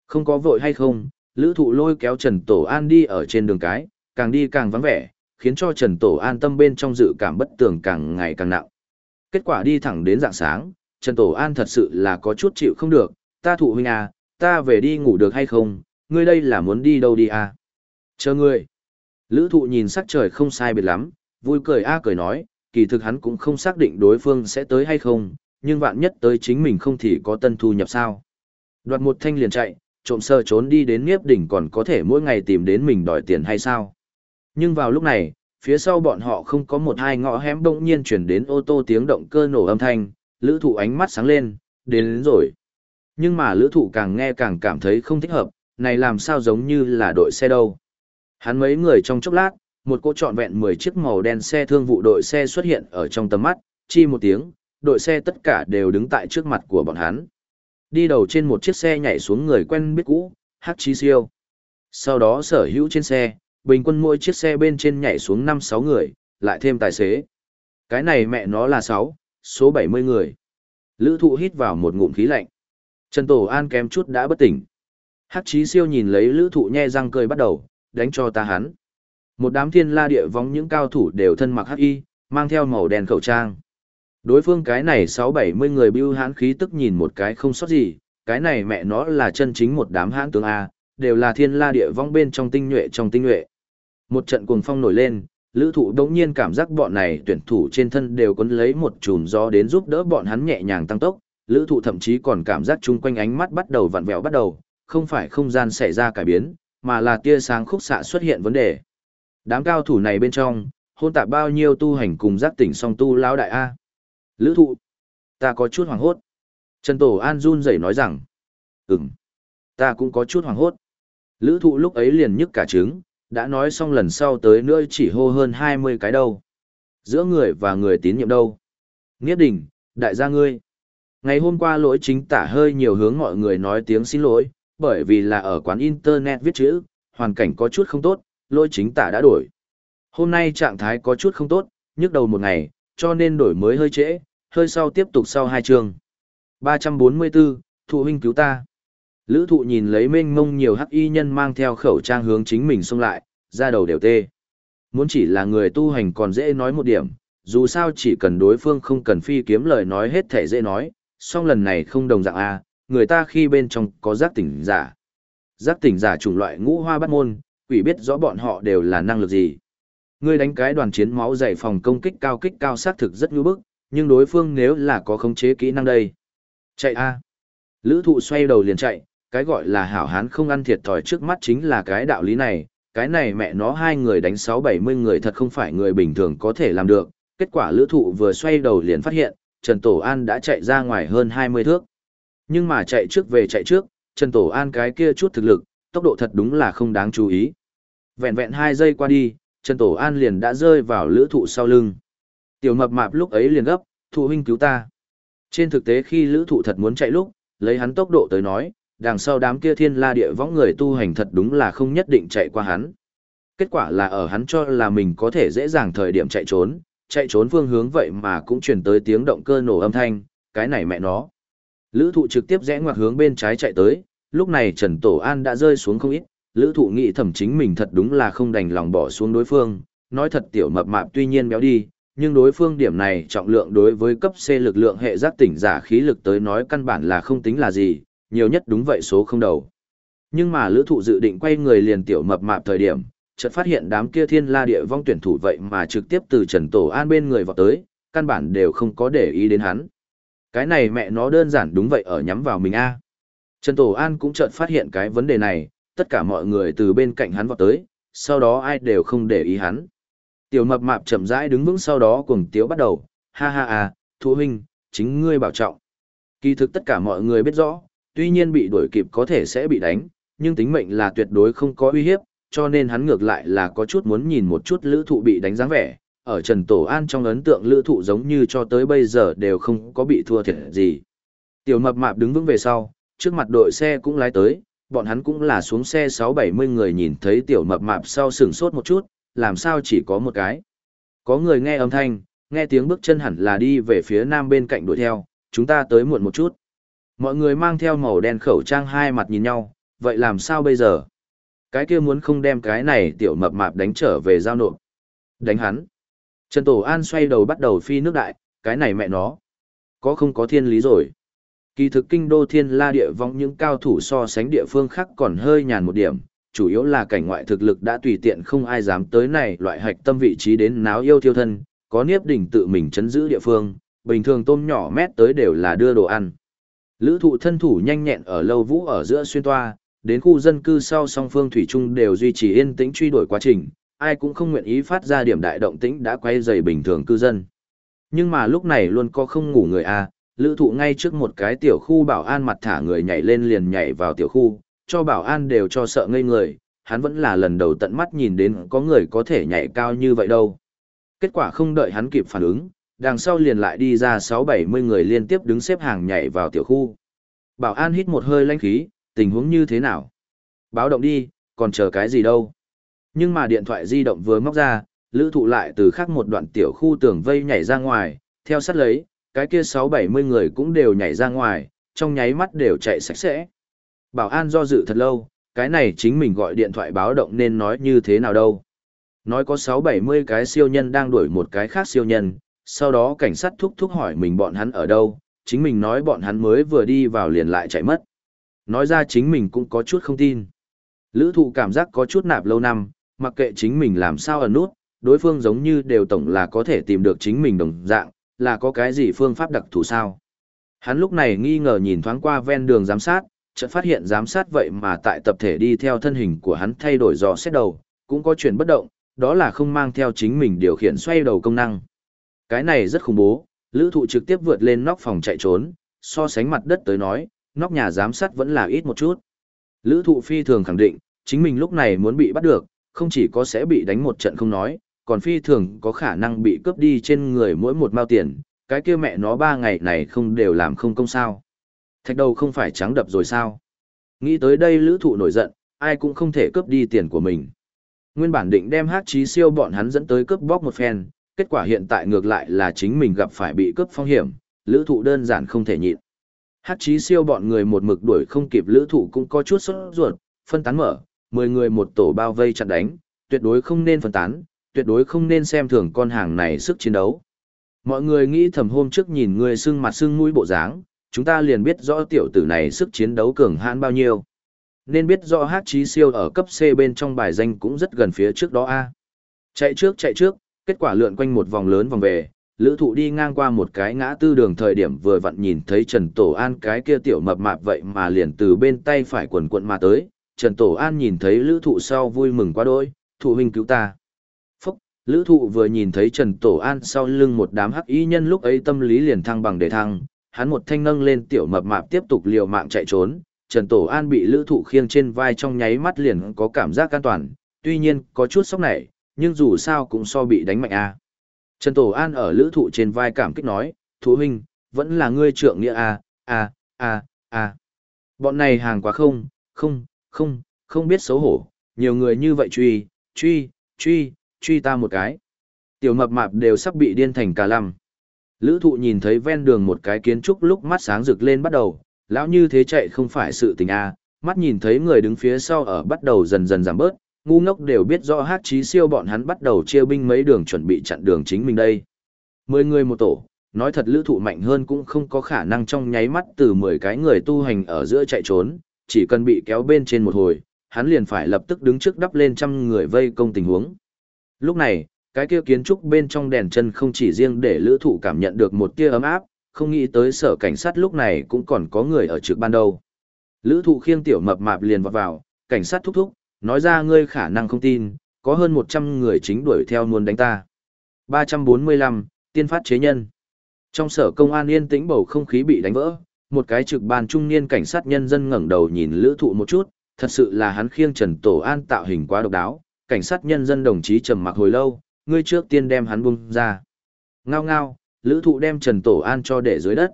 Không có vội hay không, lữ thụ lôi kéo Trần Tổ An đi ở trên đường cái, càng đi càng vắng vẻ, khiến cho Trần Tổ An tâm bên trong dự cảm bất tường càng ngày càng nặng. Kết quả đi thẳng đến dạng sáng, Trần Tổ An thật sự là có chút chịu không được, ta thụ huynh à, ta về đi ngủ được hay không, ngươi đây là muốn đi đâu đi à? Chờ ngươi. Lữ thụ nhìn sắc trời không sai biệt lắm, vui cười a cười nói, kỳ thực hắn cũng không xác định đối phương sẽ tới hay không, nhưng vạn nhất tới chính mình không thì có tân thu nhập sao. Đoạt một thanh liền chạy, trộm sơ trốn đi đến Niếp đỉnh còn có thể mỗi ngày tìm đến mình đòi tiền hay sao. Nhưng vào lúc này, phía sau bọn họ không có một hai ngõ hẻm bỗng nhiên chuyển đến ô tô tiếng động cơ nổ âm thanh, lữ thụ ánh mắt sáng lên, đến, đến rồi. Nhưng mà lữ thụ càng nghe càng cảm thấy không thích hợp, này làm sao giống như là đội xe đâu. Hắn mấy người trong chốc lát, một cô trọn vẹn 10 chiếc màu đen xe thương vụ đội xe xuất hiện ở trong tầm mắt, chi một tiếng, đội xe tất cả đều đứng tại trước mặt của bọn hắn. Đi đầu trên một chiếc xe nhảy xuống người quen biết cũ, Hát Chi Siêu. Sau đó sở hữu trên xe, bình quân mỗi chiếc xe bên trên nhảy xuống 5-6 người, lại thêm tài xế. Cái này mẹ nó là 6, số 70 người. Lữ thụ hít vào một ngụm khí lạnh. Trần Tổ An kém chút đã bất tỉnh. Hát Chí Siêu nhìn lấy lữ thụ nhe răng cười bắt đầu, đánh cho ta hắn. Một đám thiên la địa vong những cao thủ đều thân mặc hắc y, mang theo màu đen khẩu trang. Đối phương cái này 6-70 người bưu hãn khí tức nhìn một cái không sót gì, cái này mẹ nó là chân chính một đám hãn tướng A, đều là thiên la địa vong bên trong tinh nhuệ trong tinh nhuệ. Một trận cuồng phong nổi lên, lữ thụ đống nhiên cảm giác bọn này tuyển thủ trên thân đều quấn lấy một chùm gió đến giúp đỡ bọn hắn nhẹ nhàng tăng tốc, lữ thụ thậm chí còn cảm giác chung quanh ánh mắt bắt đầu vặn vẹo bắt đầu, không phải không gian xảy ra cải biến, mà là tia sáng khúc xạ xuất hiện vấn đề. Đám cao thủ này bên trong, hôn tạp bao nhiêu tu hành cùng giác tỉnh song tu lão đại A. Lữ thụ, ta có chút hoàng hốt. Trần Tổ An run rẩy nói rằng, ừm, ta cũng có chút hoàng hốt. Lữ thụ lúc ấy liền nhức cả trứng, đã nói xong lần sau tới nữa chỉ hô hơn 20 cái đâu. Giữa người và người tín nhiệm đâu. Nghiết đỉnh, đại gia ngươi. Ngày hôm qua lỗi chính tả hơi nhiều hướng mọi người nói tiếng xin lỗi, bởi vì là ở quán internet viết chữ, hoàn cảnh có chút không tốt, lỗi chính tả đã đổi. Hôm nay trạng thái có chút không tốt, nhức đầu một ngày, cho nên đổi mới hơi trễ, hơi sau tiếp tục sau hai chương. 344, thụ huynh cứu ta. Lữ thụ nhìn lấy mênh mông nhiều hắc y nhân mang theo khẩu trang hướng chính mình xông lại, ra đầu đều tê. Muốn chỉ là người tu hành còn dễ nói một điểm, dù sao chỉ cần đối phương không cần phi kiếm lời nói hết thể dễ nói, song lần này không đồng dạng A, người ta khi bên trong có giác tỉnh giả. Giác tỉnh giả chủng loại ngũ hoa bắt môn, quỷ biết rõ bọn họ đều là năng lực gì. Ngươi đánh cái đoàn chiến máu dày phòng công kích cao kích cao sát thực rất ngư bức, nhưng đối phương nếu là có khống chế kỹ năng đây. Chạy A. Lữ thụ xoay đầu liền chạy, cái gọi là hảo hán không ăn thiệt thòi trước mắt chính là cái đạo lý này, cái này mẹ nó hai người đánh 6-70 người thật không phải người bình thường có thể làm được, kết quả lữ thụ vừa xoay đầu liền phát hiện, Trần Tổ An đã chạy ra ngoài hơn 20 thước. Nhưng mà chạy trước về chạy trước, Trần Tổ An cái kia chút thực lực, tốc độ thật đúng là không đáng chú ý. Vẹn vẹn 2 giây qua đi, Trần Tổ An liền đã rơi vào lữ thụ sau lưng. Tiểu mập mạp lúc ấy liền gấp, thụ huynh cứu ta. Trên thực tế khi lữ thụ thật muốn chạy lúc, lấy hắn tốc độ tới nói, đằng sau đám kia thiên la địa võng người tu hành thật đúng là không nhất định chạy qua hắn. Kết quả là ở hắn cho là mình có thể dễ dàng thời điểm chạy trốn, chạy trốn phương hướng vậy mà cũng chuyển tới tiếng động cơ nổ âm thanh, cái này mẹ nó. Lữ thụ trực tiếp rẽ ngoặt hướng bên trái chạy tới, lúc này Trần Tổ An đã rơi xuống không ít, lữ thụ nghĩ thẩm chính mình thật đúng là không đành lòng bỏ xuống đối phương, nói thật tiểu mập mạp tuy nhiên béo đi, nhưng đối phương điểm này trọng lượng đối với cấp C lực lượng hệ giác tỉnh giả khí lực tới nói căn bản là không tính là gì, nhiều nhất đúng vậy số không đầu. Nhưng mà lữ thụ dự định quay người liền tiểu mập mạp thời điểm, chợt phát hiện đám kia thiên la địa vong tuyển thủ vậy mà trực tiếp từ Trần Tổ An bên người vào tới, căn bản đều không có để ý đến hắn. Cái này mẹ nó đơn giản đúng vậy ở nhắm vào mình a Trần Tổ An cũng chợt phát hiện cái vấn đề này, tất cả mọi người từ bên cạnh hắn vào tới, sau đó ai đều không để ý hắn. Tiểu mập mạp chậm rãi đứng vững sau đó cuồng tiếu bắt đầu, ha ha à, thú huynh, chính ngươi bảo trọng. Kỳ thực tất cả mọi người biết rõ, tuy nhiên bị đuổi kịp có thể sẽ bị đánh, nhưng tính mệnh là tuyệt đối không có uy hiếp, cho nên hắn ngược lại là có chút muốn nhìn một chút lữ thụ bị đánh dáng vẻ. Ở Trần Tổ An trong ấn tượng lữ thụ giống như cho tới bây giờ đều không có bị thua thiệt gì. Tiểu mập mạp đứng vững về sau, trước mặt đội xe cũng lái tới, bọn hắn cũng là xuống xe 6-70 người nhìn thấy tiểu mập mạp sau sừng sốt một chút, làm sao chỉ có một cái. Có người nghe âm thanh, nghe tiếng bước chân hẳn là đi về phía nam bên cạnh đuổi theo, chúng ta tới muộn một chút. Mọi người mang theo màu đen khẩu trang hai mặt nhìn nhau, vậy làm sao bây giờ? Cái kia muốn không đem cái này tiểu mập mạp đánh trở về giao nộp. Đánh hắn. Trần Tổ An xoay đầu bắt đầu phi nước đại, cái này mẹ nó. Có không có thiên lý rồi. Kỳ thực kinh đô thiên la địa vong những cao thủ so sánh địa phương khác còn hơi nhàn một điểm, chủ yếu là cảnh ngoại thực lực đã tùy tiện không ai dám tới này loại hạch tâm vị trí đến náo yêu thiêu thân, có niếp đỉnh tự mình chấn giữ địa phương, bình thường tôm nhỏ mét tới đều là đưa đồ ăn. Lữ thụ thân thủ nhanh nhẹn ở lâu vũ ở giữa xuyên toa, đến khu dân cư sau song phương thủy trung đều duy trì yên tĩnh truy đuổi quá trình, ai cũng không nguyện ý phát ra điểm đại động tĩnh đã quay dày bình thường cư dân. Nhưng mà lúc này luôn có không ngủ người a, lữ thụ ngay trước một cái tiểu khu bảo an mặt thả người nhảy lên liền nhảy vào tiểu khu, cho bảo an đều cho sợ ngây người, hắn vẫn là lần đầu tận mắt nhìn đến có người có thể nhảy cao như vậy đâu. Kết quả không đợi hắn kịp phản ứng, đằng sau liền lại đi ra 6-70 người liên tiếp đứng xếp hàng nhảy vào tiểu khu. Bảo an hít một hơi lanh khí, tình huống như thế nào? Báo động đi, còn chờ cái gì đâu? Nhưng mà điện thoại di động vừa móc ra, lữ thụ lại từ khác một đoạn tiểu khu tường vây nhảy ra ngoài, theo sát lấy, cái kia 6-70 người cũng đều nhảy ra ngoài, trong nháy mắt đều chạy sạch sẽ. Bảo an do dự thật lâu, cái này chính mình gọi điện thoại báo động nên nói như thế nào đâu. Nói có 6-70 cái siêu nhân đang đuổi một cái khác siêu nhân, sau đó cảnh sát thúc thúc hỏi mình bọn hắn ở đâu, chính mình nói bọn hắn mới vừa đi vào liền lại chạy mất. Nói ra chính mình cũng có chút không tin. Lữ thụ cảm giác có chút nạp lâu năm, mặc kệ chính mình làm sao ở nút, đối phương giống như đều tổng là có thể tìm được chính mình đồng dạng, là có cái gì phương pháp đặc thù sao. Hắn lúc này nghi ngờ nhìn thoáng qua ven đường giám sát, chợt phát hiện giám sát vậy mà tại tập thể đi theo thân hình của hắn thay đổi dò xét đầu, cũng có chuyển bất động, đó là không mang theo chính mình điều khiển xoay đầu công năng. Cái này rất khủng bố, lữ thụ trực tiếp vượt lên nóc phòng chạy trốn, so sánh mặt đất tới nói, nóc nhà giám sát vẫn là ít một chút. Lữ thụ phi thường khẳng định, chính mình lúc này muốn bị bắt được, không chỉ có sẽ bị đánh một trận không nói, còn phi thường có khả năng bị cướp đi trên người mỗi một mao tiền, cái kia mẹ nó ba ngày này không đều làm không công sao. Thạch đầu không phải trắng đập rồi sao? Nghĩ tới đây lữ thụ nổi giận, ai cũng không thể cướp đi tiền của mình. Nguyên bản định đem hát chí siêu bọn hắn dẫn tới cướp bóc một phen, kết quả hiện tại ngược lại là chính mình gặp phải bị cướp phong hiểm, lữ thụ đơn giản không thể nhịn. Hát chí siêu bọn người một mực đuổi không kịp lữ thụ cũng có chút sốt ruột, phân tán mở, 10 người một tổ bao vây chặn đánh, tuyệt đối không nên phân tán, tuyệt đối không nên xem thường con hàng này sức chiến đấu. Mọi người nghĩ thầm hôm trước nhìn người sưng mặt sưng mũi bộ dáng, chúng ta liền biết rõ tiểu tử này sức chiến đấu cường hãn bao nhiêu. Nên biết rõ hát trí siêu ở cấp C bên trong bài danh cũng rất gần phía trước đó a Chạy trước chạy trước, kết quả lượn quanh một vòng lớn vòng về, lữ thụ đi ngang qua một cái ngã tư đường thời điểm vừa vặn nhìn thấy Trần Tổ An cái kia tiểu mập mạp vậy mà liền từ bên tay phải quần quận mà tới. Trần Tổ An nhìn thấy lữ thụ sau vui mừng quá đôi, thụ huynh cứu ta. Phúc, lữ thụ vừa nhìn thấy Trần Tổ An sau lưng một đám hắc y nhân lúc ấy tâm lý liền thăng bằng để thăng, hắn một thanh nâng lên tiểu mập mạp tiếp tục liều mạng chạy trốn, Trần Tổ An bị lữ thụ khiêng trên vai trong nháy mắt liền có cảm giác an toàn, tuy nhiên có chút sốc nảy, nhưng dù sao cũng so bị đánh mạnh a Trần Tổ An ở lữ thụ trên vai cảm kích nói, thú huynh, vẫn là ngươi trượng nghĩa a a a a Bọn này hàng quá không, không, không, không biết xấu hổ, nhiều người như vậy truy, truy, truy, truy ta một cái. Tiểu mập mạp đều sắp bị điên thành cả lầm. Lữ thụ nhìn thấy ven đường một cái kiến trúc lúc mắt sáng rực lên bắt đầu, lão như thế chạy không phải sự tình a mắt nhìn thấy người đứng phía sau ở bắt đầu dần dần giảm bớt, ngu ngốc đều biết rõ hát chí siêu bọn hắn bắt đầu chia binh mấy đường chuẩn bị chặn đường chính mình đây. Mười người một tổ, nói thật lữ thụ mạnh hơn cũng không có khả năng trong nháy mắt từ 10 cái người tu hành ở giữa chạy trốn, chỉ cần bị kéo bên trên một hồi, hắn liền phải lập tức đứng trước đắp lên trăm người vây công tình huống. Lúc này, cái kia kiến trúc bên trong đèn chân không chỉ riêng để lữ thụ cảm nhận được một tia ấm áp, không nghĩ tới sở cảnh sát lúc này cũng còn có người ở trực ban đầu. Lữ thụ khiêng tiểu mập mạp liền vọt vào, cảnh sát thúc thúc, nói ra ngươi khả năng không tin, có hơn 100 người chính đuổi theo muốn đánh ta. 345, tiên phát chế nhân. Trong sở công an yên tĩnh bầu không khí bị đánh vỡ, một cái trực ban trung niên cảnh sát nhân dân ngẩng đầu nhìn lữ thụ một chút, thật sự là hắn khiêng Trần Tổ An tạo hình quá độc đáo, cảnh sát nhân dân đồng chí trầm mặc hồi lâu, ngươi trước tiên đem hắn bung ra. Ngao ngao, lữ thụ đem Trần Tổ An cho để dưới đất.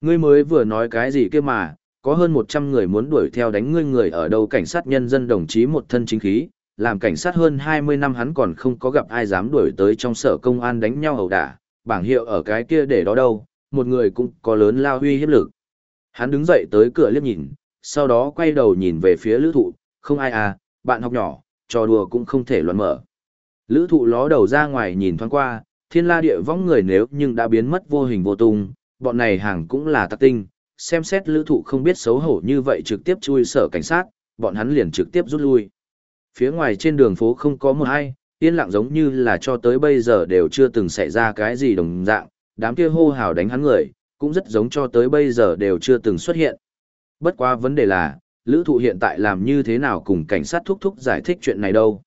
Ngươi mới vừa nói cái gì kia mà, có hơn 100 người muốn đuổi theo đánh ngươi người ở đâu cảnh sát nhân dân đồng chí một thân chính khí, làm cảnh sát hơn 20 năm hắn còn không có gặp ai dám đuổi tới trong sở công an đánh nhau hầu đả, bảng hiệu ở cái kia để đó đâu, một người cũng có lớn lao huy hiếp lực. Hắn đứng dậy tới cửa liếc nhìn, sau đó quay đầu nhìn về phía lữ thụ, không ai à, bạn học nhỏ, trò đùa cũng không thể luận mở. Lữ thụ ló đầu ra ngoài nhìn thoáng qua, thiên la địa vong người nếu nhưng đã biến mất vô hình vô tung, bọn này hàng cũng là tắc tinh, xem xét lữ thụ không biết xấu hổ như vậy trực tiếp chui sở cảnh sát, bọn hắn liền trực tiếp rút lui. Phía ngoài trên đường phố không có một ai, yên lặng giống như là cho tới bây giờ đều chưa từng xảy ra cái gì đồng dạng, đám kia hô hào đánh hắn người, cũng rất giống cho tới bây giờ đều chưa từng xuất hiện. Bất quá vấn đề là, lữ thụ hiện tại làm như thế nào cùng cảnh sát thúc thúc giải thích chuyện này đâu.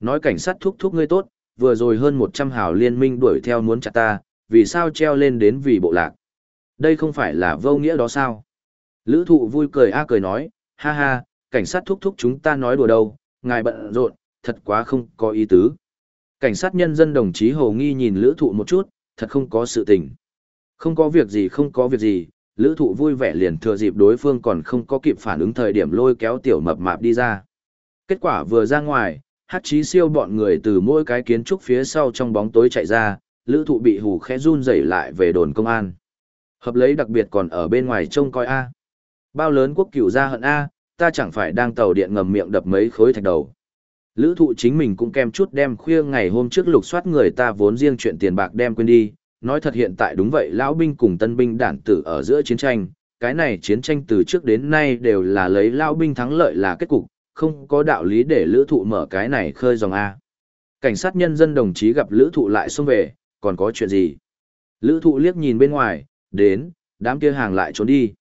Nói cảnh sát thúc thúc ngươi tốt, vừa rồi hơn 100 hào liên minh đuổi theo muốn chặt ta, vì sao treo lên đến vì bộ lạc. Đây không phải là vô nghĩa đó sao? Lữ thụ vui cười a cười nói, ha ha, cảnh sát thúc thúc chúng ta nói đùa đâu, ngài bận rộn, thật quá không có ý tứ. Cảnh sát nhân dân đồng chí Hồ Nghi nhìn lữ thụ một chút, thật không có sự tình. Không có việc gì không có việc gì, lữ thụ vui vẻ liền thừa dịp đối phương còn không có kịp phản ứng thời điểm lôi kéo tiểu mập mạp đi ra. Kết quả vừa ra ngoài, hát chí siêu bọn người từ mỗi cái kiến trúc phía sau trong bóng tối chạy ra, lữ thụ bị hù khẽ run rẩy lại về đồn công an. Hợp lấy đặc biệt còn ở bên ngoài trông coi A. Bao lớn quốc cửu ra hận A, ta chẳng phải đang tàu điện ngầm miệng đập mấy khối thạch đầu. Lữ thụ chính mình cũng kem chút đem khuya ngày hôm trước lục soát người ta vốn riêng chuyện tiền bạc đem quên đi, nói thật hiện tại đúng vậy lão binh cùng tân binh đản tử ở giữa chiến tranh, cái này chiến tranh từ trước đến nay đều là lấy lão binh thắng lợi là kết cục, không có đạo lý để lữ thụ mở cái này khơi dòng A. Cảnh sát nhân dân đồng chí gặp lữ thụ lại xông về, còn có chuyện gì? Lữ thụ liếc nhìn bên ngoài, đến, đám kia hàng lại trốn đi.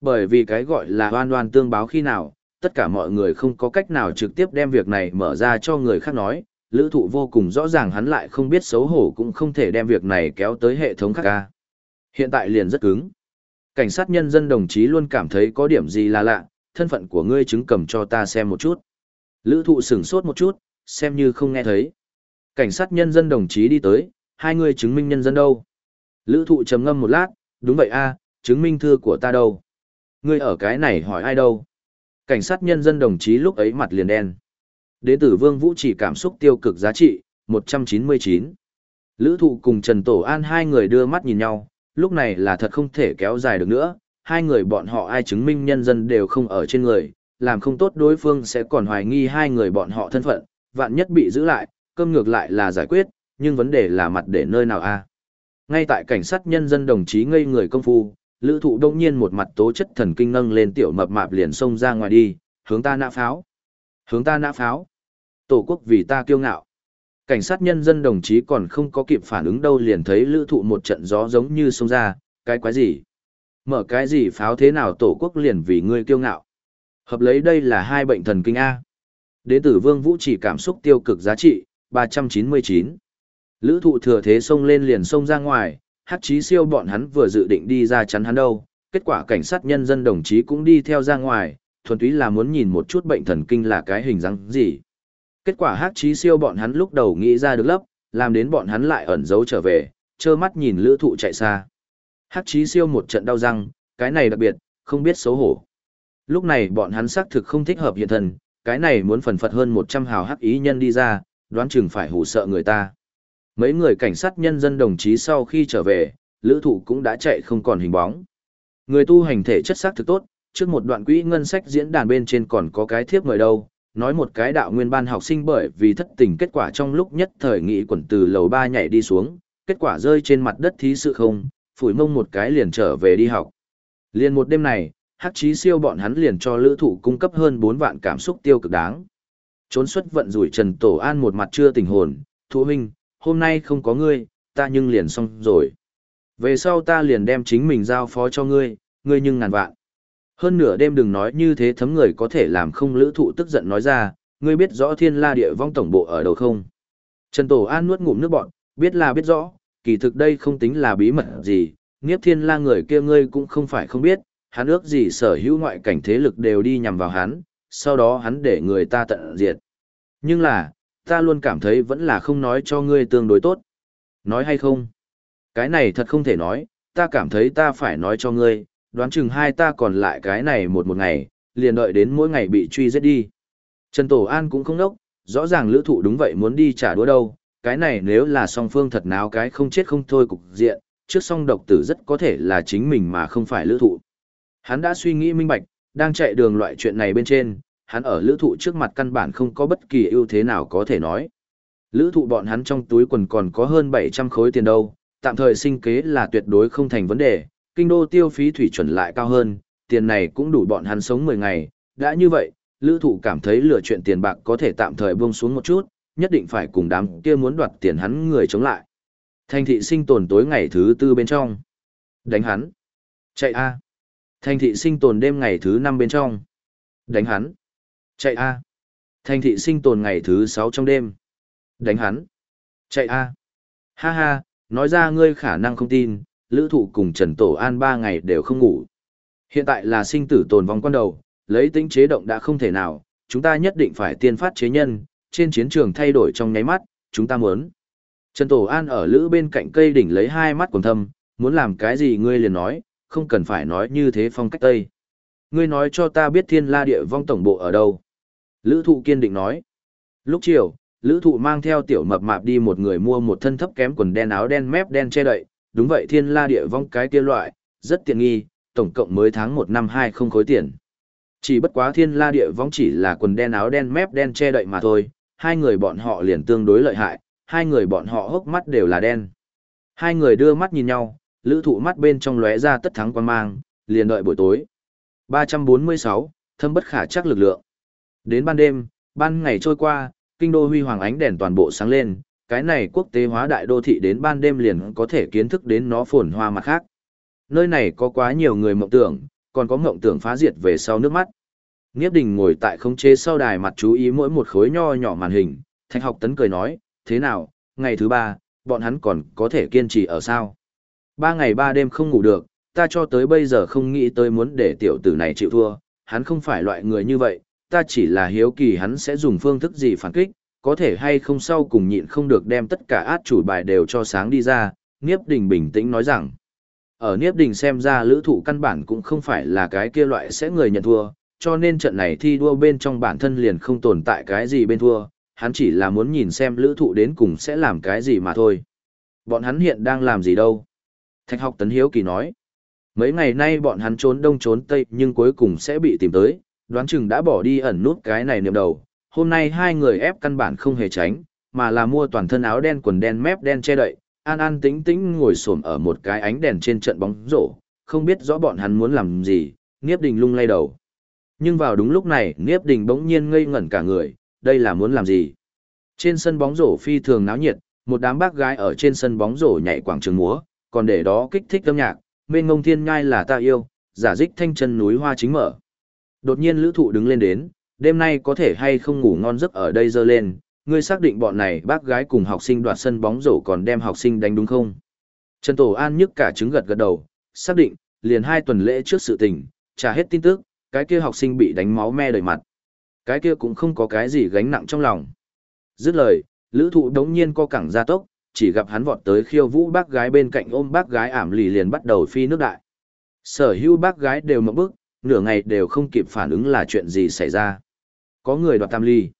Bởi vì cái gọi là hoan hoan tương báo khi nào, tất cả mọi người không có cách nào trực tiếp đem việc này mở ra cho người khác nói, lữ thụ vô cùng rõ ràng hắn lại không biết xấu hổ cũng không thể đem việc này kéo tới hệ thống khác ca. Hiện tại liền rất cứng. Cảnh sát nhân dân đồng chí luôn cảm thấy có điểm gì là lạ, thân phận của ngươi chứng cầm cho ta xem một chút. Lữ thụ sửng sốt một chút, xem như không nghe thấy. Cảnh sát nhân dân đồng chí đi tới, hai người chứng minh nhân dân đâu? Lữ thụ trầm ngâm một lát, đúng vậy a chứng minh thư của ta đâu? Ngươi ở cái này hỏi ai đâu? Cảnh sát nhân dân đồng chí lúc ấy mặt liền đen. Đế tử Vương Vũ chỉ cảm xúc tiêu cực giá trị, 199. Lữ thụ cùng Trần Tổ An hai người đưa mắt nhìn nhau, lúc này là thật không thể kéo dài được nữa, hai người bọn họ ai chứng minh nhân dân đều không ở trên người, làm không tốt đối phương sẽ còn hoài nghi hai người bọn họ thân phận, vạn nhất bị giữ lại, cơm ngược lại là giải quyết, nhưng vấn đề là mặt để nơi nào a Ngay tại cảnh sát nhân dân đồng chí ngây người công phu, lữ thụ đông nhiên một mặt tố chất thần kinh nâng lên tiểu mập mạp liền xông ra ngoài đi, hướng ta nã pháo. Hướng ta nã pháo. Tổ quốc vì ta kiêu ngạo. Cảnh sát nhân dân đồng chí còn không có kịp phản ứng đâu liền thấy lữ thụ một trận gió giống như xông ra, cái quái gì? Mở cái gì pháo thế nào tổ quốc liền vì ngươi kiêu ngạo? Hợp lấy đây là hai bệnh thần kinh A. Đế tử vương vũ chỉ cảm xúc tiêu cực giá trị, 399. Lữ thụ thừa thế xông lên liền xông ra ngoài, hát chí siêu bọn hắn vừa dự định đi ra chắn hắn đâu, kết quả cảnh sát nhân dân đồng chí cũng đi theo ra ngoài, thuần túy là muốn nhìn một chút bệnh thần kinh là cái hình dáng gì. Kết quả hát chí siêu bọn hắn lúc đầu nghĩ ra được lấp, làm đến bọn hắn lại ẩn giấu trở về, trơ mắt nhìn lữ thụ chạy xa. Hát chí siêu một trận đau răng, cái này đặc biệt, không biết xấu hổ. Lúc này bọn hắn xác thực không thích hợp hiện thần, cái này muốn phần phật hơn 100 hào hắc ý nhân đi ra, đoán chừng phải hù sợ người ta. Mấy người cảnh sát nhân dân đồng chí sau khi trở về, lữ thụ cũng đã chạy không còn hình bóng. Người tu hành thể chất xác thực tốt, trước một đoạn quỹ ngân sách diễn đàn bên trên còn có cái thiếp mời đâu, nói một cái đạo nguyên ban học sinh bởi vì thất tình kết quả trong lúc nhất thời nghị quẩn từ lầu 3 nhảy đi xuống, kết quả rơi trên mặt đất thí sự không, phủi mông một cái liền trở về đi học. Liền một đêm này, hắc chí siêu bọn hắn liền cho lữ thụ cung cấp hơn 4 vạn cảm xúc tiêu cực đáng. Trốn xuất vận rủi Trần Tổ An một mặt chưa tình hồn, thú huynh, hôm nay không có ngươi, ta nhưng liền xong rồi. Về sau ta liền đem chính mình giao phó cho ngươi, ngươi nhưng ngàn vạn. Hơn nửa đêm đừng nói như thế thấm người có thể làm không lữ thụ tức giận nói ra, ngươi biết rõ thiên la địa vong tổng bộ ở đâu không? Trần Tổ An nuốt ngụm nước bọn, biết là biết rõ, kỳ thực đây không tính là bí mật gì, Niếp thiên la người kia ngươi cũng không phải không biết, hắn ước gì sở hữu ngoại cảnh thế lực đều đi nhằm vào hắn, sau đó hắn để người ta tận diệt. Nhưng là, ta luôn cảm thấy vẫn là không nói cho ngươi tương đối tốt. Nói hay không? Cái này thật không thể nói, ta cảm thấy ta phải nói cho ngươi, đoán chừng hai ta còn lại cái này một một ngày, liền đợi đến mỗi ngày bị truy giết đi. Trần Tổ An cũng không đốc, rõ ràng lữ thụ đúng vậy muốn đi trả đũa đâu, cái này nếu là song phương thật nào cái không chết không thôi cục diện, trước song độc tử rất có thể là chính mình mà không phải lữ thụ. Hắn đã suy nghĩ minh bạch, đang chạy đường loại chuyện này bên trên, hắn ở lữ thụ trước mặt căn bản không có bất kỳ ưu thế nào có thể nói. Lữ thụ bọn hắn trong túi quần còn có hơn 700 khối tiền đâu, tạm thời sinh kế là tuyệt đối không thành vấn đề, kinh đô tiêu phí thủy chuẩn lại cao hơn, tiền này cũng đủ bọn hắn sống 10 ngày, đã như vậy, lữ thụ cảm thấy lừa chuyện tiền bạc có thể tạm thời buông xuống một chút, nhất định phải cùng đám kia muốn đoạt tiền hắn người chống lại. Thành thị sinh tồn tối ngày thứ tư bên trong. Đánh hắn. Chạy A. Thành thị sinh tồn đêm ngày thứ năm bên trong. Đánh hắn. Chạy A. Thành thị sinh tồn ngày thứ sáu trong đêm. Đánh hắn. Chạy A. Ha ha, nói ra ngươi khả năng không tin, lữ thụ cùng Trần Tổ An ba ngày đều không ngủ. Hiện tại là sinh tử tồn vong quan đầu, lấy tính chế động đã không thể nào, chúng ta nhất định phải tiên phát chế nhân, trên chiến trường thay đổi trong nháy mắt, chúng ta muốn. Trần Tổ An ở lữ bên cạnh cây đỉnh lấy hai mắt quần thâm, muốn làm cái gì ngươi liền nói, không cần phải nói như thế phong cách Tây. Ngươi nói cho ta biết thiên la địa vong tổng bộ ở đâu. Lữ thụ kiên định nói. Lúc chiều, lữ thụ mang theo tiểu mập mạp đi một người mua một thân thấp kém quần đen áo đen mép đen che đậy. Đúng vậy thiên la địa vong cái kia loại, rất tiện nghi, tổng cộng mới tháng 1 năm 2 không khối tiền. Chỉ bất quá thiên la địa vong chỉ là quần đen áo đen mép đen che đậy mà thôi, hai người bọn họ liền tương đối lợi hại, hai người bọn họ hốc mắt đều là đen. Hai người đưa mắt nhìn nhau, lữ thụ mắt bên trong lóe ra tất thắng quan mang, liền đợi buổi tối. 346, thâm bất khả chắc lực lượng. Đến ban đêm, ban ngày trôi qua, kinh đô huy hoàng ánh đèn toàn bộ sáng lên, cái này quốc tế hóa đại đô thị đến ban đêm liền có thể kiến thức đến nó phồn hoa mặt khác. Nơi này có quá nhiều người mộng tưởng, còn có mộng tưởng phá diệt về sau nước mắt. Nghiếp đình ngồi tại không chế sau đài mặt chú ý mỗi một khối nho nhỏ màn hình, thanh học tấn cười nói, thế nào, ngày thứ ba, bọn hắn còn có thể kiên trì ở sao? Ba ngày ba đêm không ngủ được, ta cho tới bây giờ không nghĩ tới muốn để tiểu tử này chịu thua, hắn không phải loại người như vậy, ta chỉ là hiếu kỳ hắn sẽ dùng phương thức gì phản kích, có thể hay không sau cùng nhịn không được đem tất cả át chủ bài đều cho sáng đi ra, Niếp Đình bình tĩnh nói rằng. Ở Niếp Đình xem ra lữ thụ căn bản cũng không phải là cái kia loại sẽ người nhận thua, cho nên trận này thi đua bên trong bản thân liền không tồn tại cái gì bên thua, hắn chỉ là muốn nhìn xem lữ thụ đến cùng sẽ làm cái gì mà thôi. Bọn hắn hiện đang làm gì đâu? Thạch học tấn hiếu kỳ nói. Mấy ngày nay bọn hắn trốn đông trốn tây nhưng cuối cùng sẽ bị tìm tới, đoán chừng đã bỏ đi ẩn nút cái này niệm đầu. Hôm nay hai người ép căn bản không hề tránh, mà là mua toàn thân áo đen quần đen mép đen che đậy, an an tĩnh tĩnh ngồi xổm ở một cái ánh đèn trên trận bóng rổ, không biết rõ bọn hắn muốn làm gì, Niếp Đình lung lay đầu. Nhưng vào đúng lúc này, Niếp Đình bỗng nhiên ngây ngẩn cả người, đây là muốn làm gì? Trên sân bóng rổ phi thường náo nhiệt, một đám bác gái ở trên sân bóng rổ nhảy quảng trường múa, còn để đó kích thích âm nhạc, mê ngông thiên ngai là ta yêu, giả dích thanh chân núi hoa chính mở. Đột nhiên lữ thụ đứng lên đến, đêm nay có thể hay không ngủ ngon giấc ở đây dơ lên, ngươi xác định bọn này bác gái cùng học sinh đoạt sân bóng rổ còn đem học sinh đánh đúng không? Trần Tổ An nhức cả trứng gật gật đầu, xác định, liền hai tuần lễ trước sự tình, trả hết tin tức, cái kia học sinh bị đánh máu me đầy mặt. Cái kia cũng không có cái gì gánh nặng trong lòng. Dứt lời, lữ thụ đống nhiên co cẳng ra tốc, chỉ gặp hắn vọt tới khiêu vũ bác gái bên cạnh ôm bác gái ảm lì liền bắt đầu phi nước đại. Sở hữu bác gái đều mộng bức, nửa ngày đều không kịp phản ứng là chuyện gì xảy ra. Có người đoạt tam ly.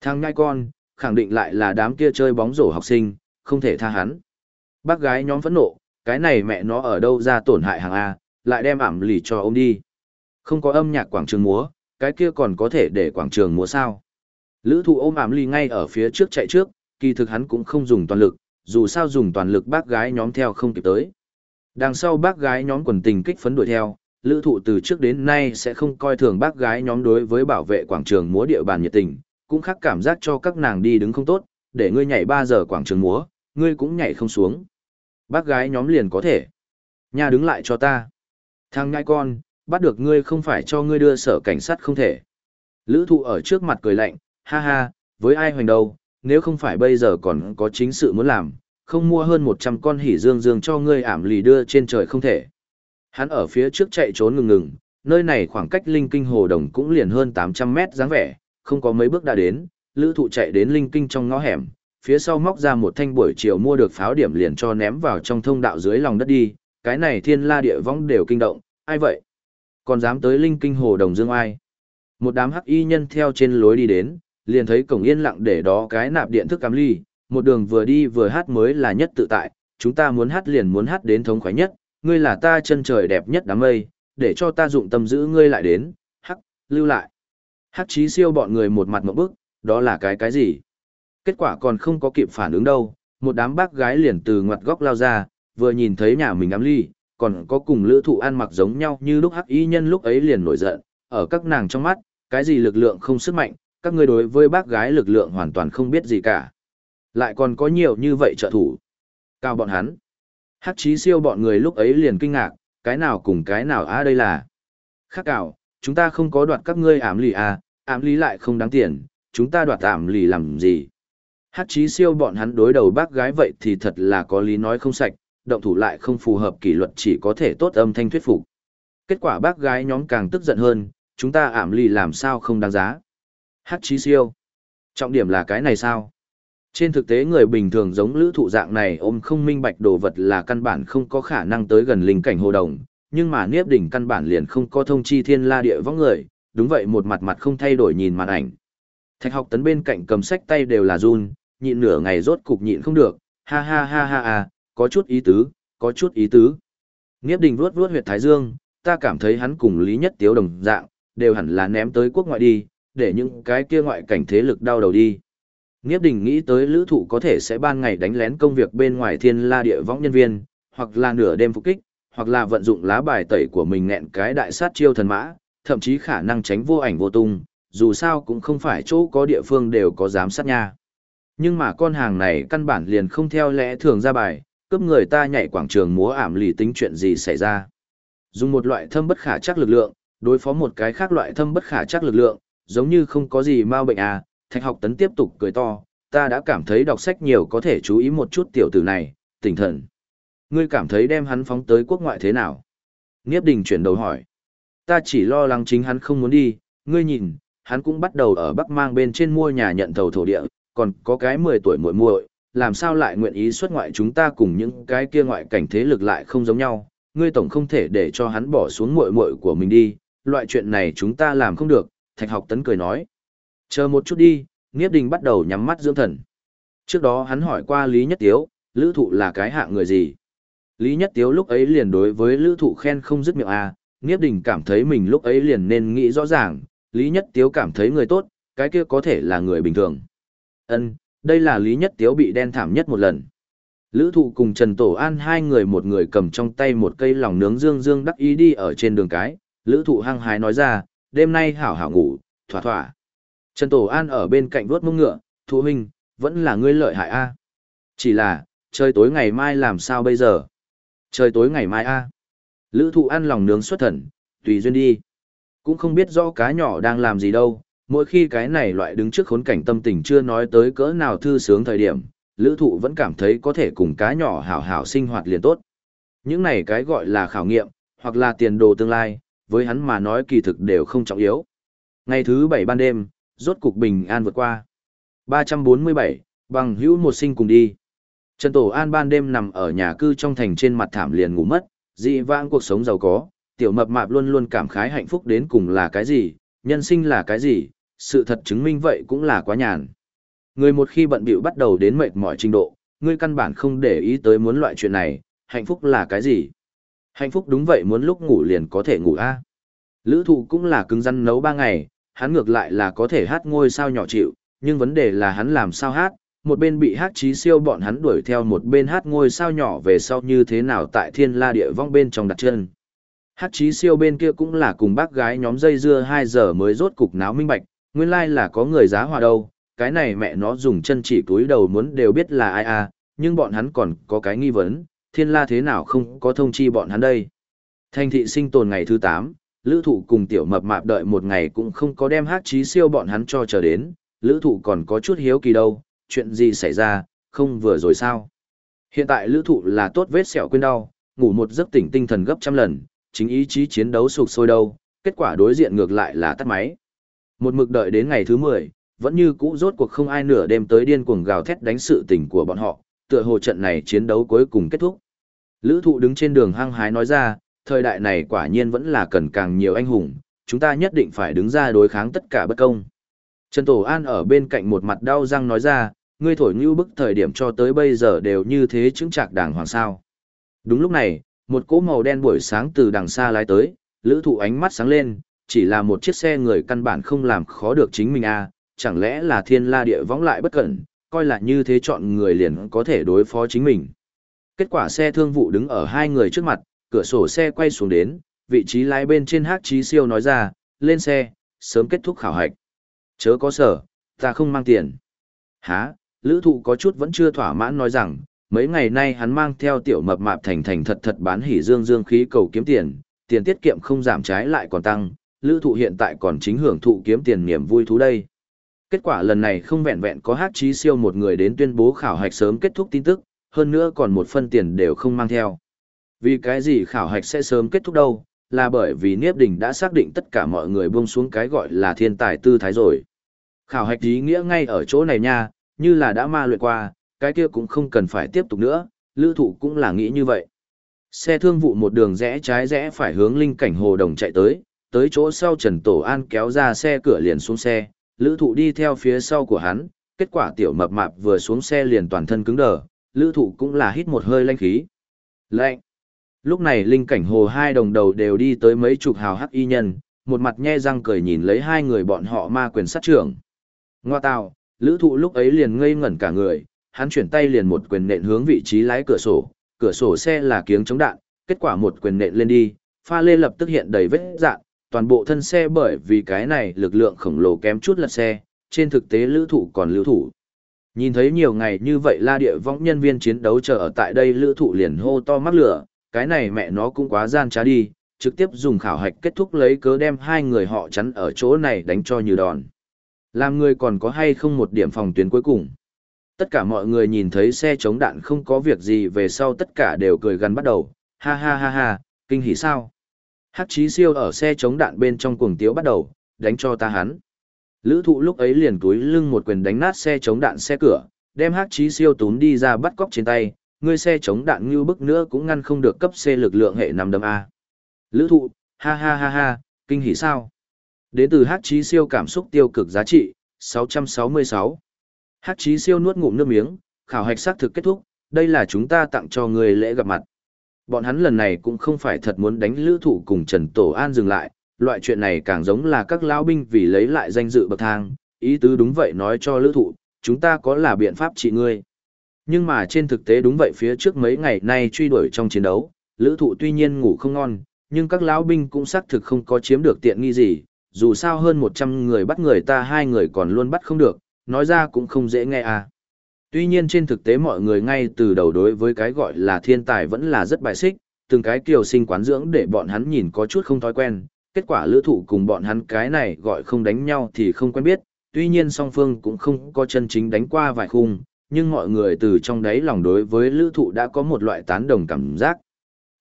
Thằng ngai con, khẳng định lại là đám kia chơi bóng rổ học sinh, không thể tha hắn. Bác gái nhóm phẫn nộ, cái này mẹ nó ở đâu ra tổn hại hàng A, lại đem ảm lì cho ông đi. Không có âm nhạc quảng trường múa, cái kia còn có thể để quảng trường múa sao. Lữ thụ ôm ảm ly ngay ở phía trước chạy trước, kỳ thực hắn cũng không dùng toàn lực, dù sao dùng toàn lực bác gái nhóm theo không kịp tới. Đằng sau bác gái nhóm quần tình kích phấn đuổi theo, lữ thụ từ trước đến nay sẽ không coi thường bác gái nhóm đối với bảo vệ quảng trường múa địa bàn nhiệt tình, cũng khác cảm giác cho các nàng đi đứng không tốt, để ngươi nhảy 3 giờ quảng trường múa, ngươi cũng nhảy không xuống. Bác gái nhóm liền có thể. Nhà đứng lại cho ta. Thằng ngai con, bắt được ngươi không phải cho ngươi đưa sở cảnh sát không thể. Lữ thụ ở trước mặt cười lạnh, ha ha, với ai hoành đâu, nếu không phải bây giờ còn có chính sự muốn làm, không mua hơn 100 con hỉ dương dương cho ngươi ảm lì đưa trên trời không thể. Hắn ở phía trước chạy trốn ngừng ngừng, nơi này khoảng cách linh kinh hồ đồng cũng liền hơn 800 mét dáng vẻ, không có mấy bước đã đến, lữ thụ chạy đến linh kinh trong ngõ hẻm, phía sau móc ra một thanh buổi chiều mua được pháo điểm liền cho ném vào trong thông đạo dưới lòng đất đi, cái này thiên la địa vong đều kinh động, ai vậy? Còn dám tới linh kinh hồ đồng dương ai? Một đám hắc y nhân theo trên lối đi đến, liền thấy cổng yên lặng để đó cái nạp điện thức cắm ly, một đường vừa đi vừa hát mới là nhất tự tại, chúng ta muốn hát liền muốn hát đến thống khoái nhất, ngươi là ta chân trời đẹp nhất đám mây, để cho ta dụng tâm giữ ngươi lại đến, hắc, lưu lại. Hắc chí siêu bọn người một mặt một bức, đó là cái cái gì? Kết quả còn không có kịp phản ứng đâu, một đám bác gái liền từ ngoặt góc lao ra, vừa nhìn thấy nhà mình ám ly, còn có cùng lữ thụ ăn mặc giống nhau như lúc hắc y nhân lúc ấy liền nổi giận, ở các nàng trong mắt, cái gì lực lượng không sức mạnh, các ngươi đối với bác gái lực lượng hoàn toàn không biết gì cả. Lại còn có nhiều như vậy trợ thủ. Cao bọn hắn. Hắc chí siêu bọn người lúc ấy liền kinh ngạc, cái nào cùng cái nào á đây là. Khác cảo, chúng ta không có đoạt các ngươi ảm lì à, ảm lý lại không đáng tiền, chúng ta đoạt ảm lì làm gì. Hắc chí siêu bọn hắn đối đầu bác gái vậy thì thật là có lý nói không sạch, động thủ lại không phù hợp kỷ luật chỉ có thể tốt âm thanh thuyết phục. Kết quả bác gái nhóm càng tức giận hơn, chúng ta ảm lì làm sao không đáng giá. Hát chí siêu. Trọng điểm là cái này sao? Trên thực tế người bình thường giống lữ thụ dạng này ôm không minh bạch đồ vật là căn bản không có khả năng tới gần linh cảnh hồ đồng, nhưng mà Niếp Đỉnh căn bản liền không có thông chi thiên la địa võng người, đúng vậy một mặt mặt không thay đổi nhìn màn ảnh. Thạch học tấn bên cạnh cầm sách tay đều là run, nhịn nửa ngày rốt cục nhịn không được, ha ha ha ha ha, có chút ý tứ, có chút ý tứ. Nghiếp Đình vuốt vuốt huyệt thái dương, ta cảm thấy hắn cùng Lý Nhất Tiếu đồng dạng, đều hẳn là ném tới quốc ngoại đi, để những cái kia ngoại cảnh thế lực đau đầu đi. Nghiếp Đình nghĩ tới lữ thụ có thể sẽ ban ngày đánh lén công việc bên ngoài thiên la địa võng nhân viên, hoặc là nửa đêm phục kích, hoặc là vận dụng lá bài tẩy của mình nẹn cái đại sát chiêu thần mã, thậm chí khả năng tránh vô ảnh vô tung, dù sao cũng không phải chỗ có địa phương đều có giám sát nha. Nhưng mà con hàng này căn bản liền không theo lẽ thường ra bài, cướp người ta nhảy quảng trường múa ảm lì tính chuyện gì xảy ra. Dùng một loại thâm bất khả chắc lực lượng, đối phó một cái khác loại thâm bất khả chắc lực lượng, giống như không có gì mau bệnh à, thạch học tấn tiếp tục cười to, ta đã cảm thấy đọc sách nhiều có thể chú ý một chút tiểu tử này, tỉnh thần. Ngươi cảm thấy đem hắn phóng tới quốc ngoại thế nào? Nghiếp đình chuyển đầu hỏi. Ta chỉ lo lắng chính hắn không muốn đi, ngươi nhìn, hắn cũng bắt đầu ở Bắc mang bên trên mua nhà nhận thầu thổ địa, còn có cái 10 tuổi muội muội, làm sao lại nguyện ý xuất ngoại chúng ta cùng những cái kia ngoại cảnh thế lực lại không giống nhau, ngươi tổng không thể để cho hắn bỏ xuống muội muội của mình đi, loại chuyện này chúng ta làm không được, Thạch Học Tấn cười nói. Chờ một chút đi, Niếp Đình bắt đầu nhắm mắt dưỡng thần. Trước đó hắn hỏi qua Lý Nhất Tiếu, Lữ Thụ là cái hạng người gì? Lý Nhất Tiếu lúc ấy liền đối với Lữ Thụ khen không dứt miệng à, Niếp Đình cảm thấy mình lúc ấy liền nên nghĩ rõ ràng, Lý Nhất Tiếu cảm thấy người tốt, cái kia có thể là người bình thường. Ân, đây là Lý Nhất Tiếu bị đen thảm nhất một lần. Lữ thụ cùng Trần Tổ An hai người một người cầm trong tay một cây lòng nướng dương dương đắc ý đi ở trên đường cái. Lữ thụ hăng hái nói ra, đêm nay hảo hảo ngủ, thỏa thỏa. Trần Tổ An ở bên cạnh vuốt mông ngựa, thụ huynh, vẫn là ngươi lợi hại a Chỉ là, trời tối ngày mai làm sao bây giờ? Trời tối ngày mai a Lữ thụ ăn lòng nướng xuất thần, tùy duyên đi. Cũng không biết rõ cá nhỏ đang làm gì đâu, mỗi khi cái này loại đứng trước khốn cảnh tâm tình chưa nói tới cỡ nào thư sướng thời điểm, lữ thụ vẫn cảm thấy có thể cùng cá nhỏ hảo hảo sinh hoạt liền tốt. Những này cái gọi là khảo nghiệm, hoặc là tiền đồ tương lai, với hắn mà nói kỳ thực đều không trọng yếu. Ngày thứ 7 ban đêm, rốt cục bình an vượt qua. 347, bằng hữu một sinh cùng đi. Trần Tổ An ban đêm nằm ở nhà cư trong thành trên mặt thảm liền ngủ mất, dị vãng cuộc sống giàu có, tiểu mập mạp luôn luôn cảm khái hạnh phúc đến cùng là cái gì, nhân sinh là cái gì, sự thật chứng minh vậy cũng là quá nhàn. Người một khi bận bịu bắt đầu đến mệt mỏi trình độ, ngươi căn bản không để ý tới muốn loại chuyện này, hạnh phúc là cái gì? Hạnh phúc đúng vậy muốn lúc ngủ liền có thể ngủ a. Lữ thụ cũng là cứng rắn nấu ba ngày, hắn ngược lại là có thể hát ngôi sao nhỏ chịu, nhưng vấn đề là hắn làm sao hát, một bên bị hát trí siêu bọn hắn đuổi theo một bên hát ngôi sao nhỏ về sau như thế nào tại thiên la địa vong bên trong đặt chân. Hát trí siêu bên kia cũng là cùng bác gái nhóm dây dưa 2 giờ mới rốt cục náo minh bạch, nguyên lai like là có người giá hòa đâu, cái này mẹ nó dùng chân chỉ túi đầu muốn đều biết là ai à, nhưng bọn hắn còn có cái nghi vấn, thiên la thế nào không có thông chi bọn hắn đây. Thành thị sinh tồn ngày thứ 8, lữ thụ cùng tiểu mập mạp đợi một ngày cũng không có đem hát trí siêu bọn hắn cho chờ đến, lữ thụ còn có chút hiếu kỳ đâu, chuyện gì xảy ra, không vừa rồi sao. Hiện tại lữ thụ là tốt vết sẹo quên đau, ngủ một giấc tỉnh tinh thần gấp trăm lần, chính ý chí chiến đấu sụp sôi đâu, kết quả đối diện ngược lại là tắt máy. Một mực đợi đến ngày thứ 10, vẫn như cũ rốt cuộc không ai nửa đêm tới điên cuồng gào thét đánh sự tình của bọn họ, tựa hồ trận này chiến đấu cuối cùng kết thúc. Lữ thụ đứng trên đường hăng hái nói ra, thời đại này quả nhiên vẫn là cần càng nhiều anh hùng, chúng ta nhất định phải đứng ra đối kháng tất cả bất công. Trần Tổ An ở bên cạnh một mặt đau răng nói ra, ngươi thổi như bức thời điểm cho tới bây giờ đều như thế chứng trạc đàng hoàng sao. Đúng lúc này, một cỗ màu đen buổi sáng từ đằng xa lái tới, lữ thụ ánh mắt sáng lên, chỉ là một chiếc xe người căn bản không làm khó được chính mình à, chẳng lẽ là thiên la địa võng lại bất cẩn, coi là như thế chọn người liền có thể đối phó chính mình. Kết quả xe thương vụ đứng ở hai người trước mặt, cửa sổ xe quay xuống đến, vị trí lái bên trên hát trí siêu nói ra, lên xe, sớm kết thúc khảo hạch. Chớ có sở, ta không mang tiền. Hả, lữ thụ có chút vẫn chưa thỏa mãn nói rằng, mấy ngày nay hắn mang theo tiểu mập mạp thành thành thật thật bán hỉ dương dương khí cầu kiếm tiền, tiền tiết kiệm không giảm trái lại còn tăng, lữ thụ hiện tại còn chính hưởng thụ kiếm tiền niềm vui thú đây. Kết quả lần này không vẹn vẹn có hát chí siêu một người đến tuyên bố khảo hạch sớm kết thúc tin tức, hơn nữa còn một phân tiền đều không mang theo. Vì cái gì khảo hạch sẽ sớm kết thúc đâu, là bởi vì Niếp Đình đã xác định tất cả mọi người buông xuống cái gọi là thiên tài tư thái rồi. Khảo hạch ý nghĩa ngay ở chỗ này nha, như là đã ma luyện qua, cái kia cũng không cần phải tiếp tục nữa, lữ thụ cũng là nghĩ như vậy. Xe thương vụ một đường rẽ trái rẽ phải hướng linh cảnh hồ đồng chạy tới, tới chỗ sau Trần Tổ An kéo ra xe cửa liền xuống xe, lữ thụ đi theo phía sau của hắn, kết quả tiểu mập mạp vừa xuống xe liền toàn thân cứng đờ, lữ thụ cũng là hít một hơi lanh khí. Lạnh! Lúc này linh cảnh hồ hai đồng đầu đều đi tới mấy chục hào hắc y nhân, một mặt nhe răng cười nhìn lấy hai người bọn họ ma quyền sát trưởng. Ngoa tào, lữ thụ lúc ấy liền ngây ngẩn cả người, hắn chuyển tay liền một quyền nện hướng vị trí lái cửa sổ, cửa sổ xe là kiếng chống đạn, kết quả một quyền nện lên đi, pha lê lập tức hiện đầy vết dạn, toàn bộ thân xe bởi vì cái này lực lượng khổng lồ kém chút lật xe, trên thực tế lữ thụ còn lưu thủ. Nhìn thấy nhiều ngày như vậy la địa vong nhân viên chiến đấu chờ ở tại đây lữ thụ liền hô to mắc lửa, cái này mẹ nó cũng quá gian trá đi, trực tiếp dùng khảo hạch kết thúc lấy cớ đem hai người họ chắn ở chỗ này đánh cho như đòn. Làm người còn có hay không một điểm phòng tuyến cuối cùng. Tất cả mọi người nhìn thấy xe chống đạn không có việc gì về sau tất cả đều cười gần bắt đầu, ha ha ha ha, kinh hỉ sao. Hắc chí siêu ở xe chống đạn bên trong cuồng tiếu bắt đầu, đánh cho ta hắn. Lữ thụ lúc ấy liền túi lưng một quyền đánh nát xe chống đạn xe cửa, đem hắc chí siêu tún đi ra bắt cóc trên tay, ngươi xe chống đạn như bức nữa cũng ngăn không được cấp C lực lượng hệ năm đấm A. Lữ thụ, ha ha ha ha, kinh hỉ sao? Đến từ hát Chí siêu cảm xúc tiêu cực giá trị, 666. Hát Chí siêu nuốt ngụm nước miếng, khảo hạch xác thực kết thúc, đây là chúng ta tặng cho người lễ gặp mặt. Bọn hắn lần này cũng không phải thật muốn đánh lữ thụ cùng Trần Tổ An dừng lại, loại chuyện này càng giống là các lão binh vì lấy lại danh dự bậc thang, ý tứ đúng vậy nói cho lữ thụ, chúng ta có là biện pháp trị ngươi. Nhưng mà trên thực tế đúng vậy phía trước mấy ngày nay truy đuổi trong chiến đấu, lữ thụ tuy nhiên ngủ không ngon, nhưng các lão binh cũng xác thực không có chiếm được tiện nghi gì, dù sao hơn 100 người bắt người ta hai người còn luôn bắt không được, nói ra cũng không dễ nghe à. Tuy nhiên trên thực tế mọi người ngay từ đầu đối với cái gọi là thiên tài vẫn là rất bài xích, từng cái kiều sinh quán dưỡng để bọn hắn nhìn có chút không thói quen, kết quả lữ thụ cùng bọn hắn cái này gọi không đánh nhau thì không quen biết, tuy nhiên song phương cũng không có chân chính đánh qua vài khung, nhưng mọi người từ trong đấy lòng đối với lữ thụ đã có một loại tán đồng cảm giác.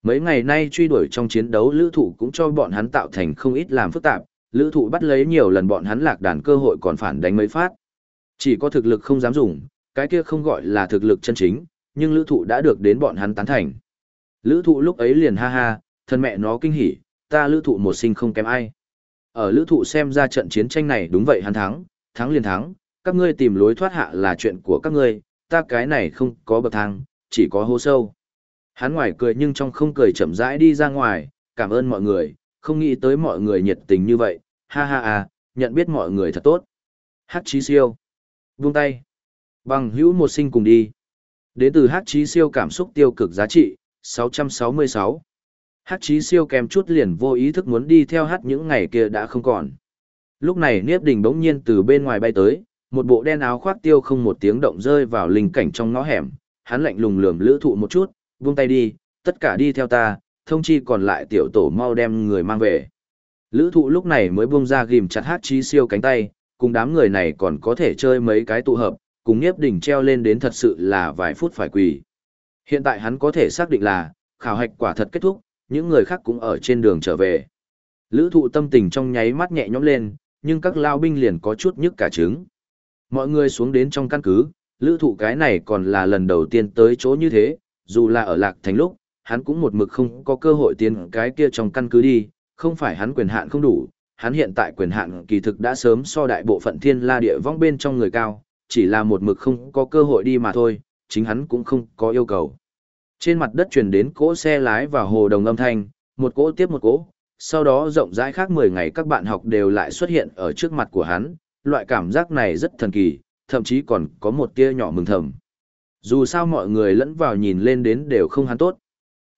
Mấy ngày nay truy đuổi trong chiến đấu lữ thụ cũng cho bọn hắn tạo thành không ít làm phức tạp, lữ thụ bắt lấy nhiều lần bọn hắn lạc đàn cơ hội còn phản đánh mấy phát. Chỉ có thực lực không dám dùng, cái kia không gọi là thực lực chân chính, nhưng lữ thụ đã được đến bọn hắn tán thành. Lữ thụ lúc ấy liền ha ha, thân mẹ nó kinh hỉ, ta lữ thụ một sinh không kém ai. Ở lữ thụ xem ra trận chiến tranh này đúng vậy hắn thắng, thắng liền thắng, các ngươi tìm lối thoát hạ là chuyện của các ngươi, ta cái này không có bậc thang, chỉ có hố sâu. Hắn ngoài cười nhưng trong không cười chậm rãi đi ra ngoài, cảm ơn mọi người, không nghĩ tới mọi người nhiệt tình như vậy, ha ha ha, nhận biết mọi người thật tốt. Hát chí siêu. Buông tay. Bằng hữu một sinh cùng đi. Đến từ hát Chí siêu cảm xúc tiêu cực giá trị, 666. Hát Chí siêu kèm chút liền vô ý thức muốn đi theo hát những ngày kia đã không còn. Lúc này Niếp Đình bỗng nhiên từ bên ngoài bay tới, một bộ đen áo khoác tiêu không một tiếng động rơi vào linh cảnh trong ngõ hẻm, hắn lạnh lùng lườm lữ thụ một chút, buông tay đi, tất cả đi theo ta, thông chi còn lại tiểu tổ mau đem người mang về. Lữ thụ lúc này mới buông ra ghim chặt hát Chí siêu cánh tay, cùng đám người này còn có thể chơi mấy cái tụ hợp, cùng Niếp Đình treo lên đến thật sự là vài phút phải quỳ. Hiện tại hắn có thể xác định là, khảo hạch quả thật kết thúc, những người khác cũng ở trên đường trở về. Lữ thụ tâm tình trong nháy mắt nhẹ nhõm lên, nhưng các lao binh liền có chút nhức cả trứng. Mọi người xuống đến trong căn cứ, lữ thụ cái này còn là lần đầu tiên tới chỗ như thế, dù là ở lạc thành lúc, hắn cũng một mực không có cơ hội tiến cái kia trong căn cứ đi, không phải hắn quyền hạn không đủ, hắn hiện tại quyền hạn kỳ thực đã sớm so đại bộ phận thiên la địa vong bên trong người cao, chỉ là một mực không có cơ hội đi mà thôi, chính hắn cũng không có yêu cầu. Trên mặt đất truyền đến cỗ xe lái và hồ đồng âm thanh, một cỗ tiếp một cỗ, sau đó rộng rãi khác 10 ngày các bạn học đều lại xuất hiện ở trước mặt của hắn, loại cảm giác này rất thần kỳ, thậm chí còn có một tia nhỏ mừng thầm. Dù sao mọi người lẫn vào nhìn lên đến đều không hắn tốt.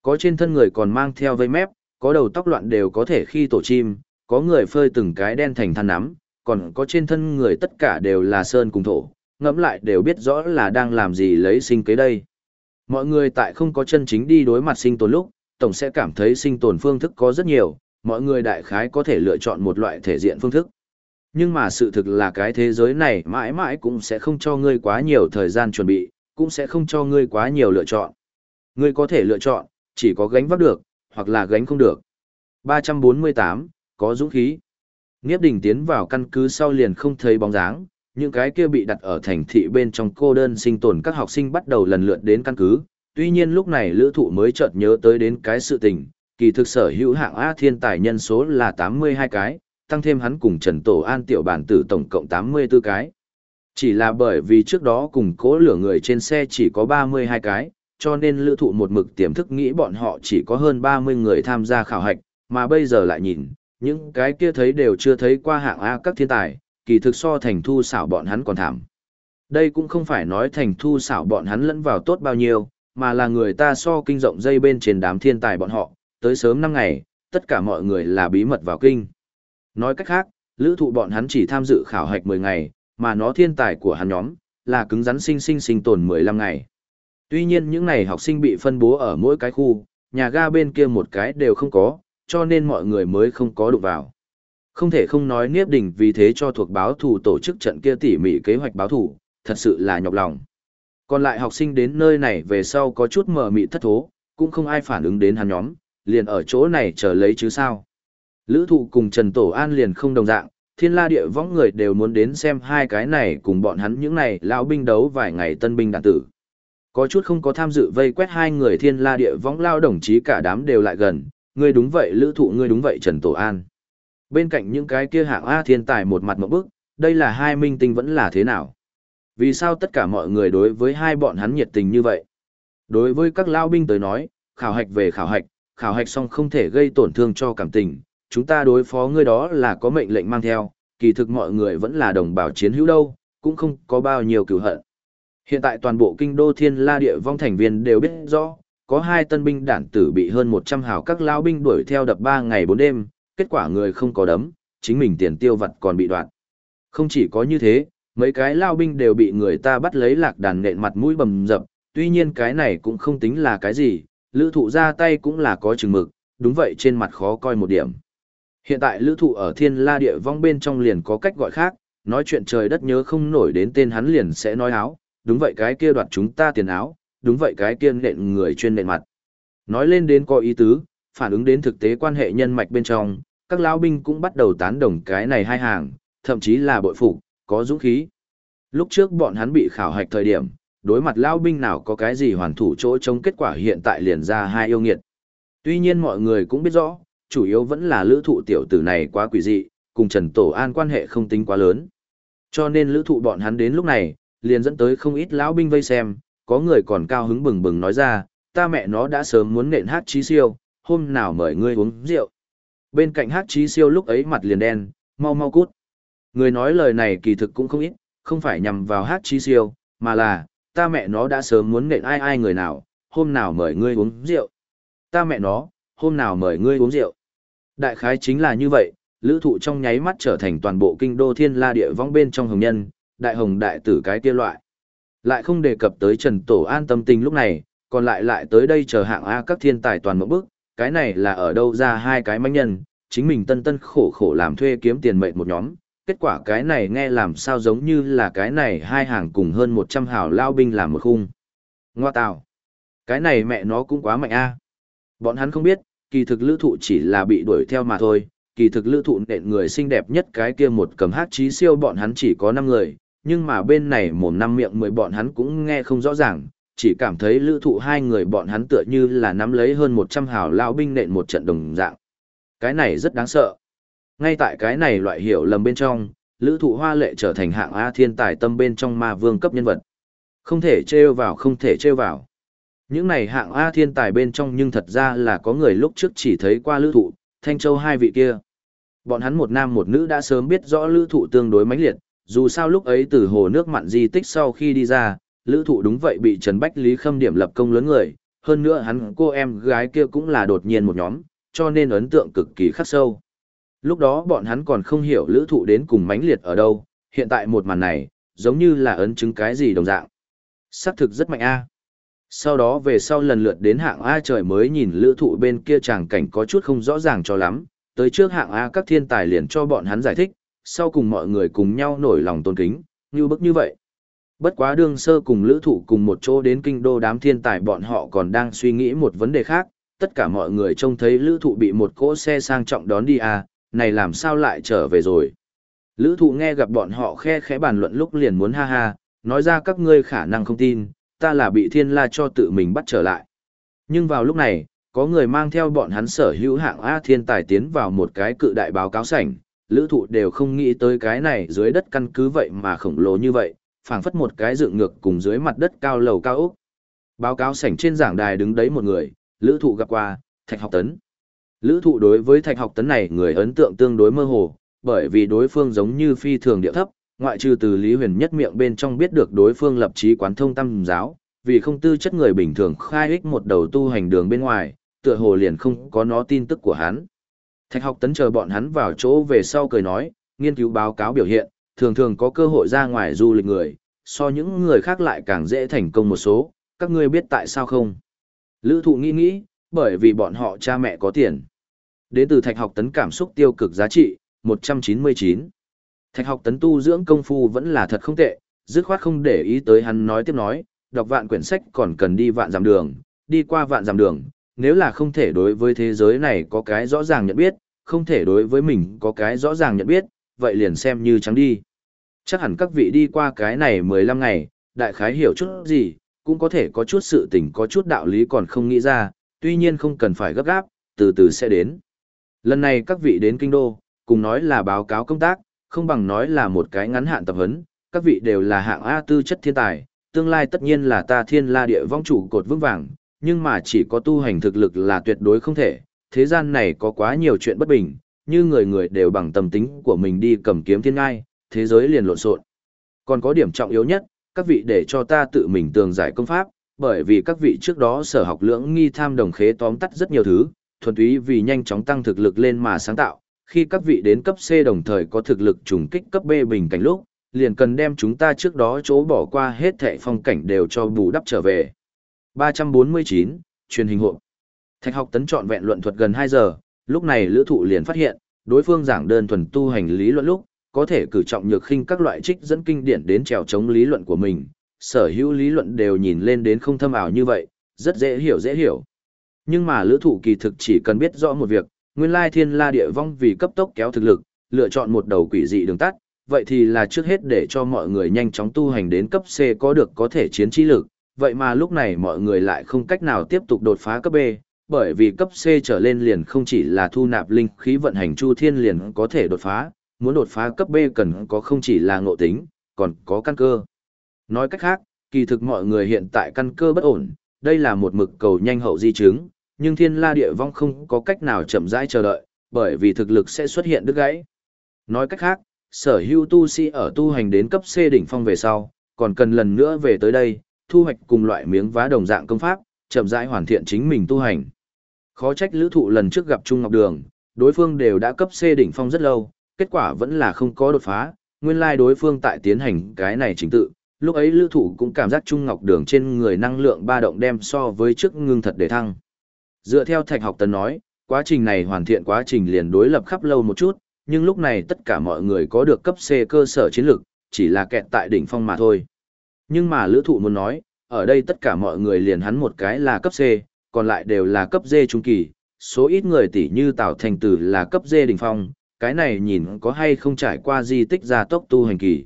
Có trên thân người còn mang theo vây mép, có đầu tóc loạn đều có thể khi tổ chim, có người phơi từng cái đen thành than nắm, còn có trên thân người tất cả đều là sơn cùng thổ, ngẫm lại đều biết rõ là đang làm gì lấy sinh kế đây. Mọi người tại không có chân chính đi đối mặt sinh tồn lúc, tổng sẽ cảm thấy sinh tồn phương thức có rất nhiều, mọi người đại khái có thể lựa chọn một loại thể diện phương thức. Nhưng mà sự thực là cái thế giới này mãi mãi cũng sẽ không cho ngươi quá nhiều thời gian chuẩn bị, cũng sẽ không cho ngươi quá nhiều lựa chọn. Ngươi có thể lựa chọn, chỉ có gánh vác được, hoặc là gánh không được. 348, có dũng khí. Nghiếp đình tiến vào căn cứ sau liền không thấy bóng dáng, những cái kia bị đặt ở thành thị bên trong cô đơn sinh tồn các học sinh bắt đầu lần lượt đến căn cứ. Tuy nhiên lúc này lữ thụ mới chợt nhớ tới đến cái sự tình, kỳ thực sở hữu hạng A thiên tài nhân số là 82 cái, tăng thêm hắn cùng Trần Tổ An tiểu bản tử tổng cộng 84 cái. Chỉ là bởi vì trước đó cùng cố lửa người trên xe chỉ có 32 cái, cho nên lữ thụ một mực tiềm thức nghĩ bọn họ chỉ có hơn 30 người tham gia khảo hạch, mà bây giờ lại nhìn, những cái kia thấy đều chưa thấy qua hạng A các thiên tài, kỳ thực so thành thu xảo bọn hắn còn thảm. Đây cũng không phải nói thành thu xảo bọn hắn lẫn vào tốt bao nhiêu, mà là người ta so kinh rộng dây bên trên đám thiên tài bọn họ, tới sớm năm ngày, tất cả mọi người là bí mật vào kinh. Nói cách khác, lữ thụ bọn hắn chỉ tham dự khảo hạch 10 ngày, mà nó thiên tài của hắn nhóm, là cứng rắn sinh sinh sinh tồn 15 ngày. Tuy nhiên những này học sinh bị phân bố ở mỗi cái khu, nhà ga bên kia một cái đều không có, cho nên mọi người mới không có đụng vào. Không thể không nói Niếp Đình vì thế cho thuộc báo thủ tổ chức trận kia tỉ mỉ kế hoạch báo thủ, thật sự là nhọc lòng. Còn lại học sinh đến nơi này về sau có chút mờ mị thất thố, cũng không ai phản ứng đến hắn nhóm, liền ở chỗ này chờ lấy chứ sao. Lữ thụ cùng Trần Tổ An liền không đồng dạng, thiên la địa võng người đều muốn đến xem hai cái này cùng bọn hắn những này lão binh đấu vài ngày tân binh đạn tử. Có chút không có tham dự vây quét hai người thiên la địa võng lao đồng chí cả đám đều lại gần, ngươi đúng vậy lữ thụ ngươi đúng vậy Trần Tổ An. Bên cạnh những cái kia hạng A thiên tài một mặt một bức, đây là hai minh tinh vẫn là thế nào? Vì sao tất cả mọi người đối với hai bọn hắn nhiệt tình như vậy? Đối với các lao binh tới nói, khảo hạch về khảo hạch, khảo hạch xong không thể gây tổn thương cho cảm tình, chúng ta đối phó ngươi đó là có mệnh lệnh mang theo, kỳ thực mọi người vẫn là đồng bào chiến hữu đâu, cũng không có bao nhiêu cửu hận. Hiện tại toàn bộ kinh đô thiên la địa vong thành viên đều biết rõ, có hai tân binh đản tử bị hơn 100 hào các lao binh đuổi theo đập 3 ngày 4 đêm, kết quả người không có đấm, chính mình tiền tiêu vật còn bị đoạn. Không chỉ có như thế, mấy cái lao binh đều bị người ta bắt lấy lạc đàn nện mặt mũi bầm dập, tuy nhiên cái này cũng không tính là cái gì, lữ thụ ra tay cũng là có chừng mực, đúng vậy trên mặt khó coi một điểm. Hiện tại lữ thụ ở thiên la địa vong bên trong liền có cách gọi khác, nói chuyện trời đất nhớ không nổi đến tên hắn liền sẽ nói áo, đúng vậy cái kia đoạt chúng ta tiền áo, đúng vậy cái kia nện người chuyên nện mặt. Nói lên đến có ý tứ, phản ứng đến thực tế quan hệ nhân mạch bên trong, các lão binh cũng bắt đầu tán đồng cái này hai hàng, thậm chí là bội phục, có dũng khí. Lúc trước bọn hắn bị khảo hạch thời điểm, đối mặt lão binh nào có cái gì hoàn thủ chỗ chống kết quả hiện tại liền ra hai yêu nghiệt. Tuy nhiên mọi người cũng biết rõ, chủ yếu vẫn là lữ thụ tiểu tử này quá quỷ dị, cùng Trần Tổ An quan hệ không tính quá lớn. Cho nên lữ thụ bọn hắn đến lúc này, liền dẫn tới không ít lão binh vây xem, có người còn cao hứng bừng bừng nói ra, ta mẹ nó đã sớm muốn nện hát trí siêu, hôm nào mời ngươi uống rượu. Bên cạnh hát trí siêu lúc ấy mặt liền đen, mau mau cút. Người nói lời này kỳ thực cũng không ít, không phải nhằm vào hát trí siêu, mà là, ta mẹ nó đã sớm muốn nện ai ai người nào, hôm nào mời ngươi uống rượu. Ta mẹ nó, hôm nào mời ngươi uống rượu. Đại khái chính là như vậy, lữ thụ trong nháy mắt trở thành toàn bộ kinh đô thiên la địa vong bên trong hồng nhân, đại hồng đại tử cái kia loại. Lại không đề cập tới Trần Tổ An tâm tình lúc này, còn lại lại tới đây chờ hạng A các thiên tài toàn một bước, cái này là ở đâu ra hai cái manh nhân, chính mình tân tân khổ khổ làm thuê kiếm tiền mệt một nhóm, kết quả cái này nghe làm sao giống như là cái này hai hàng cùng hơn 100 hào lao binh làm một khung. Ngoa tạo. Cái này mẹ nó cũng quá mạnh a. Bọn hắn không biết, kỳ thực lữ thụ chỉ là bị đuổi theo mà thôi, kỳ thực lữ thụ nện người xinh đẹp nhất cái kia một cầm hát trí siêu bọn hắn chỉ có 5 người, nhưng mà bên này mồm năm miệng mười bọn hắn cũng nghe không rõ ràng, chỉ cảm thấy lữ thụ hai người bọn hắn tựa như là nắm lấy hơn 100 hào lao binh nện một trận đồng dạng. Cái này rất đáng sợ. Ngay tại cái này loại hiểu lầm bên trong, lữ thụ hoa lệ trở thành hạng A thiên tài tâm bên trong ma vương cấp nhân vật. Không thể trêu vào không thể trêu vào. Những này hạng A thiên tài bên trong nhưng thật ra là có người lúc trước chỉ thấy qua lữ thụ, Thanh Châu hai vị kia. Bọn hắn một nam một nữ đã sớm biết rõ lữ thụ tương đối mãnh liệt, dù sao lúc ấy từ hồ nước mặn di tích sau khi đi ra, lữ thụ đúng vậy bị Trần Bách Lý Khâm điểm lập công lớn người, hơn nữa hắn cô em gái kia cũng là đột nhiên một nhóm, cho nên ấn tượng cực kỳ khắc sâu. Lúc đó bọn hắn còn không hiểu lữ thụ đến cùng mãnh liệt ở đâu, hiện tại một màn này, giống như là ấn chứng cái gì đồng dạng. Sắc thực rất mạnh A. Sau đó về sau lần lượt đến hạng A trời mới nhìn lữ thụ bên kia chàng cảnh có chút không rõ ràng cho lắm, tới trước hạng A các thiên tài liền cho bọn hắn giải thích, sau cùng mọi người cùng nhau nổi lòng tôn kính, như bức như vậy. Bất quá đương sơ cùng lữ thụ cùng một chỗ đến kinh đô đám thiên tài bọn họ còn đang suy nghĩ một vấn đề khác, tất cả mọi người trông thấy lữ thụ bị một cỗ xe sang trọng đón đi à, này làm sao lại trở về rồi. Lữ thụ nghe gặp bọn họ khe khẽ bàn luận lúc liền muốn ha ha, nói ra các ngươi khả năng không tin, ta là bị thiên la cho tự mình bắt trở lại. Nhưng vào lúc này, có người mang theo bọn hắn sở hữu hạng A thiên tài tiến vào một cái cự đại báo cáo sảnh, lữ thụ đều không nghĩ tới cái này dưới đất căn cứ vậy mà khổng lồ như vậy, phảng phất một cái dựng ngược cùng dưới mặt đất cao lầu cao ốc. Báo cáo sảnh trên giảng đài đứng đấy một người, lữ thụ gặp qua, thạch học tấn. Lữ thụ đối với thạch học tấn này người ấn tượng tương đối mơ hồ, bởi vì đối phương giống như phi thường địa thấp, ngoại trừ từ Lý Huyền nhất miệng bên trong biết được đối phương lập chí quán thông tâm giáo, vì không tư chất người bình thường khai ích một đầu tu hành đường bên ngoài, tựa hồ liền không có nó tin tức của hắn. Thạch học tấn chờ bọn hắn vào chỗ về sau cười nói, nghiên cứu báo cáo biểu hiện, thường thường có cơ hội ra ngoài du lịch người, so những người khác lại càng dễ thành công một số, các ngươi biết tại sao không? Lữ thụ nghĩ nghĩ, bởi vì bọn họ cha mẹ có tiền. Đến từ thạch học tấn cảm xúc tiêu cực giá trị, 199. Thạch học tấn tu dưỡng công phu vẫn là thật không tệ, dứt khoát không để ý tới hắn nói tiếp nói, đọc vạn quyển sách còn cần đi vạn giảm đường, đi qua vạn giảm đường, nếu là không thể đối với thế giới này có cái rõ ràng nhận biết, không thể đối với mình có cái rõ ràng nhận biết, vậy liền xem như trắng đi. Chắc hẳn các vị đi qua cái này 15 ngày, đại khái hiểu chút gì, cũng có thể có chút sự tình có chút đạo lý còn không nghĩ ra, tuy nhiên không cần phải gấp gáp, từ từ sẽ đến. Lần này các vị đến kinh đô, cùng nói là báo cáo công tác, không bằng nói là một cái ngắn hạn tập huấn, các vị đều là hạng A tư chất thiên tài, tương lai tất nhiên là ta thiên la địa vong chủ cột vững vàng, nhưng mà chỉ có tu hành thực lực là tuyệt đối không thể, thế gian này có quá nhiều chuyện bất bình, như người người đều bằng tâm tính của mình đi cầm kiếm thiên ngai, thế giới liền lộn xộn. Còn có điểm trọng yếu nhất, các vị để cho ta tự mình tường giải công pháp, bởi vì các vị trước đó sở học lưỡng nghi tham đồng khế tóm tắt rất nhiều thứ, thuần túy vì nhanh chóng tăng thực lực lên mà sáng tạo, khi các vị đến cấp C đồng thời có thực lực trùng kích cấp B bình cảnh lúc, liền cần đem chúng ta trước đó chỗ bỏ qua hết thệ phong cảnh đều cho bù đắp trở về. 349, truyền hình hộ. Thạch học tấn chọn vẹn luận thuật gần 2 giờ, lúc này lữ thụ liền phát hiện, đối phương giảng đơn thuần tu hành lý luận lúc, có thể cử trọng nhược khinh các loại trích dẫn kinh điển đến trèo chống lý luận của mình, sở hữu lý luận đều nhìn lên đến không thâm ảo như vậy, rất dễ hiểu dễ hiểu. Nhưng mà lữ thụ kỳ thực chỉ cần biết rõ một việc, nguyên lai thiên la địa vong vì cấp tốc kéo thực lực, lựa chọn một đầu quỷ dị đường tắt, vậy thì là trước hết để cho mọi người nhanh chóng tu hành đến cấp C có được có thể chiến trí lực, vậy mà lúc này mọi người lại không cách nào tiếp tục đột phá cấp B, bởi vì cấp C trở lên liền không chỉ là thu nạp linh khí vận hành chu thiên liền có thể đột phá, muốn đột phá cấp B cần có không chỉ là ngộ tính, còn có căn cơ. Nói cách khác, kỳ thực mọi người hiện tại căn cơ bất ổn, đây là một mực cầu nhanh hậu di chứng, nhưng thiên la địa vong không có cách nào chậm rãi chờ đợi, bởi vì thực lực sẽ xuất hiện đứt gãy. Nói cách khác, sở hữu tu sĩ ở tu hành đến cấp C đỉnh phong về sau, còn cần lần nữa về tới đây, thu hoạch cùng loại miếng vá đồng dạng công pháp, chậm rãi hoàn thiện chính mình tu hành. Khó trách lữ thụ lần trước gặp Trung Ngọc Đường, đối phương đều đã cấp C đỉnh phong rất lâu, kết quả vẫn là không có đột phá, nguyên lai like đối phương tại tiến hành cái này chính tự. Lúc ấy lữ thụ cũng cảm giác Trung Ngọc Đường trên người năng lượng ba động đem so với trước ngưng thật để thăng. Dựa theo thạch học tần nói, quá trình này hoàn thiện quá trình liền đối lập khắp lâu một chút, nhưng lúc này tất cả mọi người có được cấp C cơ sở chiến lược, chỉ là kẹt tại đỉnh phong mà thôi. Nhưng mà lữ thụ muốn nói, ở đây tất cả mọi người liền hắn một cái là cấp C, còn lại đều là cấp D trung kỳ, số ít người tỷ như Tào Thành Tử là cấp D đỉnh phong, cái này nhìn có hay không trải qua di tích gia tốc tu hành kỳ.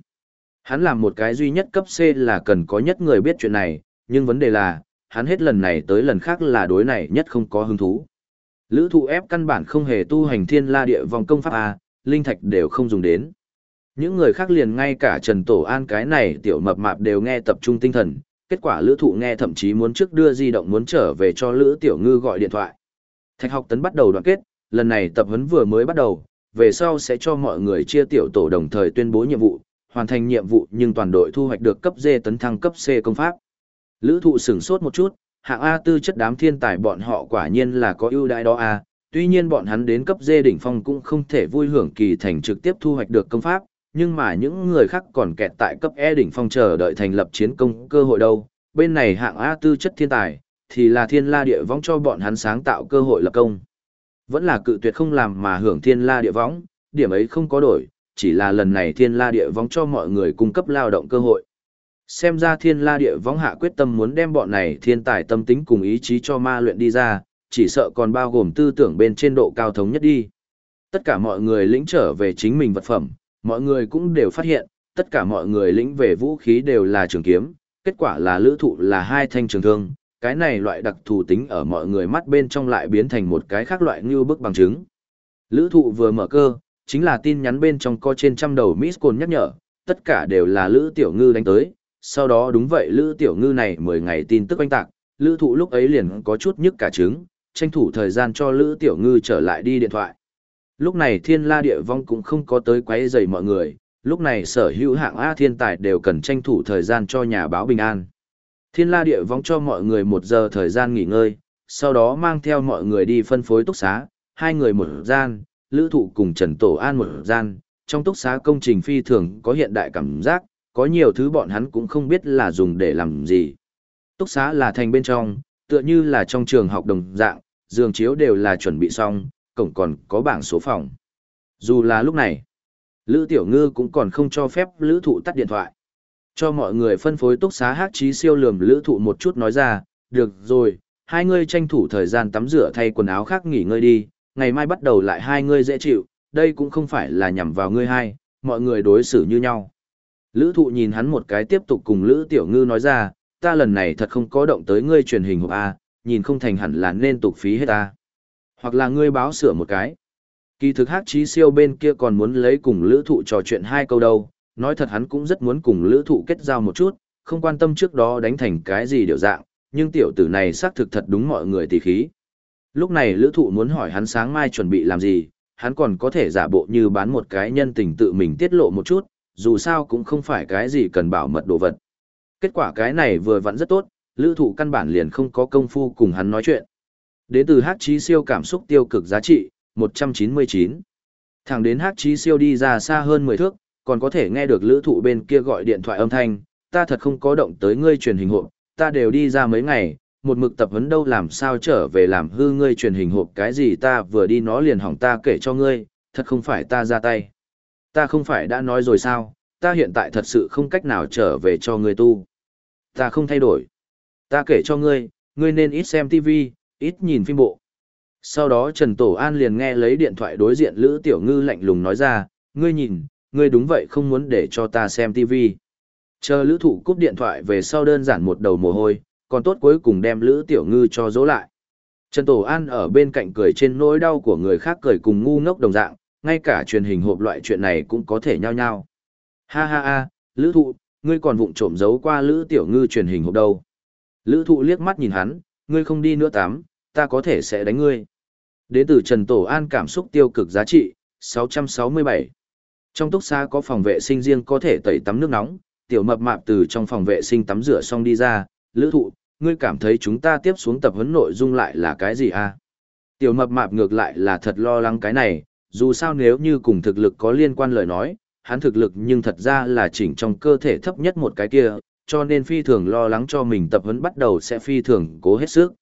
Hắn làm một cái duy nhất cấp C là cần có nhất người biết chuyện này, nhưng vấn đề là, hắn hết lần này tới lần khác là đối này nhất không có hứng thú. Lữ thụ ép căn bản không hề tu hành thiên la địa vòng công pháp A, linh thạch đều không dùng đến. Những người khác liền ngay cả Trần Tổ An cái này tiểu mập mạp đều nghe tập trung tinh thần, kết quả Lữ Thụ nghe thậm chí muốn trước đưa di động muốn trở về cho Lữ Tiểu Ngư gọi điện thoại. Thạch học tấn bắt đầu đoạn kết, lần này tập huấn vừa mới bắt đầu, về sau sẽ cho mọi người chia tiểu tổ đồng thời tuyên bố nhiệm vụ, hoàn thành nhiệm vụ nhưng toàn đội thu hoạch được cấp D tấn thăng cấp C công pháp. Lữ thụ sửng sốt một chút, hạng A tư chất đám thiên tài bọn họ quả nhiên là có ưu đãi đó A, tuy nhiên bọn hắn đến cấp D đỉnh phong cũng không thể vui hưởng kỳ thành trực tiếp thu hoạch được công pháp, nhưng mà những người khác còn kẹt tại cấp E đỉnh phong chờ đợi thành lập chiến công cơ hội đâu, bên này hạng A tư chất thiên tài, thì là thiên la địa võng cho bọn hắn sáng tạo cơ hội lập công. Vẫn là cự tuyệt không làm mà hưởng thiên la địa võng, điểm ấy không có đổi, chỉ là lần này thiên la địa võng cho mọi người cung cấp lao động cơ hội. Xem ra thiên la địa võng hạ quyết tâm muốn đem bọn này thiên tài tâm tính cùng ý chí cho ma luyện đi ra, chỉ sợ còn bao gồm tư tưởng bên trên độ cao thống nhất đi. Tất cả mọi người lĩnh trở về chính mình vật phẩm, mọi người cũng đều phát hiện, tất cả mọi người lĩnh về vũ khí đều là trường kiếm, kết quả là lữ thụ là hai thanh trường thương, cái này loại đặc thù tính ở mọi người mắt bên trong lại biến thành một cái khác loại như bức bằng chứng. Lữ thụ vừa mở cơ, chính là tin nhắn bên trong có trên trăm đầu Miss Côn nhắc nhở, tất cả đều là Lữ Tiểu Ngư đánh tới, sau đó đúng vậy Lữ Tiểu Ngư này 10 ngày tin tức oanh tạc, Lữ thụ lúc ấy liền có chút nhức cả trứng, tranh thủ thời gian cho Lữ Tiểu Ngư trở lại đi điện thoại. Lúc này thiên la địa vong cũng không có tới quấy rầy mọi người, lúc này sở hữu hạng A thiên tài đều cần tranh thủ thời gian cho nhà báo bình an. Thiên la địa vong cho mọi người một giờ thời gian nghỉ ngơi, sau đó mang theo mọi người đi phân phối túc xá, hai người một gian, lữ thụ cùng Trần Tổ An một gian, trong túc xá công trình phi thường có hiện đại cảm giác, có nhiều thứ bọn hắn cũng không biết là dùng để làm gì. Túc xá là thành bên trong, tựa như là trong trường học đồng dạng, giường chiếu đều là chuẩn bị xong, cổng còn có bảng số phòng. Dù là lúc này, Lữ Tiểu Ngư cũng còn không cho phép Lữ Thụ tắt điện thoại. Cho mọi người phân phối túc xá hát trí siêu lườm Lữ Thụ một chút nói ra, được rồi, hai ngươi tranh thủ thời gian tắm rửa thay quần áo khác nghỉ ngơi đi, ngày mai bắt đầu lại hai ngươi dễ chịu, đây cũng không phải là nhằm vào ngươi hai, mọi người đối xử như nhau. Lữ Thụ nhìn hắn một cái tiếp tục cùng Lữ Tiểu Ngư nói ra, ta lần này thật không có động tới ngươi truyền hình hộp A, nhìn không thành hẳn là nên tục phí hết ta. Hoặc là ngươi báo sửa một cái. Kỳ thực hát trí siêu bên kia còn muốn lấy cùng lữ thụ trò chuyện hai câu đâu, nói thật hắn cũng rất muốn cùng lữ thụ kết giao một chút, không quan tâm trước đó đánh thành cái gì điều dạng, nhưng tiểu tử này xác thực thật đúng mọi người tỷ khí. Lúc này lữ thụ muốn hỏi hắn sáng mai chuẩn bị làm gì, hắn còn có thể giả bộ như bán một cái nhân tình tự mình tiết lộ một chút, dù sao cũng không phải cái gì cần bảo mật đồ vật. Kết quả cái này vừa vặn rất tốt, lữ thụ căn bản liền không có công phu cùng hắn nói chuyện. Đến từ hát trí siêu cảm xúc tiêu cực giá trị, 199. Thẳng đến hát trí siêu đi ra xa hơn 10 thước, còn có thể nghe được lữ thụ bên kia gọi điện thoại âm thanh, ta thật không có động tới ngươi truyền hình hộp, ta đều đi ra mấy ngày, một mực tập vấn đâu làm sao trở về làm hư ngươi truyền hình hộp cái gì ta vừa đi nó liền hỏng ta kể cho ngươi, thật không phải ta ra tay. Ta không phải đã nói rồi sao, ta hiện tại thật sự không cách nào trở về cho ngươi tu. Ta không thay đổi. Ta kể cho ngươi, ngươi nên ít xem TV, ít nhìn phim bộ. Sau đó Trần Tổ An liền nghe lấy điện thoại đối diện Lữ Tiểu Ngư lạnh lùng nói ra, ngươi nhìn, ngươi đúng vậy không muốn để cho ta xem TV. Chờ Lữ Thụ cúp điện thoại về sau đơn giản một đầu mồ hôi, còn tốt cuối cùng đem Lữ Tiểu Ngư cho dỗ lại. Trần Tổ An ở bên cạnh cười trên nỗi đau của người khác cười cùng ngu ngốc đồng dạng, ngay cả truyền hình hộp loại chuyện này cũng có thể nhau nhau. Ha ha ha, Lữ Thụ, ngươi còn vụng trộm giấu qua Lữ Tiểu Ngư truyền hình hộp đâu. Lữ Thụ liếc mắt nhìn hắn, ngươi không đi nữa tắm, ta có thể sẽ đánh ngươi. Đến từ Trần Tổ An cảm xúc tiêu cực giá trị, 667. Trong túc xá có phòng vệ sinh riêng có thể tẩy tắm nước nóng, tiểu mập mạp từ trong phòng vệ sinh tắm rửa xong đi ra, lữ thụ, ngươi cảm thấy chúng ta tiếp xuống tập huấn nội dung lại là cái gì à? Tiểu mập mạp ngược lại là thật lo lắng cái này, dù sao nếu như cùng thực lực có liên quan lời nói, hắn thực lực nhưng thật ra là chỉnh trong cơ thể thấp nhất một cái kia, cho nên phi thường lo lắng cho mình tập huấn bắt đầu sẽ phi thường cố hết sức.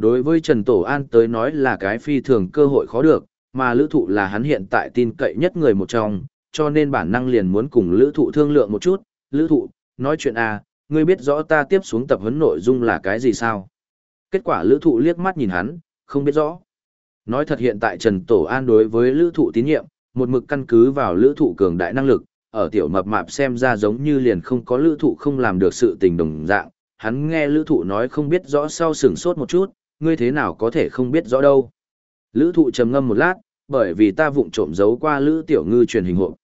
Đối với Trần Tổ An tới nói là cái phi thường cơ hội khó được, mà lữ thụ là hắn hiện tại tin cậy nhất người một trong, cho nên bản năng liền muốn cùng lữ thụ thương lượng một chút. Lữ thụ, nói chuyện à, ngươi biết rõ ta tiếp xuống tập huấn nội dung là cái gì sao? Kết quả lữ thụ liếc mắt nhìn hắn, không biết rõ. Nói thật hiện tại Trần Tổ An đối với lữ thụ tín nhiệm, một mực căn cứ vào lữ thụ cường đại năng lực, ở tiểu mập mạp xem ra giống như liền không có lữ thụ không làm được sự tình đồng dạng. Hắn nghe lữ thụ nói không biết rõ sau sửng sốt một chút, ngươi thế nào có thể không biết rõ đâu. Lữ thụ trầm ngâm một lát, bởi vì ta vụng trộm giấu qua lữ tiểu ngư truyền hình hộp.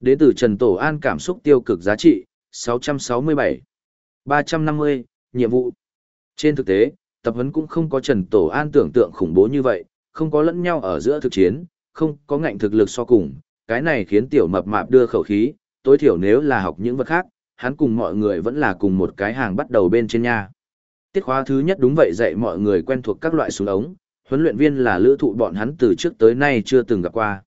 Đến từ Trần Tổ An cảm xúc tiêu cực giá trị, 667. 350, nhiệm vụ. Trên thực tế, tập huấn cũng không có Trần Tổ An tưởng tượng khủng bố như vậy, không có lẫn nhau ở giữa thực chiến, không có ngạnh thực lực so cùng, cái này khiến tiểu mập mạp đưa khẩu khí, tối thiểu nếu là học những vật khác, hắn cùng mọi người vẫn là cùng một cái hàng bắt đầu bên trên nha. Tiết khóa thứ nhất đúng vậy dạy mọi người quen thuộc các loại súng ống, huấn luyện viên là lữ thụ bọn hắn từ trước tới nay chưa từng gặp qua.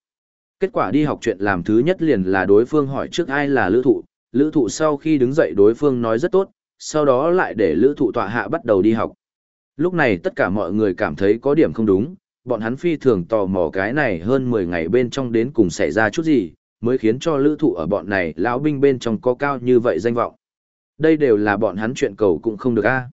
Kết quả đi học chuyện làm thứ nhất liền là đối phương hỏi trước ai là lữ thụ, lữ thụ sau khi đứng dậy đối phương nói rất tốt, sau đó lại để lữ thụ tọa hạ bắt đầu đi học. Lúc này tất cả mọi người cảm thấy có điểm không đúng, bọn hắn phi thường tò mò cái này hơn 10 ngày bên trong đến cùng xảy ra chút gì, mới khiến cho lữ thụ ở bọn này lão binh bên trong có cao như vậy danh vọng. Đây đều là bọn hắn chuyện cầu cũng không được a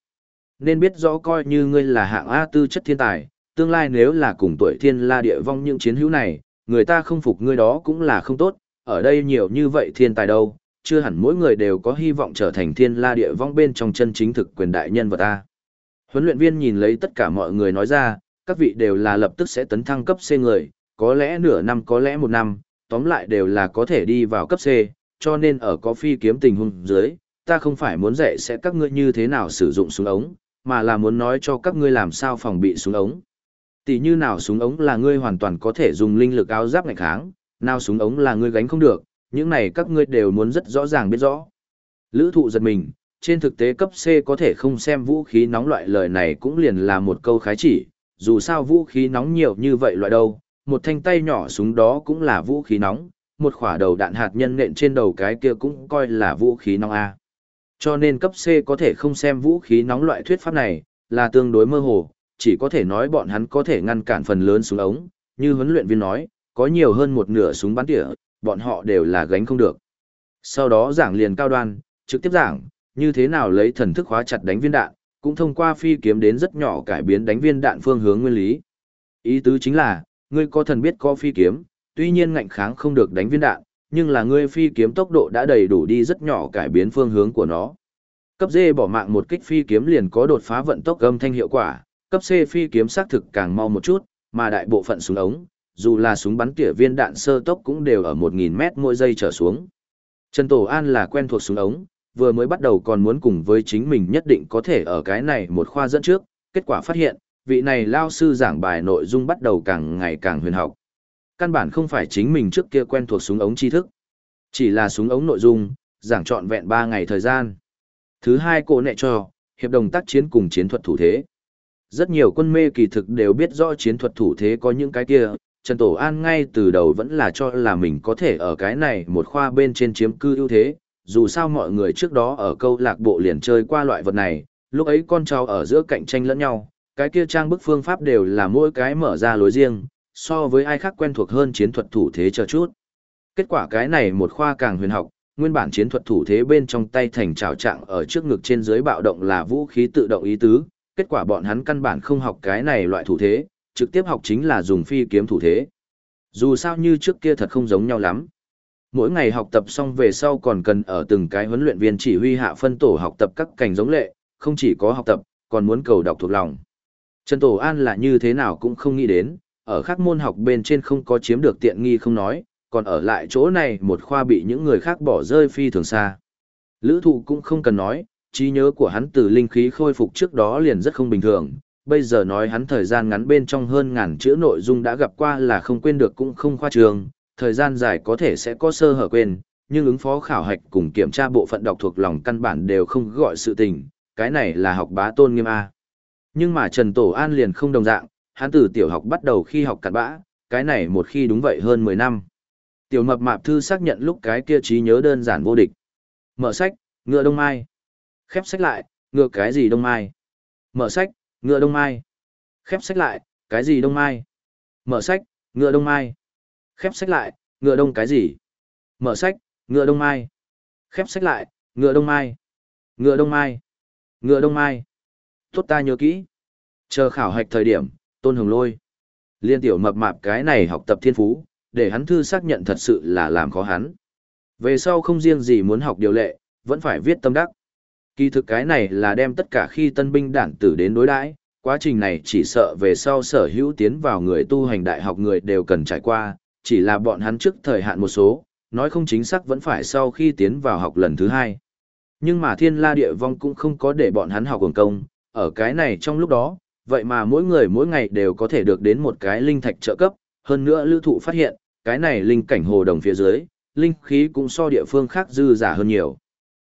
nên biết rõ coi như ngươi là hạng A tư chất thiên tài, tương lai nếu là cùng tuổi thiên la địa vong những chiến hữu này, người ta không phục ngươi đó cũng là không tốt, ở đây nhiều như vậy thiên tài đâu, chưa hẳn mỗi người đều có hy vọng trở thành thiên la địa vong bên trong chân chính thực quyền đại nhân vật ta. Huấn luyện viên nhìn lấy tất cả mọi người nói ra, các vị đều là lập tức sẽ tấn thăng cấp C người, có lẽ nửa năm có lẽ một năm, tóm lại đều là có thể đi vào cấp C, cho nên ở có phi kiếm tình huống dưới, ta không phải muốn dạy sẽ các ngươi như thế nào sử dụng súng ống, mà là muốn nói cho các ngươi làm sao phòng bị súng ống. Tỷ như nào súng ống là ngươi hoàn toàn có thể dùng linh lực áo giáp ngạch kháng, nào súng ống là ngươi gánh không được, những này các ngươi đều muốn rất rõ ràng biết rõ. Lữ thụ giật mình, trên thực tế cấp C có thể không xem vũ khí nóng loại lời này cũng liền là một câu khái chỉ, dù sao vũ khí nóng nhiều như vậy loại đâu, một thanh tay nhỏ súng đó cũng là vũ khí nóng, một khỏa đầu đạn hạt nhân nện trên đầu cái kia cũng coi là vũ khí nóng A. Cho nên cấp C có thể không xem vũ khí nóng loại thuyết pháp này, là tương đối mơ hồ, chỉ có thể nói bọn hắn có thể ngăn cản phần lớn súng ống, như huấn luyện viên nói, có nhiều hơn một nửa súng bắn tỉa, bọn họ đều là gánh không được. Sau đó giảng liền cao đoan, trực tiếp giảng, như thế nào lấy thần thức hóa chặt đánh viên đạn, cũng thông qua phi kiếm đến rất nhỏ cải biến đánh viên đạn phương hướng nguyên lý. Ý tứ chính là, ngươi có thần biết có phi kiếm, tuy nhiên ngạnh kháng không được đánh viên đạn, nhưng là ngươi phi kiếm tốc độ đã đầy đủ đi rất nhỏ cải biến phương hướng của nó. Cấp D bỏ mạng một kích phi kiếm liền có đột phá vận tốc âm thanh hiệu quả, cấp C phi kiếm xác thực càng mau một chút, mà đại bộ phận súng ống, dù là súng bắn tỉa viên đạn sơ tốc cũng đều ở 1000 mét mỗi giây trở xuống. Trần Tổ An là quen thuộc súng ống, vừa mới bắt đầu còn muốn cùng với chính mình nhất định có thể ở cái này một khoa dẫn trước, kết quả phát hiện, vị này lao sư giảng bài nội dung bắt đầu càng ngày càng huyền học. Căn bản không phải chính mình trước kia quen thuộc súng ống tri thức, chỉ là súng ống nội dung, giảng trọn vẹn 3 ngày thời gian. Thứ hai cô nệ cho, hiệp đồng tác chiến cùng chiến thuật thủ thế. Rất nhiều quân mê kỳ thực đều biết rõ chiến thuật thủ thế có những cái kia, Trần Tổ An ngay từ đầu vẫn là cho là mình có thể ở cái này một khoa bên trên chiếm cư ưu thế, dù sao mọi người trước đó ở câu lạc bộ liền chơi qua loại vật này, lúc ấy con cháu ở giữa cạnh tranh lẫn nhau, cái kia trang bức phương pháp đều là mỗi cái mở ra lối riêng, so với ai khác quen thuộc hơn chiến thuật thủ thế chờ chút. Kết quả cái này một khoa càng huyền học, nguyên bản chiến thuật thủ thế bên trong tay thành trào trạng ở trước ngực trên dưới bạo động là vũ khí tự động ý tứ, kết quả bọn hắn căn bản không học cái này loại thủ thế, trực tiếp học chính là dùng phi kiếm thủ thế. Dù sao như trước kia thật không giống nhau lắm. Mỗi ngày học tập xong về sau còn cần ở từng cái huấn luyện viên chỉ huy hạ phân tổ học tập các cảnh giống lệ, không chỉ có học tập, còn muốn cầu đọc thuộc lòng. Trần Tổ An là như thế nào cũng không nghĩ đến, ở các môn học bên trên không có chiếm được tiện nghi không nói, còn ở lại chỗ này một khoa bị những người khác bỏ rơi phi thường xa. Lữ thụ cũng không cần nói, trí nhớ của hắn từ linh khí khôi phục trước đó liền rất không bình thường, bây giờ nói hắn thời gian ngắn bên trong hơn ngàn chữ nội dung đã gặp qua là không quên được cũng không khoa trường, thời gian dài có thể sẽ có sơ hở quên, nhưng ứng phó khảo hạch cùng kiểm tra bộ phận đọc thuộc lòng căn bản đều không gọi sự tình, cái này là học bá tôn nghiêm A. Nhưng mà Trần Tổ An liền không đồng dạng, hắn từ tiểu học bắt đầu khi học cặn bã, cái này một khi đúng vậy hơn 10 năm. Tiểu mập mạp thư xác nhận lúc cái kia trí nhớ đơn giản vô địch. Mở sách, ngựa đông mai. Khép sách lại, ngựa cái gì đông mai. Mở sách, ngựa đông mai. Khép sách lại, cái gì đông mai. Mở sách, ngựa đông mai. Khép sách lại, ngựa đông cái gì. Mở sách, ngựa đông mai. Khép sách lại, ngựa đông mai. Ngựa đông mai. Ngựa đông mai. Tốt ta nhớ kỹ. Chờ khảo hạch thời điểm, tôn hồng lôi. Liên tiểu mập mạp cái này học tập thiên phú, để hắn thư xác nhận thật sự là làm khó hắn. Về sau không riêng gì muốn học điều lệ, vẫn phải viết tâm đắc. Kỳ thực cái này là đem tất cả khi tân binh đản tử đến đối đãi, quá trình này chỉ sợ về sau sở hữu tiến vào người tu hành đại học người đều cần trải qua, chỉ là bọn hắn trước thời hạn một số, nói không chính xác vẫn phải sau khi tiến vào học lần thứ hai. Nhưng mà thiên la địa vong cũng không có để bọn hắn học quần công, ở cái này trong lúc đó, vậy mà mỗi người mỗi ngày đều có thể được đến một cái linh thạch trợ cấp, hơn nữa lưu thụ phát hiện, cái này linh cảnh hồ đồng phía dưới, linh khí cũng so địa phương khác dư giả hơn nhiều.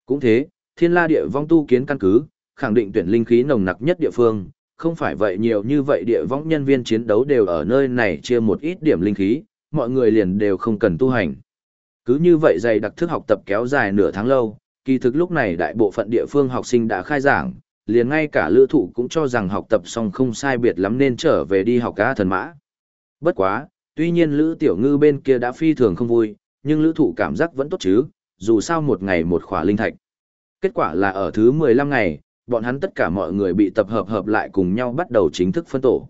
Cũng thế, thiên la địa vong tu kiến căn cứ, khẳng định tuyển linh khí nồng nặc nhất địa phương, không phải vậy nhiều như vậy địa vong nhân viên chiến đấu đều ở nơi này chia một ít điểm linh khí, mọi người liền đều không cần tu hành. Cứ như vậy dày đặc thức học tập kéo dài nửa tháng lâu, kỳ thực lúc này đại bộ phận địa phương học sinh đã khai giảng, liền ngay cả lữ thụ cũng cho rằng học tập xong không sai biệt lắm nên trở về đi học cá thần mã. Bất quá, tuy nhiên lữ tiểu ngư bên kia đã phi thường không vui, nhưng lữ thụ cảm giác vẫn tốt chứ, dù sao một ngày một khỏa linh thạch. Kết quả là ở thứ 15 ngày, bọn hắn tất cả mọi người bị tập hợp hợp lại cùng nhau bắt đầu chính thức phân tổ.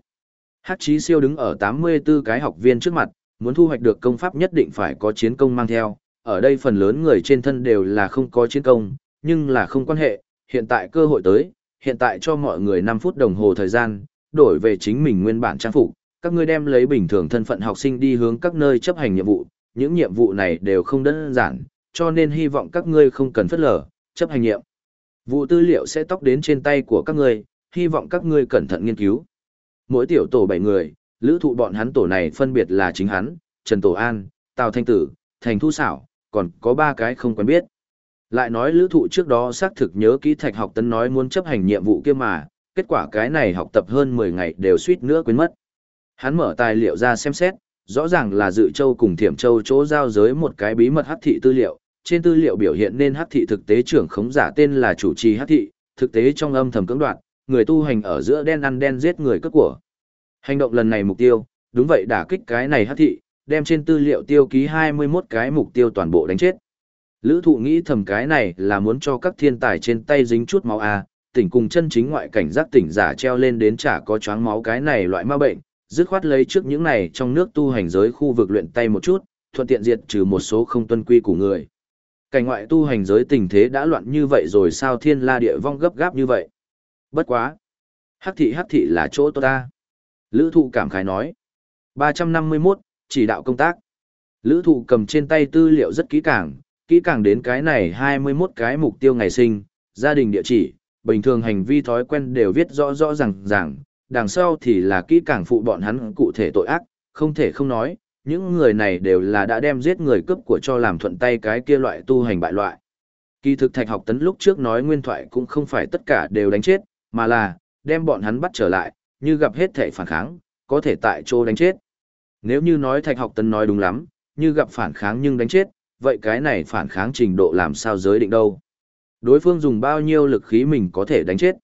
Hắc Chí Siêu đứng ở 84 cái học viên trước mặt, muốn thu hoạch được công pháp nhất định phải có chiến công mang theo, ở đây phần lớn người trên thân đều là không có chiến công, nhưng là không quan hệ, hiện tại cơ hội tới, hiện tại cho mọi người 5 phút đồng hồ thời gian, đổi về chính mình nguyên bản trang phục, các ngươi đem lấy bình thường thân phận học sinh đi hướng các nơi chấp hành nhiệm vụ, những nhiệm vụ này đều không đơn giản, cho nên hy vọng các ngươi không cần phất lờ, chấp hành nhiệm. Vụ tư liệu sẽ tóc đến trên tay của các ngươi, hy vọng các ngươi cẩn thận nghiên cứu. Mỗi tiểu tổ 7 người, lữ thụ bọn hắn tổ này phân biệt là chính hắn, Trần Tổ An, Tào Thanh Tử, Thành Thu Xảo, còn có 3 cái không quen biết. Lại nói lữ thụ trước đó xác thực nhớ kỹ thạch học tấn nói muốn chấp hành nhiệm vụ kia mà, kết quả cái này học tập hơn 10 ngày đều suýt nữa quên mất. Hắn mở tài liệu ra xem xét, rõ ràng là dự châu cùng thiểm châu chỗ giao giới một cái bí mật hắc thị tư liệu, trên tư liệu biểu hiện nên hắc thị thực tế trưởng khống giả tên là chủ trì hắc thị, thực tế trong âm thầm cưỡng đoạt, người tu hành ở giữa đen ăn đen giết người cướp của. Hành động lần này mục tiêu, đúng vậy đả kích cái này hắc thị, đem trên tư liệu tiêu ký 21 cái mục tiêu toàn bộ đánh chết. Lữ thụ nghĩ thầm cái này là muốn cho các thiên tài trên tay dính chút máu à? tỉnh cùng chân chính ngoại cảnh giác tỉnh giả treo lên đến chả có choáng máu cái này loại ma bệnh, dứt khoát lấy trước những này trong nước tu hành giới khu vực luyện tay một chút, thuận tiện diệt trừ một số không tuân quy của người. Cảnh ngoại tu hành giới tình thế đã loạn như vậy rồi sao thiên la địa vong gấp gáp như vậy? Bất quá. Hắc thị hắc thị là chỗ tốt ta. Lữ thụ cảm khái nói. 351, chỉ đạo công tác. Lữ thụ cầm trên tay tư liệu rất kỹ càng, kỹ càng đến cái này 21 cái mục tiêu ngày sinh, gia đình địa chỉ, bình thường hành vi thói quen đều viết rõ rõ ràng ràng, đằng sau thì là kỹ càng phụ bọn hắn cụ thể tội ác, không thể không nói, những người này đều là đã đem giết người cướp của cho làm thuận tay cái kia loại tu hành bại loại. Kỳ thực thạch học tấn lúc trước nói nguyên thoại cũng không phải tất cả đều đánh chết, mà là, đem bọn hắn bắt trở lại, như gặp hết thể phản kháng, có thể tại chỗ đánh chết. Nếu như nói thạch học tấn nói đúng lắm, như gặp phản kháng nhưng đánh chết, vậy cái này phản kháng trình độ làm sao giới định đâu. Đối phương dùng bao nhiêu lực khí mình có thể đánh chết.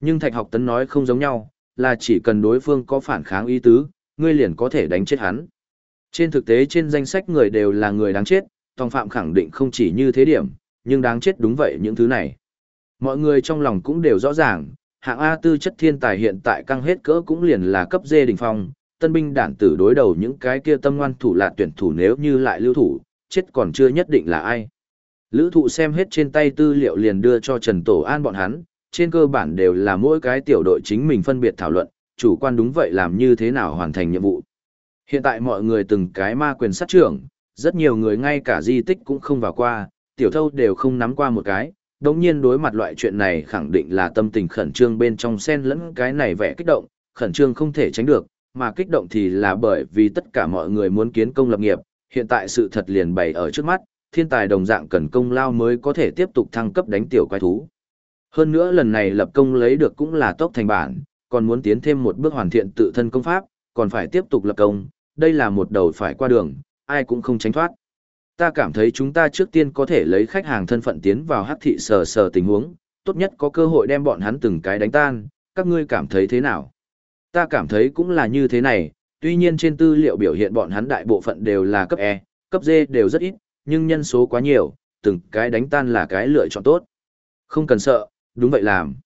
Nhưng thạch học tấn nói không giống nhau, là chỉ cần đối phương có phản kháng ý tứ, ngươi liền có thể đánh chết hắn. Trên thực tế trên danh sách người đều là người đáng chết, tòng phạm khẳng định không chỉ như thế điểm, nhưng đáng chết đúng vậy những thứ này. Mọi người trong lòng cũng đều rõ ràng, hạng A tư chất thiên tài hiện tại căng hết cỡ cũng liền là cấp dê đỉnh phong, tân binh đản tử đối đầu những cái kia tâm ngoan thủ lạt tuyển thủ nếu như lại lưu thủ, chết còn chưa nhất định là ai. Lữ thụ xem hết trên tay tư liệu liền đưa cho Trần Tổ An bọn hắn, trên cơ bản đều là mỗi cái tiểu đội chính mình phân biệt thảo luận, chủ quan đúng vậy làm như thế nào hoàn thành nhiệm vụ. Hiện tại mọi người từng cái ma quyền sát trưởng, rất nhiều người ngay cả di tích cũng không vào qua, tiểu thâu đều không nắm qua một cái, đồng nhiên đối mặt loại chuyện này khẳng định là tâm tình khẩn trương bên trong sen lẫn cái này vẻ kích động, khẩn trương không thể tránh được, mà kích động thì là bởi vì tất cả mọi người muốn kiến công lập nghiệp, hiện tại sự thật liền bày ở trước mắt, thiên tài đồng dạng cần công lao mới có thể tiếp tục thăng cấp đánh tiểu quái thú. Hơn nữa lần này lập công lấy được cũng là tốc thành bản, còn muốn tiến thêm một bước hoàn thiện tự thân công pháp, còn phải tiếp tục lập công, đây là một đầu phải qua đường, ai cũng không tránh thoát. Ta cảm thấy chúng ta trước tiên có thể lấy khách hàng thân phận tiến vào hắc thị sờ sờ tình huống, tốt nhất có cơ hội đem bọn hắn từng cái đánh tan, các ngươi cảm thấy thế nào? Ta cảm thấy cũng là như thế này, tuy nhiên trên tư liệu biểu hiện bọn hắn đại bộ phận đều là cấp E, cấp D đều rất ít, nhưng nhân số quá nhiều, từng cái đánh tan là cái lựa chọn tốt. Không cần sợ, đúng vậy làm.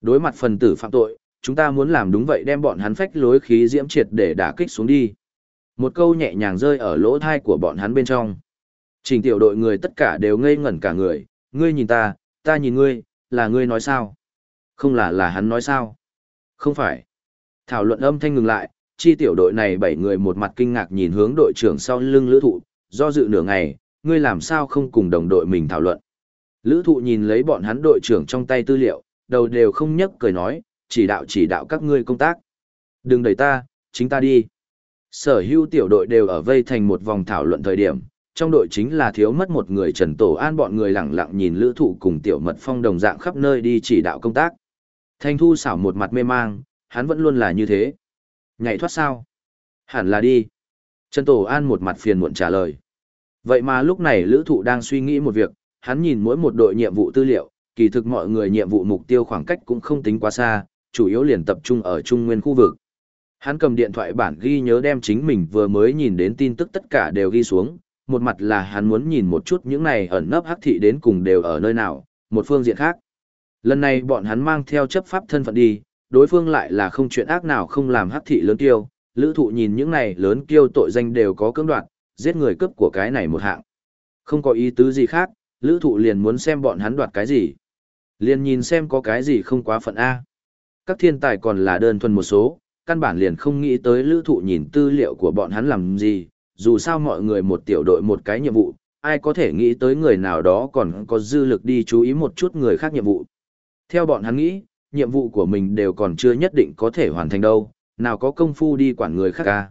Đối mặt phần tử phạm tội, chúng ta muốn làm đúng vậy đem bọn hắn phách lối khí diễm triệt để đả kích xuống đi. Một câu nhẹ nhàng rơi ở lỗ thai của bọn hắn bên trong. Trình tiểu đội người tất cả đều ngây ngẩn cả người, ngươi nhìn ta, ta nhìn ngươi, là ngươi nói sao? Không là là hắn nói sao? Không phải. Thảo luận âm thanh ngừng lại, chi tiểu đội này bảy người một mặt kinh ngạc nhìn hướng đội trưởng sau lưng lữ thụ, do dự nửa ngày, ngươi làm sao không cùng đồng đội mình thảo luận. Lữ thụ nhìn lấy bọn hắn đội trưởng trong tay tư liệu, đầu đều không nhấc cười nói, chỉ đạo chỉ đạo các ngươi công tác. Đừng đẩy ta, chính ta đi. Sở hữu tiểu đội đều ở vây thành một vòng thảo luận thời điểm, trong đội chính là thiếu mất một người Trần Tổ An bọn người lặng lặng nhìn lữ thụ cùng tiểu mật phong đồng dạng khắp nơi đi chỉ đạo công tác. Thanh thu xảo một mặt mê mang, hắn vẫn luôn là như thế. Nhảy thoát sao? Hẳn là đi. Trần Tổ An một mặt phiền muộn trả lời. Vậy mà lúc này lữ thụ đang suy nghĩ một việc, hắn nhìn mỗi một đội nhiệm vụ tư liệu, kỳ thực mọi người nhiệm vụ mục tiêu khoảng cách cũng không tính quá xa, chủ yếu liền tập trung ở trung nguyên khu vực. Hắn cầm điện thoại bản ghi nhớ đem chính mình vừa mới nhìn đến tin tức tất cả đều ghi xuống, một mặt là hắn muốn nhìn một chút những này ẩn nấp hắc thị đến cùng đều ở nơi nào, một phương diện khác. Lần này bọn hắn mang theo chấp pháp thân phận đi, đối phương lại là không chuyện ác nào không làm hắc thị lớn tiêu, lữ thụ nhìn những này lớn kiêu tội danh đều có cưỡng đoạt, giết người cướp của cái này một hạng. Không có ý tứ gì khác, lữ thụ liền muốn xem bọn hắn đoạt cái gì. Liền nhìn xem có cái gì không quá phận A. Các thiên tài còn là đơn thuần một số, căn bản liền không nghĩ tới lữ thụ nhìn tư liệu của bọn hắn làm gì, dù sao mọi người một tiểu đội một cái nhiệm vụ, ai có thể nghĩ tới người nào đó còn có dư lực đi chú ý một chút người khác nhiệm vụ. Theo bọn hắn nghĩ, nhiệm vụ của mình đều còn chưa nhất định có thể hoàn thành đâu, nào có công phu đi quản người khác ca.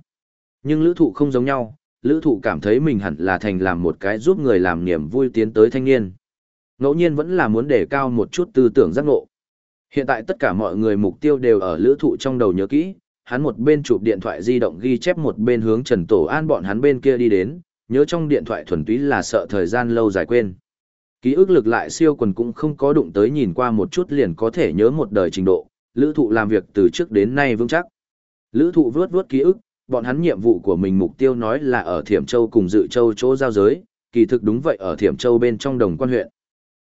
Nhưng lữ thụ không giống nhau, lữ thụ cảm thấy mình hẳn là thành làm một cái giúp người làm niềm vui tiến tới thanh niên. Ngẫu nhiên vẫn là muốn đề cao một chút tư tưởng giác ngộ. Hiện tại tất cả mọi người mục tiêu đều ở lữ thụ trong đầu nhớ kỹ, hắn một bên chụp điện thoại di động ghi chép một bên hướng Trần Tổ An bọn hắn bên kia đi đến, nhớ trong điện thoại thuần túy là sợ thời gian lâu dài quên. Ký ức lực lại siêu quần cũng không có đụng tới nhìn qua một chút liền có thể nhớ một đời trình độ, lữ thụ làm việc từ trước đến nay vững chắc. Lữ thụ vướt vướt ký ức, bọn hắn nhiệm vụ của mình mục tiêu nói là ở Thiểm Châu cùng Dự Châu chỗ giao giới, kỳ thực đúng vậy ở Thiểm Châu bên trong đồng quan huyện.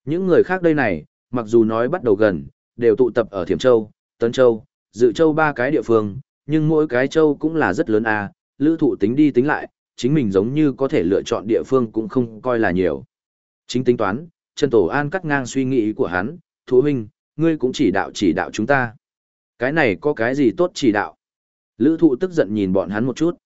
Những người khác đây này, mặc dù nói bắt đầu gần, đều tụ tập ở Thiểm Châu, Tấn Châu, Dự Châu ba cái địa phương, nhưng mỗi cái châu cũng là rất lớn à, lữ thụ tính đi tính lại, chính mình giống như có thể lựa chọn địa phương cũng không coi là nhiều. Chính tính toán, Trần Tổ An cắt ngang suy nghĩ của hắn, thú huynh, ngươi cũng chỉ đạo chỉ đạo chúng ta. Cái này có cái gì tốt chỉ đạo? Lữ thụ tức giận nhìn bọn hắn một chút.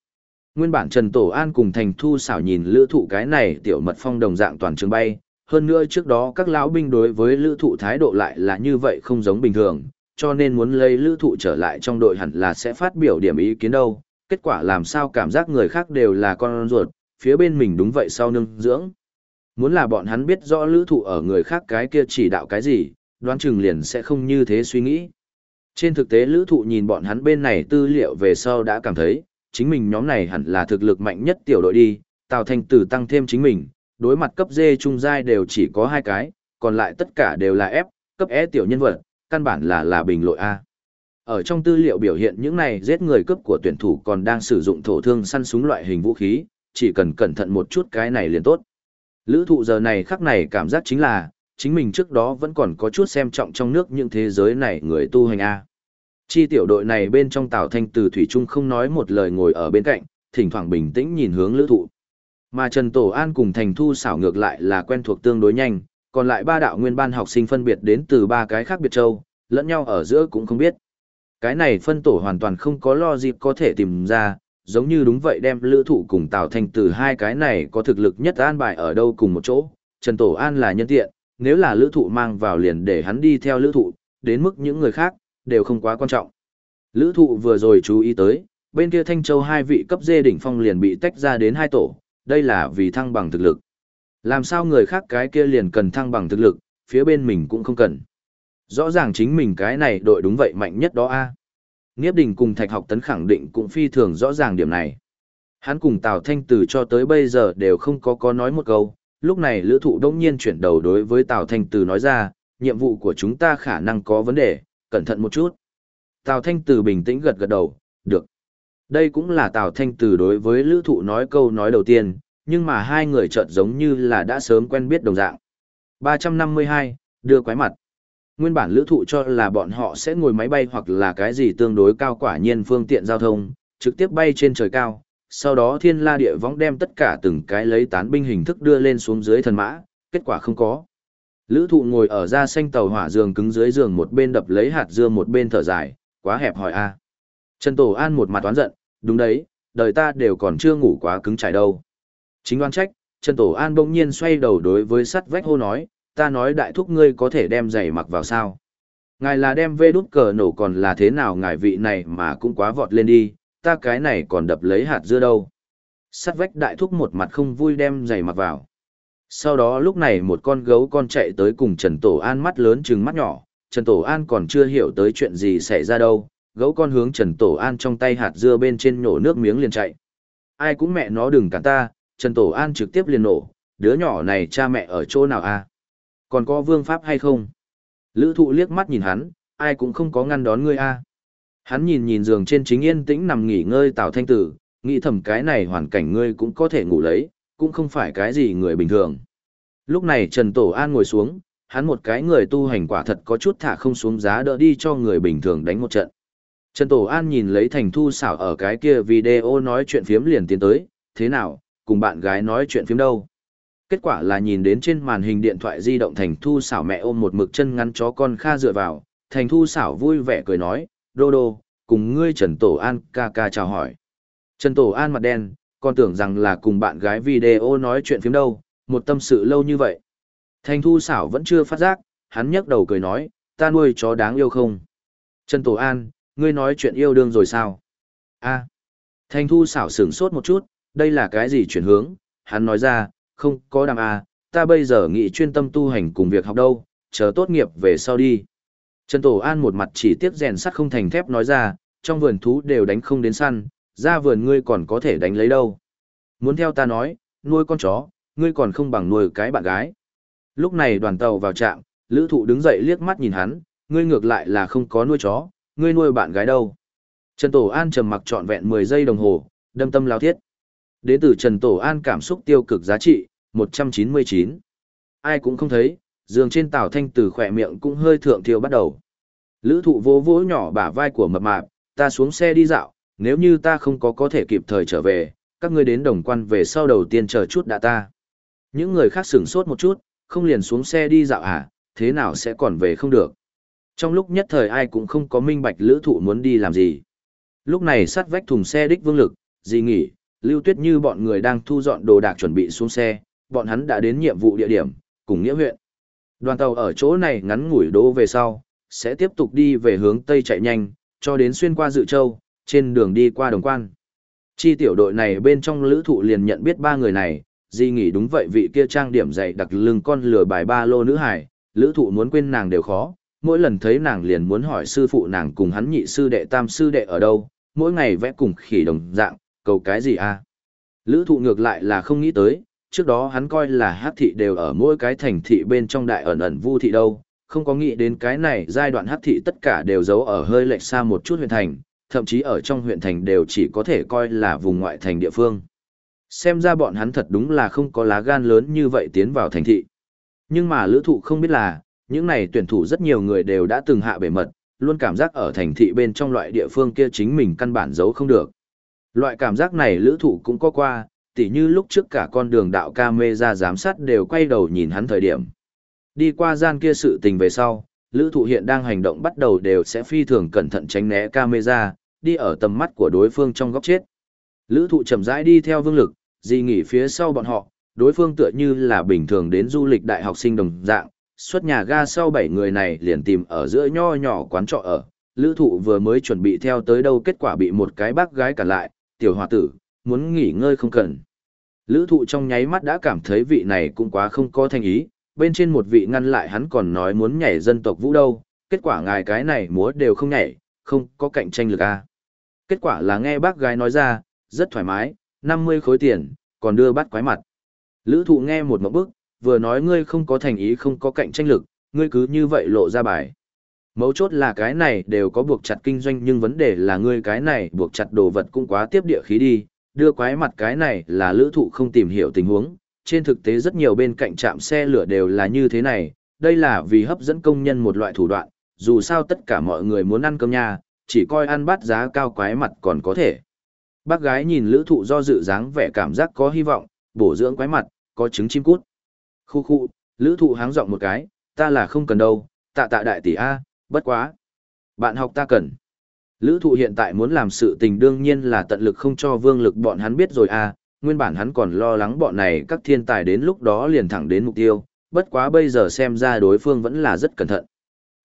Nguyên bản Trần Tổ An cùng Thành Thu xảo nhìn lữ thụ cái này tiểu mật phong đồng dạng toàn trường bay. Hơn nữa trước đó các lão binh đối với lữ thụ thái độ lại là như vậy không giống bình thường, cho nên muốn lấy lữ thụ trở lại trong đội hẳn là sẽ phát biểu điểm ý kiến đâu. Kết quả làm sao cảm giác người khác đều là con ruột, phía bên mình đúng vậy sau nương dưỡng. Muốn là bọn hắn biết rõ lữ thụ ở người khác cái kia chỉ đạo cái gì, đoán chừng liền sẽ không như thế suy nghĩ. Trên thực tế lữ thụ nhìn bọn hắn bên này tư liệu về sau đã cảm thấy, chính mình nhóm này hẳn là thực lực mạnh nhất tiểu đội đi, tạo thành tử tăng thêm chính mình, đối mặt cấp D trung giai đều chỉ có hai cái, còn lại tất cả đều là F, cấp E tiểu nhân vật, căn bản là là bình lội A. Ở trong tư liệu biểu hiện những này giết người cấp của tuyển thủ còn đang sử dụng thổ thương săn súng loại hình vũ khí, chỉ cần cẩn thận một chút cái này liền tốt. Lữ thụ giờ này khắc này cảm giác chính là, chính mình trước đó vẫn còn có chút xem trọng trong nước những thế giới này người tu hành A. Chi tiểu đội này bên trong Tào Thanh từ Thủy Trung không nói một lời ngồi ở bên cạnh, thỉnh thoảng bình tĩnh nhìn hướng lữ thụ. Mà Trần Tổ An cùng Thành Thu xảo ngược lại là quen thuộc tương đối nhanh, còn lại ba đạo nguyên ban học sinh phân biệt đến từ ba cái khác biệt châu, lẫn nhau ở giữa cũng không biết. Cái này phân tổ hoàn toàn không có lo dịp có thể tìm ra, giống như đúng vậy đem lữ thụ cùng Tào Thanh từ hai cái này có thực lực nhất an bài ở đâu cùng một chỗ. Trần Tổ An là nhân tiện, nếu là lữ thụ mang vào liền để hắn đi theo lữ thụ, đến mức những người khác, đều không quá quan trọng. Lữ thụ vừa rồi chú ý tới, bên kia Thanh Châu hai vị cấp dê đỉnh phong liền bị tách ra đến hai tổ, đây là vì thăng bằng thực lực. Làm sao người khác cái kia liền cần thăng bằng thực lực, phía bên mình cũng không cần. Rõ ràng chính mình cái này đội đúng vậy mạnh nhất đó a. Nghiếp đình cùng thạch học tấn khẳng định cũng phi thường rõ ràng điểm này. Hắn cùng Tào Thanh Từ cho tới bây giờ đều không có có nói một câu, lúc này lữ thụ đông nhiên chuyển đầu đối với Tào Thanh Từ nói ra, nhiệm vụ của chúng ta khả năng có vấn đề, cẩn thận một chút. Tào Thanh Từ bình tĩnh gật gật đầu, được. Đây cũng là Tào Thanh Từ đối với lữ thụ nói câu nói đầu tiên, nhưng mà hai người chợt giống như là đã sớm quen biết đồng dạng. 352, đưa quái mặt. Nguyên bản lữ thụ cho là bọn họ sẽ ngồi máy bay hoặc là cái gì tương đối cao quả nhiên phương tiện giao thông, trực tiếp bay trên trời cao, sau đó thiên la địa võng đem tất cả từng cái lấy tán binh hình thức đưa lên xuống dưới thần mã, kết quả không có. Lữ thụ ngồi ở ra xanh tàu hỏa giường cứng dưới giường một bên đập lấy hạt dưa một bên thở dài, quá hẹp hỏi a à. Trần Tổ An một mặt oán giận, đúng đấy, đời ta đều còn chưa ngủ quá cứng trải đâu. Chính đoan trách, Trần Tổ An bỗng nhiên xoay đầu đối với sắt vách hô nói, ta nói đại thúc ngươi có thể đem giày mặc vào sao. Ngài là đem vê đút cờ nổ còn là thế nào ngài vị này mà cũng quá vọt lên đi, ta cái này còn đập lấy hạt dưa đâu. Sắt vách đại thúc một mặt không vui đem giày mặc vào. Sau đó lúc này một con gấu con chạy tới cùng Trần Tổ An mắt lớn trừng mắt nhỏ, Trần Tổ An còn chưa hiểu tới chuyện gì xảy ra đâu, gấu con hướng Trần Tổ An trong tay hạt dưa bên trên nổ nước miếng liền chạy. Ai cũng mẹ nó đừng cản ta, Trần Tổ An trực tiếp liền nổ, đứa nhỏ này cha mẹ ở chỗ nào à? Còn có vương pháp hay không? Lữ thụ liếc mắt nhìn hắn, ai cũng không có ngăn đón ngươi a à? Hắn nhìn nhìn giường trên chính yên tĩnh nằm nghỉ ngơi Tào Thanh Tử, nghĩ thầm cái này hoàn cảnh ngươi cũng có thể ngủ lấy, cũng không phải cái gì người bình thường. Lúc này Trần Tổ An ngồi xuống, hắn một cái người tu hành quả thật có chút thả không xuống giá đỡ đi cho người bình thường đánh một trận. Trần Tổ An nhìn lấy Thành Thu xảo ở cái kia video nói chuyện phiếm liền tiến tới, thế nào, cùng bạn gái nói chuyện phiếm đâu. Kết quả là nhìn đến trên màn hình điện thoại di động Thành Thu xảo mẹ ôm một mực chân ngắn chó con Kha dựa vào, Thành Thu xảo vui vẻ cười nói, đô đô, cùng ngươi Trần Tổ An ca ca chào hỏi. Trần Tổ An mặt đen, còn tưởng rằng là cùng bạn gái video nói chuyện phiếm đâu, một tâm sự lâu như vậy. Thành Thu xảo vẫn chưa phát giác, hắn nhấc đầu cười nói, ta nuôi chó đáng yêu không? Trần Tổ An, ngươi nói chuyện yêu đương rồi sao? a Thành Thu xảo sửng sốt một chút, đây là cái gì chuyển hướng? Hắn nói ra, không có đàm a ta bây giờ nghĩ chuyên tâm tu hành cùng việc học đâu, chờ tốt nghiệp về sau đi. Trần Tổ An một mặt chỉ tiếc rèn sắt không thành thép nói ra, trong vườn thú đều đánh không đến săn, ra vườn ngươi còn có thể đánh lấy đâu. Muốn theo ta nói, nuôi con chó, ngươi còn không bằng nuôi cái bạn gái. Lúc này đoàn tàu vào trạm, lữ thụ đứng dậy liếc mắt nhìn hắn, ngươi ngược lại là không có nuôi chó, ngươi nuôi bạn gái đâu. Trần Tổ An trầm mặc trọn vẹn 10 giây đồng hồ, đâm tâm lao thiết. Đến từ Trần Tổ An cảm xúc tiêu cực giá trị, 199. Ai cũng không thấy, giường trên tàu thanh từ khỏe miệng cũng hơi thượng thiêu bắt đầu. Lữ thụ vô vỗ nhỏ bả vai của mập mạp, ta xuống xe đi dạo, nếu như ta không có có thể kịp thời trở về, các ngươi đến đồng quan về sau đầu tiên chờ chút đã ta. Những người khác sửng sốt một chút, không liền xuống xe đi dạo à, thế nào sẽ còn về không được. Trong lúc nhất thời ai cũng không có minh bạch lữ thụ muốn đi làm gì. Lúc này sát vách thùng xe đích vương lực, gì nghỉ, lưu tuyết như bọn người đang thu dọn đồ đạc chuẩn bị xuống xe, bọn hắn đã đến nhiệm vụ địa điểm, cùng nghĩa huyện. Đoàn tàu ở chỗ này ngắn ngủi đỗ về sau, sẽ tiếp tục đi về hướng Tây chạy nhanh, cho đến xuyên qua Dự Châu, trên đường đi qua Đồng Quan. Chi tiểu đội này bên trong lữ thụ liền nhận biết ba người này, di nghỉ đúng vậy vị kia trang điểm dày đặc lưng con lừa bài ba lô nữ hải, lữ thụ muốn quên nàng đều khó, mỗi lần thấy nàng liền muốn hỏi sư phụ nàng cùng hắn nhị sư đệ tam sư đệ ở đâu, mỗi ngày vẽ cùng khỉ đồng dạng, cầu cái gì a Lữ thụ ngược lại là không nghĩ tới, trước đó hắn coi là hát thị đều ở mỗi cái thành thị bên trong đại ẩn ẩn vu thị đâu, không có nghĩ đến cái này giai đoạn hát thị tất cả đều giấu ở hơi lệch xa một chút huyện thành, thậm chí ở trong huyện thành đều chỉ có thể coi là vùng ngoại thành địa phương. Xem ra bọn hắn thật đúng là không có lá gan lớn như vậy tiến vào thành thị. Nhưng mà lữ thụ không biết là, những này tuyển thủ rất nhiều người đều đã từng hạ bể mật, luôn cảm giác ở thành thị bên trong loại địa phương kia chính mình căn bản giấu không được. Loại cảm giác này lữ thụ cũng có qua, tỉ như lúc trước cả con đường đạo ca mê ra giám sát đều quay đầu nhìn hắn thời điểm. Đi qua gian kia sự tình về sau, lữ thụ hiện đang hành động bắt đầu đều sẽ phi thường cẩn thận tránh né camera, đi ở tầm mắt của đối phương trong góc chết. Lữ thụ chậm rãi đi theo vương lực, gì nghỉ phía sau bọn họ, đối phương tựa như là bình thường đến du lịch đại học sinh đồng dạng, xuất nhà ga sau 7 người này liền tìm ở giữa nho nhỏ quán trọ ở. Lữ thụ vừa mới chuẩn bị theo tới đâu kết quả bị một cái bác gái cản lại, tiểu hòa tử, muốn nghỉ ngơi không cần. Lữ thụ trong nháy mắt đã cảm thấy vị này cũng quá không có thành ý, bên trên một vị ngăn lại hắn còn nói muốn nhảy dân tộc vũ đâu, kết quả ngài cái này múa đều không nhảy, không có cạnh tranh lực à. Kết quả là nghe bác gái nói ra, rất thoải mái, 50 khối tiền, còn đưa bắt quái mặt. Lữ thụ nghe một mẫu bức, vừa nói ngươi không có thành ý không có cạnh tranh lực, ngươi cứ như vậy lộ ra bài. Mấu chốt là cái này đều có buộc chặt kinh doanh nhưng vấn đề là ngươi cái này buộc chặt đồ vật cũng quá tiếp địa khí đi, đưa quái mặt cái này là lữ thụ không tìm hiểu tình huống, trên thực tế rất nhiều bên cạnh trạm xe lửa đều là như thế này, đây là vì hấp dẫn công nhân một loại thủ đoạn, dù sao tất cả mọi người muốn ăn cơm nha, chỉ coi ăn bát giá cao quái mặt còn có thể. Bác gái nhìn lữ thụ do dự dáng vẻ cảm giác có hy vọng, bổ dưỡng quái mặt, có trứng chim cút. Khu khu, lữ thụ háng giọng một cái, ta là không cần đâu, tạ tạ đại tỷ A, bất quá. Bạn học ta cần. Lữ thụ hiện tại muốn làm sự tình đương nhiên là tận lực không cho vương lực bọn hắn biết rồi A, nguyên bản hắn còn lo lắng bọn này các thiên tài đến lúc đó liền thẳng đến mục tiêu, bất quá bây giờ xem ra đối phương vẫn là rất cẩn thận.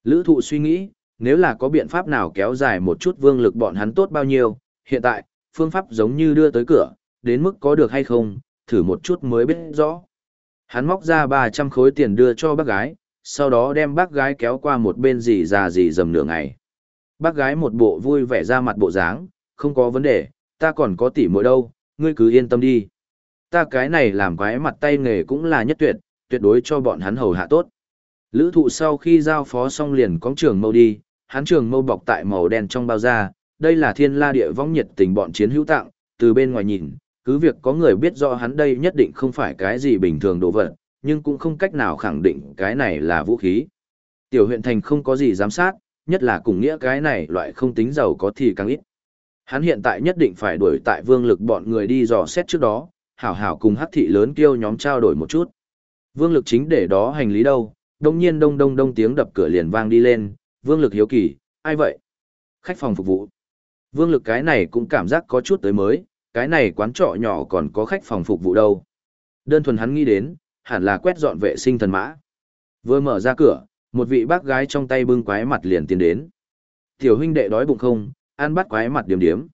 Lữ thụ suy nghĩ, nếu là có biện pháp nào kéo dài một chút vương lực bọn hắn tốt bao nhiêu, hiện tại, phương pháp giống như đưa tới cửa, đến mức có được hay không, thử một chút mới biết rõ. Hắn móc ra 300 khối tiền đưa cho bác gái, sau đó đem bác gái kéo qua một bên gì già gì dầm nửa ngày. Bác gái một bộ vui vẻ ra mặt bộ dáng, không có vấn đề, ta còn có tỉ mỗi đâu, ngươi cứ yên tâm đi. Ta cái này làm quái mặt tay nghề cũng là nhất tuyệt, tuyệt đối cho bọn hắn hầu hạ tốt. Lữ thụ sau khi giao phó xong liền có trường mâu đi, hắn trường mâu bọc tại màu đen trong bao da, đây là thiên la địa vong nhiệt tình bọn chiến hữu tặng, từ bên ngoài nhìn, cứ việc có người biết rõ hắn đây nhất định không phải cái gì bình thường đồ vật, nhưng cũng không cách nào khẳng định cái này là vũ khí. Tiểu huyện thành không có gì giám sát, nhất là cùng nghĩa cái này loại không tính giàu có thì càng ít. Hắn hiện tại nhất định phải đuổi tại vương lực bọn người đi dò xét trước đó, hảo hảo cùng hắc thị lớn kêu nhóm trao đổi một chút. Vương lực chính để đó hành lý đâu, đông nhiên đông đông đông tiếng đập cửa liền vang đi lên, vương lực hiếu kỳ, ai vậy? Khách phòng phục vụ. Vương lực cái này cũng cảm giác có chút tới mới, cái này quán trọ nhỏ còn có khách phòng phục vụ đâu. Đơn thuần hắn nghĩ đến, hẳn là quét dọn vệ sinh thần mã. Vừa mở ra cửa, một vị bác gái trong tay bưng quái mặt liền tiến đến. Tiểu huynh đệ đói bụng không, ăn bắt quái mặt điểm điểm.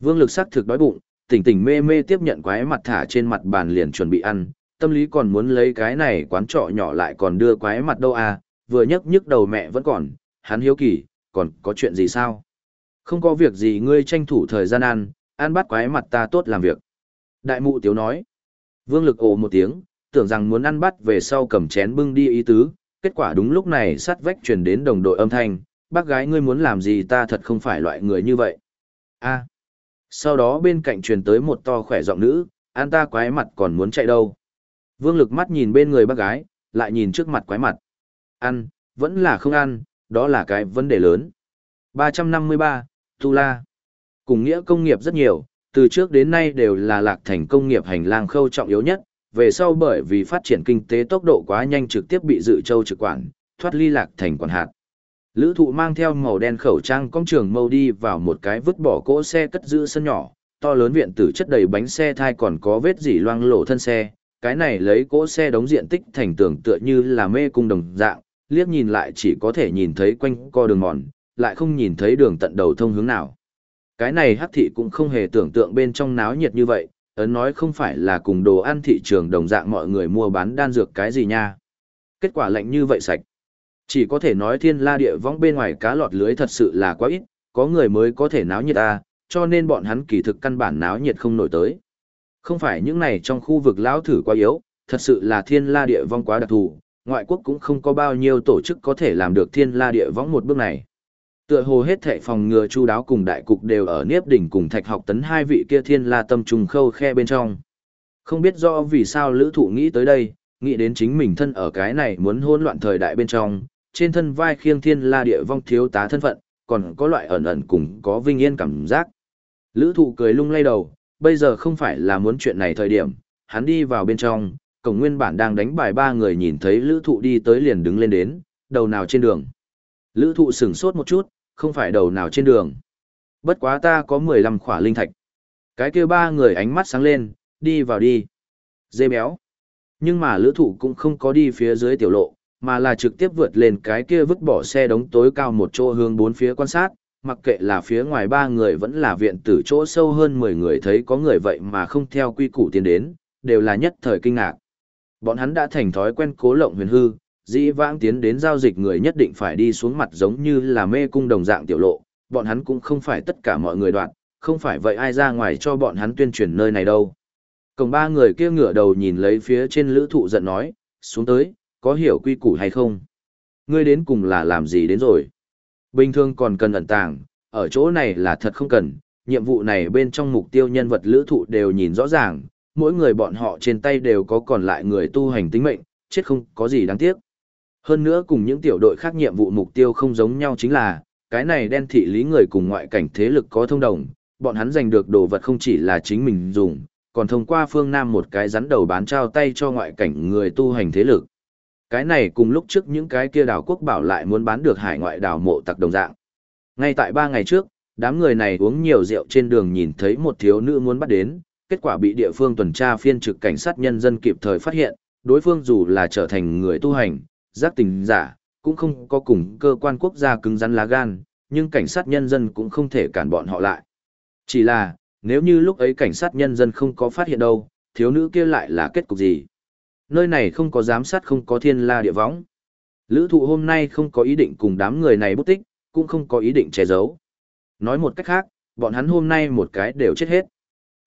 Vương lực sắc thực đói bụng, tỉnh tỉnh mê mê tiếp nhận quái mặt thả trên mặt bàn liền chuẩn bị ăn, tâm lý còn muốn lấy cái này quán trọ nhỏ lại còn đưa quái mặt đâu à, vừa nhấc nhức đầu mẹ vẫn còn, hắn hiếu kỳ, còn có chuyện gì sao? Không có việc gì ngươi tranh thủ thời gian ăn, ăn bắt quái mặt ta tốt làm việc. Đại mụ tiếu nói. Vương lực ồ một tiếng, tưởng rằng muốn ăn bắt về sau cầm chén bưng đi ý tứ, kết quả đúng lúc này sát vách truyền đến đồng đội âm thanh, bác gái ngươi muốn làm gì ta thật không phải loại người như vậy. a Sau đó bên cạnh truyền tới một to khỏe giọng nữ, an ta quái mặt còn muốn chạy đâu. Vương lực mắt nhìn bên người bác gái, lại nhìn trước mặt quái mặt. Ăn, vẫn là không ăn, đó là cái vấn đề lớn. 353, Tu La. Cùng nghĩa công nghiệp rất nhiều, từ trước đến nay đều là lạc thành công nghiệp hành lang khâu trọng yếu nhất, về sau bởi vì phát triển kinh tế tốc độ quá nhanh trực tiếp bị dự châu trực quản, thoát ly lạc thành quản hạt. Lữ thụ mang theo màu đen khẩu trang công trường mâu đi vào một cái vứt bỏ cỗ xe cất giữ sân nhỏ, to lớn viện tử chất đầy bánh xe thai còn có vết dỉ loang lổ thân xe, cái này lấy cỗ xe đóng diện tích thành tưởng tựa như là mê cung đồng dạng, liếc nhìn lại chỉ có thể nhìn thấy quanh co đường mòn, lại không nhìn thấy đường tận đầu thông hướng nào. Cái này hắc thị cũng không hề tưởng tượng bên trong náo nhiệt như vậy, ấn nói không phải là cùng đồ ăn thị trường đồng dạng mọi người mua bán đan dược cái gì nha. Kết quả lạnh như vậy sạch. Chỉ có thể nói thiên la địa vong bên ngoài cá lọt lưới thật sự là quá ít, có người mới có thể náo nhiệt ta, cho nên bọn hắn kỳ thực căn bản náo nhiệt không nổi tới. Không phải những này trong khu vực lão thử quá yếu, thật sự là thiên la địa vong quá đặc thù, ngoại quốc cũng không có bao nhiêu tổ chức có thể làm được thiên la địa vong một bước này. Tựa hồ hết thệ phòng ngừa chu đáo cùng đại cục đều ở Niếp đỉnh cùng Thạch Học Tấn hai vị kia thiên la tâm trùng khâu khe bên trong. Không biết do vì sao lữ thụ nghĩ tới đây, nghĩ đến chính mình thân ở cái này muốn hỗn loạn thời đại bên trong, trên thân vai khiêng thiên la địa vong thiếu tá thân phận, còn có loại ẩn ẩn cùng có vinh yên cảm giác. Lữ thụ cười lung lay đầu, bây giờ không phải là muốn chuyện này thời điểm, hắn đi vào bên trong, cổng nguyên bản đang đánh bài ba người nhìn thấy lữ thụ đi tới liền đứng lên đến, đầu nào trên đường. Lữ thụ sửng sốt một chút, không phải đầu nào trên đường. Bất quá ta có 15 khỏa linh thạch. Cái kia ba người ánh mắt sáng lên, đi vào đi. Dê béo. Nhưng mà lữ thụ cũng không có đi phía dưới tiểu lộ, mà là trực tiếp vượt lên cái kia vứt bỏ xe đống tối cao một chỗ hướng bốn phía quan sát, mặc kệ là phía ngoài ba người vẫn là viện tử chỗ sâu hơn 10 người thấy có người vậy mà không theo quy củ tiến đến, đều là nhất thời kinh ngạc. Bọn hắn đã thành thói quen cố lộng huyền hư, dĩ vãng tiến đến giao dịch người nhất định phải đi xuống mặt giống như là mê cung đồng dạng tiểu lộ, bọn hắn cũng không phải tất cả mọi người đoạn, không phải vậy ai ra ngoài cho bọn hắn tuyên truyền nơi này đâu. Cổng ba người kia ngửa đầu nhìn lấy phía trên lữ thụ giận nói, xuống tới, có hiểu quy củ hay không? Ngươi đến cùng là làm gì đến rồi? Bình thường còn cần ẩn tàng, ở chỗ này là thật không cần, nhiệm vụ này bên trong mục tiêu nhân vật lữ thụ đều nhìn rõ ràng, mỗi người bọn họ trên tay đều có còn lại người tu hành tính mệnh, chết không có gì đáng tiếc. Hơn nữa cùng những tiểu đội khác nhiệm vụ mục tiêu không giống nhau chính là, cái này đen thị lý người cùng ngoại cảnh thế lực có thông đồng, bọn hắn giành được đồ vật không chỉ là chính mình dùng, còn thông qua phương Nam một cái rắn đầu bán trao tay cho ngoại cảnh người tu hành thế lực. Cái này cùng lúc trước những cái kia đảo quốc bảo lại muốn bán được hải ngoại đảo mộ tặc đồng dạng. Ngay tại ba ngày trước, đám người này uống nhiều rượu trên đường nhìn thấy một thiếu nữ muốn bắt đến, kết quả bị địa phương tuần tra phiên trực cảnh sát nhân dân kịp thời phát hiện, đối phương dù là trở thành người tu hành, giác tình giả, cũng không có cùng cơ quan quốc gia cứng rắn lá gan, nhưng cảnh sát nhân dân cũng không thể cản bọn họ lại. Chỉ là, nếu như lúc ấy cảnh sát nhân dân không có phát hiện đâu, thiếu nữ kia lại là kết cục gì? Nơi này không có giám sát không có thiên la địa võng. Lữ thụ hôm nay không có ý định cùng đám người này bút tích, cũng không có ý định che giấu. Nói một cách khác, bọn hắn hôm nay một cái đều chết hết.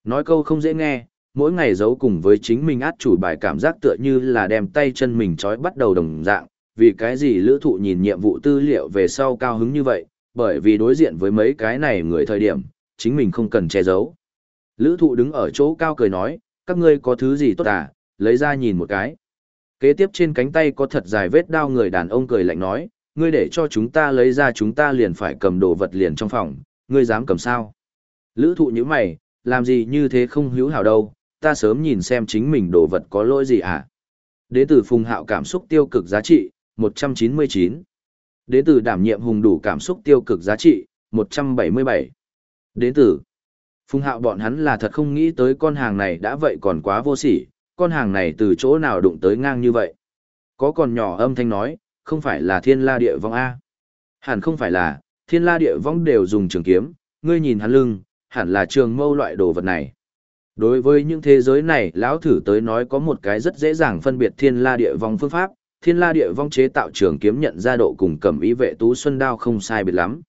Nói câu không dễ nghe, mỗi ngày giấu cùng với chính mình át chủ bài cảm giác tựa như là đem tay chân mình trói bắt đầu đồng dạng, vì cái gì lữ thụ nhìn nhiệm vụ tư liệu về sau cao hứng như vậy, bởi vì đối diện với mấy cái này người thời điểm, chính mình không cần che giấu. Lữ thụ đứng ở chỗ cao cười nói, các ngươi có thứ gì tốt à, lấy ra nhìn một cái. Kế tiếp trên cánh tay có thật dài vết đao người đàn ông cười lạnh nói, ngươi để cho chúng ta lấy ra chúng ta liền phải cầm đồ vật liền trong phòng, ngươi dám cầm sao? Lữ thụ như mày, làm gì như thế không hữu hảo đâu, ta sớm nhìn xem chính mình đồ vật có lỗi gì à? Đế tử phùng hạo cảm xúc tiêu cực giá trị, 199. Đế tử đảm nhiệm hùng đủ cảm xúc tiêu cực giá trị, 177. Đế tử. Phùng hạo bọn hắn là thật không nghĩ tới con hàng này đã vậy còn quá vô sỉ, con hàng này từ chỗ nào đụng tới ngang như vậy. Có còn nhỏ âm thanh nói, không phải là thiên la địa vong A. Hẳn không phải là, thiên la địa vong đều dùng trường kiếm, ngươi nhìn hắn lưng, hẳn là trường mâu loại đồ vật này. Đối với những thế giới này, lão thử tới nói có một cái rất dễ dàng phân biệt thiên la địa vong phương pháp, thiên la địa vong chế tạo trường kiếm nhận ra độ cùng cầm ý vệ tú xuân đao không sai biệt lắm.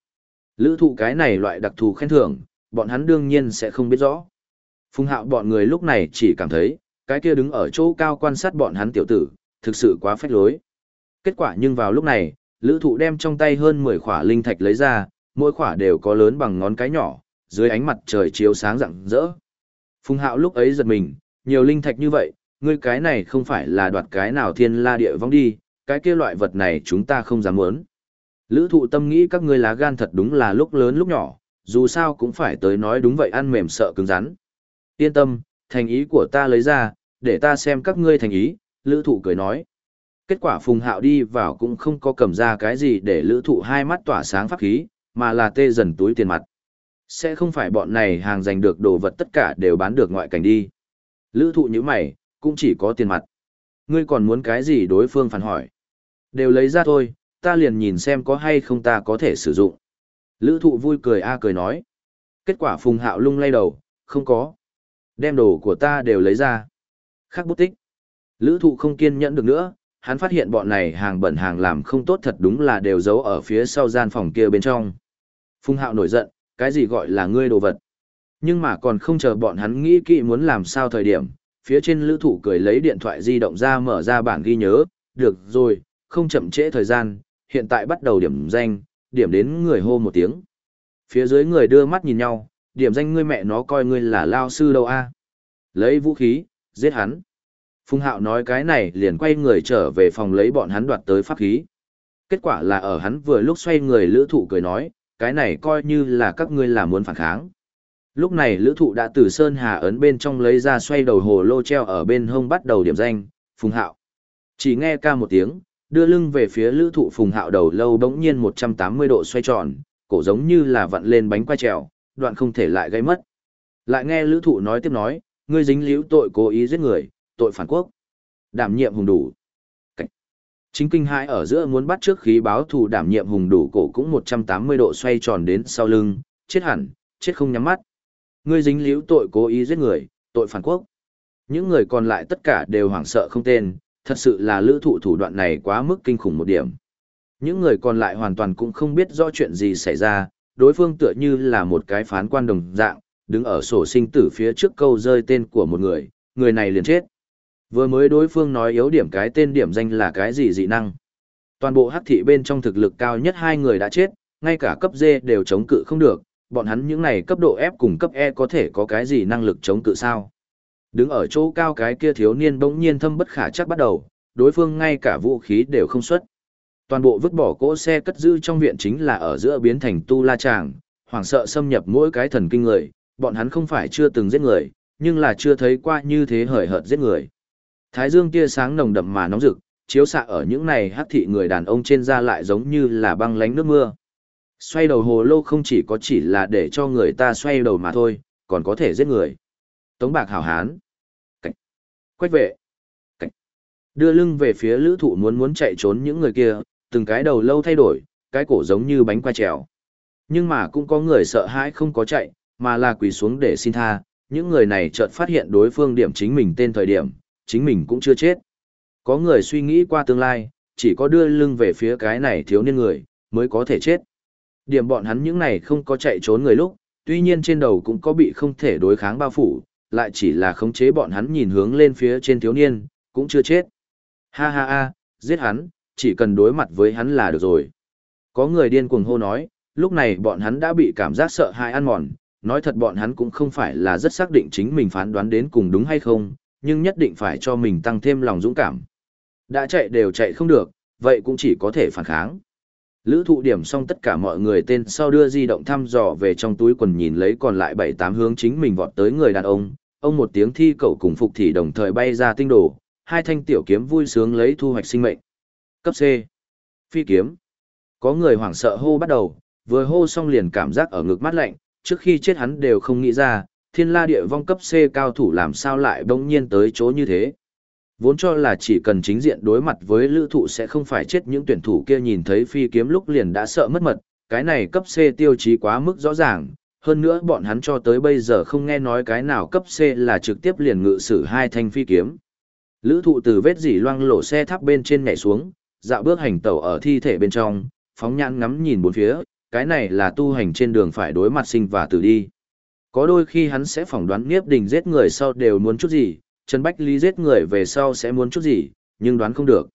Lữ thụ cái này loại đặc thù khen thưởng, bọn hắn đương nhiên sẽ không biết rõ. Phùng hạo bọn người lúc này chỉ cảm thấy, cái kia đứng ở chỗ cao quan sát bọn hắn tiểu tử, thực sự quá phách lối. Kết quả nhưng vào lúc này, lữ thụ đem trong tay hơn 10 khỏa linh thạch lấy ra, mỗi khỏa đều có lớn bằng ngón cái nhỏ, dưới ánh mặt trời chiếu sáng rạng rỡ. Phùng hạo lúc ấy giật mình, nhiều linh thạch như vậy, ngươi cái này không phải là đoạt cái nào thiên la địa vong đi, cái kia loại vật này chúng ta không dám muốn. Lữ thụ tâm nghĩ các ngươi lá gan thật đúng là lúc lớn lúc nhỏ, dù sao cũng phải tới nói đúng vậy ăn mềm sợ cứng rắn. Yên tâm, thành ý của ta lấy ra, để ta xem các ngươi thành ý, lữ thụ cười nói. Kết quả phùng hạo đi vào cũng không có cầm ra cái gì để lữ thụ hai mắt tỏa sáng pháp khí, mà là tê dần túi tiền mặt. Sẽ không phải bọn này hàng giành được đồ vật tất cả đều bán được ngoại cảnh đi. Lữ thụ như mày, cũng chỉ có tiền mặt. Ngươi còn muốn cái gì đối phương phản hỏi. Đều lấy ra thôi, ta liền nhìn xem có hay không ta có thể sử dụng. Lữ thụ vui cười a cười nói. Kết quả phùng hạo lung lay đầu, không có. Đem đồ của ta đều lấy ra. Khắc bút tích. Lữ thụ không kiên nhẫn được nữa, hắn phát hiện bọn này hàng bẩn hàng làm không tốt thật đúng là đều giấu ở phía sau gian phòng kia bên trong. Phùng hạo nổi giận, cái gì gọi là ngươi đồ vật. Nhưng mà còn không chờ bọn hắn nghĩ kỹ muốn làm sao thời điểm, phía trên lữ thụ cười lấy điện thoại di động ra mở ra bản ghi nhớ, được rồi, không chậm trễ thời gian, hiện tại bắt đầu điểm danh, điểm đến người hô một tiếng. Phía dưới người đưa mắt nhìn nhau, điểm danh ngươi mẹ nó coi ngươi là lao sư đâu a Lấy vũ khí, giết hắn. Phùng Hạo nói cái này liền quay người trở về phòng lấy bọn hắn đoạt tới pháp khí. Kết quả là ở hắn vừa lúc xoay người lữ thụ cười nói, cái này coi như là các ngươi là muốn phản kháng. Lúc này lữ thụ đã từ Sơn Hà ấn bên trong lấy ra xoay đầu hồ lô treo ở bên hông bắt đầu điểm danh, Phùng Hạo. Chỉ nghe ca một tiếng, đưa lưng về phía lữ thụ Phùng Hạo đầu lâu bỗng nhiên 180 độ xoay tròn, cổ giống như là vặn lên bánh quay trèo, đoạn không thể lại gây mất. Lại nghe lữ thụ nói tiếp nói, ngươi dính liễu tội cố ý giết người, tội phản quốc. Đảm nhiệm hùng đủ. Chính kinh hãi ở giữa muốn bắt trước khí báo thù đảm nhiệm hùng đủ cổ cũng 180 độ xoay tròn đến sau lưng, chết hẳn, chết không nhắm mắt. Ngươi dính liễu tội cố ý giết người, tội phản quốc. Những người còn lại tất cả đều hoảng sợ không tên, thật sự là lữ thụ thủ đoạn này quá mức kinh khủng một điểm. Những người còn lại hoàn toàn cũng không biết rõ chuyện gì xảy ra, đối phương tựa như là một cái phán quan đồng dạng, đứng ở sổ sinh tử phía trước câu rơi tên của một người, người này liền chết. Vừa mới đối phương nói yếu điểm cái tên điểm danh là cái gì dị năng. Toàn bộ hắc thị bên trong thực lực cao nhất hai người đã chết, ngay cả cấp D đều chống cự không được, bọn hắn những này cấp độ F cùng cấp E có thể có cái gì năng lực chống cự sao. Đứng ở chỗ cao cái kia thiếu niên bỗng nhiên thâm bất khả chắc bắt đầu, đối phương ngay cả vũ khí đều không xuất. Toàn bộ vứt bỏ cỗ xe cất giữ trong viện chính là ở giữa biến thành tu la tràng, hoảng sợ xâm nhập mỗi cái thần kinh người, bọn hắn không phải chưa từng giết người, nhưng là chưa thấy qua như thế hời hợt giết người. Thái dương tia sáng nồng đậm mà nóng rực, chiếu xạ ở những này hắc thị người đàn ông trên da lại giống như là băng lánh nước mưa. Xoay đầu hồ lô không chỉ có chỉ là để cho người ta xoay đầu mà thôi, còn có thể giết người. Tống bạc hảo hán. Cảnh. Quách vệ. Cảnh. Đưa lưng về phía lữ thụ muốn muốn chạy trốn những người kia, từng cái đầu lâu thay đổi, cái cổ giống như bánh qua trèo. Nhưng mà cũng có người sợ hãi không có chạy, mà là quỳ xuống để xin tha, những người này chợt phát hiện đối phương điểm chính mình tên thời điểm, chính mình cũng chưa chết. Có người suy nghĩ qua tương lai, chỉ có đưa lưng về phía cái này thiếu niên người, mới có thể chết. Điểm bọn hắn những này không có chạy trốn người lúc, tuy nhiên trên đầu cũng có bị không thể đối kháng bao phủ, lại chỉ là khống chế bọn hắn nhìn hướng lên phía trên thiếu niên, cũng chưa chết. Ha ha ha, giết hắn, chỉ cần đối mặt với hắn là được rồi. Có người điên cuồng hô nói, lúc này bọn hắn đã bị cảm giác sợ hãi ăn mòn, nói thật bọn hắn cũng không phải là rất xác định chính mình phán đoán đến cùng đúng hay không, nhưng nhất định phải cho mình tăng thêm lòng dũng cảm. Đã chạy đều chạy không được, vậy cũng chỉ có thể phản kháng. Lữ thụ điểm xong tất cả mọi người tên sau đưa di động thăm dò về trong túi quần nhìn lấy còn lại 7-8 hướng chính mình vọt tới người đàn ông. Ông một tiếng thi cậu cùng phục thì đồng thời bay ra tinh đồ, hai thanh tiểu kiếm vui sướng lấy thu hoạch sinh mệnh. Cấp C. Phi kiếm. Có người hoảng sợ hô bắt đầu, vừa hô xong liền cảm giác ở ngực mát lạnh, trước khi chết hắn đều không nghĩ ra, thiên la địa vong cấp C cao thủ làm sao lại bỗng nhiên tới chỗ như thế. Vốn cho là chỉ cần chính diện đối mặt với lữ thụ sẽ không phải chết những tuyển thủ kia nhìn thấy phi kiếm lúc liền đã sợ mất mật, cái này cấp C tiêu chí quá mức rõ ràng, hơn nữa bọn hắn cho tới bây giờ không nghe nói cái nào cấp C là trực tiếp liền ngự sử hai thanh phi kiếm. Lữ thụ từ vết dỉ loang lổ xe tháp bên trên nhảy xuống, dạo bước hành tẩu ở thi thể bên trong, phóng nhãn ngắm nhìn bốn phía, cái này là tu hành trên đường phải đối mặt sinh và tử đi. Có đôi khi hắn sẽ phỏng đoán Niếp Đình giết người sau đều muốn chút gì, Trần Bách Lý giết người về sau sẽ muốn chút gì, nhưng đoán không được.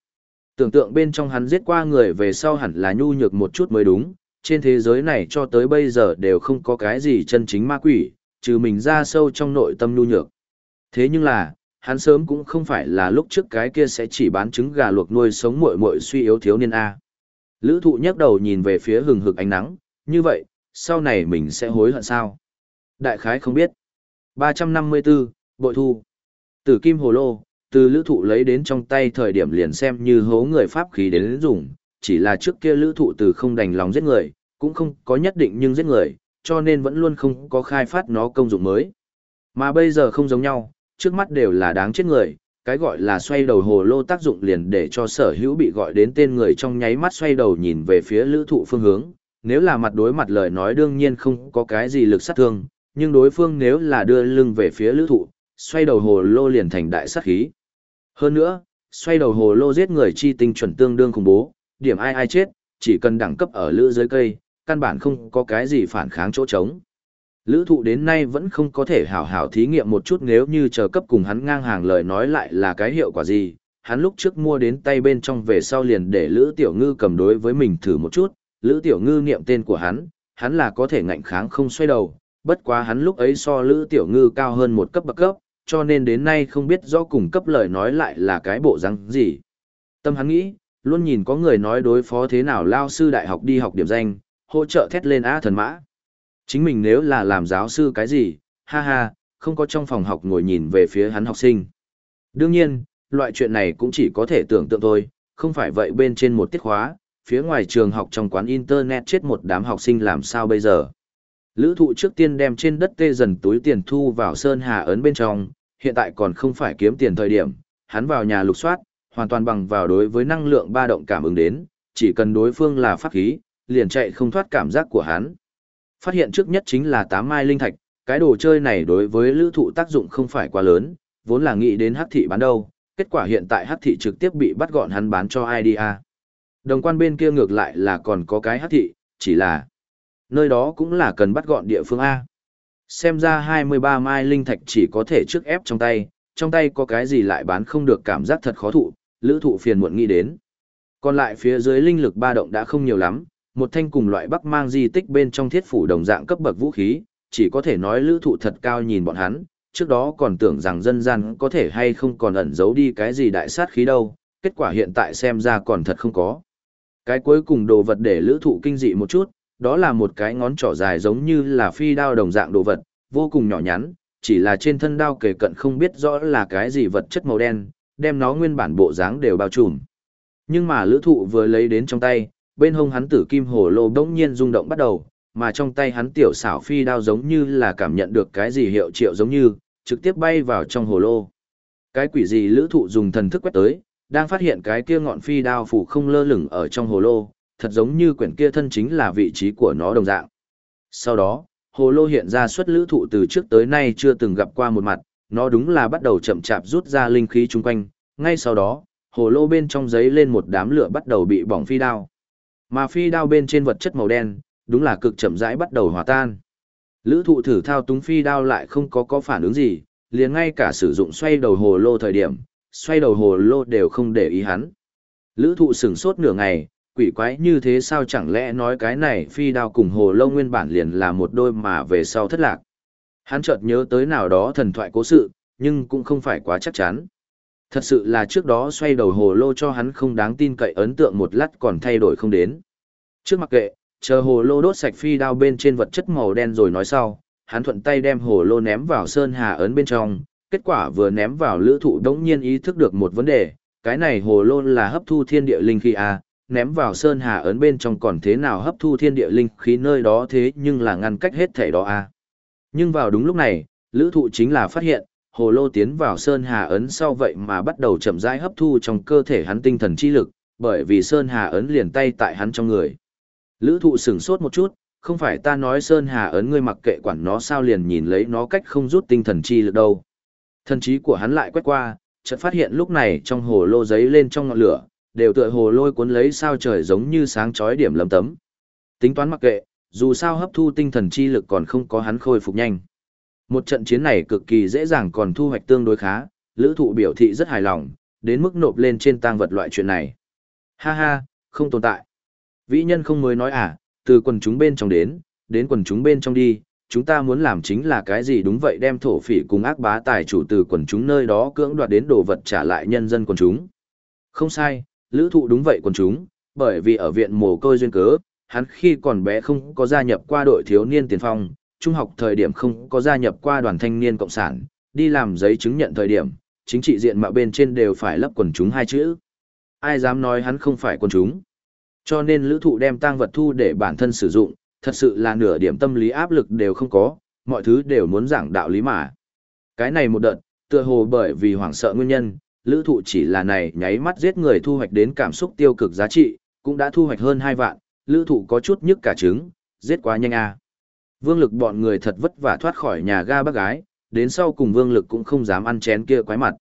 Tưởng tượng bên trong hắn giết qua người về sau hẳn là nhu nhược một chút mới đúng, trên thế giới này cho tới bây giờ đều không có cái gì chân chính ma quỷ, trừ mình ra sâu trong nội tâm nhu nhược. Thế nhưng là, hắn sớm cũng không phải là lúc trước cái kia sẽ chỉ bán trứng gà luộc nuôi sống muội muội suy yếu thiếu niên A. Lữ thụ nhấc đầu nhìn về phía hừng hực ánh nắng, như vậy, sau này mình sẽ hối hận sao? Đại khái không biết. 354, Bội Thu. Tử kim hồ lô, từ lữ thụ lấy đến trong tay thời điểm liền xem như hố người pháp khí đến dùng, chỉ là trước kia lữ thụ từ không đành lòng giết người, cũng không có nhất định nhưng giết người, cho nên vẫn luôn không có khai phát nó công dụng mới. Mà bây giờ không giống nhau, trước mắt đều là đáng chết người, cái gọi là xoay đầu hồ lô tác dụng liền để cho sở hữu bị gọi đến tên người trong nháy mắt xoay đầu nhìn về phía lữ thụ phương hướng, nếu là mặt đối mặt lời nói đương nhiên không có cái gì lực sát thương, nhưng đối phương nếu là đưa lưng về phía lữ thụ, xoay đầu hồ lô liền thành đại sát khí. Hơn nữa, xoay đầu hồ lô giết người chi tinh chuẩn tương đương khủng bố, điểm ai ai chết, chỉ cần đẳng cấp ở lữ dưới cây, căn bản không có cái gì phản kháng chỗ trống. Lữ thụ đến nay vẫn không có thể hảo hảo thí nghiệm một chút nếu như chờ cấp cùng hắn ngang hàng lời nói lại là cái hiệu quả gì. Hắn lúc trước mua đến tay bên trong về sau liền để Lữ Tiểu Ngư cầm đối với mình thử một chút, Lữ Tiểu Ngư niệm tên của hắn, hắn là có thể ngạnh kháng không xoay đầu, bất quá hắn lúc ấy so Lữ Tiểu Ngư cao hơn một cấp bậc cấp, cho nên đến nay không biết rõ cùng cấp lời nói lại là cái bộ răng gì. Tâm hắn nghĩ, luôn nhìn có người nói đối phó thế nào lao sư đại học đi học điểm danh, hỗ trợ thét lên á thần mã. Chính mình nếu là làm giáo sư cái gì, ha ha, không có trong phòng học ngồi nhìn về phía hắn học sinh. Đương nhiên, loại chuyện này cũng chỉ có thể tưởng tượng thôi, không phải vậy bên trên một tiết khóa, phía ngoài trường học trong quán internet chết một đám học sinh làm sao bây giờ. Lữ thụ trước tiên đem trên đất tê dần túi tiền thu vào Sơn Hà ấn bên trong, hiện tại còn không phải kiếm tiền thời điểm, hắn vào nhà lục soát, hoàn toàn bằng vào đối với năng lượng ba động cảm ứng đến, chỉ cần đối phương là pháp khí, liền chạy không thoát cảm giác của hắn. Phát hiện trước nhất chính là 8 mai linh thạch, cái đồ chơi này đối với lữ thụ tác dụng không phải quá lớn, vốn là nghĩ đến hắc thị bán đâu, kết quả hiện tại hắc thị trực tiếp bị bắt gọn hắn bán cho ai đi à. Đồng quan bên kia ngược lại là còn có cái hắc thị, chỉ là nơi đó cũng là cần bắt gọn địa phương A. Xem ra 23 mai linh thạch chỉ có thể trước ép trong tay, trong tay có cái gì lại bán không được cảm giác thật khó thụ, lữ thụ phiền muộn nghĩ đến. Còn lại phía dưới linh lực ba động đã không nhiều lắm, một thanh cùng loại bắc mang di tích bên trong thiết phủ đồng dạng cấp bậc vũ khí, chỉ có thể nói lữ thụ thật cao nhìn bọn hắn, trước đó còn tưởng rằng dân gian có thể hay không còn ẩn giấu đi cái gì đại sát khí đâu, kết quả hiện tại xem ra còn thật không có. Cái cuối cùng đồ vật để lữ thụ kinh dị một chút, đó là một cái ngón trỏ dài giống như là phi đao đồng dạng đồ vật, vô cùng nhỏ nhắn, chỉ là trên thân đao kề cận không biết rõ là cái gì vật chất màu đen, đem nó nguyên bản bộ dáng đều bao trùm. Nhưng mà lữ thụ vừa lấy đến trong tay, bên hông hắn tử kim hồ lô đống nhiên rung động bắt đầu, mà trong tay hắn tiểu xảo phi đao giống như là cảm nhận được cái gì hiệu triệu giống như, trực tiếp bay vào trong hồ lô. Cái quỷ gì lữ thụ dùng thần thức quét tới, đang phát hiện cái kia ngọn phi đao phủ không lơ lửng ở trong hồ lô, thật giống như quyển kia thân chính là vị trí của nó đồng dạng. Sau đó, hồ lô hiện ra xuất lữ thụ từ trước tới nay chưa từng gặp qua một mặt, nó đúng là bắt đầu chậm chạp rút ra linh khí chung quanh, ngay sau đó, hồ lô bên trong giấy lên một đám lửa bắt đầu bị bỏng phi đao. Mà phi đao bên trên vật chất màu đen, đúng là cực chậm rãi bắt đầu hòa tan. Lữ thụ thử thao túng phi đao lại không có có phản ứng gì, liền ngay cả sử dụng xoay đầu hồ lô thời điểm, xoay đầu hồ lô đều không để ý hắn. Lữ thụ sửng sốt nửa ngày, quỷ quái như thế sao chẳng lẽ nói cái này phi đao cùng hồ lô nguyên bản liền là một đôi mà về sau thất lạc. Hắn chợt nhớ tới nào đó thần thoại cố sự, nhưng cũng không phải quá chắc chắn. Thật sự là trước đó xoay đầu hồ lô cho hắn không đáng tin cậy ấn tượng một lát còn thay đổi không đến. Trước mặc kệ, chờ hồ lô đốt sạch phi đao bên trên vật chất màu đen rồi nói sau, hắn thuận tay đem hồ lô ném vào sơn hà ấn bên trong, kết quả vừa ném vào lữ thụ đống nhiên ý thức được một vấn đề, cái này hồ lô là hấp thu thiên địa linh khí à, ném vào sơn hà ấn bên trong còn thế nào hấp thu thiên địa linh khí nơi đó thế nhưng là ngăn cách hết thể đó à. Nhưng vào đúng lúc này, lữ thụ chính là phát hiện, hồ lô tiến vào sơn hà ấn sau vậy mà bắt đầu chậm rãi hấp thu trong cơ thể hắn tinh thần chi lực, bởi vì sơn hà ấn liền tay tại hắn trong người. Lữ thụ sửng sốt một chút, không phải ta nói sơn hà ấn ngươi mặc kệ quản nó sao liền nhìn lấy nó cách không rút tinh thần chi lực đâu. Thần trí của hắn lại quét qua, chợt phát hiện lúc này trong hồ lô giấy lên trong ngọn lửa, đều tựa hồ lôi cuốn lấy sao trời giống như sáng chói điểm lấm tấm. Tính toán mặc kệ, dù sao hấp thu tinh thần chi lực còn không có hắn khôi phục nhanh. Một trận chiến này cực kỳ dễ dàng còn thu hoạch tương đối khá, lữ thụ biểu thị rất hài lòng, đến mức nộp lên trên tang vật loại chuyện này. Ha ha, không tồn tại. Vĩ nhân không mới nói à, từ quần chúng bên trong đến, đến quần chúng bên trong đi, chúng ta muốn làm chính là cái gì đúng vậy đem thổ phỉ cùng ác bá tài chủ từ quần chúng nơi đó cưỡng đoạt đến đồ vật trả lại nhân dân quần chúng. Không sai, lữ thụ đúng vậy quần chúng, bởi vì ở viện mồ côi duyên cớ, hắn khi còn bé không có gia nhập qua đội thiếu niên tiền phong, trung học thời điểm không có gia nhập qua đoàn thanh niên cộng sản, đi làm giấy chứng nhận thời điểm, chính trị diện mạo bên trên đều phải lấp quần chúng hai chữ. Ai dám nói hắn không phải quần chúng. Cho nên lữ thụ đem tang vật thu để bản thân sử dụng, thật sự là nửa điểm tâm lý áp lực đều không có, mọi thứ đều muốn giảng đạo lý mà. Cái này một đợt, tựa hồ bởi vì hoảng sợ nguyên nhân, lữ thụ chỉ là này nháy mắt giết người thu hoạch đến cảm xúc tiêu cực giá trị, cũng đã thu hoạch hơn 2 vạn, lữ thụ có chút nhức cả trứng, giết quá nhanh à. Vương lực bọn người thật vất vả thoát khỏi nhà ga bác gái, đến sau cùng vương lực cũng không dám ăn chén kia quái mặt.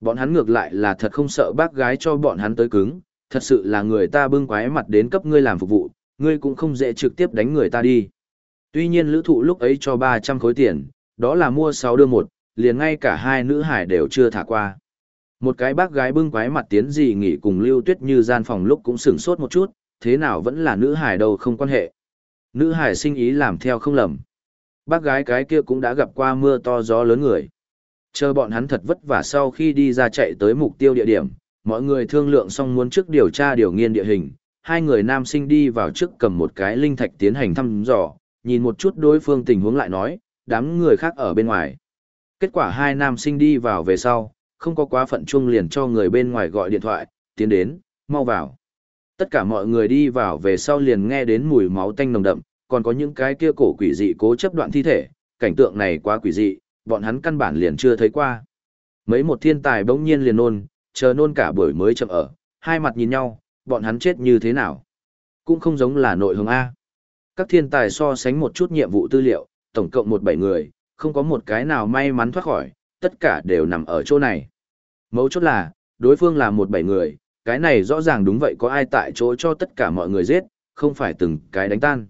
Bọn hắn ngược lại là thật không sợ bác gái cho bọn hắn tới cứng, thật sự là người ta bưng quái mặt đến cấp ngươi làm phục vụ, ngươi cũng không dễ trực tiếp đánh người ta đi. Tuy nhiên lữ thụ lúc ấy cho 300 khối tiền, đó là mua 6 đưa một, liền ngay cả hai nữ hải đều chưa thả qua. Một cái bác gái bưng quái mặt tiến gì nghỉ cùng lưu tuyết như gian phòng lúc cũng sửng sốt một chút, thế nào vẫn là nữ hải đâu không quan hệ. Nữ hải sinh ý làm theo không lầm. Bác gái cái kia cũng đã gặp qua mưa to gió lớn người. Chờ bọn hắn thật vất vả sau khi đi ra chạy tới mục tiêu địa điểm, mọi người thương lượng xong muốn trước điều tra điều nghiên địa hình, hai người nam sinh đi vào trước cầm một cái linh thạch tiến hành thăm dò, nhìn một chút đối phương tình huống lại nói, đám người khác ở bên ngoài. Kết quả hai nam sinh đi vào về sau, không có quá phận chung liền cho người bên ngoài gọi điện thoại, tiến đến, mau vào. Tất cả mọi người đi vào về sau liền nghe đến mùi máu tanh nồng đậm, còn có những cái kia cổ quỷ dị cố chấp đoạn thi thể, cảnh tượng này quá quỷ dị, bọn hắn căn bản liền chưa thấy qua. Mấy một thiên tài bỗng nhiên liền nôn, chờ nôn cả buổi mới chậm ở, hai mặt nhìn nhau, bọn hắn chết như thế nào. Cũng không giống là nội hướng A. Các thiên tài so sánh một chút nhiệm vụ tư liệu, tổng cộng một bảy người, không có một cái nào may mắn thoát khỏi, tất cả đều nằm ở chỗ này. Mấu chốt là, đối phương là một bảy người, cái này rõ ràng đúng vậy có ai tại chỗ cho tất cả mọi người giết, không phải từng cái đánh tan.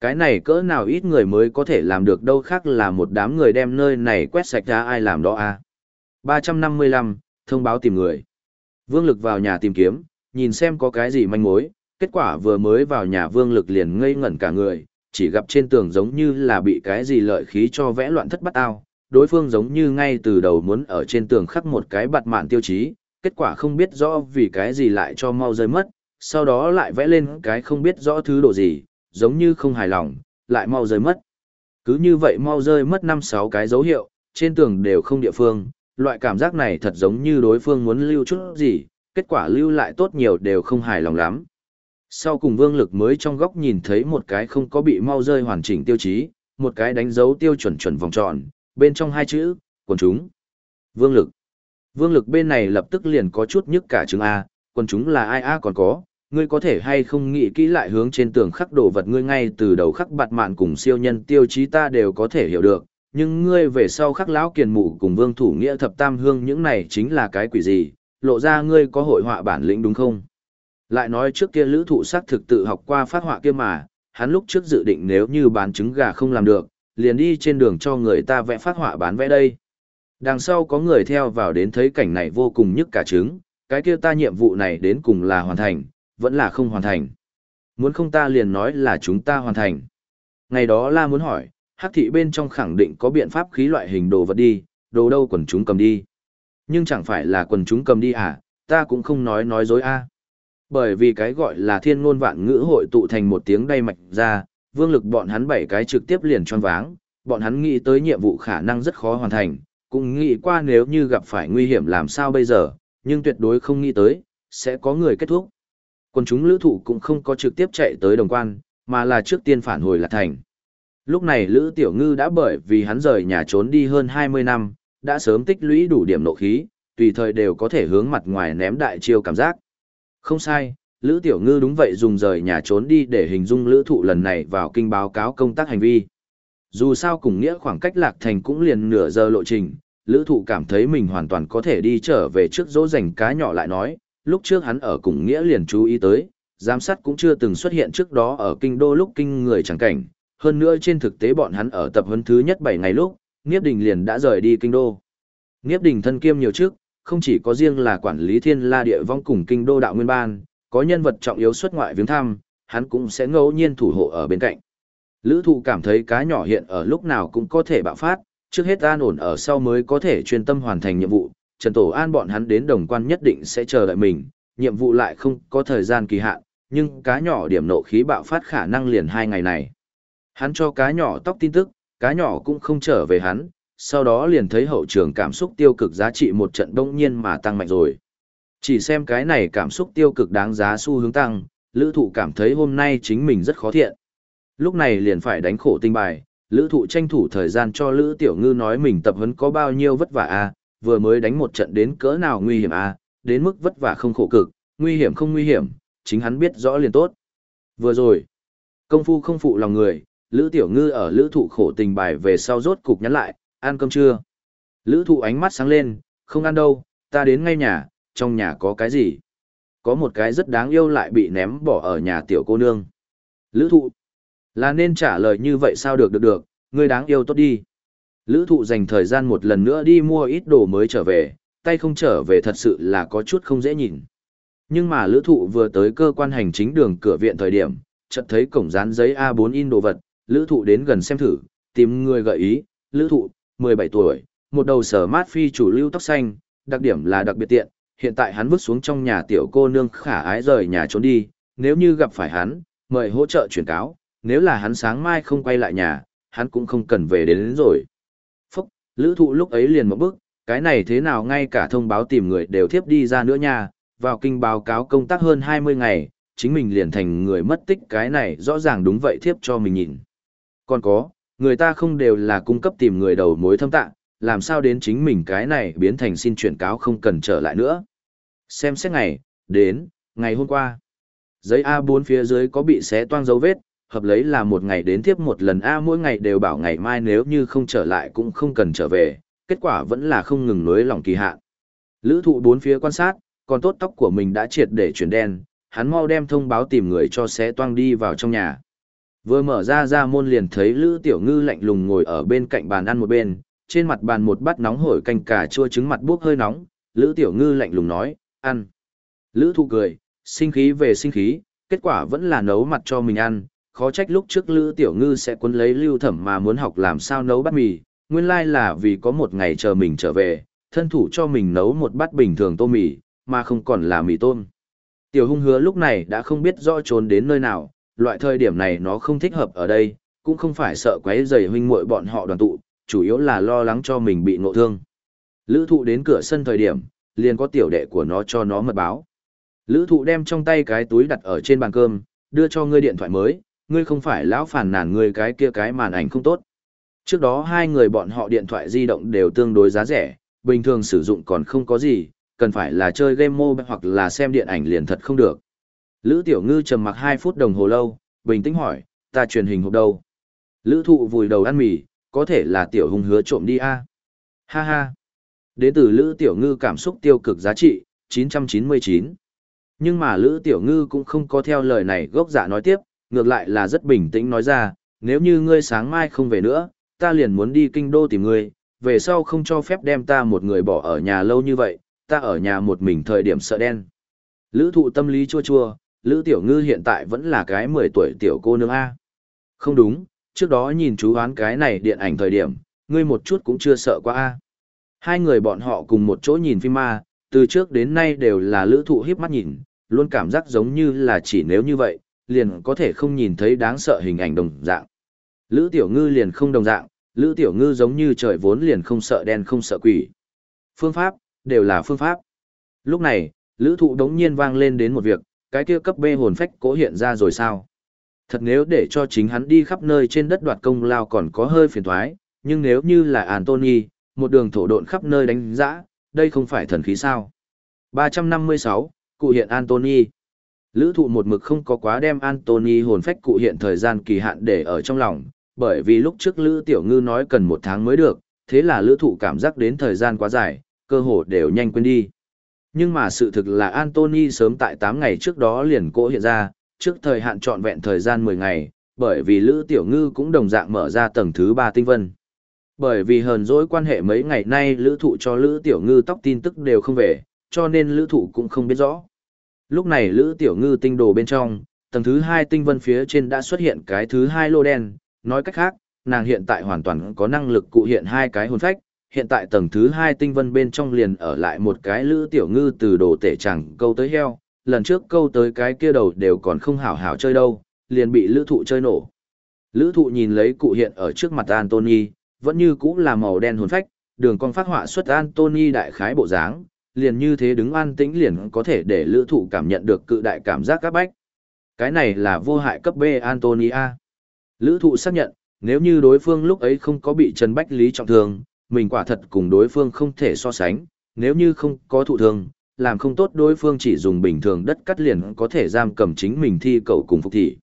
Cái này cỡ nào ít người mới có thể làm được đâu khác là một đám người đem nơi này quét sạch ra ai làm đó à. 355, thông báo tìm người. Vương Lực vào nhà tìm kiếm, nhìn xem có cái gì manh mối, kết quả vừa mới vào nhà Vương Lực liền ngây ngẩn cả người, chỉ gặp trên tường giống như là bị cái gì lợi khí cho vẽ loạn thất bắt ao, đối phương giống như ngay từ đầu muốn ở trên tường khắc một cái bạt mạn tiêu chí, kết quả không biết rõ vì cái gì lại cho mau rơi mất, sau đó lại vẽ lên cái không biết rõ thứ độ gì, giống như không hài lòng, lại mau rơi mất. Cứ như vậy mau rơi mất 5-6 cái dấu hiệu, trên tường đều không địa phương, loại cảm giác này thật giống như đối phương muốn lưu chút gì, kết quả lưu lại tốt nhiều đều không hài lòng lắm. Sau cùng vương lực mới trong góc nhìn thấy một cái không có bị mau rơi hoàn chỉnh tiêu chí, một cái đánh dấu tiêu chuẩn chuẩn vòng tròn, bên trong hai chữ, quần chúng. Vương lực. Vương lực bên này lập tức liền có chút nhức cả chứng A, quần chúng là ai A còn có, ngươi có thể hay không nghĩ kỹ lại hướng trên tường khắc đồ vật ngươi ngay từ đầu khắc bạt mạn cùng siêu nhân tiêu chí ta đều có thể hiểu được, nhưng ngươi về sau khắc lão kiền mụ cùng vương thủ nghĩa thập tam hương những này chính là cái quỷ gì, lộ ra ngươi có hội họa bản lĩnh đúng không? Lại nói trước kia lữ thụ sắc thực tự học qua phát họa kia mà, hắn lúc trước dự định nếu như bán trứng gà không làm được, liền đi trên đường cho người ta vẽ phát họa bán vẽ đây. Đằng sau có người theo vào đến thấy cảnh này vô cùng nhức cả trứng, cái kia ta nhiệm vụ này đến cùng là hoàn thành, vẫn là không hoàn thành. Muốn không ta liền nói là chúng ta hoàn thành. Ngày đó la muốn hỏi, hắc thị bên trong khẳng định có biện pháp khí loại hình đồ vật đi, đồ đâu quần chúng cầm đi. Nhưng chẳng phải là quần chúng cầm đi à, ta cũng không nói nói dối a. Bởi vì cái gọi là thiên ngôn vạn ngữ hội tụ thành một tiếng đay mạch ra, vương lực bọn hắn bảy cái trực tiếp liền choáng váng, bọn hắn nghĩ tới nhiệm vụ khả năng rất khó hoàn thành, cũng nghĩ qua nếu như gặp phải nguy hiểm làm sao bây giờ, nhưng tuyệt đối không nghĩ tới, sẽ có người kết thúc. Quân chúng lữ thụ cũng không có trực tiếp chạy tới đồng quan, mà là trước tiên phản hồi là thành. Lúc này Lữ Tiểu Ngư đã bởi vì hắn rời nhà trốn đi hơn 20 năm, đã sớm tích lũy đủ điểm nộ khí, tùy thời đều có thể hướng mặt ngoài ném đại chiêu cảm giác. Không sai, Lữ Tiểu Ngư đúng vậy dùng rời nhà trốn đi để hình dung lữ thụ lần này vào kinh báo cáo công tác hành vi. Dù sao cùng nghĩa khoảng cách lạc thành cũng liền nửa giờ lộ trình, lữ thụ cảm thấy mình hoàn toàn có thể đi trở về trước dỗ dành cá nhỏ lại nói, lúc trước hắn ở cùng nghĩa liền chú ý tới, giám sát cũng chưa từng xuất hiện trước đó ở kinh đô lúc kinh người chẳng cảnh, hơn nữa trên thực tế bọn hắn ở tập huấn thứ nhất 7 ngày lúc, Niếp Đình liền đã rời đi kinh đô. Niếp Đình thân kiêm nhiều trước, không chỉ có riêng là quản lý thiên la địa vong cùng kinh đô đạo nguyên ban, có nhân vật trọng yếu xuất ngoại viếng thăm, hắn cũng sẽ ngẫu nhiên thủ hộ ở bên cạnh. Lữ thụ cảm thấy cá nhỏ hiện ở lúc nào cũng có thể bạo phát, trước hết an ổn ở sau mới có thể chuyên tâm hoàn thành nhiệm vụ. Trần Tổ An bọn hắn đến đồng quan nhất định sẽ chờ đợi mình, nhiệm vụ lại không có thời gian kỳ hạn, nhưng cá nhỏ điểm nộ khí bạo phát khả năng liền hai ngày này. Hắn cho cá nhỏ tóc tin tức, cá nhỏ cũng không trở về hắn, sau đó liền thấy hậu trường cảm xúc tiêu cực giá trị một trận đông nhiên mà tăng mạnh rồi. Chỉ xem cái này cảm xúc tiêu cực đáng giá xu hướng tăng, lữ thụ cảm thấy hôm nay chính mình rất khó thiện. Lúc này liền phải đánh khổ tinh bài, lữ thụ tranh thủ thời gian cho lữ tiểu ngư nói mình tập huấn có bao nhiêu vất vả a à, vừa mới đánh một trận đến cỡ nào nguy hiểm a à, đến mức vất vả không khổ cực, nguy hiểm không nguy hiểm, chính hắn biết rõ liền tốt. Vừa rồi, công phu không phụ lòng người, lữ tiểu ngư ở lữ thụ khổ tình bài về sau rốt cục nhắn lại, ăn cơm chưa? Lữ thụ ánh mắt sáng lên, không ăn đâu, ta đến ngay nhà, trong nhà có cái gì? Có một cái rất đáng yêu lại bị ném bỏ ở nhà tiểu cô nương. Lữ thụ, là nên trả lời như vậy sao được được được, người đáng yêu tốt đi. Lữ thụ dành thời gian một lần nữa đi mua ít đồ mới trở về, tay không trở về thật sự là có chút không dễ nhìn. Nhưng mà lữ thụ vừa tới cơ quan hành chính đường cửa viện thời điểm, chợt thấy cổng dán giấy A4 in đồ vật, lữ thụ đến gần xem thử, tìm người gợi ý, lữ thụ, 17 tuổi, một đầu sở mát phi chủ lưu tóc xanh, đặc điểm là đặc biệt tiện, hiện tại hắn vứt xuống trong nhà tiểu cô nương khả ái rời nhà trốn đi, nếu như gặp phải hắn, mời hỗ trợ chuyển cáo, nếu là hắn sáng mai không quay lại nhà, hắn cũng không cần về đến, đến rồi. Phúc, lữ thụ lúc ấy liền một bước, cái này thế nào ngay cả thông báo tìm người đều thiếp đi ra nữa nha, vào kinh báo cáo công tác hơn 20 ngày, chính mình liền thành người mất tích cái này rõ ràng đúng vậy thiếp cho mình nhìn. Còn có, người ta không đều là cung cấp tìm người đầu mối thâm tạng, làm sao đến chính mình cái này biến thành xin chuyển cáo không cần trở lại nữa. Xem xét ngày, đến, ngày hôm qua. Giấy A4 phía dưới có bị xé toang dấu vết, hợp lấy là một ngày đến tiếp một lần A mỗi ngày đều bảo ngày mai nếu như không trở lại cũng không cần trở về, kết quả vẫn là không ngừng nối lòng kỳ hạn. Lữ thụ bốn phía quan sát, còn tốt tóc của mình đã triệt để chuyển đen, hắn mau đem thông báo tìm người cho xé toang đi vào trong nhà. Vừa mở ra ra môn liền thấy Lữ Tiểu Ngư lạnh lùng ngồi ở bên cạnh bàn ăn một bên, trên mặt bàn một bát nóng hổi canh cà chua trứng mặt bốc hơi nóng, Lữ Tiểu Ngư lạnh lùng nói, ăn. Lữ thụ cười, sinh khí về sinh khí, kết quả vẫn là nấu mặt cho mình ăn, khó trách lúc trước Lữ Tiểu Ngư sẽ cuốn lấy lưu thẩm mà muốn học làm sao nấu bát mì, nguyên lai là vì có một ngày chờ mình trở về, thân thủ cho mình nấu một bát bình thường tô mì, mà không còn là mì tôm. Tiểu hung hứa lúc này đã không biết rõ trốn đến nơi nào, loại thời điểm này nó không thích hợp ở đây, cũng không phải sợ quấy rầy huynh muội bọn họ đoàn tụ, chủ yếu là lo lắng cho mình bị ngộ thương. Lữ thụ đến cửa sân thời điểm, liền có tiểu đệ của nó cho nó mật báo. Lữ thụ đem trong tay cái túi đặt ở trên bàn cơm, đưa cho ngươi điện thoại mới, ngươi không phải lão phản nản ngươi cái kia cái màn ảnh không tốt. Trước đó hai người bọn họ điện thoại di động đều tương đối giá rẻ, bình thường sử dụng còn không có gì, cần phải là chơi game mobile hoặc là xem điện ảnh liền thật không được. Lữ Tiểu Ngư trầm mặc 2 phút đồng hồ lâu, bình tĩnh hỏi, ta truyền hình hộp đâu? Lữ thụ vùi đầu ăn mì, có thể là Tiểu Hùng hứa trộm đi a Ha ha. Đến từ Lữ Tiểu Ngư cảm xúc tiêu cực giá trị, 999. Nhưng mà Lữ Tiểu Ngư cũng không có theo lời này gốc dạ nói tiếp, ngược lại là rất bình tĩnh nói ra, nếu như ngươi sáng mai không về nữa, ta liền muốn đi kinh đô tìm ngươi, về sau không cho phép đem ta một người bỏ ở nhà lâu như vậy, ta ở nhà một mình thời điểm sợ đen. Lữ thụ tâm lý chua chua, Lữ Tiểu Ngư hiện tại vẫn là cái 10 tuổi tiểu cô nương A. Không đúng, trước đó nhìn chú hoán cái này điện ảnh thời điểm, ngươi một chút cũng chưa sợ quá A. Hai người bọn họ cùng một chỗ nhìn phim ma, từ trước đến nay đều là lữ thụ hiếp mắt nhìn, luôn cảm giác giống như là chỉ nếu như vậy, liền có thể không nhìn thấy đáng sợ hình ảnh đồng dạng. Lữ Tiểu Ngư liền không đồng dạng, Lữ Tiểu Ngư giống như trời vốn liền không sợ đen không sợ quỷ. Phương pháp, đều là phương pháp. Lúc này, Lữ Thụ đống nhiên vang lên đến một việc, cái kia cấp B hồn phách cố hiện ra rồi sao? Thật nếu để cho chính hắn đi khắp nơi trên đất đoạt công lao còn có hơi phiền thoái, nhưng nếu như là Anthony, một đường thổ độn khắp nơi đánh dã, đây không phải thần khí sao? 356, cụ hiện Anthony. Lữ thụ một mực không có quá đem Anthony hồn phách cụ hiện thời gian kỳ hạn để ở trong lòng, bởi vì lúc trước Lữ Tiểu Ngư nói cần một tháng mới được, thế là Lữ thụ cảm giác đến thời gian quá dài, cơ hội đều nhanh quên đi. Nhưng mà sự thực là Anthony sớm tại 8 ngày trước đó liền cỗ hiện ra, trước thời hạn trọn vẹn thời gian 10 ngày, bởi vì Lữ Tiểu Ngư cũng đồng dạng mở ra tầng thứ 3 tinh vân. Bởi vì hờn dỗi quan hệ mấy ngày nay Lữ Thụ cho Lữ Tiểu Ngư tóc tin tức đều không về, cho nên Lữ Thụ cũng không biết rõ. Lúc này Lữ Tiểu Ngư tinh đồ bên trong, tầng thứ 2 tinh vân phía trên đã xuất hiện cái thứ 2 lô đen, nói cách khác, nàng hiện tại hoàn toàn có năng lực cụ hiện hai cái hồn phách, hiện tại tầng thứ hai tinh vân bên trong liền ở lại một cái lữ tiểu ngư từ đồ tể chẳng câu tới heo, lần trước câu tới cái kia đầu đều còn không hảo hảo chơi đâu, liền bị lữ thụ chơi nổ. Lữ thụ nhìn lấy cụ hiện ở trước mặt Anthony, vẫn như cũ là màu đen hồn phách, đường con phát họa xuất Anthony đại khái bộ dáng, liền như thế đứng an tĩnh liền có thể để lữ thụ cảm nhận được cự đại cảm giác các bách. Cái này là vô hại cấp B Antonia. Lữ thụ xác nhận, nếu như đối phương lúc ấy không có bị Trần Bách Lý trọng thương, mình quả thật cùng đối phương không thể so sánh, nếu như không có thụ thương, làm không tốt đối phương chỉ dùng bình thường đất cắt liền có thể giam cầm chính mình thi cầu cùng phục thị.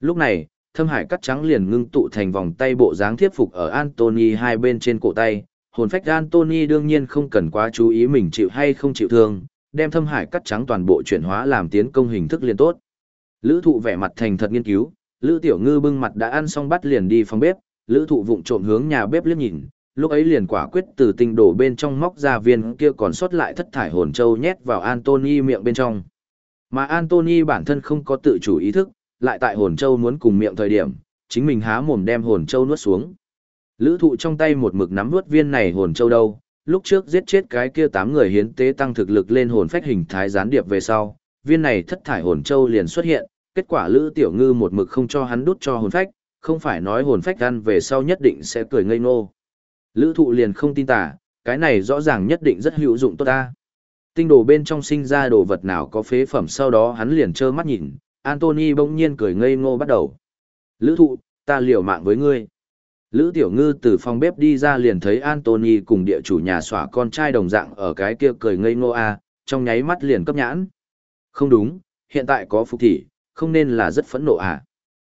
Lúc này, thâm hải cắt trắng liền ngưng tụ thành vòng tay bộ dáng thiếp phục ở Anthony hai bên trên cổ tay, hồn phách Anthony đương nhiên không cần quá chú ý mình chịu hay không chịu thương, đem thâm hải cắt trắng toàn bộ chuyển hóa làm tiến công hình thức liền tốt. Lữ thụ vẻ mặt thành thật nghiên cứu, Lữ Tiểu Ngư bưng mặt đã ăn xong bắt liền đi phòng bếp, Lữ thụ vụng trộm hướng nhà bếp liếc nhìn, lúc ấy liền quả quyết từ tinh đổ bên trong móc ra viên kia còn sót lại thất thải hồn châu nhét vào Anthony miệng bên trong. Mà Anthony bản thân không có tự chủ ý thức, lại tại hồn châu muốn cùng miệng thời điểm, chính mình há mồm đem hồn châu nuốt xuống. Lữ thụ trong tay một mực nắm nuốt viên này hồn châu đâu, lúc trước giết chết cái kia 8 người hiến tế tăng thực lực lên hồn phách hình thái gián điệp về sau, viên này thất thải hồn châu liền xuất hiện, kết quả Lữ Tiểu Ngư một mực không cho hắn đút cho hồn phách, không phải nói hồn phách ăn về sau nhất định sẽ cười ngây ngô. Lữ thụ liền không tin tả, cái này rõ ràng nhất định rất hữu dụng tốt ta. Tinh đồ bên trong sinh ra đồ vật nào có phế phẩm sau đó hắn liền trơ mắt nhìn, Anthony bỗng nhiên cười ngây ngô bắt đầu. Lữ thụ, ta liều mạng với ngươi. Lữ tiểu ngư từ phòng bếp đi ra liền thấy Anthony cùng địa chủ nhà xỏa con trai đồng dạng ở cái kia cười ngây ngô a trong nháy mắt liền cấp nhãn. Không đúng, hiện tại có phục thị, không nên là rất phẫn nộ à.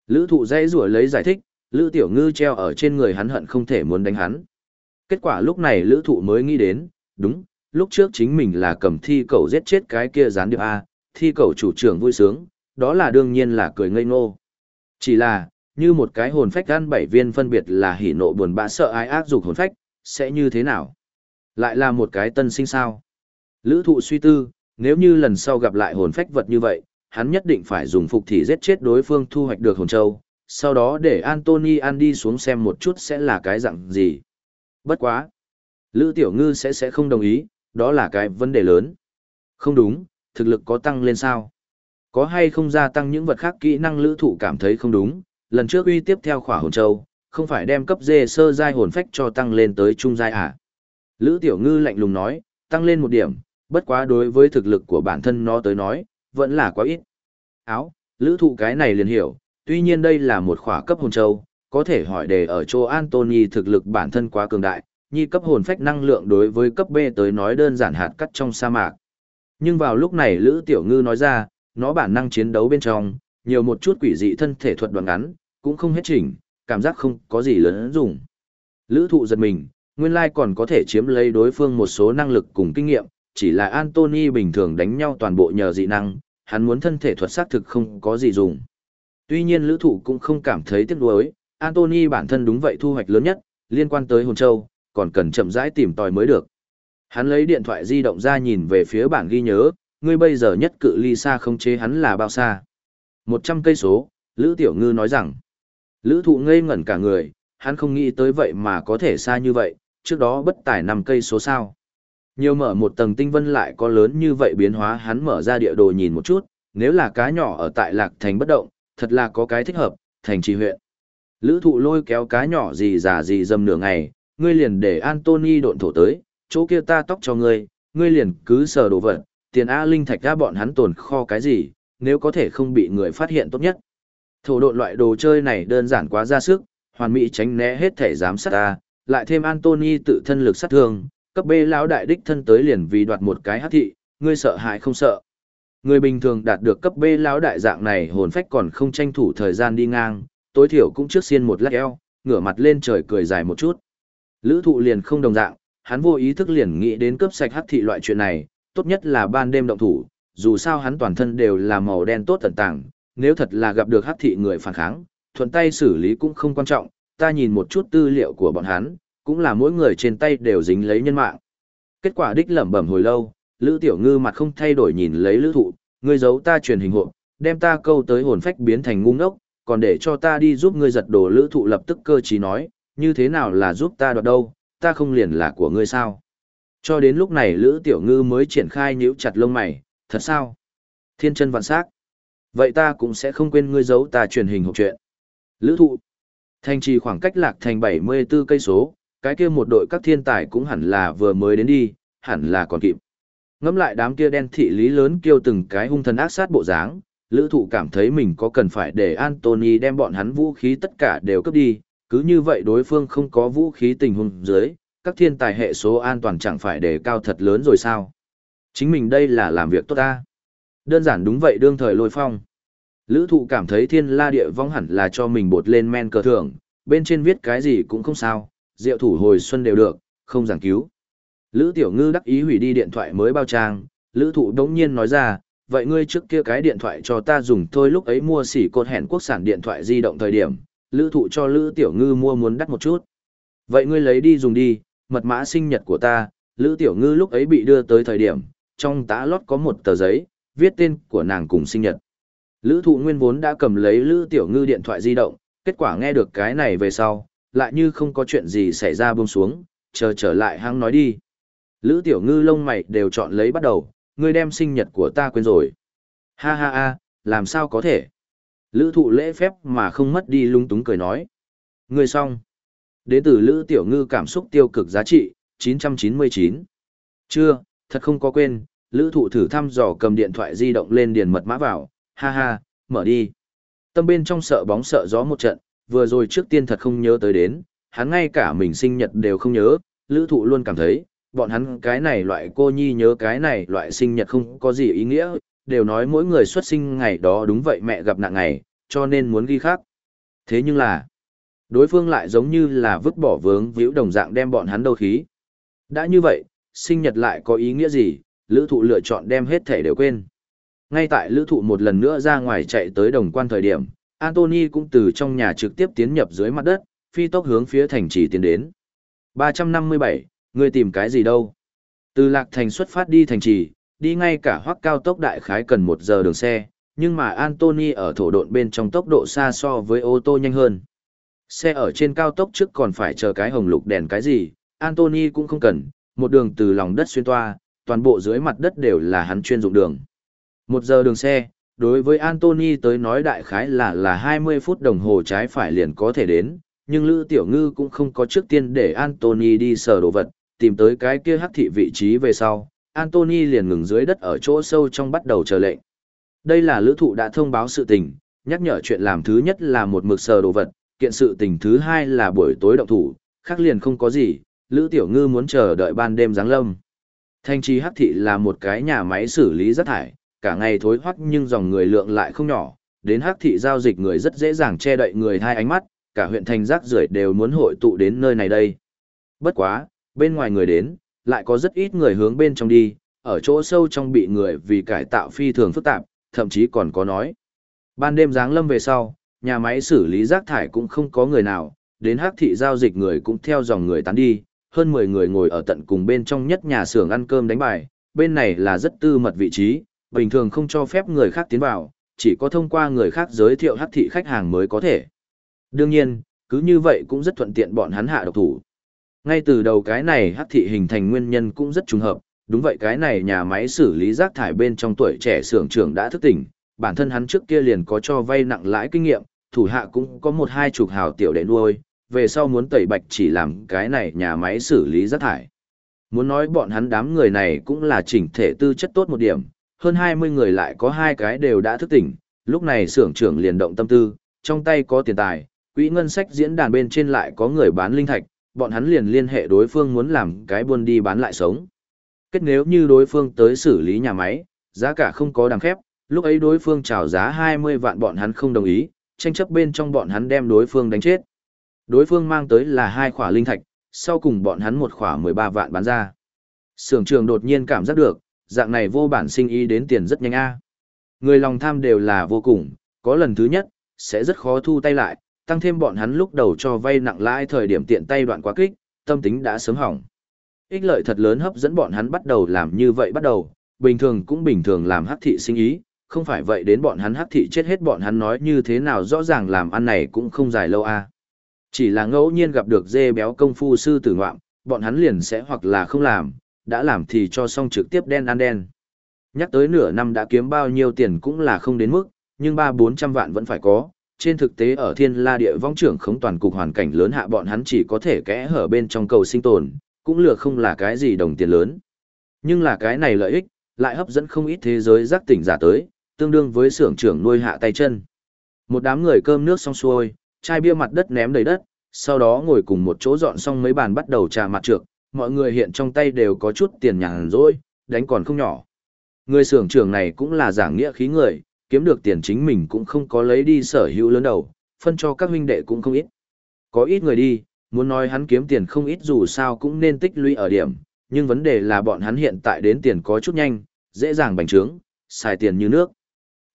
Lữ thụ dây rủa lấy giải thích, Lữ tiểu ngư treo ở trên người hắn hận không thể muốn đánh hắn. Kết quả lúc này lữ thụ mới nghĩ đến, đúng, lúc trước chính mình là cầm thi cầu giết chết cái kia gián điệp A, thi cầu chủ trưởng vui sướng, đó là đương nhiên là cười ngây ngô. Chỉ là, như một cái hồn phách ăn bảy viên phân biệt là hỉ nộ buồn bã sợ ai ác dục hồn phách, sẽ như thế nào? Lại là một cái tân sinh sao? Lữ thụ suy tư, nếu như lần sau gặp lại hồn phách vật như vậy, hắn nhất định phải dùng phục thị giết chết đối phương thu hoạch được hồn châu, sau đó để Anthony ăn đi xuống xem một chút sẽ là cái dạng gì. Bất quá. Lữ Tiểu Ngư sẽ sẽ không đồng ý, đó là cái vấn đề lớn. Không đúng, thực lực có tăng lên sao? Có hay không gia tăng những vật khác kỹ năng lữ thụ cảm thấy không đúng, lần trước uy tiếp theo khỏa hồn châu, không phải đem cấp dê sơ giai hồn phách cho tăng lên tới trung giai à? Lữ Tiểu Ngư lạnh lùng nói, tăng lên một điểm, bất quá đối với thực lực của bản thân nó tới nói, vẫn là quá ít. Áo, lữ thụ cái này liền hiểu, tuy nhiên đây là một khỏa cấp hồn châu, có thể hỏi đề ở chỗ Anthony thực lực bản thân quá cường đại, nhi cấp hồn phách năng lượng đối với cấp B tới nói đơn giản hạt cắt trong sa mạc. Nhưng vào lúc này Lữ Tiểu Ngư nói ra, nó bản năng chiến đấu bên trong, nhiều một chút quỷ dị thân thể thuật đoạn ngắn, cũng không hết chỉnh, cảm giác không có gì lớn dùng. Lữ thụ giật mình, nguyên lai còn có thể chiếm lấy đối phương một số năng lực cùng kinh nghiệm, chỉ là Anthony bình thường đánh nhau toàn bộ nhờ dị năng, hắn muốn thân thể thuật xác thực không có gì dùng. Tuy nhiên lữ thụ cũng không cảm thấy tiếc nuối, Anthony bản thân đúng vậy thu hoạch lớn nhất, liên quan tới hồn châu, còn cần chậm rãi tìm tòi mới được. Hắn lấy điện thoại di động ra nhìn về phía bảng ghi nhớ, ngươi bây giờ nhất cự ly xa không chế hắn là bao xa. 100 cây số, Lữ Tiểu Ngư nói rằng. Lữ thụ ngây ngẩn cả người, hắn không nghĩ tới vậy mà có thể xa như vậy, trước đó bất tải 5 cây số sao. Nhiều mở một tầng tinh vân lại có lớn như vậy biến hóa hắn mở ra địa đồ nhìn một chút, nếu là cá nhỏ ở tại lạc thành bất động, thật là có cái thích hợp, thành trì huyện. Lữ thụ lôi kéo cá nhỏ gì già gì dầm nửa ngày, ngươi liền để Anthony độn thổ tới, chỗ kia ta tóc cho ngươi, ngươi liền cứ sờ đồ vật, tiền A Linh thạch ra bọn hắn tồn kho cái gì, nếu có thể không bị người phát hiện tốt nhất. Thổ độn loại đồ chơi này đơn giản quá ra sức, hoàn mỹ tránh né hết thể giám sát ta, lại thêm Anthony tự thân lực sát thương, cấp B lão đại đích thân tới liền vì đoạt một cái hắc thị, ngươi sợ hãi không sợ. Người bình thường đạt được cấp B lão đại dạng này hồn phách còn không tranh thủ thời gian đi ngang, tối thiểu cũng trước xiên một lát eo, ngửa mặt lên trời cười dài một chút. Lữ thụ liền không đồng dạng, hắn vô ý thức liền nghĩ đến cướp sạch hắc thị loại chuyện này, tốt nhất là ban đêm động thủ, dù sao hắn toàn thân đều là màu đen tốt tận tàng, nếu thật là gặp được hắc thị người phản kháng, thuận tay xử lý cũng không quan trọng, ta nhìn một chút tư liệu của bọn hắn, cũng là mỗi người trên tay đều dính lấy nhân mạng. Kết quả đích lẩm bẩm hồi lâu, Lữ Tiểu Ngư mặt không thay đổi nhìn lấy Lữ Thụ, ngươi giấu ta truyền hình hộ, đem ta câu tới hồn phách biến thành ngu ngốc, còn để cho ta đi giúp ngươi giật đồ Lữ Thụ lập tức cơ trí nói, như thế nào là giúp ta đoạt đâu, ta không liền là của ngươi sao? Cho đến lúc này Lữ Tiểu Ngư mới triển khai nhíu chặt lông mày, thật sao? Thiên chân vạn sắc. Vậy ta cũng sẽ không quên ngươi giấu ta truyền hình hộp chuyện. Lữ thụ. Thành trì khoảng cách lạc thành 74 cây số, cái kia một đội các thiên tài cũng hẳn là vừa mới đến đi, hẳn là còn kịp. Ngắm lại đám kia đen thị lý lớn kêu từng cái hung thần ác sát bộ dáng, lữ thụ cảm thấy mình có cần phải để Anthony đem bọn hắn vũ khí tất cả đều cướp đi, cứ như vậy đối phương không có vũ khí tình huống dưới, các thiên tài hệ số an toàn chẳng phải đề cao thật lớn rồi sao. Chính mình đây là làm việc tốt ta. Đơn giản đúng vậy đương thời lôi phong. Lữ thụ cảm thấy thiên la địa vong hẳn là cho mình bột lên men cờ thưởng, bên trên viết cái gì cũng không sao, diệu thủ hồi xuân đều được, không giảng cứu. Lữ tiểu ngư đắc ý hủy đi điện thoại mới bao trang, lữ thụ đống nhiên nói ra, vậy ngươi trước kia cái điện thoại cho ta dùng thôi lúc ấy mua xỉ cột hẹn quốc sản điện thoại di động thời điểm, lữ thụ cho lữ tiểu ngư mua muốn đắt một chút. Vậy ngươi lấy đi dùng đi, mật mã sinh nhật của ta, lữ tiểu ngư lúc ấy bị đưa tới thời điểm, trong tá lót có một tờ giấy, viết tên của nàng cùng sinh nhật. Lữ thụ nguyên vốn đã cầm lấy lữ tiểu ngư điện thoại di động, kết quả nghe được cái này về sau, lại như không có chuyện gì xảy ra buông xuống, chờ trở lại hăng nói đi. Lữ tiểu ngư lông mày đều chọn lấy bắt đầu, ngươi đem sinh nhật của ta quên rồi. Ha ha ha, làm sao có thể? Lữ thụ lễ phép mà không mất đi lung túng cười nói. Ngươi xong. Đến từ Lữ tiểu ngư cảm xúc tiêu cực giá trị, 999. Chưa, thật không có quên, Lữ thụ thử thăm dò cầm điện thoại di động lên điền mật mã vào, ha ha, mở đi. Tâm bên trong sợ bóng sợ gió một trận, vừa rồi trước tiên thật không nhớ tới đến, hắn ngay cả mình sinh nhật đều không nhớ, lữ thụ luôn cảm thấy, bọn hắn cái này loại cô nhi nhớ cái này loại sinh nhật không có gì ý nghĩa, đều nói mỗi người xuất sinh ngày đó đúng vậy mẹ gặp nạn ngày, cho nên muốn ghi khác. Thế nhưng là, Đối phương lại giống như là vứt bỏ vướng víu đồng dạng đem bọn hắn đâu khí. Đã như vậy, sinh nhật lại có ý nghĩa gì, lữ thụ lựa chọn đem hết thể đều quên. Ngay tại lữ thụ một lần nữa ra ngoài chạy tới đồng quan thời điểm, Anthony cũng từ trong nhà trực tiếp tiến nhập dưới mặt đất, phi tốc hướng phía thành trì tiến đến. 357, người tìm cái gì đâu? Từ Lạc Thành xuất phát đi thành trì, đi ngay cả hoắc cao tốc đại khái cần một giờ đường xe, nhưng mà Anthony ở thổ độn bên trong tốc độ xa so với ô tô nhanh hơn. Xe ở trên cao tốc trước còn phải chờ cái hồng lục đèn cái gì, Anthony cũng không cần, một đường từ lòng đất xuyên toa, toàn bộ dưới mặt đất đều là hắn chuyên dụng đường. Một giờ đường xe, đối với Anthony tới nói đại khái là là 20 phút đồng hồ trái phải liền có thể đến, nhưng Lữ Tiểu Ngư cũng không có trước tiên để Anthony đi sờ đồ vật, tìm tới cái kia hắc thị vị trí về sau, Anthony liền ngừng dưới đất ở chỗ sâu trong bắt đầu chờ lệnh. Đây là lữ thụ đã thông báo sự tình, nhắc nhở chuyện làm thứ nhất là một mực sờ đồ vật, kiện sự tình thứ hai là buổi tối động thủ, khác liền không có gì, Lữ Tiểu Ngư muốn chờ đợi ban đêm giáng lâm. Thanh trì hắc thị là một cái nhà máy xử lý rác thải, cả ngày thối hoắc nhưng dòng người lượng lại không nhỏ, đến hắc thị giao dịch người rất dễ dàng che đậy người hai ánh mắt, cả huyện thành rác rưởi đều muốn hội tụ đến nơi này đây. Bất quá, bên ngoài người đến, lại có rất ít người hướng bên trong đi, ở chỗ sâu trong bị người vì cải tạo phi thường phức tạp, thậm chí còn có nói. Ban đêm giáng lâm về sau, nhà máy xử lý rác thải cũng không có người nào, đến hắc thị giao dịch người cũng theo dòng người tán đi, hơn 10 người ngồi ở tận cùng bên trong nhất nhà xưởng ăn cơm đánh bài, bên này là rất tư mật vị trí, bình thường không cho phép người khác tiến vào, chỉ có thông qua người khác giới thiệu hắc thị khách hàng mới có thể. Đương nhiên, cứ như vậy cũng rất thuận tiện bọn hắn hạ độc thủ. Ngay từ đầu cái này hắc thị hình thành nguyên nhân cũng rất trùng hợp, đúng vậy cái này nhà máy xử lý rác thải bên trong tuổi trẻ xưởng trưởng đã thức tỉnh, bản thân hắn trước kia liền có cho vay nặng lãi kinh nghiệm, thủ hạ cũng có một hai chục hào tiểu để nuôi, về sau muốn tẩy bạch chỉ làm cái này nhà máy xử lý rác thải. Muốn nói bọn hắn đám người này cũng là chỉnh thể tư chất tốt một điểm, hơn 20 người lại có hai cái đều đã thức tỉnh, lúc này xưởng trưởng liền động tâm tư, trong tay có tiền tài, quỹ ngân sách diễn đàn bên trên lại có người bán linh thạch, bọn hắn liền liên hệ đối phương muốn làm cái buôn đi bán lại sống. Kết nếu như đối phương tới xử lý nhà máy, giá cả không có đằng khép, lúc ấy đối phương chào giá 20 vạn bọn hắn không đồng ý, tranh chấp bên trong bọn hắn đem đối phương đánh chết. Đối phương mang tới là hai khỏa linh thạch, sau cùng bọn hắn một khỏa 13 vạn bán ra. Sưởng trường đột nhiên cảm giác được, dạng này vô bản sinh ý đến tiền rất nhanh a. Người lòng tham đều là vô cùng, có lần thứ nhất, sẽ rất khó thu tay lại, tăng thêm bọn hắn lúc đầu cho vay nặng lãi thời điểm tiện tay đoạn quá kích, tâm tính đã sớm hỏng. Ích lợi thật lớn hấp dẫn bọn hắn bắt đầu làm như vậy bắt đầu, bình thường cũng bình thường làm hắc thị sinh ý, không phải vậy đến bọn hắn hắc thị chết hết bọn hắn nói như thế nào rõ ràng làm ăn này cũng không dài lâu a. Chỉ là ngẫu nhiên gặp được dê béo công phu sư tử ngoạm, bọn hắn liền sẽ hoặc là không làm, đã làm thì cho xong trực tiếp đen ăn đen. Nhắc tới nửa năm đã kiếm bao nhiêu tiền cũng là không đến mức, nhưng ba bốn trăm vạn vẫn phải có. Trên thực tế ở thiên la địa vong trưởng khống toàn cục hoàn cảnh lớn hạ bọn hắn chỉ có thể kẽ hở bên trong cầu sinh tồn, cũng lừa không là cái gì đồng tiền lớn. Nhưng là cái này lợi ích, lại hấp dẫn không ít thế giới giác tỉnh giả tới, tương đương với xưởng trưởng nuôi hạ tay chân. Một đám người cơm nước xong xuôi, chai bia mặt đất ném đầy đất, sau đó ngồi cùng một chỗ dọn xong mấy bàn bắt đầu trà mặt trược, mọi người hiện trong tay đều có chút tiền nhàn rỗi, đánh còn không nhỏ. Người xưởng trưởng này cũng là giảng nghĩa khí người, kiếm được tiền chính mình cũng không có lấy đi sở hữu lớn đầu, phân cho các huynh đệ cũng không ít. Có ít người đi, muốn nói hắn kiếm tiền không ít dù sao cũng nên tích lũy ở điểm, nhưng vấn đề là bọn hắn hiện tại đến tiền có chút nhanh, dễ dàng bành trướng, xài tiền như nước.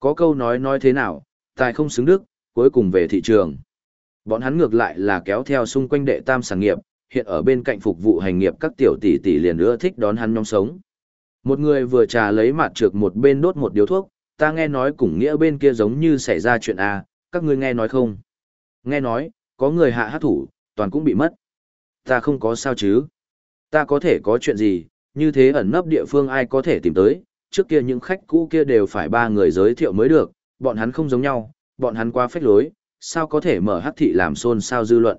Có câu nói nói thế nào, tài không xứng đức, cuối cùng về thị trường. Bọn hắn ngược lại là kéo theo xung quanh đệ tam sản nghiệp, hiện ở bên cạnh phục vụ hành nghiệp các tiểu tỷ tỷ liền ưa thích đón hắn nhóm sống. Một người vừa trà lấy mặt trược một bên đốt một điếu thuốc, ta nghe nói cùng nghĩa bên kia giống như xảy ra chuyện A, các ngươi nghe nói không? Nghe nói, có người hạ hát thủ, toàn cũng bị mất. Ta không có sao chứ? Ta có thể có chuyện gì, như thế ẩn nấp địa phương ai có thể tìm tới, trước kia những khách cũ kia đều phải ba người giới thiệu mới được, bọn hắn không giống nhau, bọn hắn quá phách lối, sao có thể mở hắc thị làm xôn xao dư luận.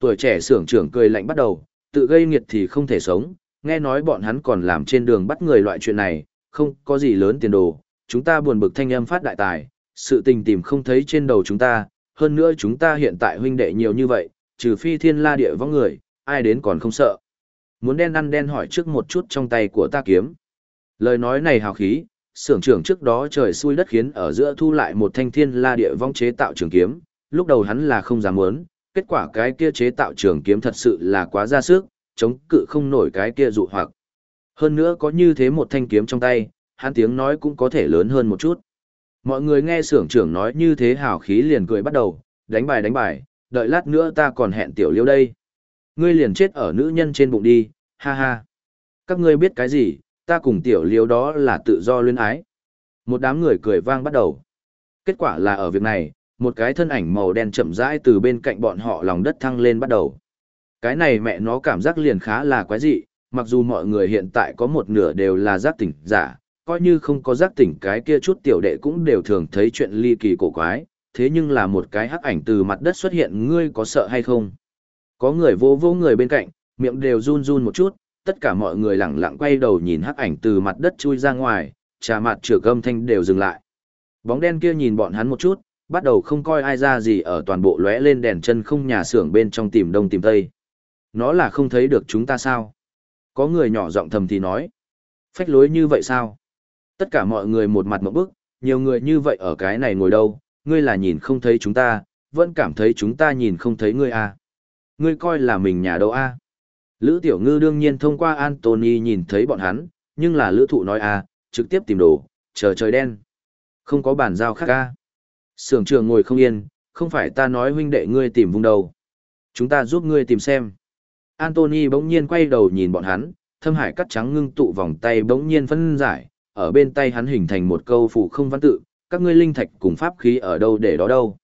Tuổi trẻ xưởng trưởng cười lạnh bắt đầu, tự gây nghiệt thì không thể sống, nghe nói bọn hắn còn làm trên đường bắt người loại chuyện này, không có gì lớn tiền đồ, chúng ta buồn bực thanh âm phát đại tài, sự tình tìm không thấy trên đầu chúng ta, hơn nữa chúng ta hiện tại huynh đệ nhiều như vậy, trừ phi thiên la địa vong người, ai đến còn không sợ. Muốn đen ăn đen hỏi trước một chút trong tay của ta kiếm. Lời nói này hào khí, xưởng trưởng trước đó trời xui đất khiến ở giữa thu lại một thanh thiên la địa vong chế tạo trường kiếm, lúc đầu hắn là không dám muốn, kết quả cái kia chế tạo trường kiếm thật sự là quá ra sức, chống cự không nổi cái kia dụ hoặc. Hơn nữa có như thế một thanh kiếm trong tay, hắn tiếng nói cũng có thể lớn hơn một chút. Mọi người nghe sưởng trưởng nói như thế hào khí liền cười bắt đầu, đánh bài đánh bài, đợi lát nữa ta còn hẹn tiểu liêu đây. Ngươi liền chết ở nữ nhân trên bụng đi, ha ha. Các ngươi biết cái gì, ta cùng tiểu liêu đó là tự do luyến ái. Một đám người cười vang bắt đầu. Kết quả là ở việc này, một cái thân ảnh màu đen chậm rãi từ bên cạnh bọn họ lòng đất thăng lên bắt đầu. Cái này mẹ nó cảm giác liền khá là quái dị, mặc dù mọi người hiện tại có một nửa đều là giác tỉnh giả, coi như không có giác tỉnh cái kia chút tiểu đệ cũng đều thường thấy chuyện ly kỳ cổ quái, thế nhưng là một cái hắc ảnh từ mặt đất xuất hiện ngươi có sợ hay không? Có người vô vô người bên cạnh, miệng đều run run một chút, tất cả mọi người lẳng lặng quay đầu nhìn hắc ảnh từ mặt đất chui ra ngoài, trà mặt chửa cơm thanh đều dừng lại. Bóng đen kia nhìn bọn hắn một chút, bắt đầu không coi ai ra gì ở toàn bộ lóe lên đèn chân không nhà xưởng bên trong tìm đông tìm tây. Nó là không thấy được chúng ta sao? Có người nhỏ giọng thầm thì nói. Phách lối như vậy sao? Tất cả mọi người một mặt một bức, nhiều người như vậy ở cái này ngồi đâu, ngươi là nhìn không thấy chúng ta, vẫn cảm thấy chúng ta nhìn không thấy ngươi à. Ngươi coi là mình nhà đâu à. Lữ Tiểu Ngư đương nhiên thông qua Anthony nhìn thấy bọn hắn, nhưng là Lữ Thụ nói à, trực tiếp tìm đồ, chờ trời đen. Không có bản giao khác ca. Sưởng trường ngồi không yên, không phải ta nói huynh đệ ngươi tìm vùng đầu. Chúng ta giúp ngươi tìm xem. Anthony bỗng nhiên quay đầu nhìn bọn hắn, thâm hải cắt trắng ngưng tụ vòng tay bỗng nhiên phân giải, ở bên tay hắn hình thành một câu phụ không văn tự, các ngươi linh thạch cùng pháp khí ở đâu để đó đâu.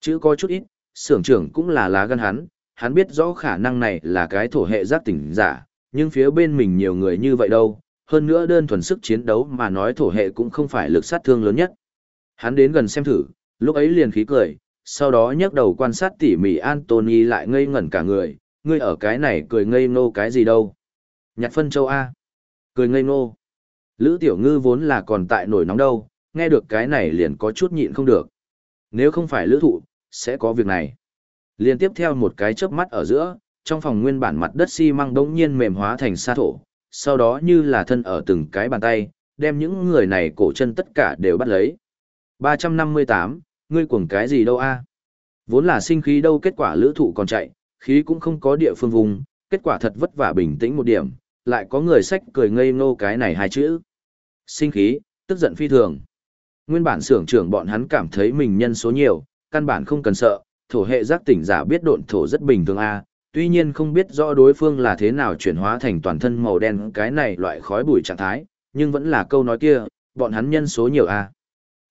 Chữ có chút ít, sưởng trưởng cũng là lá gan hắn, hắn biết rõ khả năng này là cái thổ hệ giác tỉnh giả, nhưng phía bên mình nhiều người như vậy đâu, hơn nữa đơn thuần sức chiến đấu mà nói thổ hệ cũng không phải lực sát thương lớn nhất. Hắn đến gần xem thử, lúc ấy liền khí cười, sau đó nhấc đầu quan sát tỉ mỉ Anthony lại ngây ngẩn cả người, ngươi ở cái này cười ngây ngô cái gì đâu. Nhặt phân châu A. Cười ngây ngô. Lữ tiểu ngư vốn là còn tại nổi nóng đâu, nghe được cái này liền có chút nhịn không được. Nếu không phải lữ thụ, sẽ có việc này. Liên tiếp theo một cái chớp mắt ở giữa, trong phòng nguyên bản mặt đất xi măng đống nhiên mềm hóa thành sa thổ, sau đó như là thân ở từng cái bàn tay, đem những người này cổ chân tất cả đều bắt lấy. 358, ngươi cuồng cái gì đâu a? Vốn là sinh khí đâu kết quả lữ thụ còn chạy, khí cũng không có địa phương vùng, kết quả thật vất vả bình tĩnh một điểm, lại có người sách cười ngây ngô cái này hai chữ. Sinh khí, tức giận phi thường. Nguyên bản xưởng trưởng bọn hắn cảm thấy mình nhân số nhiều, căn bản không cần sợ, thổ hệ giác tỉnh giả biết độn thổ rất bình thường a, tuy nhiên không biết rõ đối phương là thế nào chuyển hóa thành toàn thân màu đen cái này loại khói bụi trạng thái, nhưng vẫn là câu nói kia, bọn hắn nhân số nhiều a.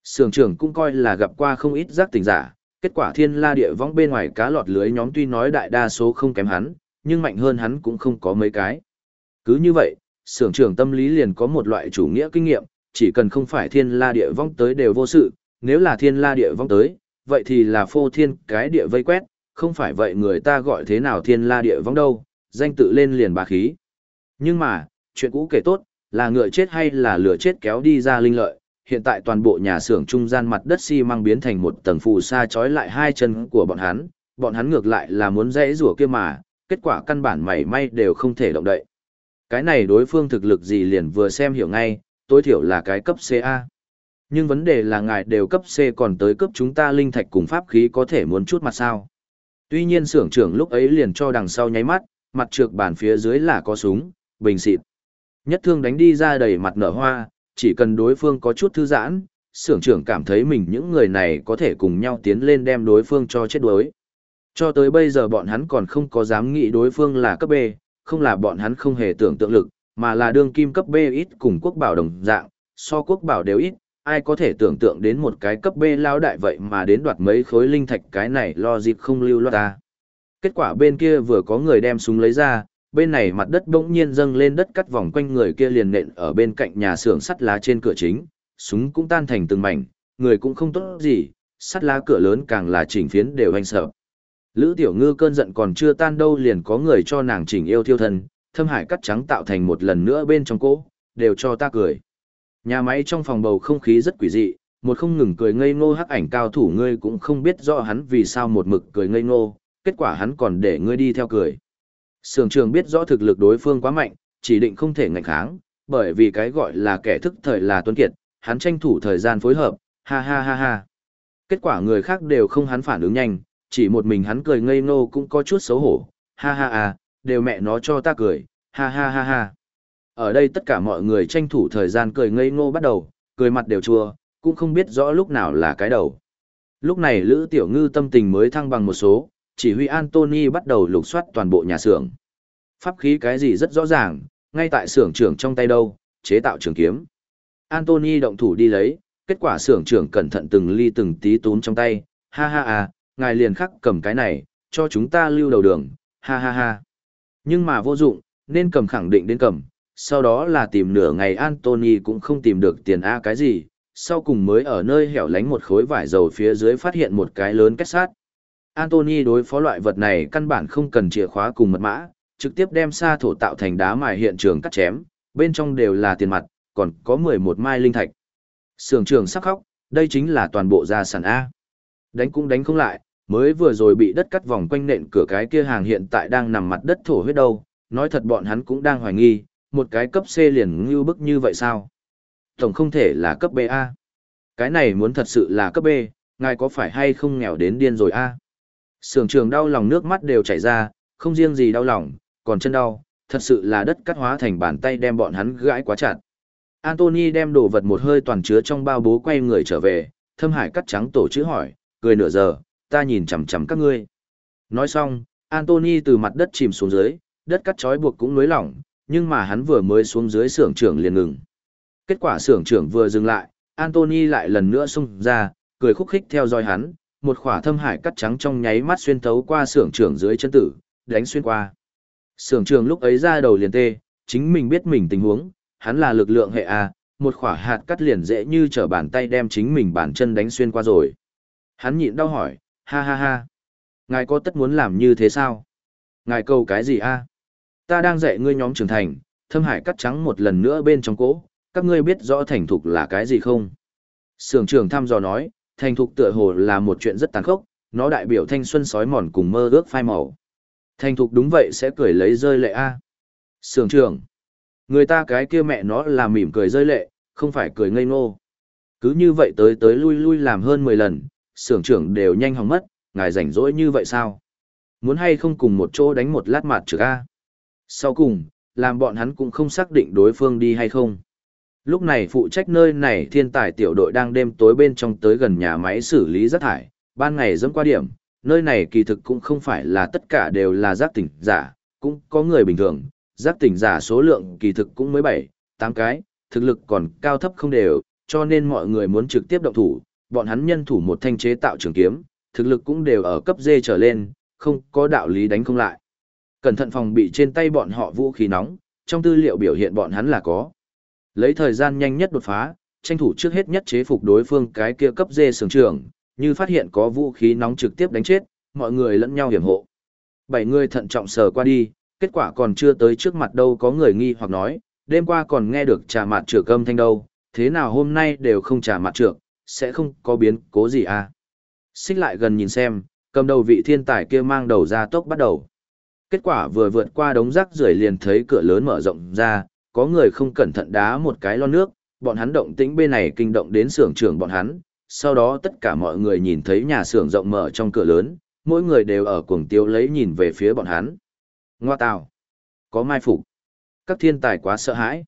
Sưởng trưởng cũng coi là gặp qua không ít giác tỉnh giả, kết quả thiên la địa vong bên ngoài cá lọt lưới nhóm tuy nói đại đa số không kém hắn, nhưng mạnh hơn hắn cũng không có mấy cái. Cứ như vậy, sưởng trưởng tâm lý liền có một loại chủ nghĩa kinh nghiệm, chỉ cần không phải thiên la địa vong tới đều vô sự, nếu là thiên la địa vong tới, vậy thì là phô thiên cái địa vây quét, không phải vậy người ta gọi thế nào thiên la địa vong đâu, danh tự lên liền bá khí. Nhưng mà, chuyện cũ kể tốt, là ngựa chết hay là lửa chết kéo đi ra linh lợi, hiện tại toàn bộ nhà xưởng trung gian mặt đất xi măng biến thành một tầng phù sa trói lại hai chân của bọn hắn, bọn hắn ngược lại là muốn dễ rủa kia mà, kết quả căn bản mảy may đều không thể động đậy. Cái này đối phương thực lực gì liền vừa xem hiểu ngay, tối thiểu là cái cấp CA. Nhưng vấn đề là ngài đều cấp C còn tới cấp chúng ta linh thạch cùng pháp khí có thể muốn chút mặt sao. Tuy nhiên xưởng trưởng lúc ấy liền cho đằng sau nháy mắt, mặt trược bàn phía dưới là có súng, bình xịt. Nhất thương đánh đi ra đầy mặt nở hoa, chỉ cần đối phương có chút thư giãn, xưởng trưởng cảm thấy mình những người này có thể cùng nhau tiến lên đem đối phương cho chết đuối. Cho tới bây giờ bọn hắn còn không có dám nghĩ đối phương là cấp B, không là bọn hắn không hề tưởng tượng lực, mà là đương kim cấp B ít cùng quốc bảo đồng dạng, so quốc bảo đều ít, ai có thể tưởng tượng đến một cái cấp B lao đại vậy mà đến đoạt mấy khối linh thạch cái này lo dịp không lưu loát ta. Kết quả bên kia vừa có người đem súng lấy ra, bên này mặt đất bỗng nhiên dâng lên đất cắt vòng quanh người kia liền nện ở bên cạnh nhà xưởng sắt lá trên cửa chính, súng cũng tan thành từng mảnh, người cũng không tốt gì, sắt lá cửa lớn càng là chỉnh phiến đều anh sợ. Lữ Tiểu Ngư cơn giận còn chưa tan đâu liền có người cho nàng chỉnh yêu thiêu thân, thâm hải cắt trắng tạo thành một lần nữa bên trong cỗ, đều cho ta cười. Nhà máy trong phòng bầu không khí rất quỷ dị, một không ngừng cười ngây ngô hắc ảnh cao thủ ngươi cũng không biết rõ hắn vì sao một mực cười ngây ngô, kết quả hắn còn để ngươi đi theo cười. Sưởng trường biết rõ thực lực đối phương quá mạnh, chỉ định không thể ngạnh kháng, bởi vì cái gọi là kẻ thức thời là tuấn kiệt, hắn tranh thủ thời gian phối hợp, ha ha ha ha. Kết quả người khác đều không hắn phản ứng nhanh, Chỉ một mình hắn cười ngây ngô cũng có chút xấu hổ, ha ha ha, đều mẹ nó cho ta cười, ha ha ha ha. Ở đây tất cả mọi người tranh thủ thời gian cười ngây ngô bắt đầu, cười mặt đều chua, cũng không biết rõ lúc nào là cái đầu. Lúc này Lữ Tiểu Ngư tâm tình mới thăng bằng một số, chỉ huy Anthony bắt đầu lục soát toàn bộ nhà xưởng. Pháp khí cái gì rất rõ ràng, ngay tại xưởng trưởng trong tay đâu, chế tạo trường kiếm. Anthony động thủ đi lấy, kết quả xưởng trưởng cẩn thận từng ly từng tí tún trong tay, ha ha ha, ngài liền khắc cầm cái này, cho chúng ta lưu đầu đường, ha ha ha. Nhưng mà vô dụng, nên cầm khẳng định đến cầm, sau đó là tìm nửa ngày Anthony cũng không tìm được tiền A cái gì, sau cùng mới ở nơi hẻo lánh một khối vải dầu phía dưới phát hiện một cái lớn kết sát. Anthony đối phó loại vật này căn bản không cần chìa khóa cùng mật mã, trực tiếp đem sa thổ tạo thành đá mài hiện trường cắt chém, bên trong đều là tiền mặt, còn có 11 mai linh thạch. Sưởng trường sắc khóc, đây chính là toàn bộ gia sản A. Đánh cũng đánh không lại, mới vừa rồi bị đất cắt vòng quanh nện cửa cái kia hàng hiện tại đang nằm mặt đất thổ huyết đâu, nói thật bọn hắn cũng đang hoài nghi, một cái cấp C liền ngưu bức như vậy sao? Tổng không thể là cấp B A. Cái này muốn thật sự là cấp B, ngài có phải hay không nghèo đến điên rồi A? Sưởng trường đau lòng nước mắt đều chảy ra, không riêng gì đau lòng, còn chân đau, thật sự là đất cắt hóa thành bàn tay đem bọn hắn gãi quá chặt. Anthony đem đồ vật một hơi toàn chứa trong bao bố quay người trở về, thâm hải cắt trắng tổ chữ hỏi, cười nửa giờ, ta nhìn chằm chằm các ngươi. Nói xong, Anthony từ mặt đất chìm xuống dưới, đất cắt trói buộc cũng nối lỏng, nhưng mà hắn vừa mới xuống dưới xưởng trưởng liền ngừng. Kết quả xưởng trưởng vừa dừng lại, Anthony lại lần nữa xung ra, cười khúc khích theo dõi hắn, một khỏa thâm hải cắt trắng trong nháy mắt xuyên thấu qua xưởng trưởng dưới chân tử, đánh xuyên qua. Xưởng trưởng lúc ấy ra đầu liền tê, chính mình biết mình tình huống, hắn là lực lượng hệ A, một khỏa hạt cắt liền dễ như trở bàn tay đem chính mình bàn chân đánh xuyên qua rồi. Hắn nhịn đau hỏi, ha ha ha. Ngài có tất muốn làm như thế sao? Ngài câu cái gì a? Ta đang dạy ngươi nhóm trưởng thành, thâm hải cắt trắng một lần nữa bên trong cỗ, các ngươi biết rõ thành thục là cái gì không? Sưởng trưởng thăm dò nói, thành thục tựa hồ là một chuyện rất tàn khốc, nó đại biểu thanh xuân sói mòn cùng mơ ước phai màu. Thành thục đúng vậy sẽ cười lấy rơi lệ a. Sưởng trưởng, người ta cái kia mẹ nó là mỉm cười rơi lệ, không phải cười ngây ngô. Cứ như vậy tới tới lui lui làm hơn 10 lần, sưởng trưởng đều nhanh hỏng mất, ngài rảnh rỗi như vậy sao? Muốn hay không cùng một chỗ đánh một lát mặt trực a? Sau cùng, làm bọn hắn cũng không xác định đối phương đi hay không. Lúc này phụ trách nơi này thiên tài tiểu đội đang đêm tối bên trong tới gần nhà máy xử lý rác thải, ban ngày dẫm qua điểm, nơi này kỳ thực cũng không phải là tất cả đều là giác tỉnh giả, cũng có người bình thường, giác tỉnh giả số lượng kỳ thực cũng mới 7, 8 cái, thực lực còn cao thấp không đều, cho nên mọi người muốn trực tiếp động thủ, bọn hắn nhân thủ một thanh chế tạo trường kiếm, thực lực cũng đều ở cấp D trở lên, không có đạo lý đánh không lại. Cẩn thận phòng bị trên tay bọn họ vũ khí nóng, trong tư liệu biểu hiện bọn hắn là có. Lấy thời gian nhanh nhất đột phá, tranh thủ trước hết nhất chế phục đối phương cái kia cấp dê sưởng trưởng, như phát hiện có vũ khí nóng trực tiếp đánh chết, mọi người lẫn nhau hiểm hộ. Bảy người thận trọng sờ qua đi, kết quả còn chưa tới trước mặt đâu có người nghi hoặc nói, đêm qua còn nghe được trà mặt trược âm thanh đâu, thế nào hôm nay đều không trà mặt trược, sẽ không có biến cố gì à. Xích lại gần nhìn xem, cầm đầu vị thiên tài kia mang đầu ra tốc bắt đầu. Kết quả vừa vượt qua đống rác rưởi liền thấy cửa lớn mở rộng ra, có người không cẩn thận đá một cái lon nước, bọn hắn động tĩnh bên này kinh động đến xưởng trưởng bọn hắn, sau đó tất cả mọi người nhìn thấy nhà xưởng rộng mở trong cửa lớn, mỗi người đều ở cuồng tiêu lấy nhìn về phía bọn hắn. Ngoa tào, có mai phục. Các thiên tài quá sợ hãi.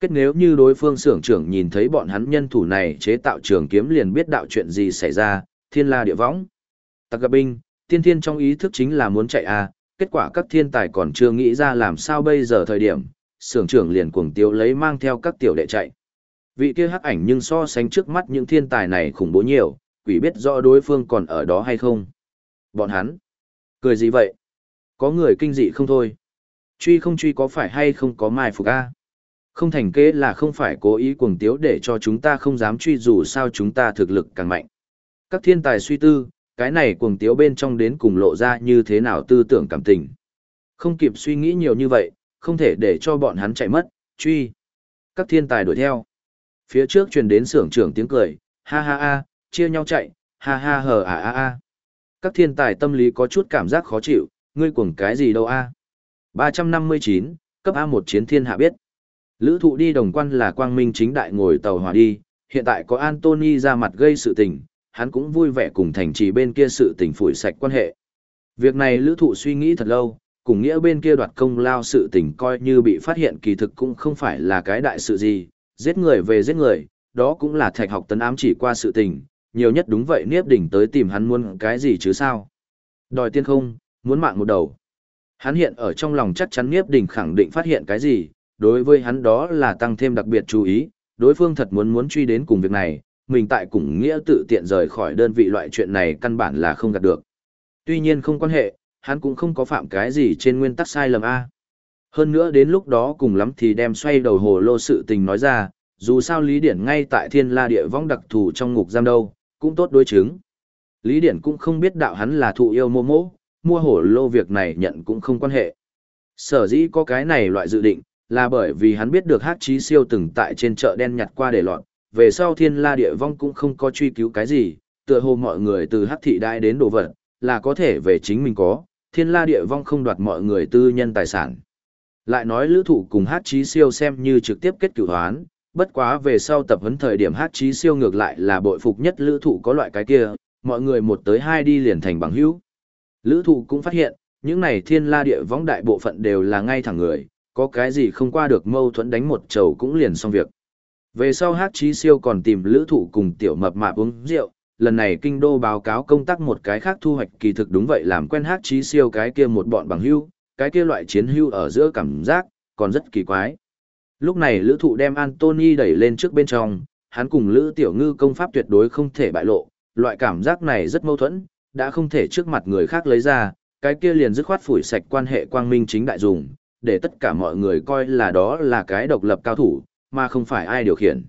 Kết nếu như đối phương xưởng trưởng nhìn thấy bọn hắn nhân thủ này chế tạo trường kiếm liền biết đạo chuyện gì xảy ra, thiên la địa võng. Tạc gặp binh, tiên thiên trong ý thức chính là muốn chạy à, kết quả các thiên tài còn chưa nghĩ ra làm sao bây giờ thời điểm, sưởng trưởng liền cuồng tiêu lấy mang theo các tiểu đệ chạy. Vị kia hắc ảnh nhưng so sánh trước mắt những thiên tài này khủng bố nhiều, quỷ biết rõ đối phương còn ở đó hay không. Bọn hắn, cười gì vậy? Có người kinh dị không thôi. Truy không truy có phải hay không có mai phục a? Không thành kế là không phải cố ý cuồng tiếu để cho chúng ta không dám truy dù sao chúng ta thực lực càng mạnh. Các thiên tài suy tư, cái này cuồng tiếu bên trong đến cùng lộ ra như thế nào tư tưởng cảm tình. Không kịp suy nghĩ nhiều như vậy, không thể để cho bọn hắn chạy mất, truy. Các thiên tài đuổi theo. Phía trước truyền đến xưởng trưởng tiếng cười, ha ha ha, chia nhau chạy, ha ha hờ à a a. Các thiên tài tâm lý có chút cảm giác khó chịu, ngươi cuồng cái gì đâu a? À? 359, cấp A1 chiến thiên hạ biết. Lữ thụ đi đồng quan là quang minh chính đại ngồi tàu hỏa đi, hiện tại có Anthony ra mặt gây sự tình, hắn cũng vui vẻ cùng thành trì bên kia sự tình phủi sạch quan hệ. Việc này lữ thụ suy nghĩ thật lâu, cùng nghĩa bên kia đoạt công lao sự tình coi như bị phát hiện kỳ thực cũng không phải là cái đại sự gì, giết người về giết người, đó cũng là thạch học tấn ám chỉ qua sự tình, nhiều nhất đúng vậy Niếp Đỉnh tới tìm hắn muốn cái gì chứ sao. Đòi tiên không, muốn mạng một đầu. Hắn hiện ở trong lòng chắc chắn Niếp Đỉnh khẳng định phát hiện cái gì, đối với hắn đó là tăng thêm đặc biệt chú ý, đối phương thật muốn muốn truy đến cùng việc này, mình tại cùng nghĩa tự tiện rời khỏi đơn vị loại chuyện này căn bản là không gạt được. Tuy nhiên không quan hệ, hắn cũng không có phạm cái gì trên nguyên tắc sai lầm A. Hơn nữa đến lúc đó cùng lắm thì đem xoay đầu hồ lô sự tình nói ra, dù sao Lý Điển ngay tại thiên la địa vong đặc thù trong ngục giam đâu, cũng tốt đối chứng. Lý Điển cũng không biết đạo hắn là thụ yêu mô mô, mua hồ lô việc này nhận cũng không quan hệ. Sở dĩ có cái này loại dự định, là bởi vì hắn biết được hát trí siêu từng tại trên chợ đen nhặt qua để lọt, về sau thiên la địa vong cũng không có truy cứu cái gì, tựa hồ mọi người từ hắc thị đại đến đồ vật, là có thể về chính mình có, thiên la địa vong không đoạt mọi người tư nhân tài sản. Lại nói lữ thụ cùng hát trí siêu xem như trực tiếp kết cửu hoán, bất quá về sau tập huấn thời điểm hát trí siêu ngược lại là bội phục nhất lữ thụ có loại cái kia, mọi người một tới hai đi liền thành bằng hữu. Lữ thụ cũng phát hiện, những này thiên la địa vong đại bộ phận đều là ngay thẳng người, có cái gì không qua được mâu thuẫn đánh một chầu cũng liền xong việc. Về sau hát Chí siêu còn tìm lữ thụ cùng tiểu mập mạp uống rượu, lần này kinh đô báo cáo công tác một cái khác thu hoạch kỳ thực đúng vậy làm quen hát Chí siêu cái kia một bọn bằng hưu, cái kia loại chiến hưu ở giữa cảm giác, còn rất kỳ quái. Lúc này lữ thụ đem Anthony đẩy lên trước bên trong, hắn cùng lữ tiểu ngư công pháp tuyệt đối không thể bại lộ, loại cảm giác này rất mâu thuẫn, đã không thể trước mặt người khác lấy ra, cái kia liền dứt khoát phủi sạch quan hệ quang minh chính đại dùng, để tất cả mọi người coi là đó là cái độc lập cao thủ, mà không phải ai điều khiển.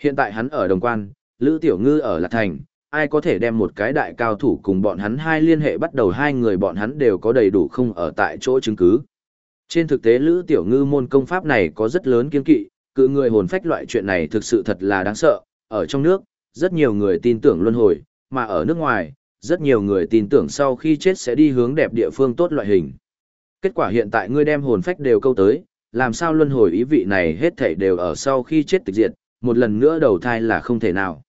Hiện tại hắn ở đồng quan, Lữ Tiểu Ngư ở Lạc Thành, ai có thể đem một cái đại cao thủ cùng bọn hắn hai liên hệ bắt đầu hai người bọn hắn đều có đầy đủ không ở tại chỗ chứng cứ. Trên thực tế Lữ Tiểu Ngư môn công pháp này có rất lớn kiên kỵ, cự người hồn phách loại chuyện này thực sự thật là đáng sợ, ở trong nước, rất nhiều người tin tưởng luân hồi, mà ở nước ngoài, rất nhiều người tin tưởng sau khi chết sẽ đi hướng đẹp địa phương tốt loại hình. Kết quả hiện tại ngươi đem hồn phách đều câu tới, làm sao luân hồi ý vị này hết thảy đều ở sau khi chết tịch diệt, một lần nữa đầu thai là không thể nào.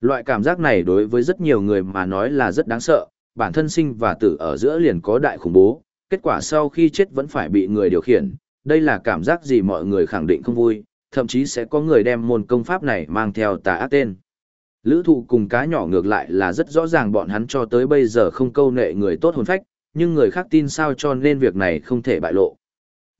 Loại cảm giác này đối với rất nhiều người mà nói là rất đáng sợ, bản thân sinh và tử ở giữa liền có đại khủng bố, kết quả sau khi chết vẫn phải bị người điều khiển, đây là cảm giác gì mọi người khẳng định không vui, thậm chí sẽ có người đem môn công pháp này mang theo tà ác tên. Lữ thụ cùng cá nhỏ ngược lại là rất rõ ràng bọn hắn cho tới bây giờ không câu nệ người tốt hồn phách, nhưng người khác tin sao cho nên việc này không thể bại lộ.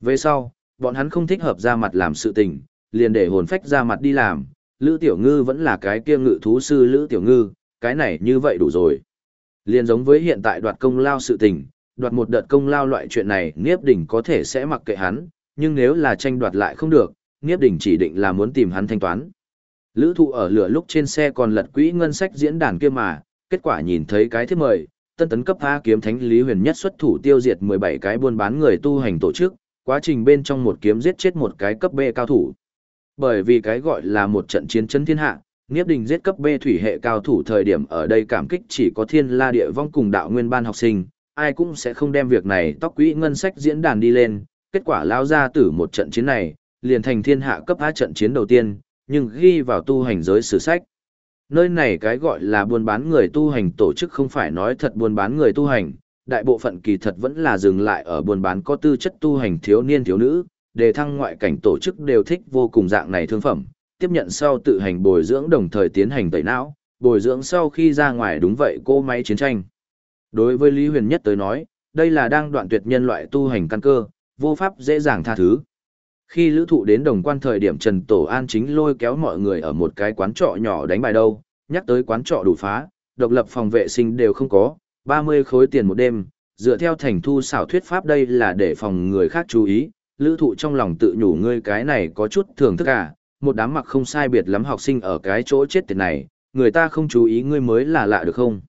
Về sau, bọn hắn không thích hợp ra mặt làm sự tình, liền để hồn phách ra mặt đi làm, Lữ Tiểu Ngư vẫn là cái kia ngự thú sư Lữ Tiểu Ngư, cái này như vậy đủ rồi. Liền giống với hiện tại đoạt công lao sự tình, đoạt một đợt công lao loại chuyện này Niếp Đỉnh có thể sẽ mặc kệ hắn, nhưng nếu là tranh đoạt lại không được, Niếp Đỉnh chỉ định là muốn tìm hắn thanh toán. Lữ thụ ở lửa lúc trên xe còn lật quỹ ngân sách diễn đàn kia mà, kết quả nhìn thấy cái thiết mời, tân tấn cấp A kiếm thánh Lý Huyền nhất xuất thủ tiêu diệt 17 cái buôn bán người tu hành tổ chức, quá trình bên trong một kiếm giết chết một cái cấp B cao thủ. Bởi vì cái gọi là một trận chiến chân thiên hạ, Niếp Đình giết cấp B thủy hệ cao thủ thời điểm ở đây cảm kích chỉ có thiên la địa vong cùng đạo nguyên ban học sinh, ai cũng sẽ không đem việc này tóc quỹ ngân sách diễn đàn đi lên, kết quả lao ra tử một trận chiến này, liền thành thiên hạ cấp A trận chiến đầu tiên, nhưng ghi vào tu hành giới sử sách. Nơi này cái gọi là buôn bán người tu hành tổ chức không phải nói thật buôn bán người tu hành, đại bộ phận kỳ thật vẫn là dừng lại ở buôn bán có tư chất tu hành thiếu niên thiếu nữ, đề thăng ngoại cảnh tổ chức đều thích vô cùng dạng này thương phẩm, tiếp nhận sau tự hành bồi dưỡng đồng thời tiến hành tẩy não, bồi dưỡng sau khi ra ngoài đúng vậy cô máy chiến tranh. Đối với Lý Huyền Nhất tới nói, đây là đang đoạn tuyệt nhân loại tu hành căn cơ, vô pháp dễ dàng tha thứ. Khi lữ thụ đến đồng quan thời điểm Trần Tổ An chính lôi kéo mọi người ở một cái quán trọ nhỏ đánh bài đâu, nhắc tới quán trọ đủ phá, độc lập phòng vệ sinh đều không có, 30 khối tiền một đêm, dựa theo thành thu xảo thuyết pháp đây là để phòng người khác chú ý, lữ thụ trong lòng tự nhủ ngươi cái này có chút thưởng thức à, một đám mặc không sai biệt lắm học sinh ở cái chỗ chết tiệt này, người ta không chú ý ngươi mới là lạ được không?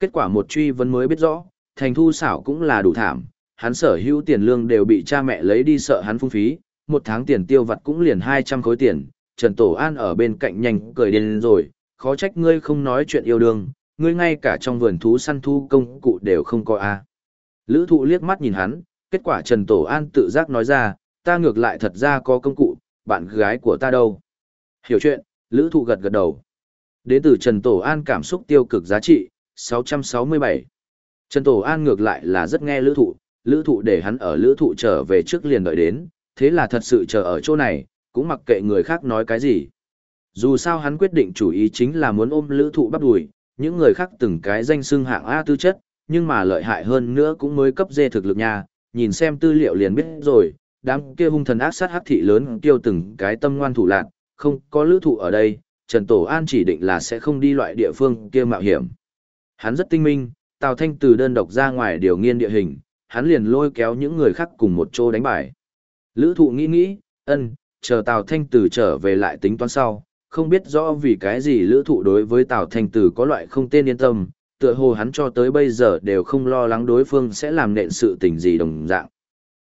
Kết quả một truy vấn mới biết rõ, thành thu xảo cũng là đủ thảm, hắn sở hữu tiền lương đều bị cha mẹ lấy đi sợ hắn phung phí, một tháng tiền tiêu vặt cũng liền 200 khối tiền, Trần Tổ An ở bên cạnh nhanh cười điên rồi, khó trách ngươi không nói chuyện yêu đương, ngươi ngay cả trong vườn thú săn thu công cụ đều không có a. À. Lữ thụ liếc mắt nhìn hắn, kết quả Trần Tổ An tự giác nói ra, ta ngược lại thật ra có công cụ, bạn gái của ta đâu. Hiểu chuyện, Lữ thụ gật gật đầu. Đến từ Trần Tổ An cảm xúc tiêu cực giá trị, 667. Trần Tổ An ngược lại là rất nghe lữ thụ, lữ thụ để hắn ở lữ thụ trở về trước liền đợi đến, thế là thật sự chờ ở chỗ này, cũng mặc kệ người khác nói cái gì. Dù sao hắn quyết định chủ ý chính là muốn ôm lữ thụ bắt đùi, những người khác từng cái danh xưng hạng A tư chất, nhưng mà lợi hại hơn nữa cũng mới cấp dê thực lực nha, nhìn xem tư liệu liền biết rồi, đám kia hung thần ác sát hắc thị lớn kêu từng cái tâm ngoan thủ lạc, không có lữ thụ ở đây, Trần Tổ An chỉ định là sẽ không đi loại địa phương kia mạo hiểm. Hắn rất tinh minh, Tào Thanh từ đơn độc ra ngoài điều nghiên địa hình, hắn liền lôi kéo những người khác cùng một chỗ đánh bài. Lữ thụ nghĩ nghĩ, ân, chờ Tào Thanh từ trở về lại tính toán sau, không biết rõ vì cái gì lữ thụ đối với Tào Thanh tử có loại không tên yên tâm, tựa hồ hắn cho tới bây giờ đều không lo lắng đối phương sẽ làm nện sự tình gì đồng dạng.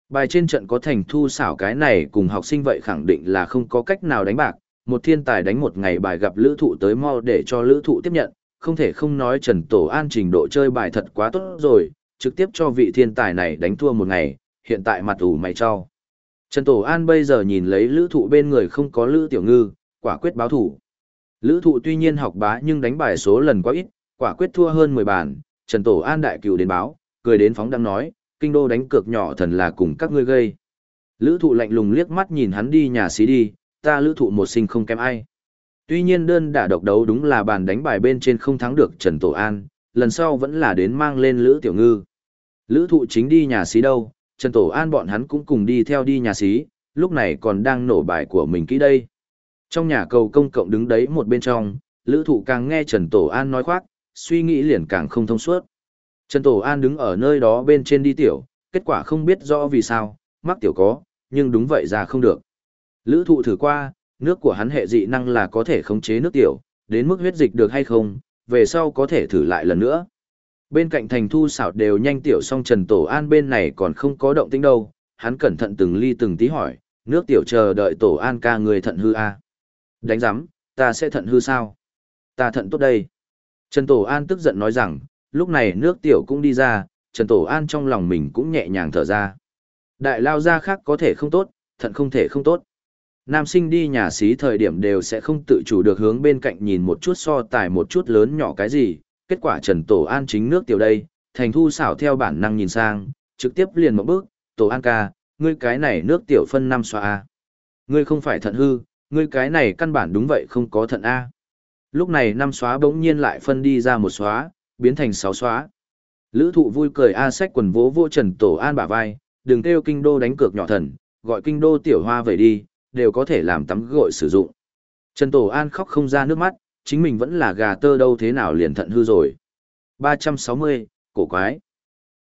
Bài trên trận có thành thu xảo cái này cùng học sinh vậy khẳng định là không có cách nào đánh bạc, một thiên tài đánh một ngày bài gặp lữ thụ tới mau để cho lữ thụ tiếp nhận, không thể không nói Trần Tổ An trình độ chơi bài thật quá tốt rồi, trực tiếp cho vị thiên tài này đánh thua một ngày, hiện tại mặt ủ mày cho. Trần Tổ An bây giờ nhìn lấy lữ thụ bên người không có lữ tiểu ngư, quả quyết báo thủ. Lữ thụ tuy nhiên học bá nhưng đánh bài số lần quá ít, quả quyết thua hơn 10 bàn, Trần Tổ An đại cửu đến báo, cười đến phóng đang nói, kinh đô đánh cược nhỏ thần là cùng các ngươi gây. Lữ thụ lạnh lùng liếc mắt nhìn hắn đi nhà xí đi, ta lữ thụ một sinh không kém ai. Tuy nhiên đơn đả độc đấu đúng là bàn đánh bài bên trên không thắng được Trần Tổ An, lần sau vẫn là đến mang lên Lữ Tiểu Ngư. Lữ thụ chính đi nhà xí đâu, Trần Tổ An bọn hắn cũng cùng đi theo đi nhà xí, lúc này còn đang nổ bài của mình kỹ đây. Trong nhà cầu công cộng đứng đấy một bên trong, Lữ thụ càng nghe Trần Tổ An nói khoác, suy nghĩ liền càng không thông suốt. Trần Tổ An đứng ở nơi đó bên trên đi tiểu, kết quả không biết rõ vì sao, mắc tiểu có, nhưng đúng vậy ra không được. Lữ thụ thử qua, nước của hắn hệ dị năng là có thể khống chế nước tiểu, đến mức huyết dịch được hay không, về sau có thể thử lại lần nữa. Bên cạnh thành thu xảo đều nhanh tiểu xong Trần Tổ An bên này còn không có động tĩnh đâu, hắn cẩn thận từng ly từng tí hỏi, nước tiểu chờ đợi Tổ An ca người thận hư a à? Đánh giám, ta sẽ thận hư sao? Ta thận tốt đây. Trần Tổ An tức giận nói rằng, lúc này nước tiểu cũng đi ra, Trần Tổ An trong lòng mình cũng nhẹ nhàng thở ra. Đại lao ra khác có thể không tốt, thận không thể không tốt. Nam sinh đi nhà xí thời điểm đều sẽ không tự chủ được hướng bên cạnh nhìn một chút so tài một chút lớn nhỏ cái gì, kết quả Trần Tổ An chính nước tiểu đây, thành thu xảo theo bản năng nhìn sang, trực tiếp liền một bước, Tổ An ca, ngươi cái này nước tiểu phân năm xoa A. À? Ngươi không phải thận hư, ngươi cái này căn bản đúng vậy không có thận A. Lúc này năm xóa bỗng nhiên lại phân đi ra một xóa, biến thành sáu xóa. Lữ thụ vui cười A sách quần vỗ vô Trần Tổ An bả vai, đừng kêu kinh đô đánh cược nhỏ thần, gọi kinh đô tiểu hoa về đi, đều có thể làm tắm gội sử dụng. Trần Tổ An khóc không ra nước mắt, chính mình vẫn là gà tơ đâu thế nào liền thận hư rồi. 360, cổ quái.